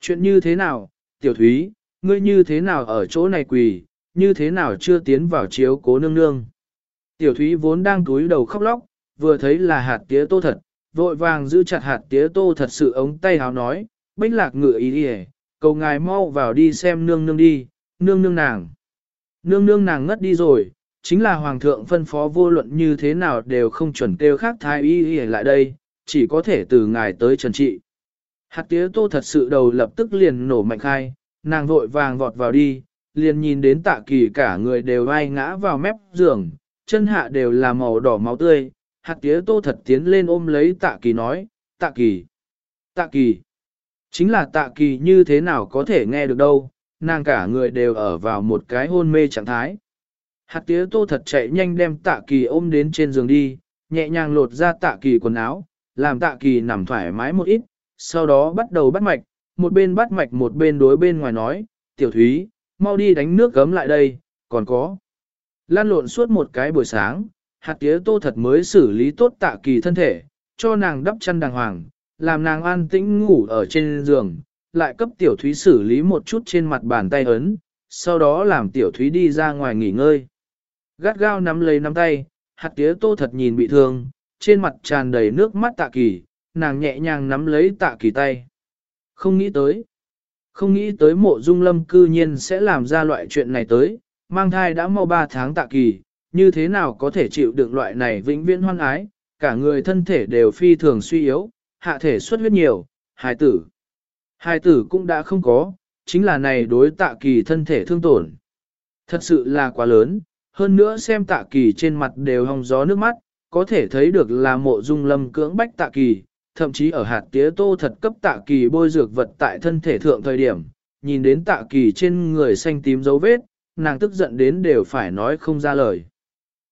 Chuyện như thế nào, tiểu thúy, ngươi như thế nào ở chỗ này quỳ, như thế nào chưa tiến vào chiếu cố nương nương. Tiểu thúy vốn đang túi đầu khóc lóc, vừa thấy là hạt tía tô thật, vội vàng giữ chặt hạt tía tô thật sự ống tay háo nói, bách lạc ngựa ý đi cầu ngài mau vào đi xem nương nương đi, nương nương nàng. Nương nương nàng ngất đi rồi, chính là hoàng thượng phân phó vô luận như thế nào đều không chuẩn kêu khác thái y y lại đây, chỉ có thể từ ngài tới trần trị. Hạt tía tô thật sự đầu lập tức liền nổ mạnh khai, nàng vội vàng vọt vào đi, liền nhìn đến tạ kỳ cả người đều ai ngã vào mép giường, chân hạ đều là màu đỏ máu tươi, hạt tía tô thật tiến lên ôm lấy tạ kỳ nói, tạ kỳ, tạ kỳ, chính là tạ kỳ như thế nào có thể nghe được đâu, nàng cả người đều ở vào một cái hôn mê trạng thái. Hạt tía tô thật chạy nhanh đem tạ kỳ ôm đến trên giường đi, nhẹ nhàng lột ra tạ kỳ quần áo, làm tạ kỳ nằm thoải mái một ít, sau đó bắt đầu bắt mạch, một bên bắt mạch một bên đối bên ngoài nói, tiểu thúy, mau đi đánh nước gấm lại đây, còn có. Lan lộn suốt một cái buổi sáng, hạt tía tô thật mới xử lý tốt tạ kỳ thân thể, cho nàng đắp chăn đàng hoàng, làm nàng an tĩnh ngủ ở trên giường, lại cấp tiểu thúy xử lý một chút trên mặt bàn tay ấn, sau đó làm tiểu thúy đi ra ngoài nghỉ ngơi. Gắt gao nắm lấy nắm tay, hạt tía tô thật nhìn bị thương, trên mặt tràn đầy nước mắt tạ kỳ, nàng nhẹ nhàng nắm lấy tạ kỳ tay. Không nghĩ tới. Không nghĩ tới mộ dung lâm cư nhiên sẽ làm ra loại chuyện này tới, mang thai đã mau 3 tháng tạ kỳ, như thế nào có thể chịu được loại này vĩnh viễn hoan ái, cả người thân thể đều phi thường suy yếu, hạ thể xuất huyết nhiều, hài tử. Hài tử cũng đã không có, chính là này đối tạ kỳ thân thể thương tổn. Thật sự là quá lớn, hơn nữa xem tạ kỳ trên mặt đều hồng gió nước mắt, có thể thấy được là mộ dung lâm cưỡng bách tạ kỳ, thậm chí ở hạt tía tô thật cấp tạ kỳ bôi dược vật tại thân thể thượng thời điểm, nhìn đến tạ kỳ trên người xanh tím dấu vết, nàng tức giận đến đều phải nói không ra lời.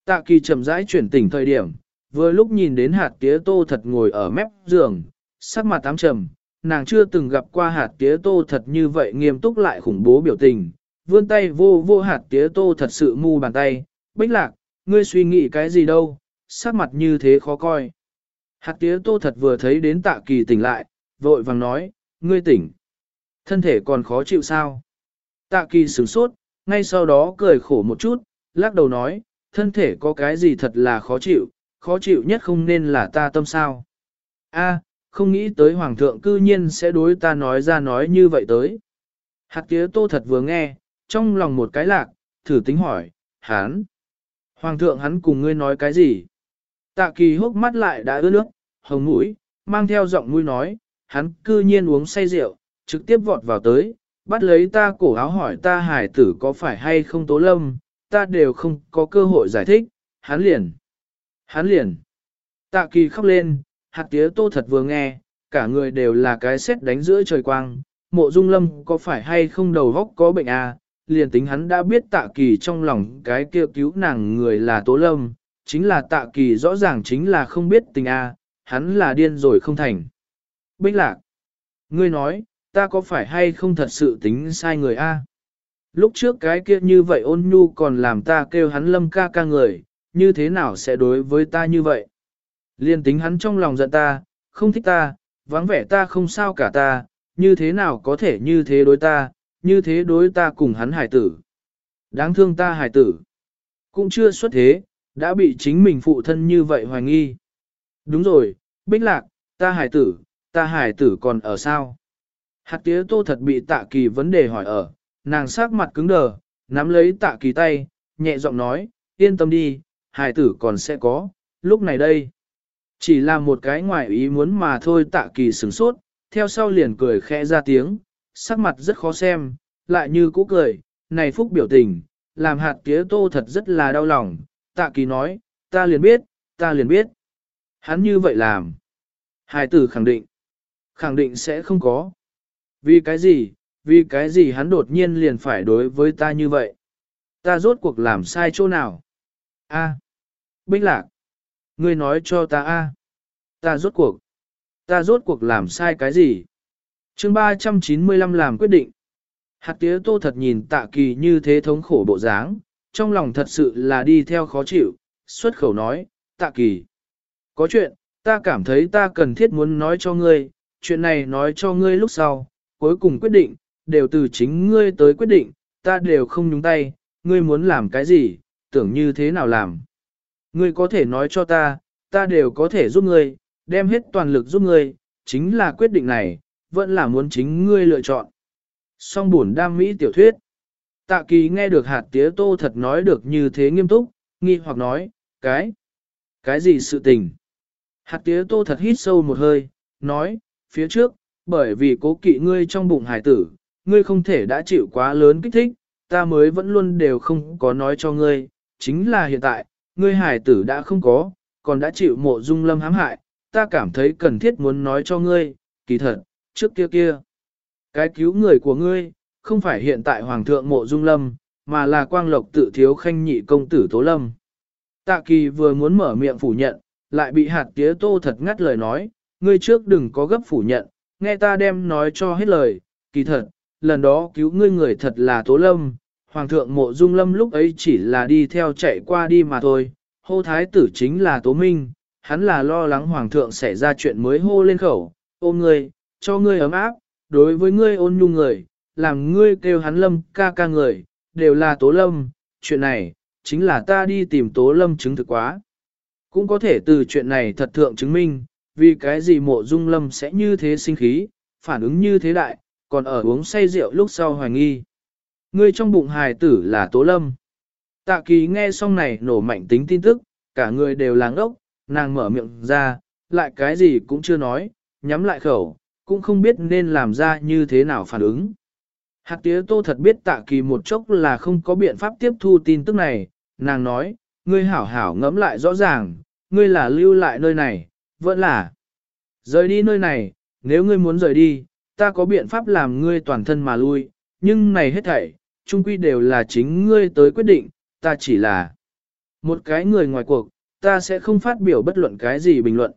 Tạ kỳ chậm rãi chuyển tỉnh thời điểm, vừa lúc nhìn đến hạt tía tô thật ngồi ở mép giường, sắc mặt tám trầm, nàng chưa từng gặp qua hạt tía tô thật như vậy nghiêm túc lại khủng bố biểu tình, vươn tay vô vô hạt tía tô thật sự mu bàn tay, bích lạc, ngươi suy nghĩ cái gì đâu, sắc mặt như thế khó coi. Hạt tía tô thật vừa thấy đến tạ kỳ tỉnh lại, vội vàng nói, ngươi tỉnh. Thân thể còn khó chịu sao? Tạ kỳ sửng sốt, ngay sau đó cười khổ một chút, lắc đầu nói, thân thể có cái gì thật là khó chịu, khó chịu nhất không nên là ta tâm sao. A, không nghĩ tới hoàng thượng cư nhiên sẽ đối ta nói ra nói như vậy tới. Hạt tía tô thật vừa nghe, trong lòng một cái lạc, thử tính hỏi, hán. Hoàng thượng hắn cùng ngươi nói cái gì? Tạ kỳ hốc mắt lại đã ướt nước, hồng mũi, mang theo giọng mũi nói, hắn cư nhiên uống say rượu, trực tiếp vọt vào tới, bắt lấy ta cổ áo hỏi ta hải tử có phải hay không tố lâm, ta đều không có cơ hội giải thích, hắn liền. Hắn liền. Tạ kỳ khóc lên, hạt tía tô thật vừa nghe, cả người đều là cái xét đánh giữa trời quang, mộ dung lâm có phải hay không đầu góc có bệnh à, liền tính hắn đã biết tạ kỳ trong lòng cái kia cứu nàng người là tố lâm, chính là tạ kỳ rõ ràng chính là không biết tình a, hắn là điên rồi không thành. Bích lạc, ngươi nói, ta có phải hay không thật sự tính sai người a? Lúc trước cái kia như vậy ôn nhu còn làm ta kêu hắn lâm ca ca người, như thế nào sẽ đối với ta như vậy? Liên tính hắn trong lòng giận ta, không thích ta, vắng vẻ ta không sao cả ta, như thế nào có thể như thế đối ta, như thế đối ta cùng hắn hải tử. Đáng thương ta hải tử. Cũng chưa xuất thế, đã bị chính mình phụ thân như vậy hoài nghi. Đúng rồi, Bích Lạc, ta hải tử, ta hải tử còn ở sao? Hạt tía tô thật bị tạ kỳ vấn đề hỏi ở, nàng sắc mặt cứng đờ, nắm lấy tạ kỳ tay, nhẹ giọng nói, yên tâm đi, hải tử còn sẽ có, lúc này đây. Chỉ là một cái ngoài ý muốn mà thôi tạ kỳ sửng sốt, theo sau liền cười khẽ ra tiếng, sắc mặt rất khó xem, lại như cũ cười, này phúc biểu tình, làm hạt tía tô thật rất là đau lòng, tạ kỳ nói, ta liền biết, ta liền biết. Hắn như vậy làm. Hải tử khẳng định, khẳng định sẽ không có. Vì cái gì, vì cái gì hắn đột nhiên liền phải đối với ta như vậy? Ta rốt cuộc làm sai chỗ nào? A. Bích lạc. Ngươi nói cho ta a. Ta rốt cuộc. Ta rốt cuộc làm sai cái gì? chương 395 làm quyết định. Hạt tía tô thật nhìn tạ kỳ như thế thống khổ bộ dáng, trong lòng thật sự là đi theo khó chịu, xuất khẩu nói, tạ kỳ. Có chuyện, ta cảm thấy ta cần thiết muốn nói cho ngươi, chuyện này nói cho ngươi lúc sau, cuối cùng quyết định, đều từ chính ngươi tới quyết định, ta đều không nhúng tay, ngươi muốn làm cái gì, tưởng như thế nào làm. Ngươi có thể nói cho ta, ta đều có thể giúp ngươi, đem hết toàn lực giúp ngươi, chính là quyết định này, vẫn là muốn chính ngươi lựa chọn. Song buồn đam mỹ tiểu thuyết. Tạ kỳ nghe được hạt tía tô thật nói được như thế nghiêm túc, nghi hoặc nói, cái, cái gì sự tình? Hạt tía tô thật hít sâu một hơi, nói, phía trước, bởi vì cố kỵ ngươi trong bụng hải tử, ngươi không thể đã chịu quá lớn kích thích, ta mới vẫn luôn đều không có nói cho ngươi, chính là hiện tại, ngươi hải tử đã không có, còn đã chịu mộ dung lâm hãm hại, ta cảm thấy cần thiết muốn nói cho ngươi, kỳ thật, trước kia kia. Cái cứu người của ngươi, không phải hiện tại Hoàng thượng mộ dung lâm, mà là quang lộc tự thiếu khanh nhị công tử Tố Lâm. Tạ kỳ vừa muốn mở miệng phủ nhận, lại bị hạt tía tô thật ngắt lời nói, ngươi trước đừng có gấp phủ nhận, nghe ta đem nói cho hết lời, kỳ thật, lần đó cứu ngươi người thật là Tố Lâm, Hoàng thượng mộ dung lâm lúc ấy chỉ là đi theo chạy qua đi mà thôi, hô thái tử chính là Tố Minh, hắn là lo lắng Hoàng thượng xảy ra chuyện mới hô lên khẩu, ôm ngươi, cho ngươi ấm áp, đối với ngươi ôn nhu người, làm ngươi kêu hắn lâm ca ca người, đều là Tố Lâm, chuyện này, chính là ta đi tìm Tố Lâm chứng thực quá. Cũng có thể từ chuyện này thật thượng chứng minh, vì cái gì mộ dung lâm sẽ như thế sinh khí, phản ứng như thế đại, còn ở uống say rượu lúc sau hoài nghi. Ngươi trong bụng hài tử là Tố Lâm. Tạ kỳ nghe xong này nổ mạnh tính tin tức, cả người đều làng ốc, nàng mở miệng ra, lại cái gì cũng chưa nói, nhắm lại khẩu, cũng không biết nên làm ra như thế nào phản ứng. Hạt tía tô thật biết tạ kỳ một chốc là không có biện pháp tiếp thu tin tức này, nàng nói, ngươi hảo hảo ngẫm lại rõ ràng, ngươi là lưu lại nơi này, vẫn là rời đi nơi này, nếu ngươi muốn rời đi, ta có biện pháp làm ngươi toàn thân mà lui, nhưng này hết thảy, chung quy đều là chính ngươi tới quyết định, ta chỉ là một cái người ngoài cuộc, ta sẽ không phát biểu bất luận cái gì bình luận.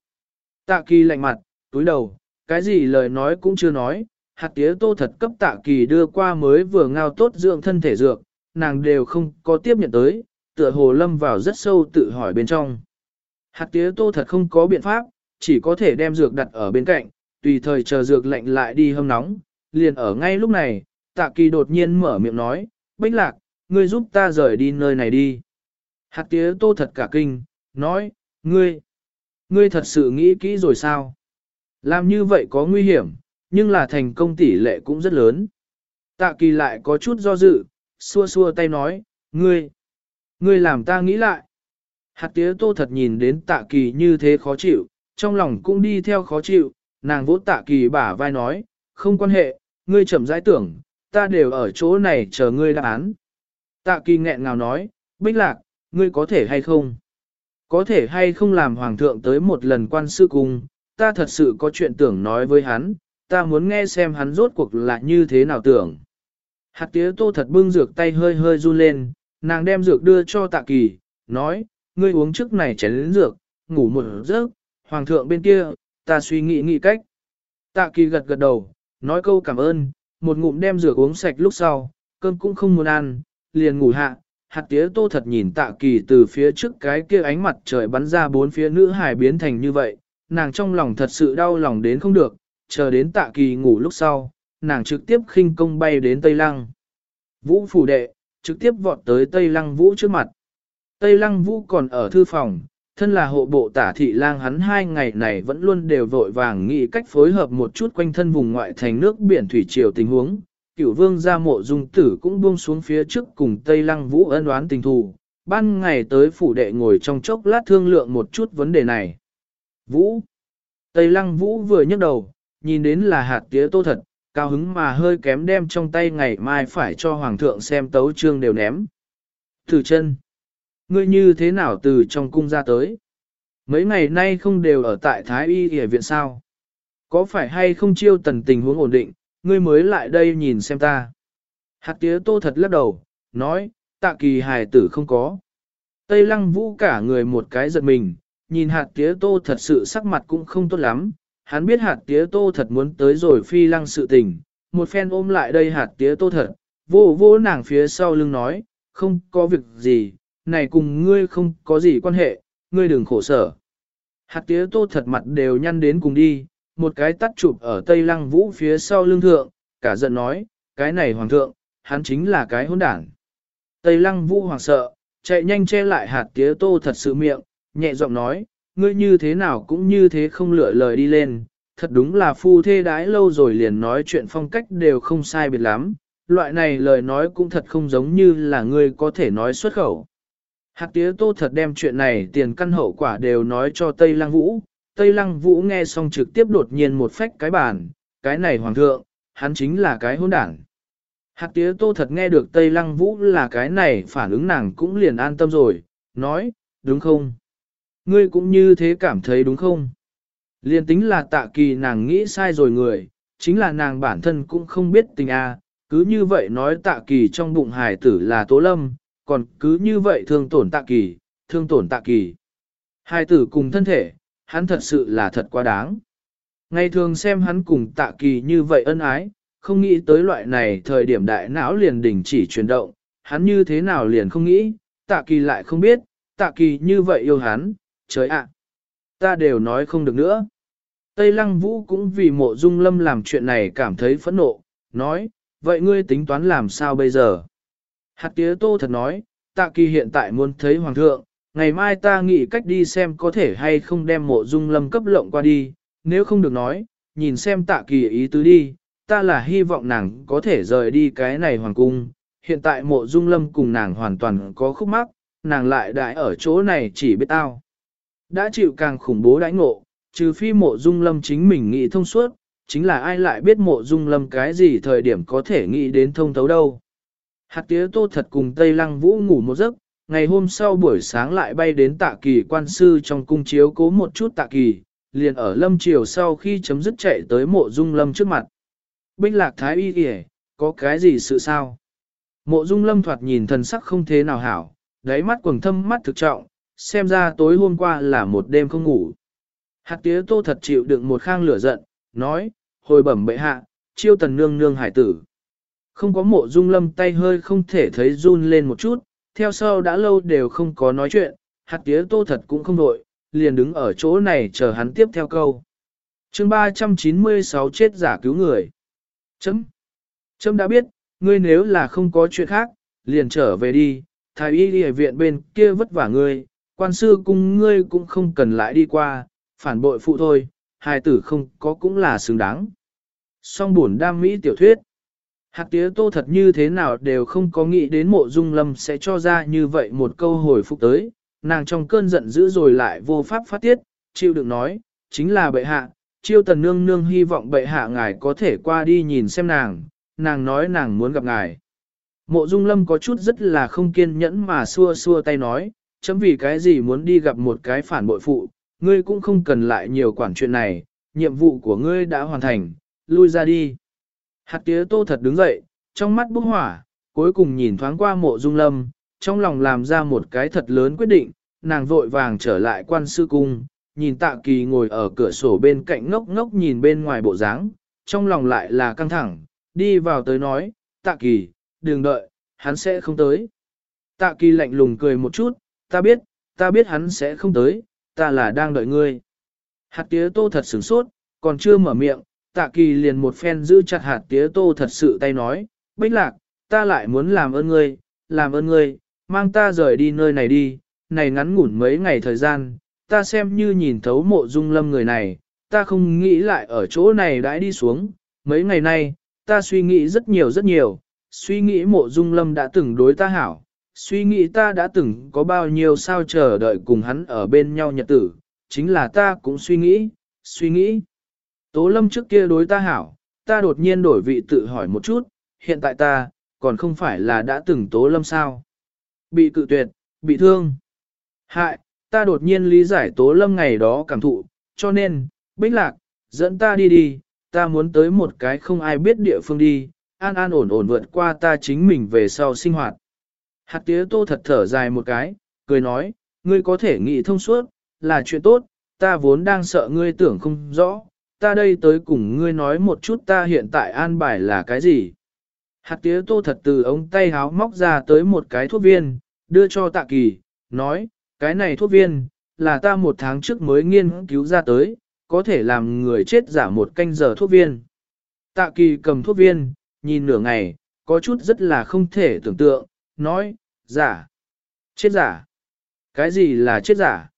Tạ kỳ lạnh mặt, túi đầu, cái gì lời nói cũng chưa nói, hạt tía tô thật cấp tạ kỳ đưa qua mới vừa ngao tốt dưỡng thân thể dược, nàng đều không có tiếp nhận tới, tựa hồ lâm vào rất sâu tự hỏi bên trong. Hạt tía tô thật không có biện pháp, chỉ có thể đem dược đặt ở bên cạnh, tùy thời chờ dược lạnh lại đi hâm nóng, liền ở ngay lúc này, tạ kỳ đột nhiên mở miệng nói, Bách lạc, ngươi giúp ta rời đi nơi này đi. Hạt tía tô thật cả kinh, nói, ngươi, ngươi thật sự nghĩ kỹ rồi sao? Làm như vậy có nguy hiểm, nhưng là thành công tỷ lệ cũng rất lớn. Tạ kỳ lại có chút do dự, xua xua tay nói, ngươi, ngươi làm ta nghĩ lại. Hạt tía tô thật nhìn đến tạ kỳ như thế khó chịu, trong lòng cũng đi theo khó chịu, nàng vỗ tạ kỳ bả vai nói, không quan hệ, ngươi chậm rãi tưởng, ta đều ở chỗ này chờ ngươi đáp án. Tạ kỳ nghẹn ngào nói, bích lạc, ngươi có thể hay không? Có thể hay không làm hoàng thượng tới một lần quan sư cung, ta thật sự có chuyện tưởng nói với hắn, ta muốn nghe xem hắn rốt cuộc là như thế nào tưởng. Hạt tía tô thật bưng dược tay hơi hơi run lên, nàng đem dược đưa cho tạ kỳ, nói, ngươi uống trước này chén lĩnh dược, ngủ một giấc, hoàng thượng bên kia, ta suy nghĩ nghĩ cách. Tạ kỳ gật gật đầu, nói câu cảm ơn, một ngụm đem dược uống sạch lúc sau, cơm cũng không muốn ăn, liền ngủ hạ. Hạt tía tô thật nhìn tạ kỳ từ phía trước cái kia ánh mặt trời bắn ra bốn phía nữ hải biến thành như vậy, nàng trong lòng thật sự đau lòng đến không được, chờ đến tạ kỳ ngủ lúc sau, nàng trực tiếp khinh công bay đến Tây Lăng. Vũ phủ đệ, trực tiếp vọt tới Tây Lăng Vũ trước mặt. Tây Lăng Vũ còn ở thư phòng, thân là hộ bộ tả thị lang hắn hai ngày này vẫn luôn đều vội vàng nghĩ cách phối hợp một chút quanh thân vùng ngoại thành nước biển thủy triều tình huống. Cửu vương gia mộ dung tử cũng buông xuống phía trước cùng Tây Lăng Vũ ân oán tình thù, ban ngày tới phủ đệ ngồi trong chốc lát thương lượng một chút vấn đề này. Vũ Tây Lăng Vũ vừa nhấc đầu, nhìn đến là hạt tía tô thật, cao hứng mà hơi kém đem trong tay ngày mai phải cho hoàng thượng xem tấu trương đều ném. Thử chân, ngươi như thế nào từ trong cung ra tới? Mấy ngày nay không đều ở tại Thái Y Y viện sao? Có phải hay không chiêu tần tình huống ổn định, ngươi mới lại đây nhìn xem ta? Hạt tía tô thật lắc đầu, nói, tạ kỳ hài tử không có. Tây lăng vũ cả người một cái giật mình, nhìn hạt tía tô thật sự sắc mặt cũng không tốt lắm, hắn biết hạt tía tô thật muốn tới rồi phi lăng sự tình, một phen ôm lại đây hạt tía tô thật, vô vô nàng phía sau lưng nói, không có việc gì, này cùng ngươi không có gì quan hệ, ngươi đừng khổ sở. Hạt tía tô thật mặt đều nhăn đến cùng đi, một cái tắt chụp ở tây lăng vũ phía sau lưng thượng, cả giận nói, cái này hoàng thượng, hắn chính là cái hỗn đảng. Tây lăng vũ hoàng sợ, chạy nhanh che lại hạt tía tô thật sự miệng, nhẹ giọng nói, ngươi như thế nào cũng như thế không lựa lời đi lên, thật đúng là phu thê đái lâu rồi liền nói chuyện phong cách đều không sai biệt lắm, loại này lời nói cũng thật không giống như là ngươi có thể nói xuất khẩu. Hạt tía tô thật đem chuyện này tiền căn hậu quả đều nói cho Tây Lăng Vũ. Tây Lăng Vũ nghe xong trực tiếp đột nhiên một phách cái bản, cái này hoàng thượng, hắn chính là cái hôn đảng. Hạt tía tô thật nghe được Tây Lăng Vũ là cái này phản ứng nàng cũng liền an tâm rồi, nói, đúng không? Ngươi cũng như thế cảm thấy đúng không? Liên tính là tạ kỳ nàng nghĩ sai rồi người, chính là nàng bản thân cũng không biết tình a cứ như vậy nói tạ kỳ trong bụng Hải tử là tố lâm, còn cứ như vậy thương tổn tạ kỳ, thương tổn tạ kỳ. Hải tử cùng thân thể, hắn thật sự là thật quá đáng. Ngày thường xem hắn cùng tạ kỳ như vậy ân ái, không nghĩ tới loại này thời điểm đại não liền đình chỉ chuyển động, hắn như thế nào liền không nghĩ, tạ kỳ lại không biết, tạ kỳ như vậy yêu hắn, trời ạ, ta đều nói không được nữa. Tây Lăng Vũ cũng vì mộ dung lâm làm chuyện này cảm thấy phẫn nộ, nói, vậy ngươi tính toán làm sao bây giờ? Hạt tía tô thật nói, tạ kỳ hiện tại muốn thấy hoàng thượng, ngày mai ta nghĩ cách đi xem có thể hay không đem mộ dung lâm cấp lộng qua đi, nếu không được nói, nhìn xem tạ kỳ ý tứ đi, ta là hy vọng nàng có thể rời đi cái này hoàng cung, hiện tại mộ dung lâm cùng nàng hoàn toàn có khúc mắc, nàng lại đại ở chỗ này chỉ biết tao. Đã chịu càng khủng bố đãi ngộ, trừ phi mộ dung lâm chính mình nghĩ thông suốt, chính là ai lại biết mộ dung lâm cái gì thời điểm có thể nghĩ đến thông thấu đâu. Hạt tía tô thật cùng Tây Lăng Vũ ngủ một giấc, ngày hôm sau buổi sáng lại bay đến tạ kỳ quan sư trong cung chiếu cố một chút tạ kỳ, liền ở lâm chiều sau khi chấm dứt chạy tới mộ dung lâm trước mặt. Bích lạc thái y kìa, có cái gì sự sao? Mộ dung lâm thoạt nhìn thần sắc không thế nào hảo, đáy mắt quầng thâm mắt thực trọng, xem ra tối hôm qua là một đêm không ngủ. Hạt tía tô thật chịu đựng một khang lửa giận, nói, hồi bẩm bệ hạ, chiêu tần nương nương hải tử. Không có mộ dung lâm tay hơi không thể thấy run lên một chút, theo sau đã lâu đều không có nói chuyện, hạt tía tô thật cũng không đội, liền đứng ở chỗ này chờ hắn tiếp theo câu. chương 396 chết giả cứu người. Chấm. Chấm đã biết, ngươi nếu là không có chuyện khác, liền trở về đi, thái y đi viện bên kia vất vả ngươi, quan sư cung ngươi cũng không cần lại đi qua, phản bội phụ thôi, hài tử không có cũng là xứng đáng. Song buồn đam mỹ tiểu thuyết. Hạt tía tô thật như thế nào đều không có nghĩ đến mộ dung lâm sẽ cho ra như vậy một câu hồi phục tới, nàng trong cơn giận dữ rồi lại vô pháp phát tiết, chịu đựng nói, chính là bệ hạ, chiêu tần nương nương hy vọng bệ hạ ngài có thể qua đi nhìn xem nàng, nàng nói nàng muốn gặp ngài. Mộ dung lâm có chút rất là không kiên nhẫn mà xua xua tay nói, chấm vì cái gì muốn đi gặp một cái phản bội phụ, ngươi cũng không cần lại nhiều quản chuyện này, nhiệm vụ của ngươi đã hoàn thành, lui ra đi. Hạt tía tô thật đứng dậy, trong mắt bốc hỏa, cuối cùng nhìn thoáng qua mộ dung lâm, trong lòng làm ra một cái thật lớn quyết định, nàng vội vàng trở lại quan sư cung, nhìn tạ kỳ ngồi ở cửa sổ bên cạnh ngốc ngốc nhìn bên ngoài bộ dáng, trong lòng lại là căng thẳng, đi vào tới nói, tạ kỳ, đừng đợi, hắn sẽ không tới. Tạ kỳ lạnh lùng cười một chút, ta biết, ta biết hắn sẽ không tới, ta là đang đợi ngươi. Hạt tía tô thật sửng sốt, còn chưa mở miệng, tạ kỳ liền một phen giữ chặt hạt tía tô thật sự tay nói, bích lạc, ta lại muốn làm ơn ngươi, làm ơn ngươi, mang ta rời đi nơi này đi, này ngắn ngủn mấy ngày thời gian, ta xem như nhìn thấu mộ dung lâm người này, ta không nghĩ lại ở chỗ này đãi đi xuống, mấy ngày nay, ta suy nghĩ rất nhiều rất nhiều, suy nghĩ mộ dung lâm đã từng đối ta hảo, suy nghĩ ta đã từng có bao nhiêu sao chờ đợi cùng hắn ở bên nhau nhật tử, chính là ta cũng suy nghĩ, suy nghĩ. Tố lâm trước kia đối ta hảo, ta đột nhiên đổi vị tự hỏi một chút, hiện tại ta, còn không phải là đã từng tố lâm sao. Bị cự tuyệt, bị thương. Hại, ta đột nhiên lý giải tố lâm ngày đó cảm thụ, cho nên, bích lạc, dẫn ta đi đi, ta muốn tới một cái không ai biết địa phương đi, an an ổn ổn vượt qua ta chính mình về sau sinh hoạt. Hạt tía tô thật thở dài một cái, cười nói, ngươi có thể nghĩ thông suốt, là chuyện tốt, ta vốn đang sợ ngươi tưởng không rõ, ta đây tới cùng ngươi nói một chút ta hiện tại an bài là cái gì. Hạt tía tô thật từ ống tay háo móc ra tới một cái thuốc viên, đưa cho tạ kỳ, nói, cái này thuốc viên, là ta một tháng trước mới nghiên cứu ra tới, có thể làm người chết giả một canh giờ thuốc viên. Tạ kỳ cầm thuốc viên, nhìn nửa ngày, có chút rất là không thể tưởng tượng, nói, giả, chết giả. Cái gì là chết giả?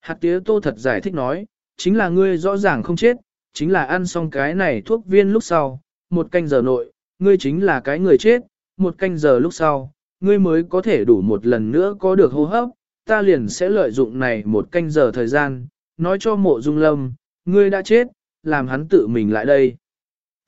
Hạt tía tô thật giải thích nói, chính là ngươi rõ ràng không chết, chính là ăn xong cái này thuốc viên lúc sau, một canh giờ nội, ngươi chính là cái người chết, một canh giờ lúc sau, ngươi mới có thể đủ một lần nữa có được hô hấp, ta liền sẽ lợi dụng này một canh giờ thời gian, nói cho mộ dung lâm, ngươi đã chết, làm hắn tự mình lại đây.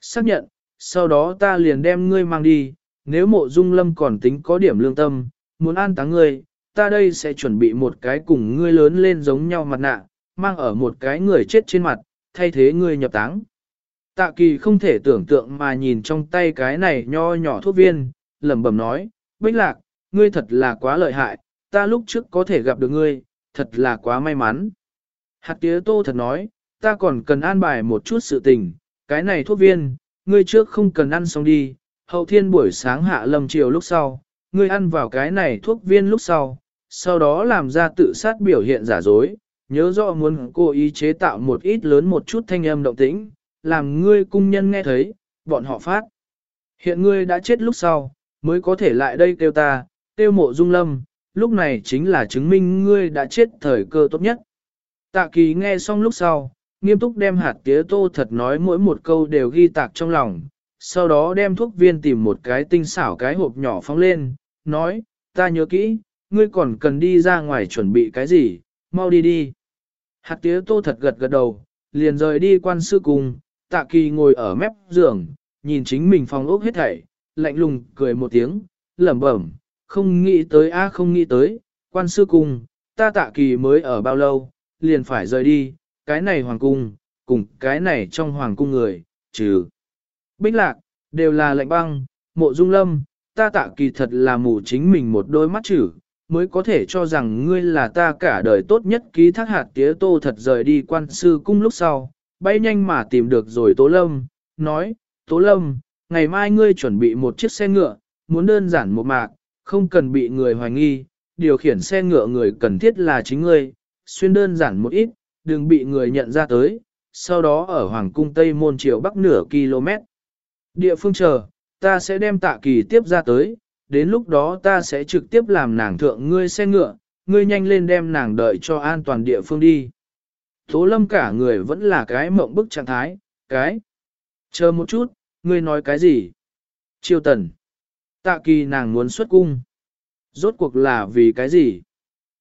Xác nhận, sau đó ta liền đem ngươi mang đi, nếu mộ dung lâm còn tính có điểm lương tâm, muốn an táng ngươi, ta đây sẽ chuẩn bị một cái cùng ngươi lớn lên giống nhau mặt nạ, mang ở một cái người chết trên mặt, thay thế ngươi nhập táng. Tạ kỳ không thể tưởng tượng mà nhìn trong tay cái này nho nhỏ thuốc viên, lẩm bẩm nói, Bích Lạc, ngươi thật là quá lợi hại, ta lúc trước có thể gặp được ngươi, thật là quá may mắn. Hạt tía tô thật nói, ta còn cần an bài một chút sự tình, cái này thuốc viên, ngươi trước không cần ăn xong đi, hậu thiên buổi sáng hạ lâm chiều lúc sau, ngươi ăn vào cái này thuốc viên lúc sau, sau đó làm ra tự sát biểu hiện giả dối, nhớ rõ muốn cố ý chế tạo một ít lớn một chút thanh âm động tĩnh, làm ngươi cung nhân nghe thấy, bọn họ phát. Hiện ngươi đã chết lúc sau, mới có thể lại đây kêu ta, kêu mộ dung lâm, lúc này chính là chứng minh ngươi đã chết thời cơ tốt nhất. Tạ kỳ nghe xong lúc sau, nghiêm túc đem hạt tía tô thật nói mỗi một câu đều ghi tạc trong lòng, sau đó đem thuốc viên tìm một cái tinh xảo cái hộp nhỏ phóng lên, nói, ta nhớ kỹ, ngươi còn cần đi ra ngoài chuẩn bị cái gì, mau đi đi. Hạt tía tô thật gật gật đầu, liền rời đi quan sư cùng, tạ kỳ ngồi ở mép giường, nhìn chính mình phòng ốc hết thảy, lạnh lùng cười một tiếng, lẩm bẩm, không nghĩ tới a không nghĩ tới, quan sư cung, ta tạ kỳ mới ở bao lâu, liền phải rời đi, cái này hoàng cung, cùng cái này trong hoàng cung người, trừ. Bích lạc, đều là lạnh băng, mộ dung lâm, ta tạ kỳ thật là mù chính mình một đôi mắt chữ, mới có thể cho rằng ngươi là ta cả đời tốt nhất ký thác hạt tía tô thật rời đi quan sư cung lúc sau, bay nhanh mà tìm được rồi Tố Lâm, nói, Tố Lâm, ngày mai ngươi chuẩn bị một chiếc xe ngựa, muốn đơn giản một mạc, không cần bị người hoài nghi, điều khiển xe ngựa người cần thiết là chính ngươi, xuyên đơn giản một ít, đừng bị người nhận ra tới, sau đó ở Hoàng cung Tây Môn Triều Bắc nửa km. Địa phương chờ, ta sẽ đem tạ kỳ tiếp ra tới, đến lúc đó ta sẽ trực tiếp làm nàng thượng ngươi xe ngựa, ngươi nhanh lên đem nàng đợi cho an toàn địa phương đi. Tố lâm cả người vẫn là cái mộng bức trạng thái, cái. Chờ một chút, ngươi nói cái gì? Chiêu tần. Tạ kỳ nàng muốn xuất cung. Rốt cuộc là vì cái gì?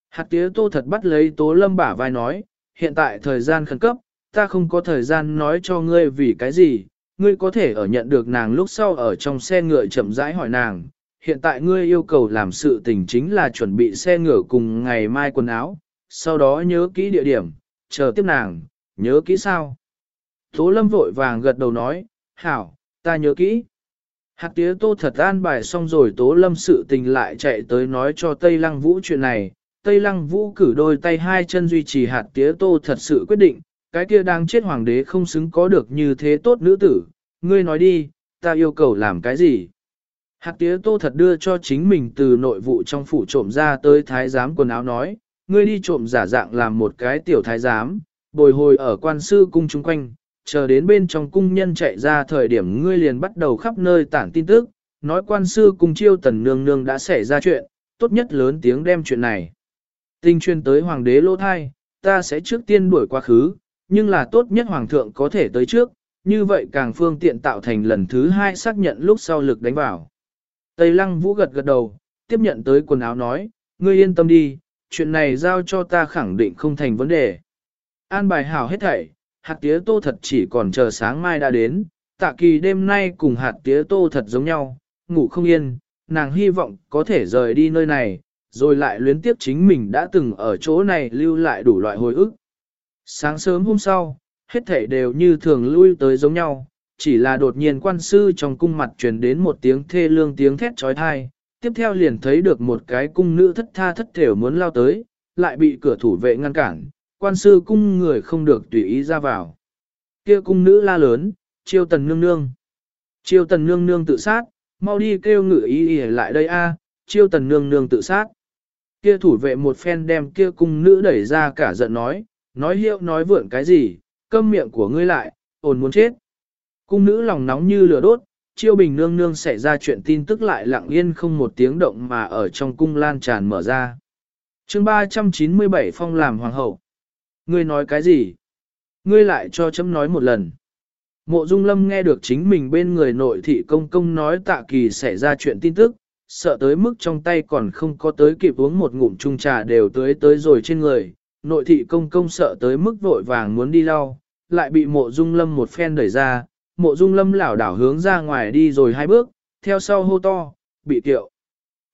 Hạt tía tô thật bắt lấy tố lâm bả vai nói, hiện tại thời gian khẩn cấp, ta không có thời gian nói cho ngươi vì cái gì, ngươi có thể ở nhận được nàng lúc sau ở trong xe ngựa chậm rãi hỏi nàng. Hiện tại ngươi yêu cầu làm sự tình chính là chuẩn bị xe ngựa cùng ngày mai quần áo, sau đó nhớ kỹ địa điểm, chờ tiếp nàng, nhớ kỹ sao? Tố lâm vội vàng gật đầu nói, hảo, ta nhớ kỹ. Hạt tía tô thật an bài xong rồi tố lâm sự tình lại chạy tới nói cho Tây Lăng Vũ chuyện này. Tây Lăng Vũ cử đôi tay hai chân duy trì hạt tía tô thật sự quyết định, cái kia đang chết hoàng đế không xứng có được như thế tốt nữ tử. Ngươi nói đi, ta yêu cầu làm cái gì? Hạt tía tô thật đưa cho chính mình từ nội vụ trong phủ trộm ra tới thái giám quần áo nói, ngươi đi trộm giả dạng làm một cái tiểu thái giám, bồi hồi ở quan sư cung chung quanh, chờ đến bên trong cung nhân chạy ra thời điểm ngươi liền bắt đầu khắp nơi tản tin tức, nói quan sư cung chiêu tần nương nương đã xảy ra chuyện, tốt nhất lớn tiếng đem chuyện này. Tinh chuyên tới hoàng đế lô thai, ta sẽ trước tiên đuổi quá khứ, nhưng là tốt nhất hoàng thượng có thể tới trước, như vậy càng phương tiện tạo thành lần thứ hai xác nhận lúc sau lực đánh vào. Tây lăng vũ gật gật đầu, tiếp nhận tới quần áo nói, ngươi yên tâm đi, chuyện này giao cho ta khẳng định không thành vấn đề. An bài hảo hết thảy, hạt tía tô thật chỉ còn chờ sáng mai đã đến, tạ kỳ đêm nay cùng hạt tía tô thật giống nhau, ngủ không yên, nàng hy vọng có thể rời đi nơi này, rồi lại luyến tiếp chính mình đã từng ở chỗ này lưu lại đủ loại hồi ức. Sáng sớm hôm sau, hết thảy đều như thường lui tới giống nhau, chỉ là đột nhiên quan sư trong cung mặt truyền đến một tiếng thê lương tiếng thét trói thai, tiếp theo liền thấy được một cái cung nữ thất tha thất thểu muốn lao tới, lại bị cửa thủ vệ ngăn cản, quan sư cung người không được tùy ý ra vào. Kia cung nữ la lớn, chiêu tần nương nương. Chiêu tần nương nương tự sát, mau đi kêu ngự ý ý lại đây a, chiêu tần nương nương tự sát. Kia thủ vệ một phen đem kia cung nữ đẩy ra cả giận nói, nói hiệu nói vượn cái gì, câm miệng của ngươi lại, ồn muốn chết. Cung nữ lòng nóng như lửa đốt, chiêu bình nương nương xảy ra chuyện tin tức lại lặng yên không một tiếng động mà ở trong cung lan tràn mở ra. chương 397 phong làm hoàng hậu. Ngươi nói cái gì? Ngươi lại cho chấm nói một lần. Mộ Dung Lâm nghe được chính mình bên người nội thị công công nói tạ kỳ xảy ra chuyện tin tức, sợ tới mức trong tay còn không có tới kịp uống một ngụm chung trà đều tới tới rồi trên người. Nội thị công công sợ tới mức vội vàng muốn đi lau, lại bị mộ Dung Lâm một phen đẩy ra, mộ Dung Lâm lảo đảo hướng ra ngoài đi rồi hai bước, theo sau hô to, bị tiệu.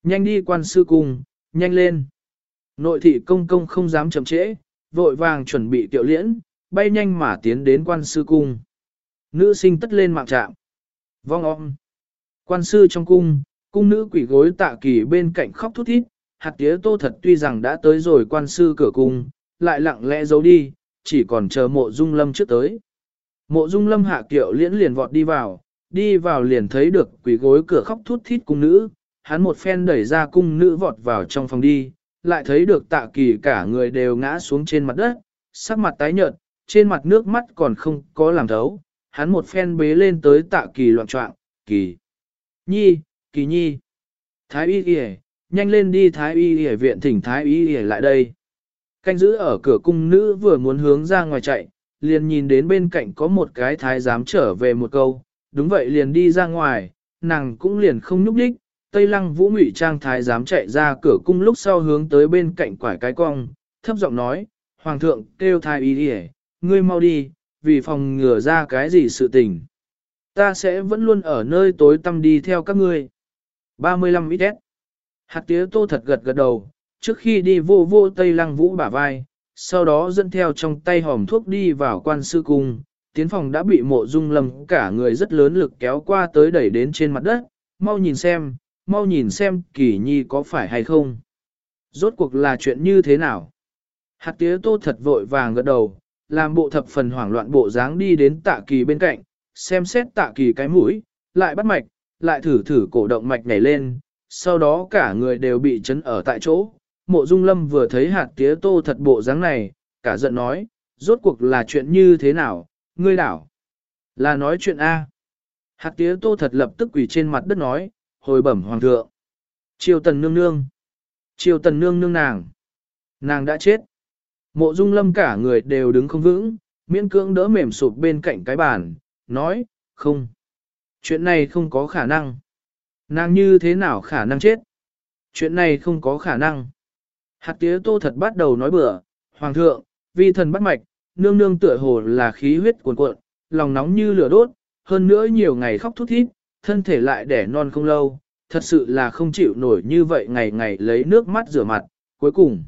Nhanh đi quan sư cung, nhanh lên. Nội thị công công không dám chậm trễ, vội vàng chuẩn bị tiệu liễn, bay nhanh mà tiến đến quan sư cung. Nữ sinh tất lên mạng trạm. Vong om. Quan sư trong cung, cung nữ quỷ gối tạ kỳ bên cạnh khóc thút thít, hạt tía tô thật tuy rằng đã tới rồi quan sư cửa cung, lại lặng lẽ giấu đi, chỉ còn chờ mộ dung lâm trước tới. Mộ dung lâm hạ kiệu liễn liền vọt đi vào, đi vào liền thấy được quỷ gối cửa khóc thút thít cung nữ, hắn một phen đẩy ra cung nữ vọt vào trong phòng đi, lại thấy được tạ kỳ cả người đều ngã xuống trên mặt đất, sắc mặt tái nhợt, trên mặt nước mắt còn không có làm thấu, hắn một phen bế lên tới tạ kỳ loạn trọng, kỳ. Nhi, kỳ nhi. Thái y y nhanh lên đi thái y y viện thỉnh thái y y lại đây. Canh giữ ở cửa cung nữ vừa muốn hướng ra ngoài chạy, liền nhìn đến bên cạnh có một cái thái giám trở về một câu, đúng vậy liền đi ra ngoài, nàng cũng liền không nhúc đích. Tây lăng vũ ngụy trang thái giám chạy ra cửa cung lúc sau hướng tới bên cạnh quải cái cong, thấp giọng nói, Hoàng thượng kêu thái y đi ngươi mau đi, vì phòng ngừa ra cái gì sự tình. Ta sẽ vẫn luôn ở nơi tối tăm đi theo các ngươi. 35 ít Hạt tía tô thật gật gật đầu, trước khi đi vô vô tây lăng vũ bả vai, sau đó dẫn theo trong tay hòm thuốc đi vào quan sư cung, tiến phòng đã bị mộ dung lầm cả người rất lớn lực kéo qua tới đẩy đến trên mặt đất, mau nhìn xem, mau nhìn xem kỳ nhi có phải hay không. Rốt cuộc là chuyện như thế nào? Hạt tía tô thật vội vàng gật đầu, làm bộ thập phần hoảng loạn bộ dáng đi đến tạ kỳ bên cạnh, xem xét tạ kỳ cái mũi, lại bắt mạch, lại thử thử cổ động mạch nhảy lên, sau đó cả người đều bị chấn ở tại chỗ. Mộ Dung Lâm vừa thấy hạt tía tô thật bộ dáng này, cả giận nói, rốt cuộc là chuyện như thế nào, ngươi đảo. Là nói chuyện A. Hạt tía tô thật lập tức quỳ trên mặt đất nói, hồi bẩm hoàng thượng. Triều tần nương nương. Triều tần nương nương nàng. Nàng đã chết. Mộ dung lâm cả người đều đứng không vững, miễn cưỡng đỡ mềm sụp bên cạnh cái bàn, nói, không. Chuyện này không có khả năng. Nàng như thế nào khả năng chết? Chuyện này không có khả năng. Hạt tía tô thật bắt đầu nói bừa, Hoàng thượng, vi thần bắt mạch, nương nương tựa hồ là khí huyết cuồn cuộn, lòng nóng như lửa đốt, hơn nữa nhiều ngày khóc thút thít, thân thể lại đẻ non không lâu, thật sự là không chịu nổi như vậy ngày ngày lấy nước mắt rửa mặt, cuối cùng.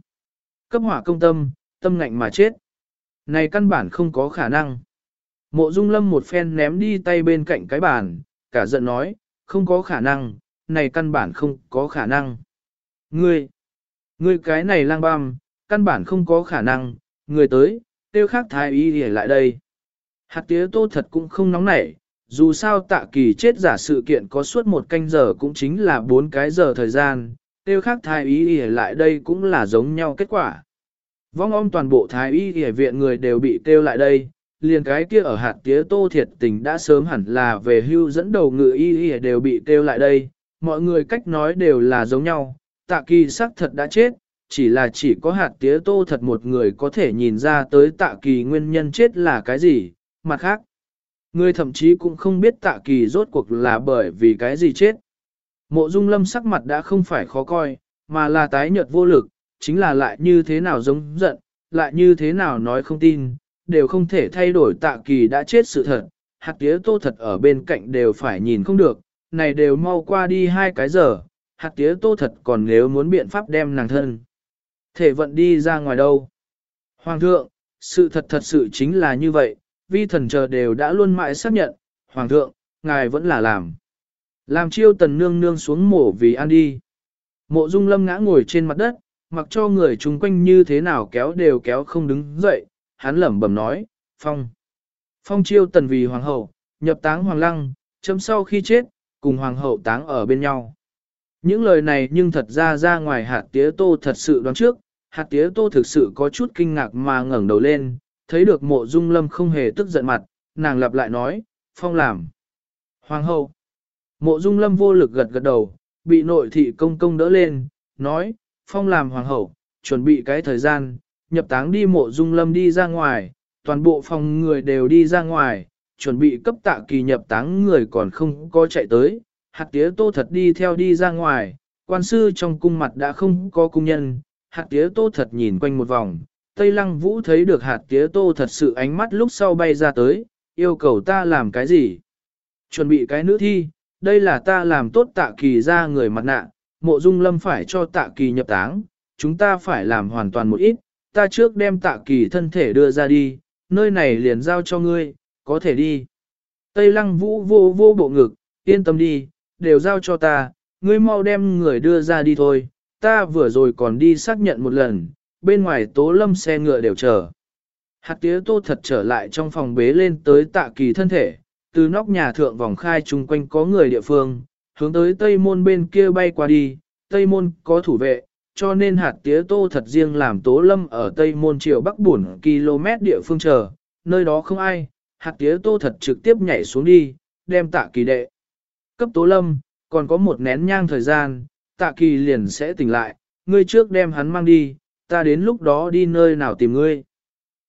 Cấp hỏa công tâm, tâm ngạnh mà chết. Này căn bản không có khả năng. Mộ Dung Lâm một phen ném đi tay bên cạnh cái bàn, cả giận nói, không có khả năng, này căn bản không có khả năng. Ngươi, ngươi cái này lang băm, căn bản không có khả năng, người tới, tiêu khác thái y để lại đây. Hạt tía tô thật cũng không nóng nảy, dù sao tạ kỳ chết giả sự kiện có suốt một canh giờ cũng chính là bốn cái giờ thời gian, tiêu khác thái y để lại đây cũng là giống nhau kết quả. Vong om toàn bộ thái y để viện người đều bị tiêu lại đây, liền cái kia ở hạt tía tô thiệt tình đã sớm hẳn là về hưu dẫn đầu ngự y y đều bị kêu lại đây, mọi người cách nói đều là giống nhau, tạ kỳ xác thật đã chết, chỉ là chỉ có hạt tía tô thật một người có thể nhìn ra tới tạ kỳ nguyên nhân chết là cái gì, mặt khác. Người thậm chí cũng không biết tạ kỳ rốt cuộc là bởi vì cái gì chết. Mộ dung lâm sắc mặt đã không phải khó coi, mà là tái nhợt vô lực, chính là lại như thế nào giống giận, lại như thế nào nói không tin, đều không thể thay đổi tạ kỳ đã chết sự thật, hạt tía tô thật ở bên cạnh đều phải nhìn không được, này đều mau qua đi hai cái giờ, hạt tía tô thật còn nếu muốn biện pháp đem nàng thân. Thể vận đi ra ngoài đâu? Hoàng thượng, sự thật thật sự chính là như vậy, vi thần chờ đều đã luôn mãi xác nhận, Hoàng thượng, ngài vẫn là làm. Làm chiêu tần nương nương xuống mổ vì ăn đi. Mộ dung lâm ngã ngồi trên mặt đất, mặc cho người chung quanh như thế nào kéo đều kéo không đứng dậy, hắn lẩm bẩm nói, phong. Phong chiêu tần vì hoàng hậu, nhập táng hoàng lăng, chấm sau khi chết, cùng hoàng hậu táng ở bên nhau. Những lời này nhưng thật ra ra ngoài hạt tía tô thật sự đoán trước, hạt tía tô thực sự có chút kinh ngạc mà ngẩng đầu lên, thấy được mộ dung lâm không hề tức giận mặt, nàng lặp lại nói, phong làm. Hoàng hậu. Mộ dung lâm vô lực gật gật đầu, bị nội thị công công đỡ lên, nói, phong làm hoàng hậu, chuẩn bị cái thời gian, nhập táng đi mộ dung lâm đi ra ngoài, toàn bộ phòng người đều đi ra ngoài, chuẩn bị cấp tạ kỳ nhập táng người còn không có chạy tới, hạt tía tô thật đi theo đi ra ngoài, quan sư trong cung mặt đã không có cung nhân, hạt tía tô thật nhìn quanh một vòng, Tây Lăng Vũ thấy được hạt tía tô thật sự ánh mắt lúc sau bay ra tới, yêu cầu ta làm cái gì? Chuẩn bị cái nữ thi, đây là ta làm tốt tạ kỳ ra người mặt nạ, mộ dung lâm phải cho tạ kỳ nhập táng, chúng ta phải làm hoàn toàn một ít, ta trước đem tạ kỳ thân thể đưa ra đi, nơi này liền giao cho ngươi, có thể đi. Tây lăng vũ vô vô bộ ngực, yên tâm đi, đều giao cho ta, ngươi mau đem người đưa ra đi thôi, ta vừa rồi còn đi xác nhận một lần, bên ngoài tố lâm xe ngựa đều chờ. Hạt tía tô thật trở lại trong phòng bế lên tới tạ kỳ thân thể, từ nóc nhà thượng vòng khai chung quanh có người địa phương, hướng tới tây môn bên kia bay qua đi, tây môn có thủ vệ, cho nên hạt tía tô thật riêng làm tố lâm ở tây môn triệu bắc bùn km địa phương chờ, nơi đó không ai, hạt tía tô thật trực tiếp nhảy xuống đi, đem tạ kỳ đệ. Cấp tố lâm, còn có một nén nhang thời gian, tạ kỳ liền sẽ tỉnh lại, ngươi trước đem hắn mang đi, ta đến lúc đó đi nơi nào tìm ngươi.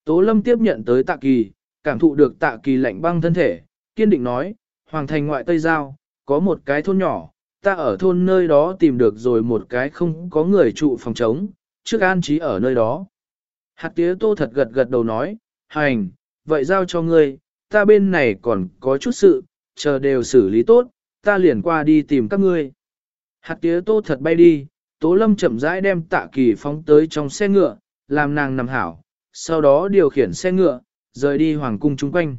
Tố lâm tiếp nhận tới tạ kỳ, cảm thụ được tạ kỳ lạnh băng thân thể, kiên định nói, hoàng thành ngoại Tây Giao, có một cái thôn nhỏ, ta ở thôn nơi đó tìm được rồi một cái không có người trụ phòng trống, trước an trí ở nơi đó. Hạt tía tô thật gật gật đầu nói, hành, vậy giao cho ngươi, ta bên này còn có chút sự, chờ đều xử lý tốt, ta liền qua đi tìm các ngươi. Hạt tía tô thật bay đi, tố lâm chậm rãi đem tạ kỳ phóng tới trong xe ngựa, làm nàng nằm hảo, sau đó điều khiển xe ngựa, rời đi hoàng cung chung quanh.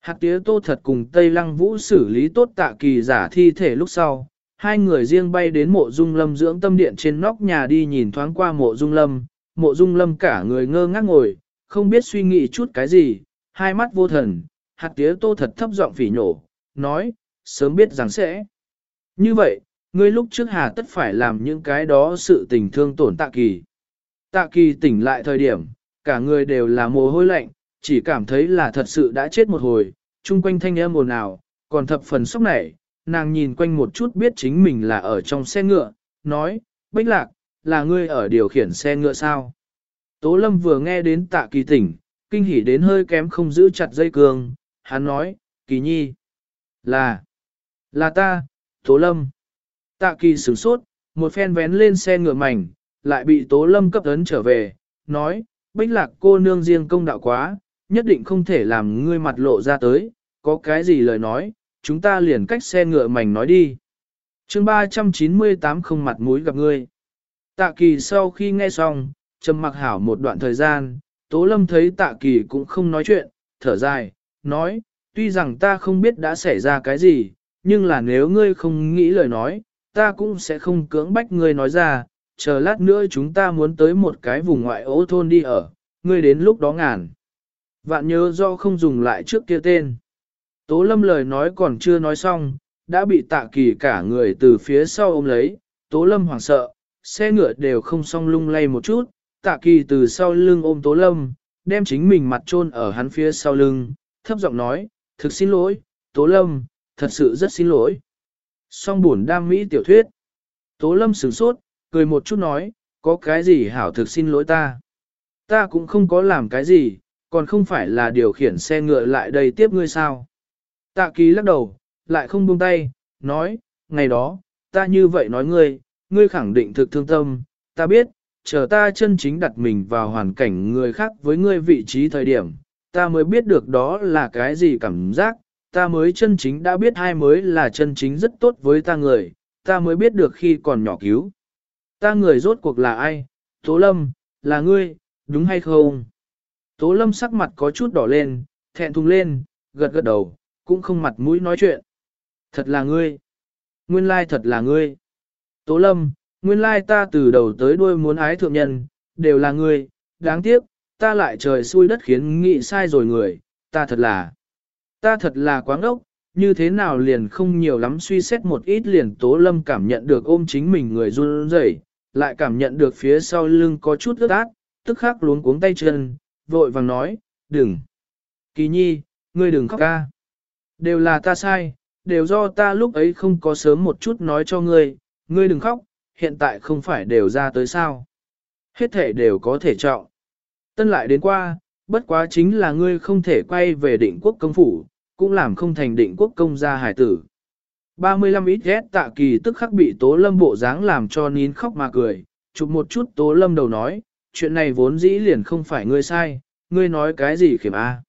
Hạt tía tô thật cùng Tây Lăng Vũ xử lý tốt tạ kỳ giả thi thể lúc sau, hai người riêng bay đến mộ dung lâm dưỡng tâm điện trên nóc nhà đi nhìn thoáng qua mộ dung lâm, mộ dung lâm cả người ngơ ngác ngồi, không biết suy nghĩ chút cái gì, hai mắt vô thần, hạt tía tô thật thấp giọng phỉ nhổ, nói, sớm biết rằng sẽ. Như vậy, ngươi lúc trước hà tất phải làm những cái đó sự tình thương tổn tạ kỳ. Tạ kỳ tỉnh lại thời điểm, cả người đều là mồ hôi lạnh, chỉ cảm thấy là thật sự đã chết một hồi, chung quanh thanh âm ồn ào, còn thập phần sốc nảy, nàng nhìn quanh một chút biết chính mình là ở trong xe ngựa, nói, Bách Lạc, là ngươi ở điều khiển xe ngựa sao? Tố Lâm vừa nghe đến tạ kỳ tỉnh, kinh hỉ đến hơi kém không giữ chặt dây cương, hắn nói, kỳ nhi, là, là ta, Tố Lâm. Tạ kỳ sửng sốt, một phen vén lên xe ngựa mảnh, lại bị Tố Lâm cấp ấn trở về, nói, Bách Lạc cô nương riêng công đạo quá, nhất định không thể làm ngươi mặt lộ ra tới, có cái gì lời nói, chúng ta liền cách xe ngựa mảnh nói đi. chương 398 không mặt mũi gặp ngươi. Tạ kỳ sau khi nghe xong, trầm mặc hảo một đoạn thời gian, Tố Lâm thấy tạ kỳ cũng không nói chuyện, thở dài, nói, tuy rằng ta không biết đã xảy ra cái gì, nhưng là nếu ngươi không nghĩ lời nói, ta cũng sẽ không cưỡng bách ngươi nói ra, chờ lát nữa chúng ta muốn tới một cái vùng ngoại ô thôn đi ở, ngươi đến lúc đó ngàn. Vạn nhớ do không dùng lại trước kia tên. Tố lâm lời nói còn chưa nói xong, đã bị tạ kỳ cả người từ phía sau ôm lấy, tố lâm hoảng sợ, xe ngựa đều không xong lung lay một chút, tạ kỳ từ sau lưng ôm tố lâm, đem chính mình mặt chôn ở hắn phía sau lưng, thấp giọng nói, thực xin lỗi, tố lâm, thật sự rất xin lỗi. Song buồn đam mỹ tiểu thuyết. Tố lâm sửng sốt, cười một chút nói, có cái gì hảo thực xin lỗi ta. Ta cũng không có làm cái gì, còn không phải là điều khiển xe ngựa lại đây tiếp ngươi sao. Tạ ký lắc đầu, lại không buông tay, nói, ngày đó, ta như vậy nói ngươi, ngươi khẳng định thực thương tâm, ta biết, chờ ta chân chính đặt mình vào hoàn cảnh người khác với ngươi vị trí thời điểm, ta mới biết được đó là cái gì cảm giác, ta mới chân chính đã biết hai mới là chân chính rất tốt với ta người, ta mới biết được khi còn nhỏ cứu. Ta người rốt cuộc là ai? Tố Lâm, là ngươi, đúng hay không? Tố Lâm sắc mặt có chút đỏ lên, thẹn thùng lên, gật gật đầu, cũng không mặt mũi nói chuyện. Thật là ngươi. Nguyên lai thật là ngươi. Tố Lâm, nguyên lai ta từ đầu tới đuôi muốn ái thượng nhân, đều là ngươi, đáng tiếc, ta lại trời xui đất khiến nghĩ sai rồi người, ta thật là. Ta thật là quá ngốc, như thế nào liền không nhiều lắm suy xét một ít liền Tố Lâm cảm nhận được ôm chính mình người run rẩy, lại cảm nhận được phía sau lưng có chút ướt át, tức khắc luống cuống tay chân, vội vàng nói, đừng. Kỳ nhi, ngươi đừng khóc ca. Đều là ta sai, đều do ta lúc ấy không có sớm một chút nói cho ngươi, ngươi đừng khóc, hiện tại không phải đều ra tới sao. Hết thể đều có thể trọng. Tân lại đến qua, bất quá chính là ngươi không thể quay về định quốc công phủ, cũng làm không thành định quốc công gia hải tử. 35 ít ghét tạ kỳ tức khắc bị tố lâm bộ dáng làm cho nín khóc mà cười, chụp một chút tố lâm đầu nói, chuyện này vốn dĩ liền không phải ngươi sai, ngươi nói cái gì khiểm a?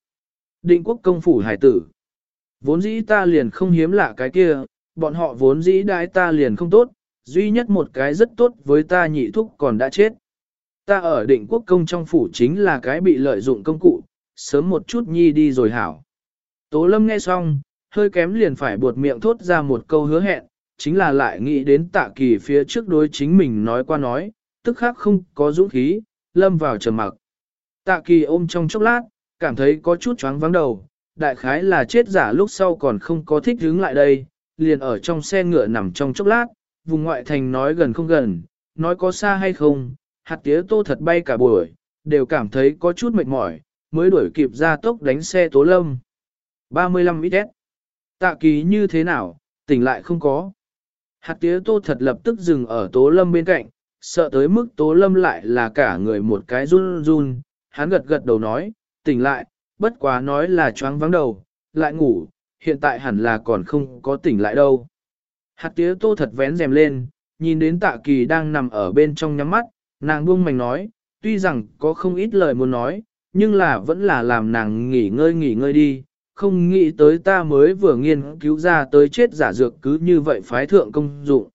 Định quốc công phủ hải tử. Vốn dĩ ta liền không hiếm lạ cái kia, bọn họ vốn dĩ đãi ta liền không tốt, duy nhất một cái rất tốt với ta nhị thúc còn đã chết. Ta ở định quốc công trong phủ chính là cái bị lợi dụng công cụ, sớm một chút nhi đi rồi hảo. Tố lâm nghe xong, hơi kém liền phải buột miệng thốt ra một câu hứa hẹn, chính là lại nghĩ đến tạ kỳ phía trước đối chính mình nói qua nói, tức khác không có dũng khí, lâm vào trầm mặc. Tạ kỳ ôm trong chốc lát, cảm thấy có chút choáng vắng đầu, đại khái là chết giả lúc sau còn không có thích hướng lại đây, liền ở trong xe ngựa nằm trong chốc lát, vùng ngoại thành nói gần không gần, nói có xa hay không, hạt tía tô thật bay cả buổi, đều cảm thấy có chút mệt mỏi, mới đuổi kịp ra tốc đánh xe tố lâm. 35 ít Tạ kỳ như thế nào, tỉnh lại không có. Hạt tía tô thật lập tức dừng ở tố lâm bên cạnh, sợ tới mức tố lâm lại là cả người một cái run run, hắn gật gật đầu nói, tỉnh lại, bất quá nói là choáng vắng đầu, lại ngủ, hiện tại hẳn là còn không có tỉnh lại đâu. Hạt tía tô thật vén rèm lên, nhìn đến tạ kỳ đang nằm ở bên trong nhắm mắt, nàng buông mảnh nói, tuy rằng có không ít lời muốn nói, nhưng là vẫn là làm nàng nghỉ ngơi nghỉ ngơi đi, không nghĩ tới ta mới vừa nghiên cứu ra tới chết giả dược cứ như vậy phái thượng công dụng.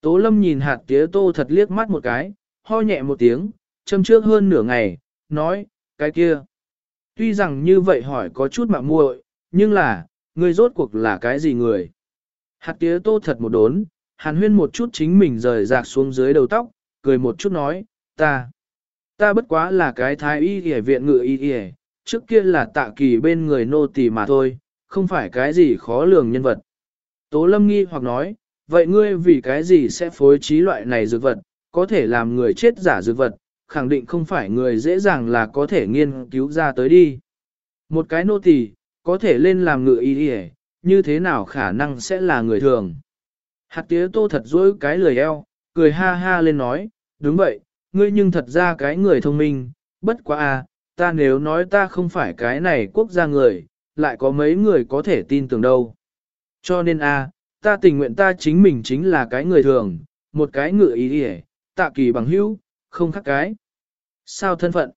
Tố lâm nhìn hạt tía tô thật liếc mắt một cái, ho nhẹ một tiếng, châm trước hơn nửa ngày, nói, cái kia. Tuy rằng như vậy hỏi có chút mạng muội, nhưng là, ngươi rốt cuộc là cái gì người? Hạt tía tô thật một đốn, hàn huyên một chút chính mình rời rạc xuống dưới đầu tóc, cười một chút nói, ta, ta bất quá là cái thái y y viện ngự y y, trước kia là tạ kỳ bên người nô tỳ mà thôi, không phải cái gì khó lường nhân vật. Tố lâm nghi hoặc nói, vậy ngươi vì cái gì sẽ phối trí loại này dược vật, có thể làm người chết giả dược vật, khẳng định không phải người dễ dàng là có thể nghiên cứu ra tới đi. Một cái nô tỳ có thể lên làm ngự y y, như thế nào khả năng sẽ là người thường. Hạt tía tô thật dối cái lời eo, cười ha ha lên nói, đúng vậy, ngươi nhưng thật ra cái người thông minh, bất quá à, ta nếu nói ta không phải cái này quốc gia người, lại có mấy người có thể tin tưởng đâu. Cho nên a, à, ta tình nguyện ta chính mình chính là cái người thường, một cái ngựa ý đi tạ kỳ bằng hữu, không khác cái. Sao thân phận?